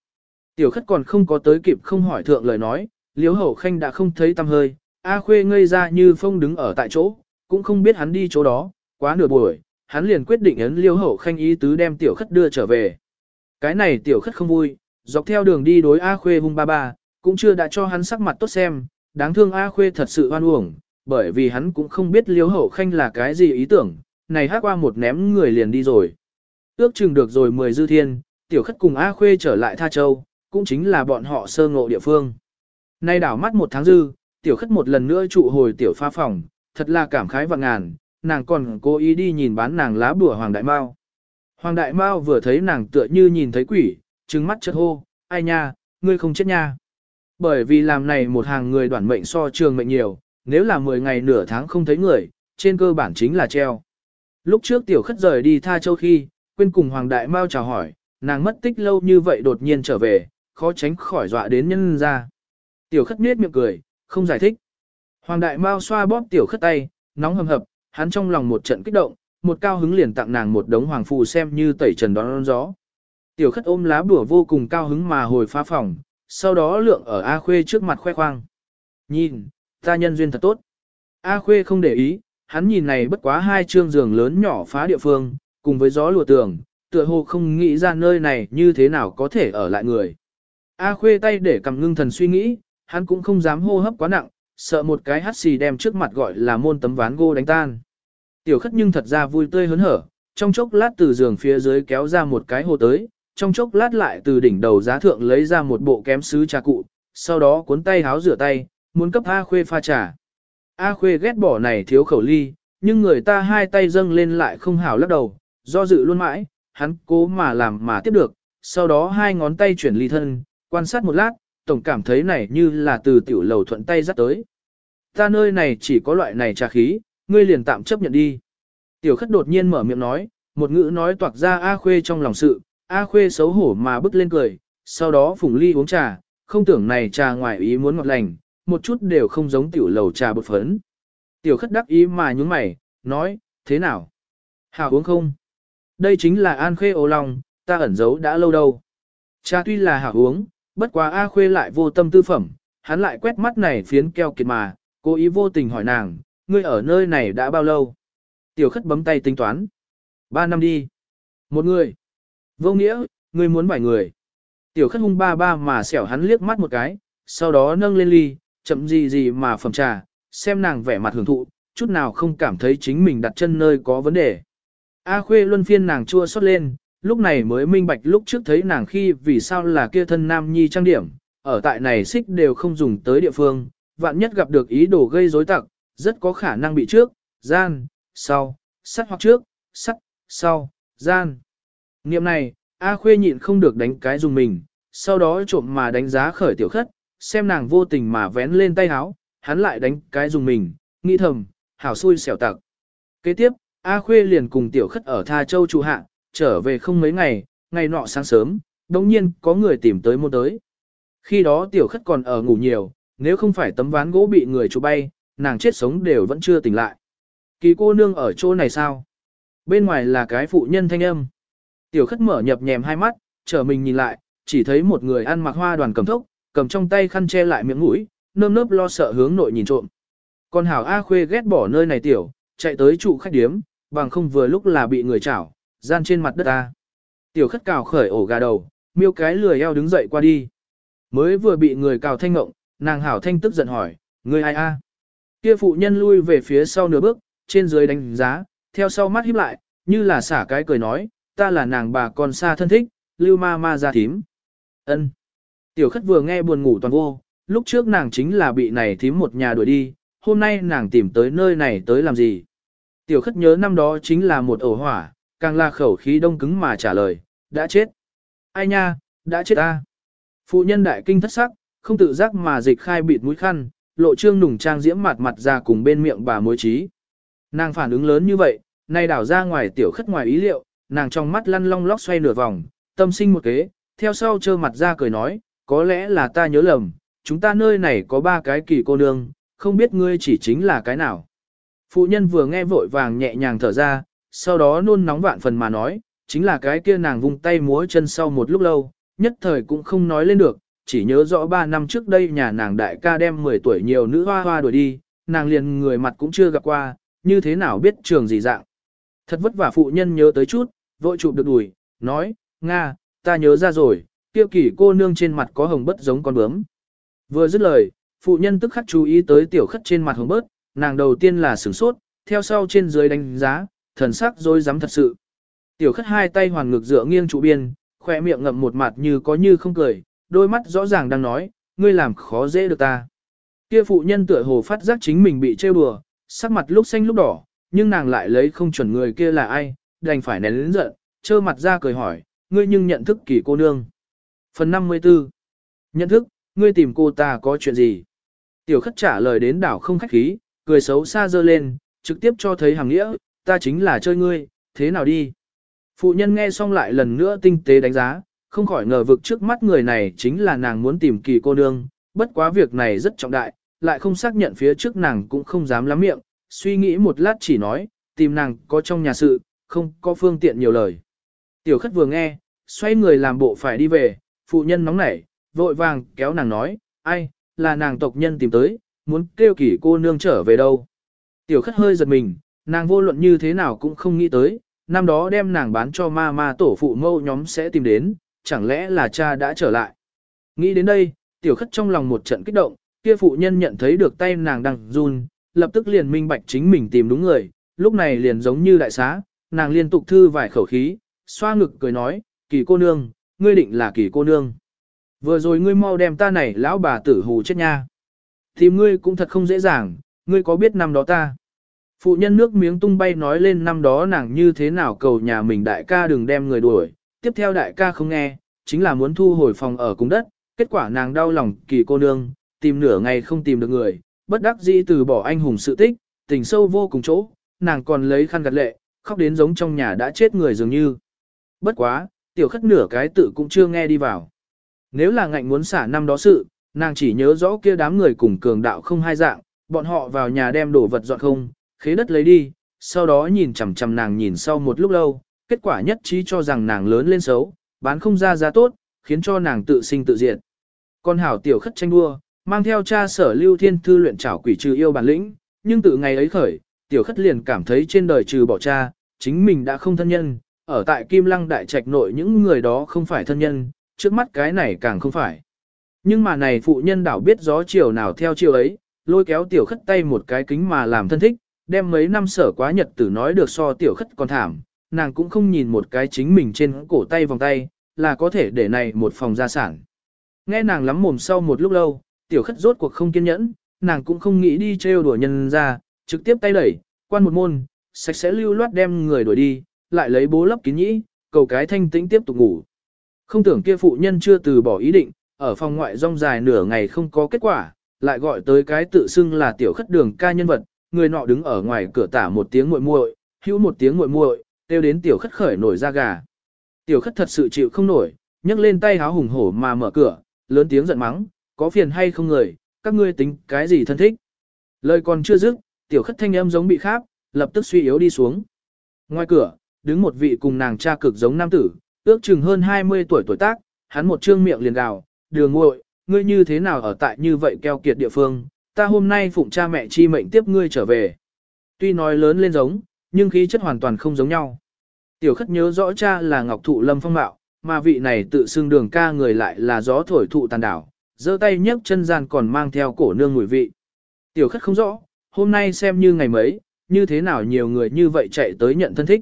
Tiểu khất còn không có tới kịp không hỏi thượng lời nói, liếu hậu khanh đã không thấy tâm hơi, A Khuê ngây ra như phong đứng ở tại chỗ, cũng không biết hắn đi chỗ đó, quá nửa buổi, hắn liền quyết định ấn liêu hậu khanh ý tứ đem tiểu khất đưa trở về. Cái này tiểu khất không vui, dọc theo đường đi đối A Khuê hung ba ba, cũng chưa đã cho hắn sắc mặt tốt xem, đáng thương A Khuê thật sự hoan uổng, bởi vì hắn cũng không biết liêu hậu khanh là cái gì ý tưởng, này hát qua một ném người liền đi rồi. Ước chừng được rồi mười dư thiên, tiểu khất cùng A Khuê trở lại Tha Châu, cũng chính là bọn họ sơ ngộ địa phương. Nay đảo mắt một tháng dư, tiểu khất một lần nữa trụ hồi tiểu pha phòng, thật là cảm khái và ngàn, nàng còn cố ý đi nhìn bán nàng lá bùa Hoàng Đại Mao. Hoàng Đại Mao vừa thấy nàng tựa như nhìn thấy quỷ, trừng mắt chợt hô, ai nha, ngươi không chết nha. Bởi vì làm này một hàng người đoản mệnh so trường mệnh nhiều, nếu là 10 ngày nửa tháng không thấy người, trên cơ bản chính là treo. Lúc trước tiểu khất rời đi tha châu khi, quên cùng Hoàng Đại Mao chào hỏi, nàng mất tích lâu như vậy đột nhiên trở về, khó tránh khỏi dọa đến nhân ra. Tiểu khất nết miệng cười, không giải thích. Hoàng Đại Mao xoa bóp tiểu khất tay, nóng hầm hập, hắn trong lòng một trận kích động, một cao hứng liền tặng nàng một đống hoàng phù xem như tẩy trần đón gió. Tiểu khất ôm lá bùa vô cùng cao hứng mà hồi phá phòng, sau đó lượng ở A Khuê trước mặt khoe khoang. Nhìn, ta nhân duyên thật tốt. A Khuê không để ý, hắn nhìn này bất quá hai trương giường lớn nhỏ phá địa phương, cùng với gió lùa tường, tựa hồ không nghĩ ra nơi này như thế nào có thể ở lại người. A Khuê tay để cầm ngưng thần suy nghĩ, hắn cũng không dám hô hấp quá nặng, sợ một cái hắt xì đem trước mặt gọi là môn tấm ván gô đánh tan. Tiểu khất nhưng thật ra vui tươi hớn hở, trong chốc lát từ giường phía dưới kéo ra một cái hồ tới, trong chốc lát lại từ đỉnh đầu giá thượng lấy ra một bộ kém sứ trà cụ, sau đó cuốn tay háo rửa tay, muốn cấp A Khuê pha trà. A Khuê ghét bỏ này thiếu khẩu ly, nhưng người ta hai tay dâng lên lại không hảo lắc đầu, do dự luôn mãi, hắn cố mà làm mà tiếp được, sau đó hai ngón tay chuyển ly thân, quan sát một lát, tổng cảm thấy này như là từ tiểu lầu thuận tay dắt tới. Ta nơi này chỉ có loại này trà khí, ngươi liền tạm chấp nhận đi. Tiểu khất đột nhiên mở miệng nói, một ngữ nói toạc ra A Khuê trong lòng sự, A Khuê xấu hổ mà bước lên cười, sau đó phùng ly uống trà, không tưởng này trà ngoài ý muốn ngọt lành, một chút đều không giống tiểu lầu trà bột phấn. Tiểu khất đắc ý mà nhúng mày, nói, thế nào? Hảo uống không? Đây chính là An Khuê ô lòng, ta ẩn giấu đã lâu đâu. Trà tuy là hảo uống, bất quá A Khuê lại vô tâm tư phẩm, hắn lại quét mắt này phiến keo kiệt mà, cố ý vô tình hỏi nàng, ngươi ở nơi này đã bao lâu? Tiểu khất bấm tay tính toán. Ba năm đi. Một người. Vô nghĩa, ngươi muốn bảy người. Tiểu khất hung ba ba mà xẻo hắn liếc mắt một cái, sau đó nâng lên ly, chậm gì gì mà phẩm trà, xem nàng vẻ mặt hưởng thụ, chút nào không cảm thấy chính mình đặt chân nơi có vấn đề. A khuê luân phiên nàng chua xót lên, lúc này mới minh bạch lúc trước thấy nàng khi vì sao là kia thân nam nhi trang điểm, ở tại này xích đều không dùng tới địa phương, vạn nhất gặp được ý đồ gây rối tặc, rất có khả năng bị trước, gian, sau, sắt hoặc trước, sắt, sau, gian. Niệm này, A Khuê nhịn không được đánh cái dùng mình, sau đó trộm mà đánh giá khởi tiểu khất, xem nàng vô tình mà vén lên tay háo, hắn lại đánh cái dùng mình, nghĩ thầm, hảo xui xẻo tặc. Kế tiếp, A Khuê liền cùng tiểu khất ở Tha Châu trụ hạ, trở về không mấy ngày, ngày nọ sáng sớm, đồng nhiên có người tìm tới môn tới. Khi đó tiểu khất còn ở ngủ nhiều, nếu không phải tấm ván gỗ bị người chụp bay, nàng chết sống đều vẫn chưa tỉnh lại. Kỳ cô nương ở chỗ này sao? Bên ngoài là cái phụ nhân thanh âm. Tiểu khất mở nhập nhèm hai mắt, trở mình nhìn lại, chỉ thấy một người ăn mặc hoa đoàn cầm thốc, cầm trong tay khăn che lại miệng mũi, nơm nớp lo sợ hướng nội nhìn trộm. Còn hảo A khuê ghét bỏ nơi này tiểu, chạy tới trụ khách điếm, bằng không vừa lúc là bị người chảo, gian trên mặt đất ta. Tiểu khất cào khởi ổ gà đầu, miêu cái lười eo đứng dậy qua đi. Mới vừa bị người cào thanh ngộng, nàng hảo thanh tức giận hỏi, người ai a? Kia phụ nhân lui về phía sau nửa bước, trên dưới đánh giá, theo sau mắt híp lại, như là xả cái cười nói, ta là nàng bà con xa thân thích, lưu ma ma ra thím. ân Tiểu khất vừa nghe buồn ngủ toàn vô, lúc trước nàng chính là bị này thím một nhà đuổi đi, hôm nay nàng tìm tới nơi này tới làm gì. Tiểu khất nhớ năm đó chính là một ổ hỏa, càng là khẩu khí đông cứng mà trả lời, đã chết. Ai nha, đã chết ta. Phụ nhân đại kinh thất sắc, không tự giác mà dịch khai bịt mũi khăn, lộ trương nùng trang diễm mặt mặt ra cùng bên miệng bà mối trí. Nàng phản ứng lớn như vậy, nay đảo ra ngoài tiểu khất ngoài ý liệu, nàng trong mắt lăn long lóc xoay nửa vòng, tâm sinh một kế, theo sau trơ mặt ra cười nói, có lẽ là ta nhớ lầm, chúng ta nơi này có ba cái kỳ cô nương, không biết ngươi chỉ chính là cái nào. Phụ nhân vừa nghe vội vàng nhẹ nhàng thở ra, sau đó nôn nóng vạn phần mà nói, chính là cái kia nàng vung tay múa chân sau một lúc lâu, nhất thời cũng không nói lên được, chỉ nhớ rõ 3 năm trước đây nhà nàng đại ca đem 10 tuổi nhiều nữ hoa hoa đuổi đi, nàng liền người mặt cũng chưa gặp qua, như thế nào biết trường gì dạng. Thật vất vả phụ nhân nhớ tới chút, vội chụp được đùi, nói, Nga, ta nhớ ra rồi, tiêu kỷ cô nương trên mặt có hồng bất giống con bướm. Vừa dứt lời, phụ nhân tức khắc chú ý tới tiểu khất trên mặt hồng bớt, nàng đầu tiên là sửng sốt, theo sau trên dưới đánh giá, thần sắc dối dám thật sự. Tiểu khất hai tay hoàn ngực dựa nghiêng trụ biên, khoe miệng ngậm một mặt như có như không cười, đôi mắt rõ ràng đang nói, ngươi làm khó dễ được ta. Kia phụ nhân tựa hồ phát giác chính mình bị trêu đùa, sắc mặt lúc xanh lúc đỏ, nhưng nàng lại lấy không chuẩn người kia là ai, đành phải nén lớn giận, trơ mặt ra cười hỏi, ngươi nhưng nhận thức kỳ cô nương. Phần 54 Nhận thức, ngươi tìm cô ta có chuyện gì? Tiểu khất trả lời đến đảo không khách khí, cười xấu xa dơ lên, trực tiếp cho thấy hàng nghĩa, ta chính là chơi ngươi, thế nào đi? Phụ nhân nghe xong lại lần nữa tinh tế đánh giá, không khỏi ngờ vực trước mắt người này chính là nàng muốn tìm kỳ cô nương, bất quá việc này rất trọng đại, lại không xác nhận phía trước nàng cũng không dám lắm miệng, suy nghĩ một lát chỉ nói, tìm nàng có trong nhà sự, không có phương tiện nhiều lời. Tiểu khất vừa nghe, xoay người làm bộ phải đi về, phụ nhân nóng nảy, vội vàng kéo nàng nói, ai, là nàng tộc nhân tìm tới, muốn kêu kỳ cô nương trở về đâu. Tiểu khất hơi giật mình, nàng vô luận như thế nào cũng không nghĩ tới, năm đó đem nàng bán cho ma ma tổ phụ mâu nhóm sẽ tìm đến, chẳng lẽ là cha đã trở lại. Nghĩ đến đây, tiểu khất trong lòng một trận kích động, kia phụ nhân nhận thấy được tay nàng đang run, lập tức liền minh bạch chính mình tìm đúng người, lúc này liền giống như đại xá, nàng liên tục thư vài khẩu khí, xoa ngực cười nói, kỳ cô nương, ngươi định là kỳ cô nương. Vừa rồi ngươi mau đem ta này lão bà tử hù chết nha. Tìm ngươi cũng thật không dễ dàng, ngươi có biết năm đó ta. Phụ nhân nước miếng tung bay nói lên năm đó nàng như thế nào cầu nhà mình đại ca đừng đem người đuổi, tiếp theo đại ca không nghe, chính là muốn thu hồi phòng ở cung đất, kết quả nàng đau lòng kỳ cô nương, tìm nửa ngày không tìm được người, bất đắc dĩ từ bỏ anh hùng sự tích, tình sâu vô cùng chỗ, nàng còn lấy khăn gạt lệ, khóc đến giống trong nhà đã chết người dường như. Bất quá, tiểu khất nửa cái tự cũng chưa nghe đi vào. Nếu là ngạnh muốn xả năm đó sự, nàng chỉ nhớ rõ kia đám người cùng cường đạo không hai dạng, bọn họ vào nhà đem đồ vật dọn không, khế đất lấy đi, sau đó nhìn chằm chằm nàng nhìn sau một lúc lâu, kết quả nhất trí cho rằng nàng lớn lên xấu, bán không ra giá tốt, khiến cho nàng tự sinh tự diệt. Con hảo tiểu khất tranh đua, mang theo cha sở lưu thiên thư luyện trảo quỷ trừ yêu bản lĩnh, nhưng từ ngày ấy khởi, tiểu khất liền cảm thấy trên đời trừ bỏ cha, chính mình đã không thân nhân, ở tại Kim Lăng Đại Trạch nội những người đó không phải thân nhân, trước mắt cái này càng không phải. Nhưng mà này phụ nhân đảo biết gió chiều nào theo chiều ấy, lôi kéo tiểu khất tay một cái kính mà làm thân thích, đem mấy năm sở quá nhật tử nói được so tiểu khất còn thảm, nàng cũng không nhìn một cái chính mình trên cổ tay vòng tay, là có thể để này một phòng gia sản. Nghe nàng lắm mồm sau một lúc lâu, tiểu khất rốt cuộc không kiên nhẫn, nàng cũng không nghĩ đi trêu đùa nhân ra, trực tiếp tay đẩy, quan một môn, sạch sẽ lưu loát đem người đuổi đi, lại lấy bố lấp kín nhĩ, cầu cái thanh tĩnh tiếp tục ngủ. Không tưởng kia phụ nhân chưa từ bỏ ý định, ở phòng ngoại rong dài nửa ngày không có kết quả, lại gọi tới cái tự xưng là tiểu khất đường ca nhân vật, người nọ đứng ở ngoài cửa tả một tiếng muội muội, hữu một tiếng muội muội, kêu đến tiểu khất khởi nổi ra gà. Tiểu khất thật sự chịu không nổi, nhấc lên tay háo hùng hổ mà mở cửa, lớn tiếng giận mắng, có phiền hay không người, các ngươi tính cái gì thân thích. Lời còn chưa dứt, tiểu khất thanh âm giống bị kháp, lập tức suy yếu đi xuống. Ngoài cửa, đứng một vị cùng nàng cha cực giống nam tử, ước chừng hơn 20 tuổi tuổi tác, hắn một trương miệng liền gào, đường ngội, ngươi như thế nào ở tại như vậy keo kiệt địa phương, ta hôm nay phụng cha mẹ chi mệnh tiếp ngươi trở về. Tuy nói lớn lên giống, nhưng khí chất hoàn toàn không giống nhau. Tiểu khất nhớ rõ cha là Ngọc Thụ Lâm Phong Mạo, mà vị này tự xưng đường ca người lại là gió thổi thụ tàn đảo, giơ tay nhấc chân gian còn mang theo cổ nương mùi vị. Tiểu khất không rõ, hôm nay xem như ngày mấy, như thế nào nhiều người như vậy chạy tới nhận thân thích.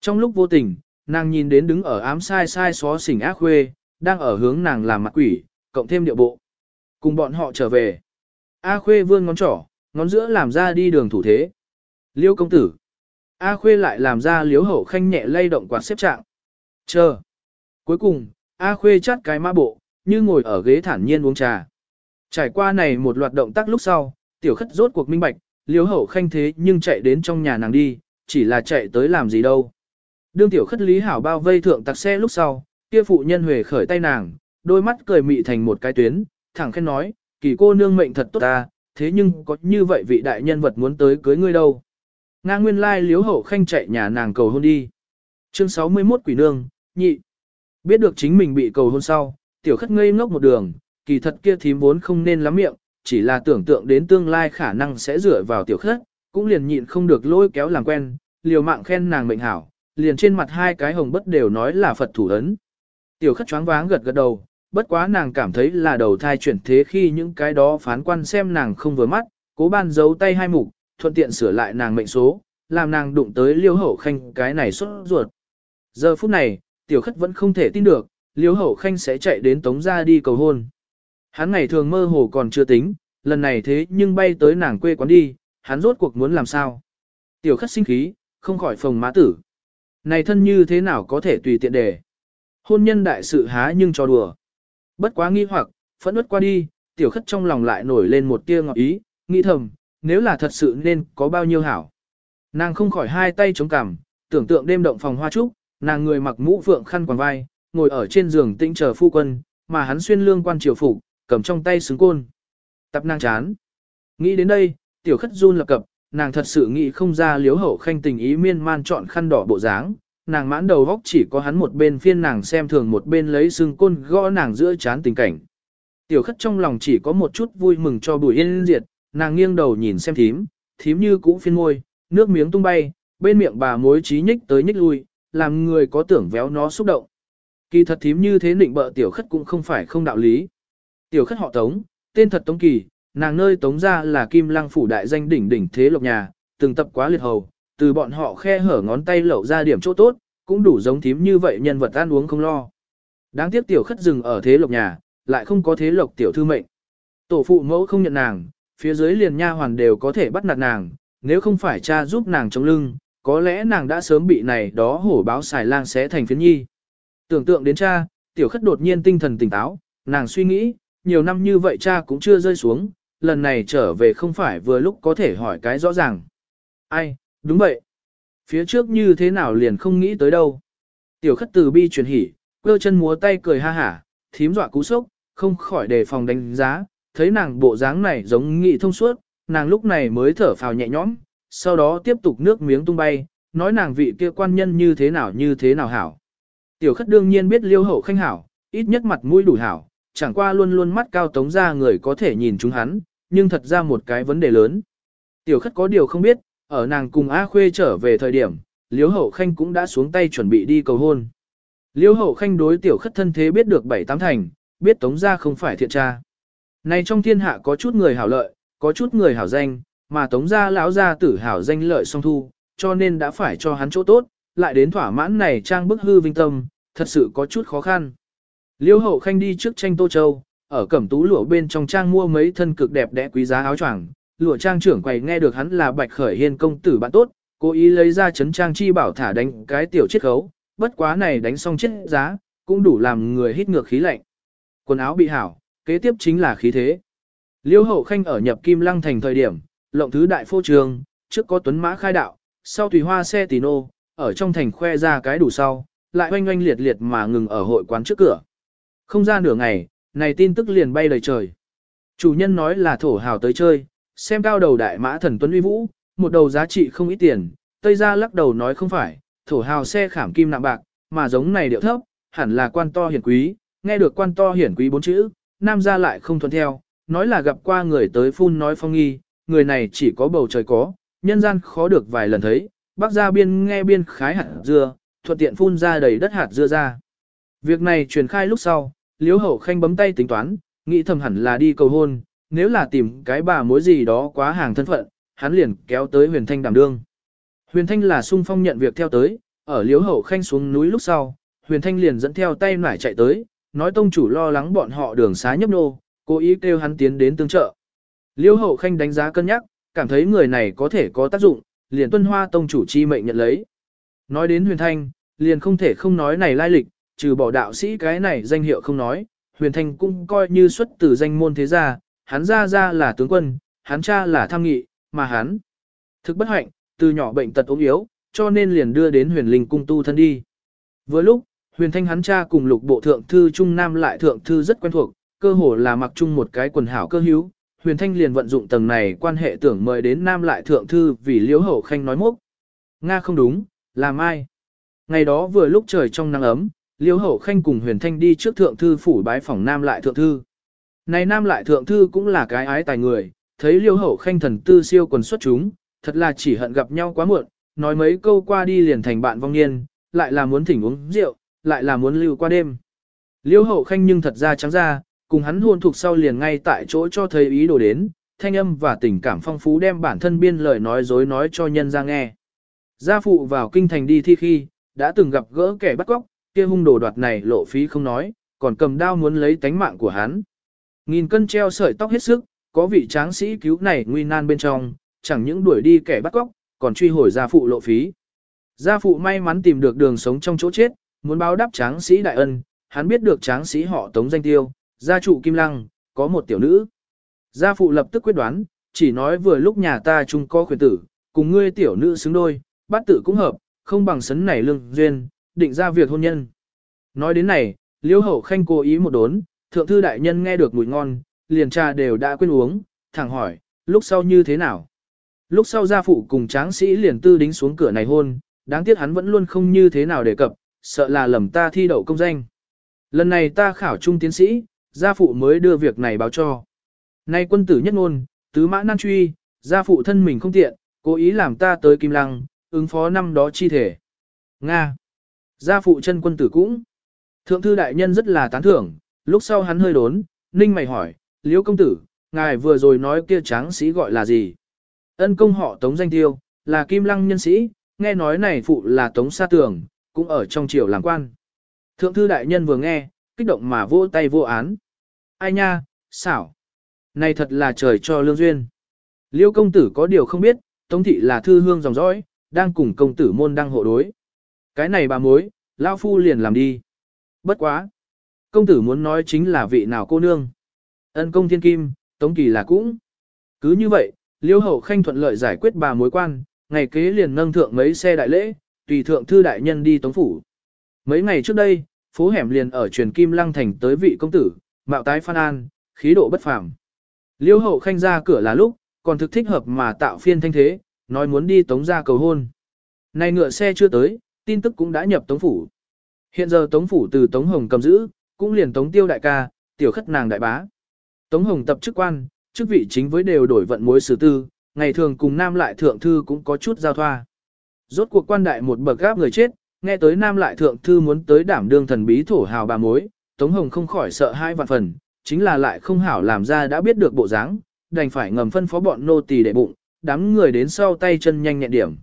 Trong lúc vô tình, nàng nhìn đến đứng ở ám sai sai xó xỉnh ác khuê, đang ở hướng nàng làm mặt quỷ, cộng thêm điệu bộ. Cùng bọn họ trở về. A khuê vươn ngón trỏ, ngón giữa làm ra đi đường thủ thế. Liêu công tử. A Khuê lại làm ra liếu hậu khanh nhẹ lay động quạt xếp trạng. Chờ. Cuối cùng, A Khuê chắt cái mã bộ, như ngồi ở ghế thản nhiên uống trà. Trải qua này một loạt động tác lúc sau, tiểu khất rốt cuộc minh bạch, liếu hậu khanh thế nhưng chạy đến trong nhà nàng đi, chỉ là chạy tới làm gì đâu. Đương tiểu khất lý hảo bao vây thượng tặc xe lúc sau, kia phụ nhân huề khởi tay nàng, đôi mắt cười mị thành một cái tuyến, thẳng khen nói, kỳ cô nương mệnh thật tốt ta, thế nhưng có như vậy vị đại nhân vật muốn tới cưới ngươi đâu. Nga nguyên lai liếu hậu khanh chạy nhà nàng cầu hôn đi. Chương 61 quỷ nương, nhị. Biết được chính mình bị cầu hôn sau, tiểu khất ngây ngốc một đường, kỳ thật kia thím vốn không nên lắm miệng, chỉ là tưởng tượng đến tương lai khả năng sẽ dựa vào tiểu khất, cũng liền nhịn không được lôi kéo làm quen, liều mạng khen nàng mệnh hảo, liền trên mặt hai cái hồng bất đều nói là Phật thủ ấn. Tiểu khất choáng váng gật gật đầu, bất quá nàng cảm thấy là đầu thai chuyển thế khi những cái đó phán quan xem nàng không vừa mắt, cố ban giấu tay hai mục, thuận tiện sửa lại nàng mệnh số, làm nàng đụng tới liêu hậu khanh cái này xuất ruột. Giờ phút này, tiểu khất vẫn không thể tin được, liêu hậu khanh sẽ chạy đến tống ra đi cầu hôn. Hắn ngày thường mơ hồ còn chưa tính, lần này thế nhưng bay tới nàng quê quán đi, hắn rốt cuộc muốn làm sao. Tiểu khất sinh khí, không khỏi phòng má tử. Này thân như thế nào có thể tùy tiện để. Hôn nhân đại sự há nhưng cho đùa. Bất quá nghi hoặc, phẫn ướt qua đi, tiểu khất trong lòng lại nổi lên một tia ngọt ý, nghĩ thầm, nếu là thật sự nên có bao nhiêu hảo. Nàng không khỏi hai tay chống cằm, tưởng tượng đêm động phòng hoa trúc, nàng người mặc mũ phượng khăn quàng vai, ngồi ở trên giường tĩnh chờ phu quân, mà hắn xuyên lương quan triều phục, cầm trong tay xứng côn. Tập nàng chán. Nghĩ đến đây, tiểu khất run lập cập, nàng thật sự nghĩ không ra liếu hậu khanh tình ý miên man chọn khăn đỏ bộ dáng, nàng mãn đầu góc chỉ có hắn một bên phiên nàng xem thường một bên lấy xương côn gõ nàng giữa chán tình cảnh. Tiểu khất trong lòng chỉ có một chút vui mừng cho bùi yên diệt, nàng nghiêng đầu nhìn xem thím, thím như cũ phiên môi, nước miếng tung bay, bên miệng bà mối trí nhích tới nhích lui, làm người có tưởng véo nó xúc động. Kỳ thật thím như thế định bợ tiểu khất cũng không phải không đạo lý. Tiểu khất họ Tống, tên thật Tống Kỳ, nàng nơi Tống ra là Kim Lăng phủ đại danh đỉnh đỉnh thế lộc nhà, từng tập quá liệt hầu, từ bọn họ khe hở ngón tay lẩu ra điểm chỗ tốt, cũng đủ giống thím như vậy nhân vật ăn uống không lo. Đáng tiếc tiểu khất dừng ở thế lộc nhà, lại không có thế lộc tiểu thư mệnh. Tổ phụ mẫu không nhận nàng, phía dưới liền nha hoàn đều có thể bắt nạt nàng, nếu không phải cha giúp nàng chống lưng, có lẽ nàng đã sớm bị này đó hổ báo xài lang xé thành phiến nhi. Tưởng tượng đến cha, tiểu khất đột nhiên tinh thần tỉnh táo, nàng suy nghĩ, nhiều năm như vậy cha cũng chưa rơi xuống, lần này trở về không phải vừa lúc có thể hỏi cái rõ ràng. Ai, đúng vậy. Phía trước như thế nào liền không nghĩ tới đâu. Tiểu khất từ bi chuyển hỉ, quơ chân múa tay cười ha hả, thím dọa cú sốc, không khỏi đề phòng đánh giá, thấy nàng bộ dáng này giống nghị thông suốt, nàng lúc này mới thở phào nhẹ nhõm, sau đó tiếp tục nước miếng tung bay, nói nàng vị kia quan nhân như thế nào như thế nào hảo. Tiểu khất đương nhiên biết liêu hậu khanh hảo, ít nhất mặt mũi đủ hảo, chẳng qua luôn luôn mắt cao tống ra người có thể nhìn chúng hắn, nhưng thật ra một cái vấn đề lớn. Tiểu khất có điều không biết, ở nàng cùng A Khuê trở về thời điểm, Liễu Hậu Khanh cũng đã xuống tay chuẩn bị đi cầu hôn. Liễu Hậu Khanh đối tiểu khất thân thế biết được bảy tám thành, biết tống Gia không phải thiện tra. Này trong thiên hạ có chút người hảo lợi, có chút người hảo danh, mà tống gia lão gia tử hảo danh lợi song thu, cho nên đã phải cho hắn chỗ tốt, lại đến thỏa mãn này trang bức hư vinh tâm, thật sự có chút khó khăn. Liễu hậu khanh đi trước tranh Tô Châu, ở cẩm tú lụa bên trong trang mua mấy thân cực đẹp đẽ quý giá áo choàng. Lụa trang trưởng quầy nghe được hắn là bạch khởi hiên công tử bạn tốt, cố ý lấy ra chấn trang chi bảo thả đánh cái tiểu chiết khấu, bất quá này đánh xong chết giá, cũng đủ làm người hít ngược khí lạnh. Quần áo bị hảo, kế tiếp chính là khí thế. Liêu hậu khanh ở nhập kim lăng thành thời điểm, lộng thứ đại phô trường, trước có tuấn mã khai đạo, sau tùy hoa xe tì nô, ở trong thành khoe ra cái đủ sau, lại oanh oanh liệt liệt mà ngừng ở hội quán trước cửa. Không ra nửa ngày, này tin tức liền bay lời trời. Chủ nhân nói là thổ hào tới chơi, xem cao đầu đại mã thần tuấn uy vũ, một đầu giá trị không ít tiền, Tây gia lắc đầu nói không phải, thổ hào xe khảm kim nạm bạc, mà giống này điệu thấp, hẳn là quan to hiển quý, nghe được quan to hiển quý bốn chữ, nam gia lại không thuận theo, nói là gặp qua người tới phun nói phong nghi, người này chỉ có bầu trời có, nhân gian khó được vài lần thấy, bác gia biên nghe biên khái hạt dưa, thuận tiện phun ra đầy đất hạt dưa ra. Việc này truyền khai lúc sau, Liễu Hậu Khanh bấm tay tính toán, nghĩ thầm hẳn là đi cầu hôn, nếu là tìm cái bà mối gì đó quá hàng thân phận, hắn liền kéo tới Huyền Thanh đảm đương. Huyền Thanh là sung phong nhận việc theo tới, ở Liễu Hậu Khanh xuống núi lúc sau, Huyền Thanh liền dẫn theo tay nải chạy tới, nói tông chủ lo lắng bọn họ đường xá nhấp nô, cố ý kêu hắn tiến đến tương trợ. Liễu Hậu Khanh đánh giá cân nhắc, cảm thấy người này có thể có tác dụng, liền tuân hoa tông chủ chi mệnh nhận lấy. Nói đến huyền thanh, liền không thể không nói này lai lịch, trừ bỏ đạo sĩ cái này danh hiệu không nói, huyền thanh cũng coi như xuất từ danh môn thế gia, hắn ra ra là tướng quân, hắn cha là tham nghị, mà hắn thực bất hạnh, từ nhỏ bệnh tật ốm yếu, cho nên liền đưa đến huyền linh cung tu thân đi. Vừa lúc, huyền thanh hắn cha cùng lục bộ thượng thư trung nam lại thượng thư rất quen thuộc, cơ hồ là mặc chung một cái quần hảo cơ hữu, huyền thanh liền vận dụng tầng này quan hệ tưởng mời đến nam lại thượng thư vì liễu hậu khanh nói mốc. Nga không đúng, là mai. Ngày đó vừa lúc trời trong nắng ấm, liễu hậu khanh cùng huyền thanh đi trước thượng thư phủ bái phòng nam lại thượng thư. Này nam lại thượng thư cũng là cái ái tài người, thấy liêu hậu khanh thần tư siêu quần xuất chúng, thật là chỉ hận gặp nhau quá muộn, nói mấy câu qua đi liền thành bạn vong niên, lại là muốn thỉnh uống rượu, lại là muốn lưu qua đêm. liêu hậu khanh nhưng thật ra trắng ra, cùng hắn hôn thuộc sau liền ngay tại chỗ cho thấy ý đồ đến, thanh âm và tình cảm phong phú đem bản thân biên lời nói dối nói cho nhân ra nghe. Gia phụ vào kinh thành đi thi khi, đã từng gặp gỡ kẻ bắt cóc, kia hung đồ đoạt này lộ phí không nói, còn cầm đao muốn lấy tánh mạng của hắn. Nghìn cân treo sợi tóc hết sức, có vị tráng sĩ cứu này nguy nan bên trong, chẳng những đuổi đi kẻ bắt cóc, còn truy hồi gia phụ lộ phí. Gia phụ may mắn tìm được đường sống trong chỗ chết, muốn báo đáp tráng sĩ đại ân, hắn biết được tráng sĩ họ tống danh tiêu, gia trụ Kim Lăng, có một tiểu nữ. Gia phụ lập tức quyết đoán, chỉ nói vừa lúc nhà ta chung có khuyến tử, cùng ngươi tiểu nữ xứng đôi, bát tử cũng hợp, không bằng sấn này lương duyên, định ra việc hôn nhân. Nói đến này, liêu hậu khanh cố ý một đốn, thượng thư đại nhân nghe được mùi ngon, liền trà đều đã quên uống, thẳng hỏi, lúc sau như thế nào? Lúc sau gia phụ cùng tráng sĩ liền tư đính xuống cửa này hôn, đáng tiếc hắn vẫn luôn không như thế nào đề cập, sợ là lầm ta thi đậu công danh. Lần này ta khảo trung tiến sĩ, gia phụ mới đưa việc này báo cho. Nay quân tử nhất ngôn, tứ mã nan truy, gia phụ thân mình không tiện, cố ý làm ta tới Kim Lăng, ứng phó năm đó chi thể. Nga. Gia phụ chân quân tử cũng. Thượng thư đại nhân rất là tán thưởng, lúc sau hắn hơi đốn, ninh mày hỏi, liễu công tử, ngài vừa rồi nói kia tráng sĩ gọi là gì? Ân công họ tống danh tiêu, là kim lăng nhân sĩ, nghe nói này phụ là tống sa tường, cũng ở trong triều làm quan. Thượng thư đại nhân vừa nghe, kích động mà vỗ tay vô án. Ai nha, xảo. Này thật là trời cho lương duyên. Liêu công tử có điều không biết, Tống thị là thư hương dòng dõi, đang cùng công tử môn đăng hộ đối. Cái này bà mối, lão phu liền làm đi. Bất quá. Công tử muốn nói chính là vị nào cô nương. Ân công thiên kim, Tống kỳ là cũng. Cứ như vậy, liêu hậu khanh thuận lợi giải quyết bà mối quan, ngày kế liền nâng thượng mấy xe đại lễ, tùy thượng thư đại nhân đi Tống phủ. Mấy ngày trước đây, phố hẻm liền ở truyền kim lăng thành tới vị công tử, mạo tái phan an, khí độ bất phàm. Liêu hậu khanh ra cửa là lúc, còn thực thích hợp mà tạo phiên thanh thế, nói muốn đi tống ra cầu hôn. Này ngựa xe chưa tới, tin tức cũng đã nhập tống phủ. Hiện giờ tống phủ từ tống hồng cầm giữ, cũng liền tống tiêu đại ca, tiểu khất nàng đại bá. Tống hồng tập chức quan, chức vị chính với đều đổi vận mối xử tư, ngày thường cùng nam lại thượng thư cũng có chút giao thoa. Rốt cuộc quan đại một bậc gáp người chết, nghe tới nam lại thượng thư muốn tới đảm đương thần bí thổ hào bà mối, Tống Hồng không khỏi sợ hai vạn phần, chính là lại không hảo làm ra đã biết được bộ dáng, đành phải ngầm phân phó bọn nô tỳ để bụng, đám người đến sau tay chân nhanh nhẹn điểm.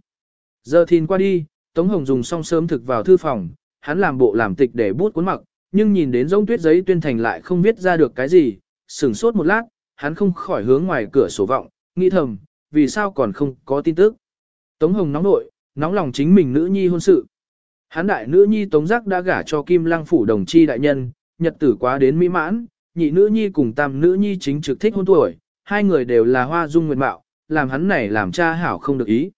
Giờ thìn qua đi, Tống Hồng dùng xong sớm thực vào thư phòng, hắn làm bộ làm tịch để bút cuốn mặc, nhưng nhìn đến giống tuyết giấy tuyên thành lại không viết ra được cái gì, sửng sốt một lát, hắn không khỏi hướng ngoài cửa sổ vọng, nghĩ thầm, vì sao còn không có tin tức. Tống Hồng nóng nội, nóng lòng chính mình nữ nhi hôn sự. Hắn đại nữ nhi Tống Giác đã gả cho Kim Lăng phủ đồng chi đại nhân, nhật tử quá đến mỹ mãn, nhị nữ nhi cùng tam nữ nhi chính trực thích hôn tuổi, hai người đều là hoa dung nguyệt mạo, làm hắn này làm cha hảo không được ý.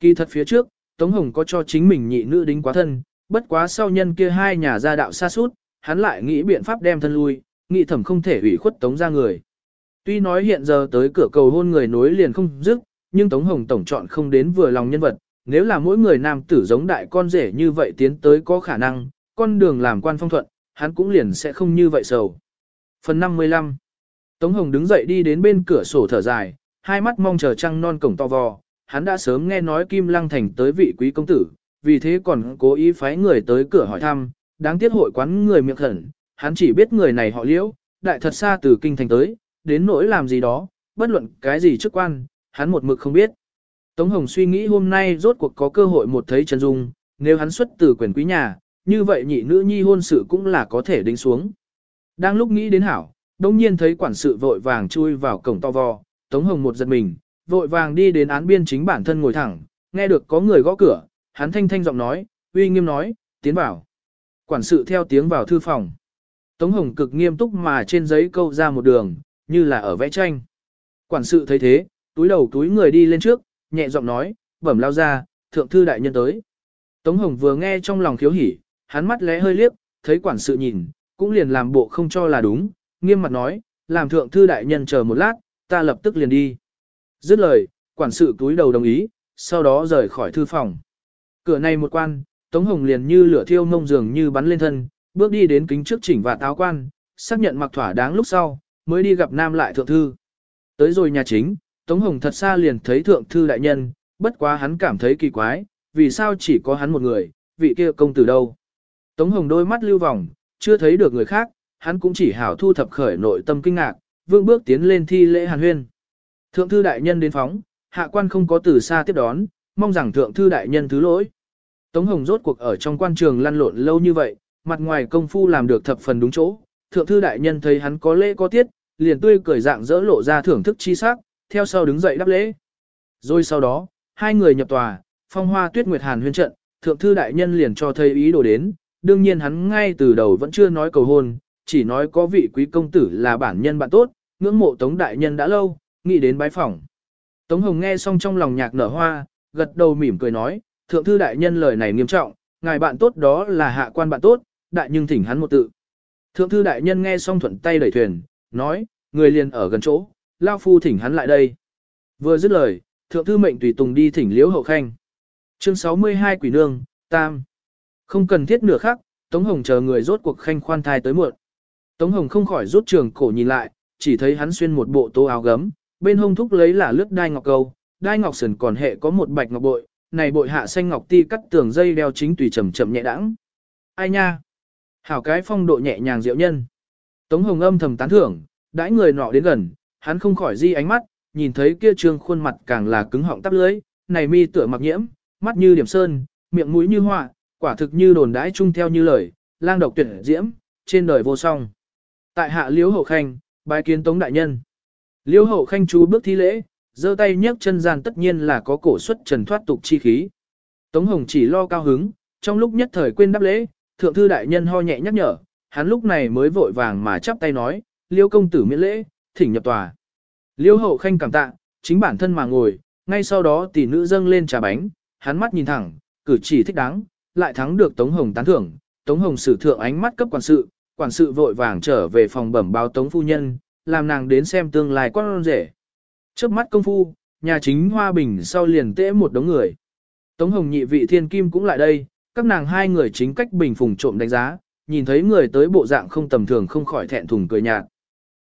Kỳ thật phía trước, Tống Hồng có cho chính mình nhị nữ đính quá thân, bất quá sau nhân kia hai nhà gia đạo xa suốt, hắn lại nghĩ biện pháp đem thân lui, nghĩ thẩm không thể ủy khuất Tống ra người. Tuy nói hiện giờ tới cửa cầu hôn người nối liền không dứt, nhưng Tống Hồng tổng chọn không đến vừa lòng nhân vật, nếu là mỗi người nam tử giống đại con rể như vậy tiến tới có khả năng, con đường làm quan phong thuận, hắn cũng liền sẽ không như vậy sầu. Phần 55 Tống Hồng đứng dậy đi đến bên cửa sổ thở dài, hai mắt mong chờ trăng non cổng to vò, hắn đã sớm nghe nói Kim Lăng Thành tới vị quý công tử, vì thế còn cố ý phái người tới cửa hỏi thăm, đáng tiếc hội quán người miệng khẩn, hắn chỉ biết người này họ liễu, đại thật xa từ kinh thành tới, đến nỗi làm gì đó, bất luận cái gì chức quan, hắn một mực không biết. Tống Hồng suy nghĩ hôm nay rốt cuộc có cơ hội một thấy Trần Dung, nếu hắn xuất từ quyền quý nhà, như vậy nhị nữ nhi hôn sự cũng là có thể đính xuống. Đang lúc nghĩ đến hảo, đông nhiên thấy quản sự vội vàng chui vào cổng to vò, Tống Hồng một giật mình, vội vàng đi đến án biên chính bản thân ngồi thẳng, nghe được có người gõ cửa, hắn thanh thanh giọng nói, uy nghiêm nói, tiến vào. Quản sự theo tiếng vào thư phòng. Tống Hồng cực nghiêm túc mà trên giấy câu ra một đường, như là ở vẽ tranh. Quản sự thấy thế, túi đầu túi người đi lên trước, nhẹ giọng nói, bẩm lao ra, thượng thư đại nhân tới. Tống Hồng vừa nghe trong lòng khiếu hỉ, hắn mắt lẽ hơi liếc, thấy quản sự nhìn, cũng liền làm bộ không cho là đúng, nghiêm mặt nói, làm thượng thư đại nhân chờ một lát, ta lập tức liền đi. Dứt lời, quản sự túi đầu đồng ý, sau đó rời khỏi thư phòng. Cửa này một quan, Tống Hồng liền như lửa thiêu ngông dường như bắn lên thân, bước đi đến kính trước chỉnh và táo quan, xác nhận mặc thỏa đáng lúc sau, mới đi gặp nam lại thượng thư. Tới rồi nhà chính, Tống Hồng thật xa liền thấy thượng thư đại nhân, bất quá hắn cảm thấy kỳ quái, vì sao chỉ có hắn một người, vị kia công tử đâu. Tống Hồng đôi mắt lưu vòng, chưa thấy được người khác, hắn cũng chỉ hảo thu thập khởi nội tâm kinh ngạc, vương bước tiến lên thi lễ hàn huyên. Thượng thư đại nhân đến phóng, hạ quan không có từ xa tiếp đón, mong rằng thượng thư đại nhân thứ lỗi. Tống Hồng rốt cuộc ở trong quan trường lăn lộn lâu như vậy, mặt ngoài công phu làm được thập phần đúng chỗ, thượng thư đại nhân thấy hắn có lễ có tiết, liền tươi cười dạng dỡ lộ ra thưởng thức chi sắc, theo sau đứng dậy đáp lễ. Rồi sau đó, hai người nhập tòa, phong hoa tuyết nguyệt hàn huyên trận, thượng thư đại nhân liền cho thấy ý đồ đến, đương nhiên hắn ngay từ đầu vẫn chưa nói cầu hôn, chỉ nói có vị quý công tử là bản nhân bạn tốt, ngưỡng mộ tống đại nhân đã lâu, nghĩ đến bái phỏng. Tống Hồng nghe xong trong lòng nhạc nở hoa, gật đầu mỉm cười nói, thượng thư đại nhân lời này nghiêm trọng, ngài bạn tốt đó là hạ quan bạn tốt, đại nhưng thỉnh hắn một tự. Thượng thư đại nhân nghe xong thuận tay đẩy thuyền, nói, người liền ở gần chỗ, lao phu thỉnh hắn lại đây. Vừa dứt lời, thượng thư mệnh tùy tùng đi thỉnh liễu hậu khanh. Chương 62 Quỷ Nương, Tam. Không cần thiết nửa khắc, Tống Hồng chờ người rốt cuộc khanh khoan thai tới muộn. Tống Hồng không khỏi rút trường cổ nhìn lại, chỉ thấy hắn xuyên một bộ tô áo gấm, bên hông thúc lấy là lướt đai ngọc câu, đai ngọc sườn còn hệ có một bạch ngọc bội, này bội hạ xanh ngọc ti cắt tường dây đeo chính tùy chậm chậm nhẹ đãng. Ai nha? Hảo cái phong độ nhẹ nhàng diệu nhân. Tống Hồng âm thầm tán thưởng, đãi người nọ đến gần, hắn không khỏi di ánh mắt, nhìn thấy kia trương khuôn mặt càng là cứng họng tắp lưới, này mi tựa mặc nhiễm, mắt như điểm sơn, miệng mũi như họa, quả thực như đồn đãi chung theo như lời, lang độc tuyệt diễm, trên đời vô song. Tại hạ liễu hậu khanh, bái kiến tống đại nhân. Liễu hậu khanh chú bước thi lễ, giơ tay nhấc chân gian tất nhiên là có cổ xuất trần thoát tục chi khí. Tống hồng chỉ lo cao hứng, trong lúc nhất thời quên đáp lễ, thượng thư đại nhân ho nhẹ nhắc nhở, hắn lúc này mới vội vàng mà chắp tay nói, liêu công tử miễn lễ, thỉnh nhập tòa. liêu hậu khanh cảm tạ, chính bản thân mà ngồi, ngay sau đó tỷ nữ dâng lên trà bánh, hắn mắt nhìn thẳng, cử chỉ thích đáng, lại thắng được Tống Hồng tán thưởng, Tống Hồng sử thượng ánh mắt cấp quản sự, quản sự vội vàng trở về phòng bẩm báo Tống phu nhân, làm nàng đến xem tương lai quan rể. Trước mắt công phu, nhà chính Hoa Bình sau liền tễ một đống người. Tống Hồng nhị vị thiên kim cũng lại đây, các nàng hai người chính cách bình phùng trộm đánh giá, nhìn thấy người tới bộ dạng không tầm thường không khỏi thẹn thùng cười nhạt.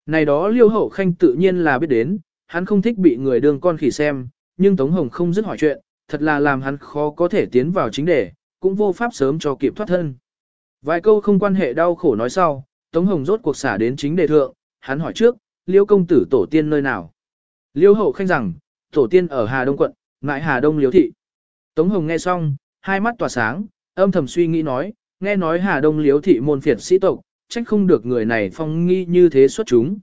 Này đó liêu hậu khanh tự nhiên là biết đến, hắn không thích bị người đương con khỉ xem, nhưng Tống Hồng không dứt hỏi chuyện, thật là làm hắn khó có thể tiến vào chính đề, cũng vô pháp sớm cho kịp thoát thân. Vài câu không quan hệ đau khổ nói sau, Tống Hồng rốt cuộc xả đến chính đề thượng, hắn hỏi trước, liêu công tử tổ tiên nơi nào? Liêu hậu khanh rằng, tổ tiên ở Hà Đông quận, ngại Hà Đông liếu thị. Tống Hồng nghe xong, hai mắt tỏa sáng, âm thầm suy nghĩ nói, nghe nói Hà Đông liếu thị môn phiệt sĩ tộc, trách không được người này phong nghi như thế xuất chúng.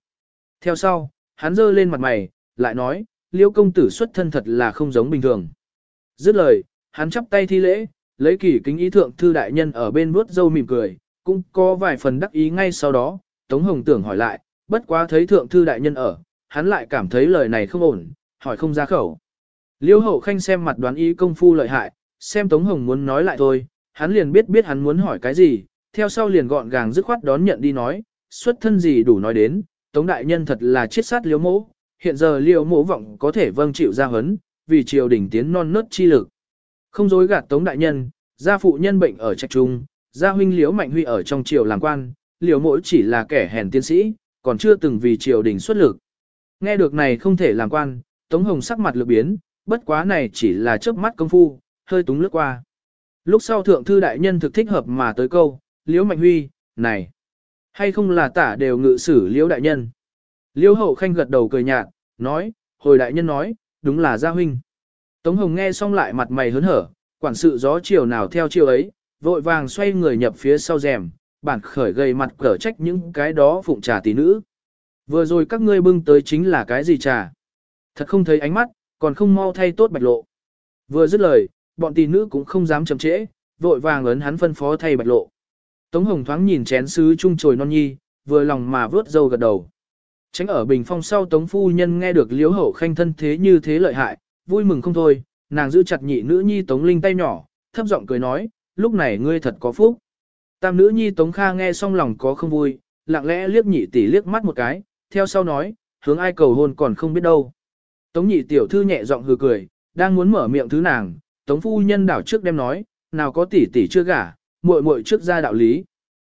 Theo sau, hắn giơ lên mặt mày, lại nói, liêu công tử xuất thân thật là không giống bình thường. Dứt lời, hắn chắp tay thi lễ, lấy kỳ kính ý thượng thư đại nhân ở bên vuốt dâu mỉm cười, cũng có vài phần đắc ý ngay sau đó, Tống Hồng tưởng hỏi lại, bất quá thấy thượng thư đại nhân ở, hắn lại cảm thấy lời này không ổn, hỏi không ra khẩu. Liêu hậu khanh xem mặt đoán ý công phu lợi hại, xem Tống Hồng muốn nói lại thôi, hắn liền biết biết hắn muốn hỏi cái gì, theo sau liền gọn gàng dứt khoát đón nhận đi nói, xuất thân gì đủ nói đến, Tống đại nhân thật là chiết sát liêu mỗ, hiện giờ liêu mỗ vọng có thể vâng chịu ra hấn, vì triều đình tiến non nớt chi lực. Không dối gạt Tống đại nhân, gia phụ nhân bệnh ở trạch trung, gia huynh liễu mạnh huy ở trong triều làm quan, liêu mỗi chỉ là kẻ hèn tiến sĩ, còn chưa từng vì triều đình xuất lực. Nghe được này không thể làm quan, Tống Hồng sắc mặt lược biến, bất quá này chỉ là chớp mắt công phu, hơi túng lướt qua. Lúc sau thượng thư đại nhân thực thích hợp mà tới câu, liễu mạnh huy, này, hay không là tả đều ngự xử liễu đại nhân. Liễu hậu khanh gật đầu cười nhạt, nói, hồi đại nhân nói, đúng là gia huynh. Tống Hồng nghe xong lại mặt mày hớn hở, quản sự gió chiều nào theo chiều ấy, vội vàng xoay người nhập phía sau rèm, bản khởi gầy mặt cở trách những cái đó phụng trà tỷ nữ. Vừa rồi các ngươi bưng tới chính là cái gì trà? Thật không thấy ánh mắt, còn không mau thay tốt bạch lộ. Vừa dứt lời, bọn tỷ nữ cũng không dám chậm trễ, vội vàng ấn hắn phân phó thay bạch lộ. Tống Hồng thoáng nhìn chén sứ trung trồi non nhi, vừa lòng mà vớt dâu gật đầu. Tránh ở bình phong sau Tống Phu Nhân nghe được liếu hậu khanh thân thế như thế lợi hại, vui mừng không thôi, nàng giữ chặt nhị nữ nhi Tống Linh tay nhỏ, thấp giọng cười nói, lúc này ngươi thật có phúc. Tam nữ nhi Tống Kha nghe xong lòng có không vui, lặng lẽ liếc nhị tỷ liếc mắt một cái, theo sau nói, hướng ai cầu hôn còn không biết đâu. Tống nhị tiểu thư nhẹ giọng hừ cười, đang muốn mở miệng thứ nàng, Tống phu nhân đảo trước đem nói, nào có tỷ tỷ chưa gả, muội muội trước ra đạo lý.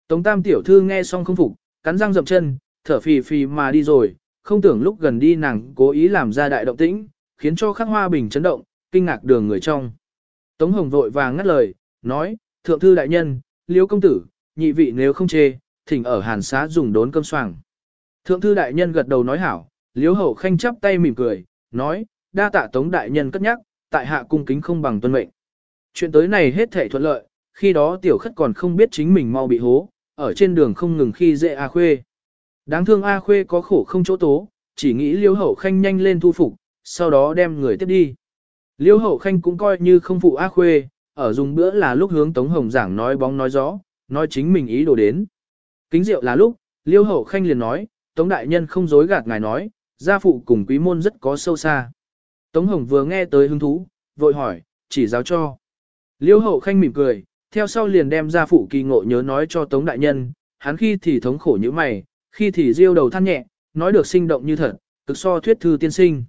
Tống tam tiểu thư nghe xong không phục, cắn răng dậm chân, thở phì phì mà đi rồi, không tưởng lúc gần đi nàng cố ý làm ra đại động tĩnh, khiến cho khắc hoa bình chấn động, kinh ngạc đường người trong. Tống hồng vội vàng ngắt lời, nói, thượng thư đại nhân, liễu công tử, nhị vị nếu không chê, thỉnh ở hàn xá dùng đốn cơm soảng. Thượng thư đại nhân gật đầu nói hảo, liếu hậu khanh chắp tay mỉm cười, nói, đa tạ tống đại nhân cất nhắc, tại hạ cung kính không bằng tuân mệnh. Chuyện tới này hết thể thuận lợi, khi đó tiểu khất còn không biết chính mình mau bị hố, ở trên đường không ngừng khi dễ A Khuê. Đáng thương A Khuê có khổ không chỗ tố, chỉ nghĩ liêu hậu khanh nhanh lên thu phục, sau đó đem người tiếp đi. Liêu hậu khanh cũng coi như không phụ A Khuê, ở dùng bữa là lúc hướng Tống Hồng giảng nói bóng nói gió, nói chính mình ý đồ đến. Kính rượu là lúc, liêu hậu khanh liền nói, Tống Đại Nhân không dối gạt ngài nói, gia phụ cùng quý môn rất có sâu xa. Tống Hồng vừa nghe tới hứng thú, vội hỏi, chỉ giáo cho. Liêu hậu khanh mỉm cười, theo sau liền đem gia phụ kỳ ngộ nhớ nói cho Tống Đại Nhân, hắn khi thì thống khổ như mày, khi thì riêu đầu than nhẹ, nói được sinh động như thật, cực so thuyết thư tiên sinh.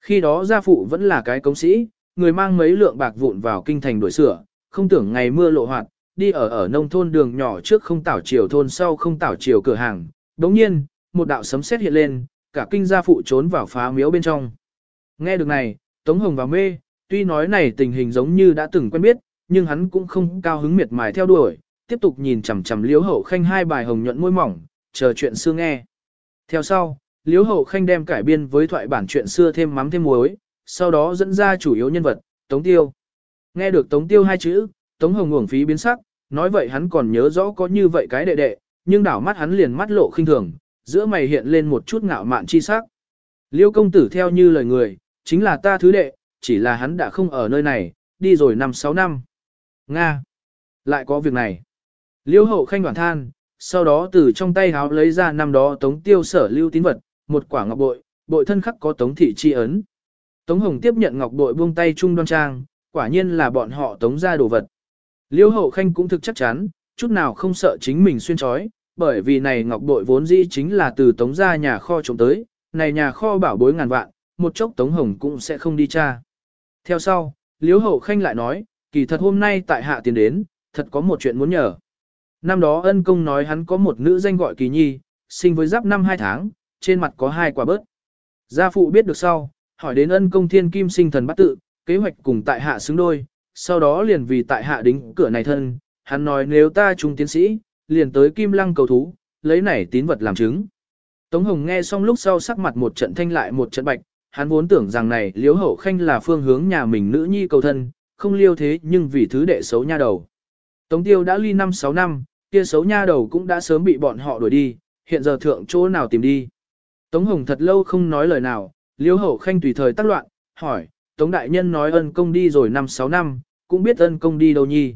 Khi đó gia phụ vẫn là cái công sĩ, người mang mấy lượng bạc vụn vào kinh thành đổi sửa, không tưởng ngày mưa lộ hoạt, đi ở ở nông thôn đường nhỏ trước không tảo chiều thôn sau không tảo chiều cửa hàng. Đồng nhiên, một đạo sấm sét hiện lên, cả kinh gia phụ trốn vào phá miếu bên trong. Nghe được này, Tống Hồng vào mê, tuy nói này tình hình giống như đã từng quen biết, nhưng hắn cũng không cao hứng miệt mài theo đuổi, tiếp tục nhìn chằm chằm Liễu Hậu Khanh hai bài hồng nhuận môi mỏng, chờ chuyện xưa nghe. Theo sau, Liễu Hậu Khanh đem cải biên với thoại bản chuyện xưa thêm mắm thêm muối, sau đó dẫn ra chủ yếu nhân vật, Tống Tiêu. Nghe được Tống Tiêu hai chữ, Tống Hồng uổng phí biến sắc, nói vậy hắn còn nhớ rõ có như vậy cái đệ đệ, nhưng đảo mắt hắn liền mắt lộ khinh thường, giữa mày hiện lên một chút ngạo mạn chi sắc. Liêu công tử theo như lời người, chính là ta thứ đệ, chỉ là hắn đã không ở nơi này, đi rồi năm sáu năm. Nga! Lại có việc này. Liêu hậu khanh đoàn than, sau đó từ trong tay háo lấy ra năm đó tống tiêu sở lưu tín vật, một quả ngọc bội, bội thân khắc có tống thị chi ấn. Tống hồng tiếp nhận ngọc bội buông tay trung đoan trang, quả nhiên là bọn họ tống ra đồ vật. Liêu hậu khanh cũng thực chắc chắn, chút nào không sợ chính mình xuyên trói, bởi vì này ngọc bội vốn dĩ chính là từ tống ra nhà kho trộm tới, này nhà kho bảo bối ngàn vạn, một chốc tống hồng cũng sẽ không đi tra. Theo sau, liễu hậu khanh lại nói, kỳ thật hôm nay tại hạ tiền đến, thật có một chuyện muốn nhờ. Năm đó ân công nói hắn có một nữ danh gọi kỳ nhi, sinh với giáp năm hai tháng, trên mặt có hai quả bớt. Gia phụ biết được sau, hỏi đến ân công thiên kim sinh thần bắt tự, kế hoạch cùng tại hạ xứng đôi, sau đó liền vì tại hạ đính cửa này thân, hắn nói nếu ta trung tiến sĩ, liền tới kim lăng cầu thú, lấy này tín vật làm chứng. Tống Hồng nghe xong lúc sau sắc mặt một trận thanh lại một trận bạch, hắn vốn tưởng rằng này liếu hậu khanh là phương hướng nhà mình nữ nhi cầu thân, không liêu thế nhưng vì thứ đệ xấu nha đầu. Tống tiêu đã ly năm sáu năm, kia xấu nha đầu cũng đã sớm bị bọn họ đuổi đi, hiện giờ thượng chỗ nào tìm đi. Tống Hồng thật lâu không nói lời nào, liếu hậu khanh tùy thời tác loạn, hỏi, Tống Đại Nhân nói ân công đi rồi năm sáu năm, cũng biết ân công đi đâu nhi.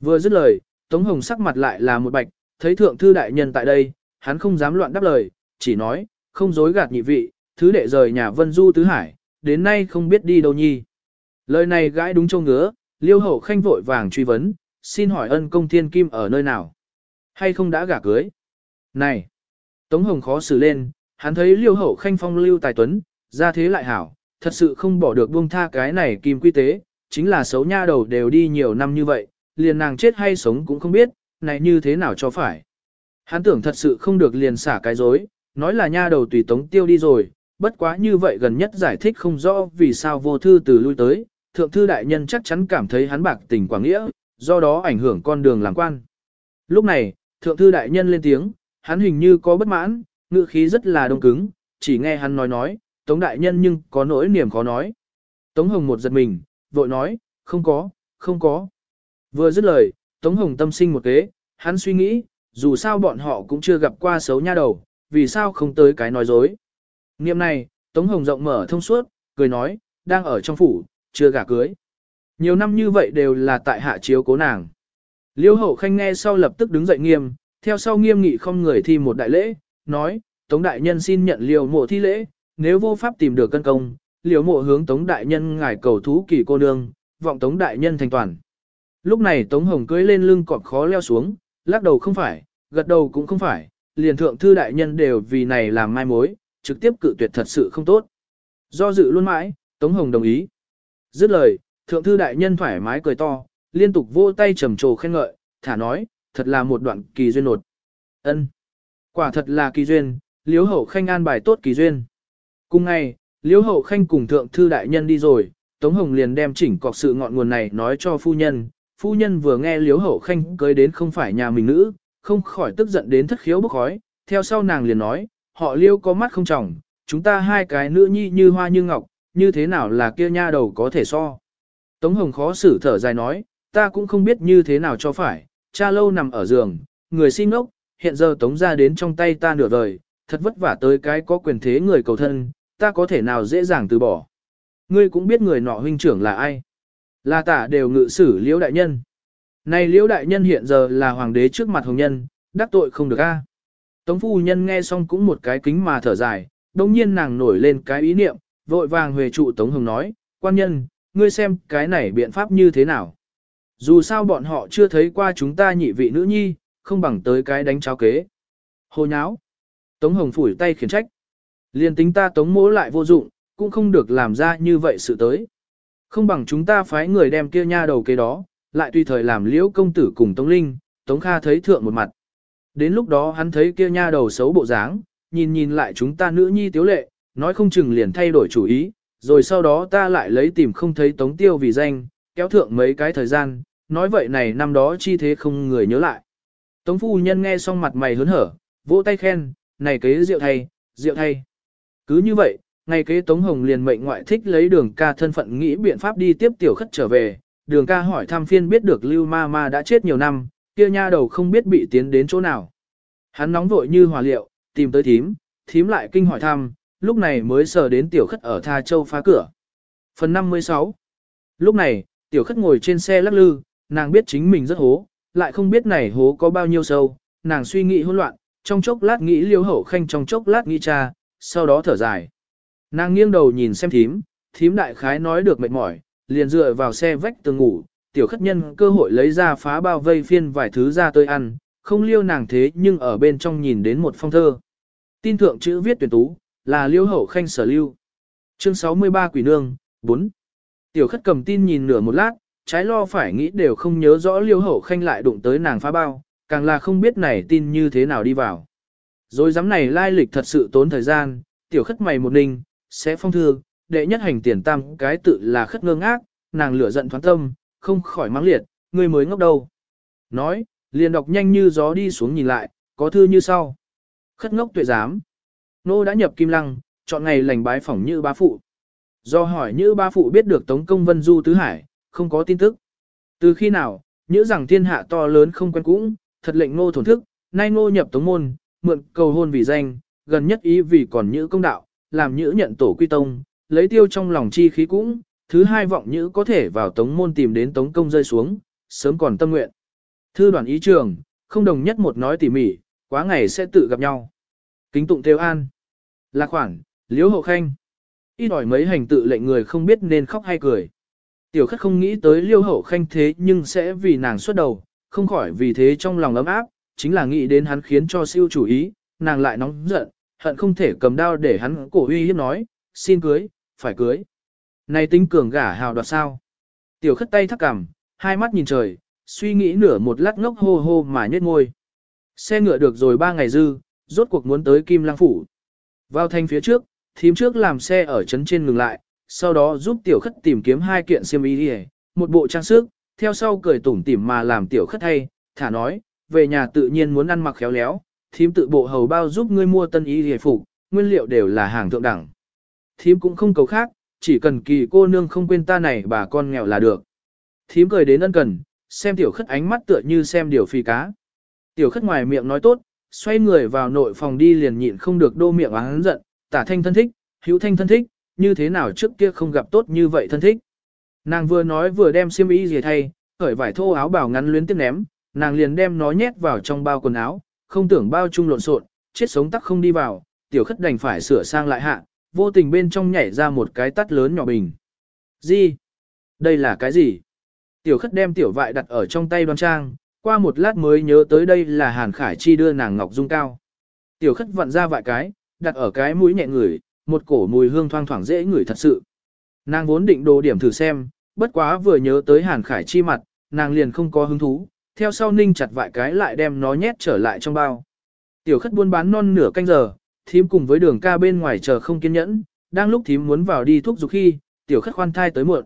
Vừa dứt lời, Tống Hồng sắc mặt lại là một bạch, thấy thượng thư đại nhân tại đây, hắn không dám loạn đáp lời, chỉ nói, không dối gạt nhị vị, thứ đệ rời nhà Vân Du Tứ Hải, đến nay không biết đi đâu nhi. Lời này gãi đúng châu ngứa, liêu hậu khanh vội vàng truy vấn, xin hỏi ân công thiên kim ở nơi nào? Hay không đã gả cưới? Này! Tống Hồng khó xử lên, hắn thấy liêu hậu khanh phong lưu tài tuấn, ra thế lại hảo, thật sự không bỏ được buông tha cái này kim quy tế, chính là xấu nha đầu đều đi nhiều năm như vậy, liền nàng chết hay sống cũng không biết, này như thế nào cho phải. Hắn tưởng thật sự không được liền xả cái dối, nói là nha đầu tùy tống tiêu đi rồi, bất quá như vậy gần nhất giải thích không rõ vì sao vô thư từ lui tới, thượng thư đại nhân chắc chắn cảm thấy hắn bạc tình quảng nghĩa, do đó ảnh hưởng con đường làm quan. Lúc này, thượng thư đại nhân lên tiếng, hắn hình như có bất mãn, ngữ khí rất là đông cứng, chỉ nghe hắn nói nói, tống đại nhân nhưng có nỗi niềm khó nói. Tống hồng một giật mình, vội nói, không có, không có. Vừa dứt lời, Tống Hồng tâm sinh một kế, hắn suy nghĩ, dù sao bọn họ cũng chưa gặp qua xấu nha đầu, vì sao không tới cái nói dối. Niệm này, Tống Hồng rộng mở thông suốt, cười nói, đang ở trong phủ, chưa gả cưới. Nhiều năm như vậy đều là tại hạ chiếu cố nàng. Liêu hậu khanh nghe sau lập tức đứng dậy nghiêm, theo sau nghiêm nghị không người thi một đại lễ, nói, Tống đại nhân xin nhận liều mộ thi lễ, nếu vô pháp tìm được cân công, liều mộ hướng Tống đại nhân ngài cầu thú kỳ cô nương, vọng Tống đại nhân thành toàn. Lúc này Tống Hồng cưỡi lên lưng cọp khó leo xuống, lắc đầu không phải, gật đầu cũng không phải, liền thượng thư đại nhân đều vì này làm mai mối, trực tiếp cự tuyệt thật sự không tốt. Do dự luôn mãi, Tống Hồng đồng ý. Dứt lời, thượng thư đại nhân thoải mái cười to, liên tục vỗ tay trầm trồ khen ngợi, thả nói, thật là một đoạn kỳ duyên nột. ân Quả thật là kỳ duyên, liếu hậu khanh an bài tốt kỳ duyên. Cùng ngày, liếu hậu khanh cùng thượng thư đại nhân đi rồi, Tống Hồng liền đem chỉnh cọc sự ngọn nguồn này nói cho phu nhân. Phu nhân vừa nghe liếu hậu khanh cưới đến không phải nhà mình nữ, không khỏi tức giận đến thất khiếu bốc khói. Theo sau nàng liền nói, họ liêu có mắt không trọng, chúng ta hai cái nữ nhi như hoa như ngọc, như thế nào là kia nha đầu có thể so. Tống Hồng khó xử thở dài nói, ta cũng không biết như thế nào cho phải, cha lâu nằm ở giường, người xin ngốc, hiện giờ tống ra đến trong tay ta nửa vời, thật vất vả tới cái có quyền thế người cầu thân, ta có thể nào dễ dàng từ bỏ. Ngươi cũng biết người nọ huynh trưởng là ai. Là tả đều ngự xử liễu đại nhân. Này liễu đại nhân hiện giờ là hoàng đế trước mặt hồng nhân, đắc tội không được a. Tống phu nhân nghe xong cũng một cái kính mà thở dài, đồng nhiên nàng nổi lên cái ý niệm, vội vàng huề trụ Tống Hồng nói, quan nhân, ngươi xem cái này biện pháp như thế nào. Dù sao bọn họ chưa thấy qua chúng ta nhị vị nữ nhi, không bằng tới cái đánh cháo kế. Hồ nháo. Tống Hồng phủi tay khiển trách. Liên tính ta tống mỗ lại vô dụng, cũng không được làm ra như vậy sự tới. Không bằng chúng ta phái người đem kia nha đầu kế đó, lại tùy thời làm liễu công tử cùng Tống Linh, Tống Kha thấy thượng một mặt. Đến lúc đó hắn thấy kia nha đầu xấu bộ dáng, nhìn nhìn lại chúng ta nữ nhi tiếu lệ, nói không chừng liền thay đổi chủ ý, rồi sau đó ta lại lấy tìm không thấy Tống Tiêu vì danh, kéo thượng mấy cái thời gian, nói vậy này năm đó chi thế không người nhớ lại. Tống phu nhân nghe xong mặt mày hớn hở, vỗ tay khen, này kế rượu thay, rượu thay. Cứ như vậy, ngày kế Tống Hồng liền mệnh ngoại thích lấy đường ca thân phận nghĩ biện pháp đi tiếp tiểu khất trở về, đường ca hỏi thăm phiên biết được Lưu Ma Ma đã chết nhiều năm, kia nha đầu không biết bị tiến đến chỗ nào. Hắn nóng vội như hòa liệu, tìm tới thím, thím lại kinh hỏi thăm, lúc này mới sờ đến tiểu khất ở Tha Châu phá cửa. Phần 56 Lúc này, tiểu khất ngồi trên xe lắc lư, nàng biết chính mình rất hố, lại không biết này hố có bao nhiêu sâu, nàng suy nghĩ hỗn loạn, trong chốc lát nghĩ liêu hậu khanh trong chốc lát nghĩ cha, sau đó thở dài. Nàng nghiêng đầu nhìn xem thím, thím đại khái nói được mệt mỏi, liền dựa vào xe vách tường ngủ, tiểu khất nhân cơ hội lấy ra phá bao vây phiên vài thứ ra tôi ăn, không liêu nàng thế nhưng ở bên trong nhìn đến một phong thơ. Tin thượng chữ viết tuyển tú, là liêu hậu khanh sở lưu. Chương 63 Quỷ Nương, 4. Tiểu khất cầm tin nhìn nửa một lát, trái lo phải nghĩ đều không nhớ rõ liêu hậu khanh lại đụng tới nàng phá bao, càng là không biết này tin như thế nào đi vào. Rồi dám này lai lịch thật sự tốn thời gian, tiểu khất mày một ninh, sẽ phong thư, đệ nhất hành tiền tam cái tự là khất ngơ ngác, nàng lửa giận thoáng tâm, không khỏi mắng liệt, người mới ngốc đâu. Nói, liền đọc nhanh như gió đi xuống nhìn lại, có thư như sau. Khất ngốc tuệ giám. Nô đã nhập kim lăng, chọn ngày lành bái phỏng như bá phụ. Do hỏi như bá phụ biết được Tống Công Vân Du Tứ Hải, không có tin tức. Từ khi nào, nhữ rằng thiên hạ to lớn không quen cũng, thật lệnh ngô thổn thức, nay ngô nhập Tống Môn, mượn cầu hôn vì danh, gần nhất ý vì còn như công đạo, làm nhữ nhận tổ quy tông, lấy tiêu trong lòng chi khí cũng, thứ hai vọng nhữ có thể vào Tống Môn tìm đến Tống Công rơi xuống, sớm còn tâm nguyện. Thư đoàn ý trường, không đồng nhất một nói tỉ mỉ, quá ngày sẽ tự gặp nhau. Kính tụng theo an. Lạc khoản, liếu hậu khanh. Ít đòi mấy hành tự lệnh người không biết nên khóc hay cười. Tiểu khất không nghĩ tới liêu hậu khanh thế nhưng sẽ vì nàng xuất đầu, không khỏi vì thế trong lòng ấm áp, chính là nghĩ đến hắn khiến cho siêu chủ ý, nàng lại nóng giận, hận không thể cầm đao để hắn cổ uy hiếp nói, xin cưới, phải cưới. Này tính cường gả hào đoạt sao. Tiểu khất tay thắc cằm, hai mắt nhìn trời, suy nghĩ nửa một lát ngốc hô hô mà nhếch ngôi. Xe ngựa được rồi ba ngày dư, rốt cuộc muốn tới Kim Lang Phủ. Vào thành phía trước, thím trước làm xe ở trấn trên ngừng lại, sau đó giúp tiểu khất tìm kiếm hai kiện xiêm y đi một bộ trang sức, theo sau cười tủm tỉm mà làm tiểu khất hay, thả nói, về nhà tự nhiên muốn ăn mặc khéo léo, thím tự bộ hầu bao giúp ngươi mua tân y hề phục, nguyên liệu đều là hàng thượng đẳng. Thím cũng không cầu khác, chỉ cần kỳ cô nương không quên ta này bà con nghèo là được. Thím cười đến ân cần, xem tiểu khất ánh mắt tựa như xem điều phi cá. Tiểu khất ngoài miệng nói tốt, xoay người vào nội phòng đi liền nhịn không được đô miệng oán giận, tả thanh thân thích, hữu thanh thân thích, như thế nào trước kia không gặp tốt như vậy thân thích. Nàng vừa nói vừa đem xiêm y gì thay, khởi vải thô áo bảo ngắn luyến tiếp ném, nàng liền đem nó nhét vào trong bao quần áo, không tưởng bao chung lộn xộn, chết sống tắc không đi vào, tiểu khất đành phải sửa sang lại hạ, vô tình bên trong nhảy ra một cái tắt lớn nhỏ bình. Gì? Đây là cái gì? Tiểu khất đem tiểu vại đặt ở trong tay đoan trang, qua một lát mới nhớ tới đây là Hàn Khải Chi đưa nàng ngọc dung cao. Tiểu khất vặn ra vại cái, đặt ở cái mũi nhẹ ngửi, một cổ mùi hương thoang thoảng dễ ngửi thật sự. Nàng vốn định đồ điểm thử xem, bất quá vừa nhớ tới Hàn Khải Chi mặt, nàng liền không có hứng thú, theo sau ninh chặt vại cái lại đem nó nhét trở lại trong bao. Tiểu khất buôn bán non nửa canh giờ, thím cùng với đường ca bên ngoài chờ không kiên nhẫn, đang lúc thím muốn vào đi thuốc dục khi, tiểu khất khoan thai tới muộn.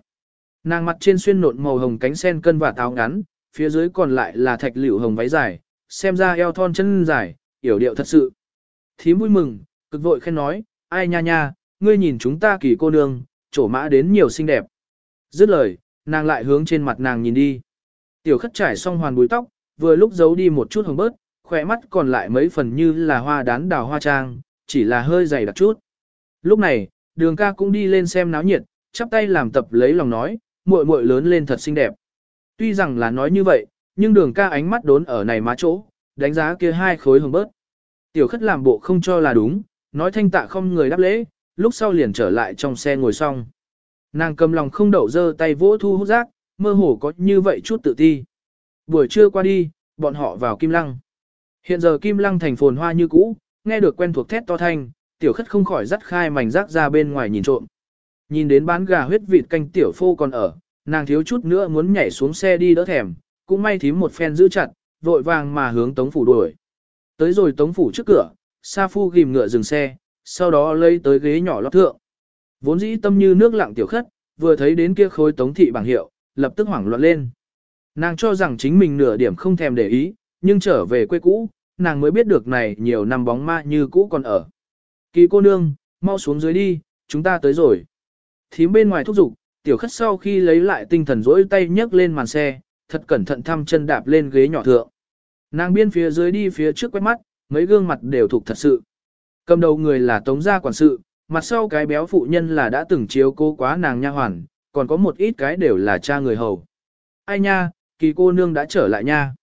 Nàng mặt trên xuyên nộn màu hồng cánh sen cân và táo ngắn, phía dưới còn lại là thạch liễu hồng váy dài, xem ra eo thon chân dài, yểu điệu thật sự. Thím vui mừng, cực vội khen nói, ai nha nha, ngươi nhìn chúng ta kỳ cô nương, trổ mã đến nhiều xinh đẹp. Dứt lời, nàng lại hướng trên mặt nàng nhìn đi. Tiểu khất trải xong hoàn búi tóc, vừa lúc giấu đi một chút hồng bớt, khỏe mắt còn lại mấy phần như là hoa đán đào hoa trang, chỉ là hơi dày đặc chút. Lúc này, đường ca cũng đi lên xem náo nhiệt, chắp tay làm tập lấy lòng nói, muội muội lớn lên thật xinh đẹp. Tuy rằng là nói như vậy, nhưng đường ca ánh mắt đốn ở này má chỗ, đánh giá kia hai khối hồng bớt. Tiểu khất làm bộ không cho là đúng, nói thanh tạ không người đáp lễ, lúc sau liền trở lại trong xe ngồi xong. Nàng cầm lòng không đậu dơ tay vỗ thu hút rác, mơ hồ có như vậy chút tự ti. Buổi trưa qua đi, bọn họ vào Kim Lăng. Hiện giờ Kim Lăng thành phồn hoa như cũ, nghe được quen thuộc thét to thanh, tiểu khất không khỏi dắt khai mảnh rác ra bên ngoài nhìn trộm. Nhìn đến bán gà huyết vịt canh tiểu phô còn ở, nàng thiếu chút nữa muốn nhảy xuống xe đi đỡ thèm, cũng may thím một phen giữ chặt, vội vàng mà hướng tống phủ đuổi. Tới rồi tống phủ trước cửa, Sa Phu ghim ngựa dừng xe, sau đó lấy tới ghế nhỏ lót thượng. Vốn dĩ tâm như nước lặng tiểu khất, vừa thấy đến kia khối tống thị bảng hiệu, lập tức hoảng loạn lên. Nàng cho rằng chính mình nửa điểm không thèm để ý, nhưng trở về quê cũ, nàng mới biết được này nhiều năm bóng ma như cũ còn ở. Kỳ cô nương, mau xuống dưới đi, chúng ta tới rồi. Thím bên ngoài thúc giục, tiểu khất sau khi lấy lại tinh thần rỗi tay nhấc lên màn xe, thật cẩn thận thăm chân đạp lên ghế nhỏ thượng. Nàng biên phía dưới đi phía trước quét mắt, mấy gương mặt đều thuộc thật sự. Cầm đầu người là tống gia quản sự, mặt sau cái béo phụ nhân là đã từng chiếu cố quá nàng nha hoàn, còn có một ít cái đều là cha người hầu. Ai nha, kỳ cô nương đã trở lại nha.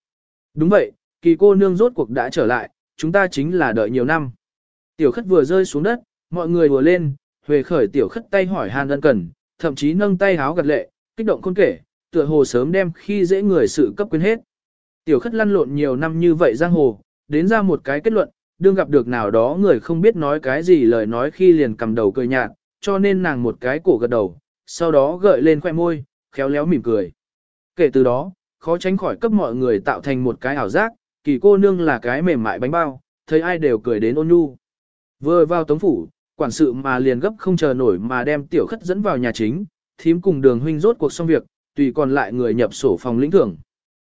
Đúng vậy, kỳ cô nương rốt cuộc đã trở lại, chúng ta chính là đợi nhiều năm. Tiểu khất vừa rơi xuống đất, mọi người vừa lên, huề khởi tiểu khất tay hỏi hàn ân cần, thậm chí nâng tay háo gật lệ, kích động khôn kể, tựa hồ sớm đem khi dễ người sự cấp quên hết. Tiểu khất lăn lộn nhiều năm như vậy giang hồ, đến ra một cái kết luận, đương gặp được nào đó người không biết nói cái gì lời nói khi liền cầm đầu cười nhạt, cho nên nàng một cái cổ gật đầu, sau đó gợi lên khoe môi, khéo léo mỉm cười. Kể từ đó, khó tránh khỏi cấp mọi người tạo thành một cái ảo giác, kỳ cô nương là cái mềm mại bánh bao, thấy ai đều cười đến ôn nhu. Vừa vào tống phủ, quản sự mà liền gấp không chờ nổi mà đem tiểu khất dẫn vào nhà chính, thím cùng đường huynh rốt cuộc xong việc, tùy còn lại người nhập sổ phòng lĩnh thưởng.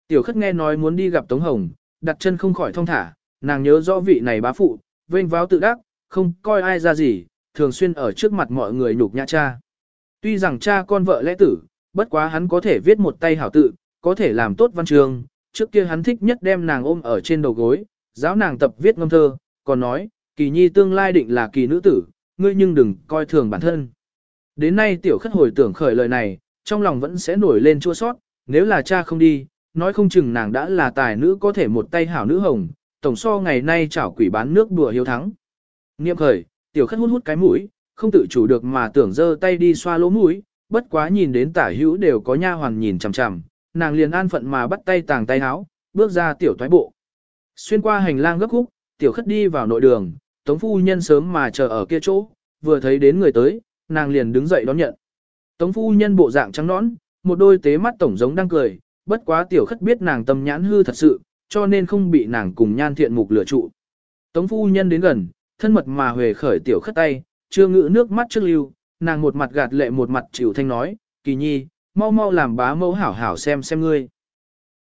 Tiểu khất nghe nói muốn đi gặp Tống Hồng, đặt chân không khỏi thông thả, nàng nhớ rõ vị này bá phụ, vênh váo tự đắc, không coi ai ra gì, thường xuyên ở trước mặt mọi người nhục nhã cha. Tuy rằng cha con vợ lẽ tử, bất quá hắn có thể viết một tay hảo tự, có thể làm tốt văn trường, trước kia hắn thích nhất đem nàng ôm ở trên đầu gối, giáo nàng tập viết ngâm thơ, còn nói, kỳ nhi tương lai định là kỳ nữ tử, ngươi nhưng đừng coi thường bản thân. Đến nay tiểu khất hồi tưởng khởi lời này, trong lòng vẫn sẽ nổi lên chua sót, nếu là cha không đi, nói không chừng nàng đã là tài nữ có thể một tay hảo nữ hồng, tổng so ngày nay chảo quỷ bán nước đùa hiếu thắng. Niệm khởi, tiểu khất hút hút cái mũi, không tự chủ được mà tưởng giơ tay đi xoa lỗ mũi, bất quá nhìn đến tả hữu đều có nha hoàn nhìn chằm chằm, nàng liền an phận mà bắt tay tàng tay áo, bước ra tiểu thoái bộ. Xuyên qua hành lang gấp khúc, tiểu khất đi vào nội đường, tống phu nhân sớm mà chờ ở kia chỗ, vừa thấy đến người tới, nàng liền đứng dậy đón nhận. Tống phu nhân bộ dạng trắng nõn, một đôi tế mắt tổng giống đang cười, bất quá tiểu khất biết nàng tâm nhãn hư thật sự, cho nên không bị nàng cùng nhan thiện mục lửa trụ. Tống phu nhân đến gần, thân mật mà huề khởi tiểu khất tay, chưa ngự nước mắt trước lưu, nàng một mặt gạt lệ một mặt chịu thanh nói, kỳ nhi, mau mau làm bá mẫu hảo hảo xem xem ngươi.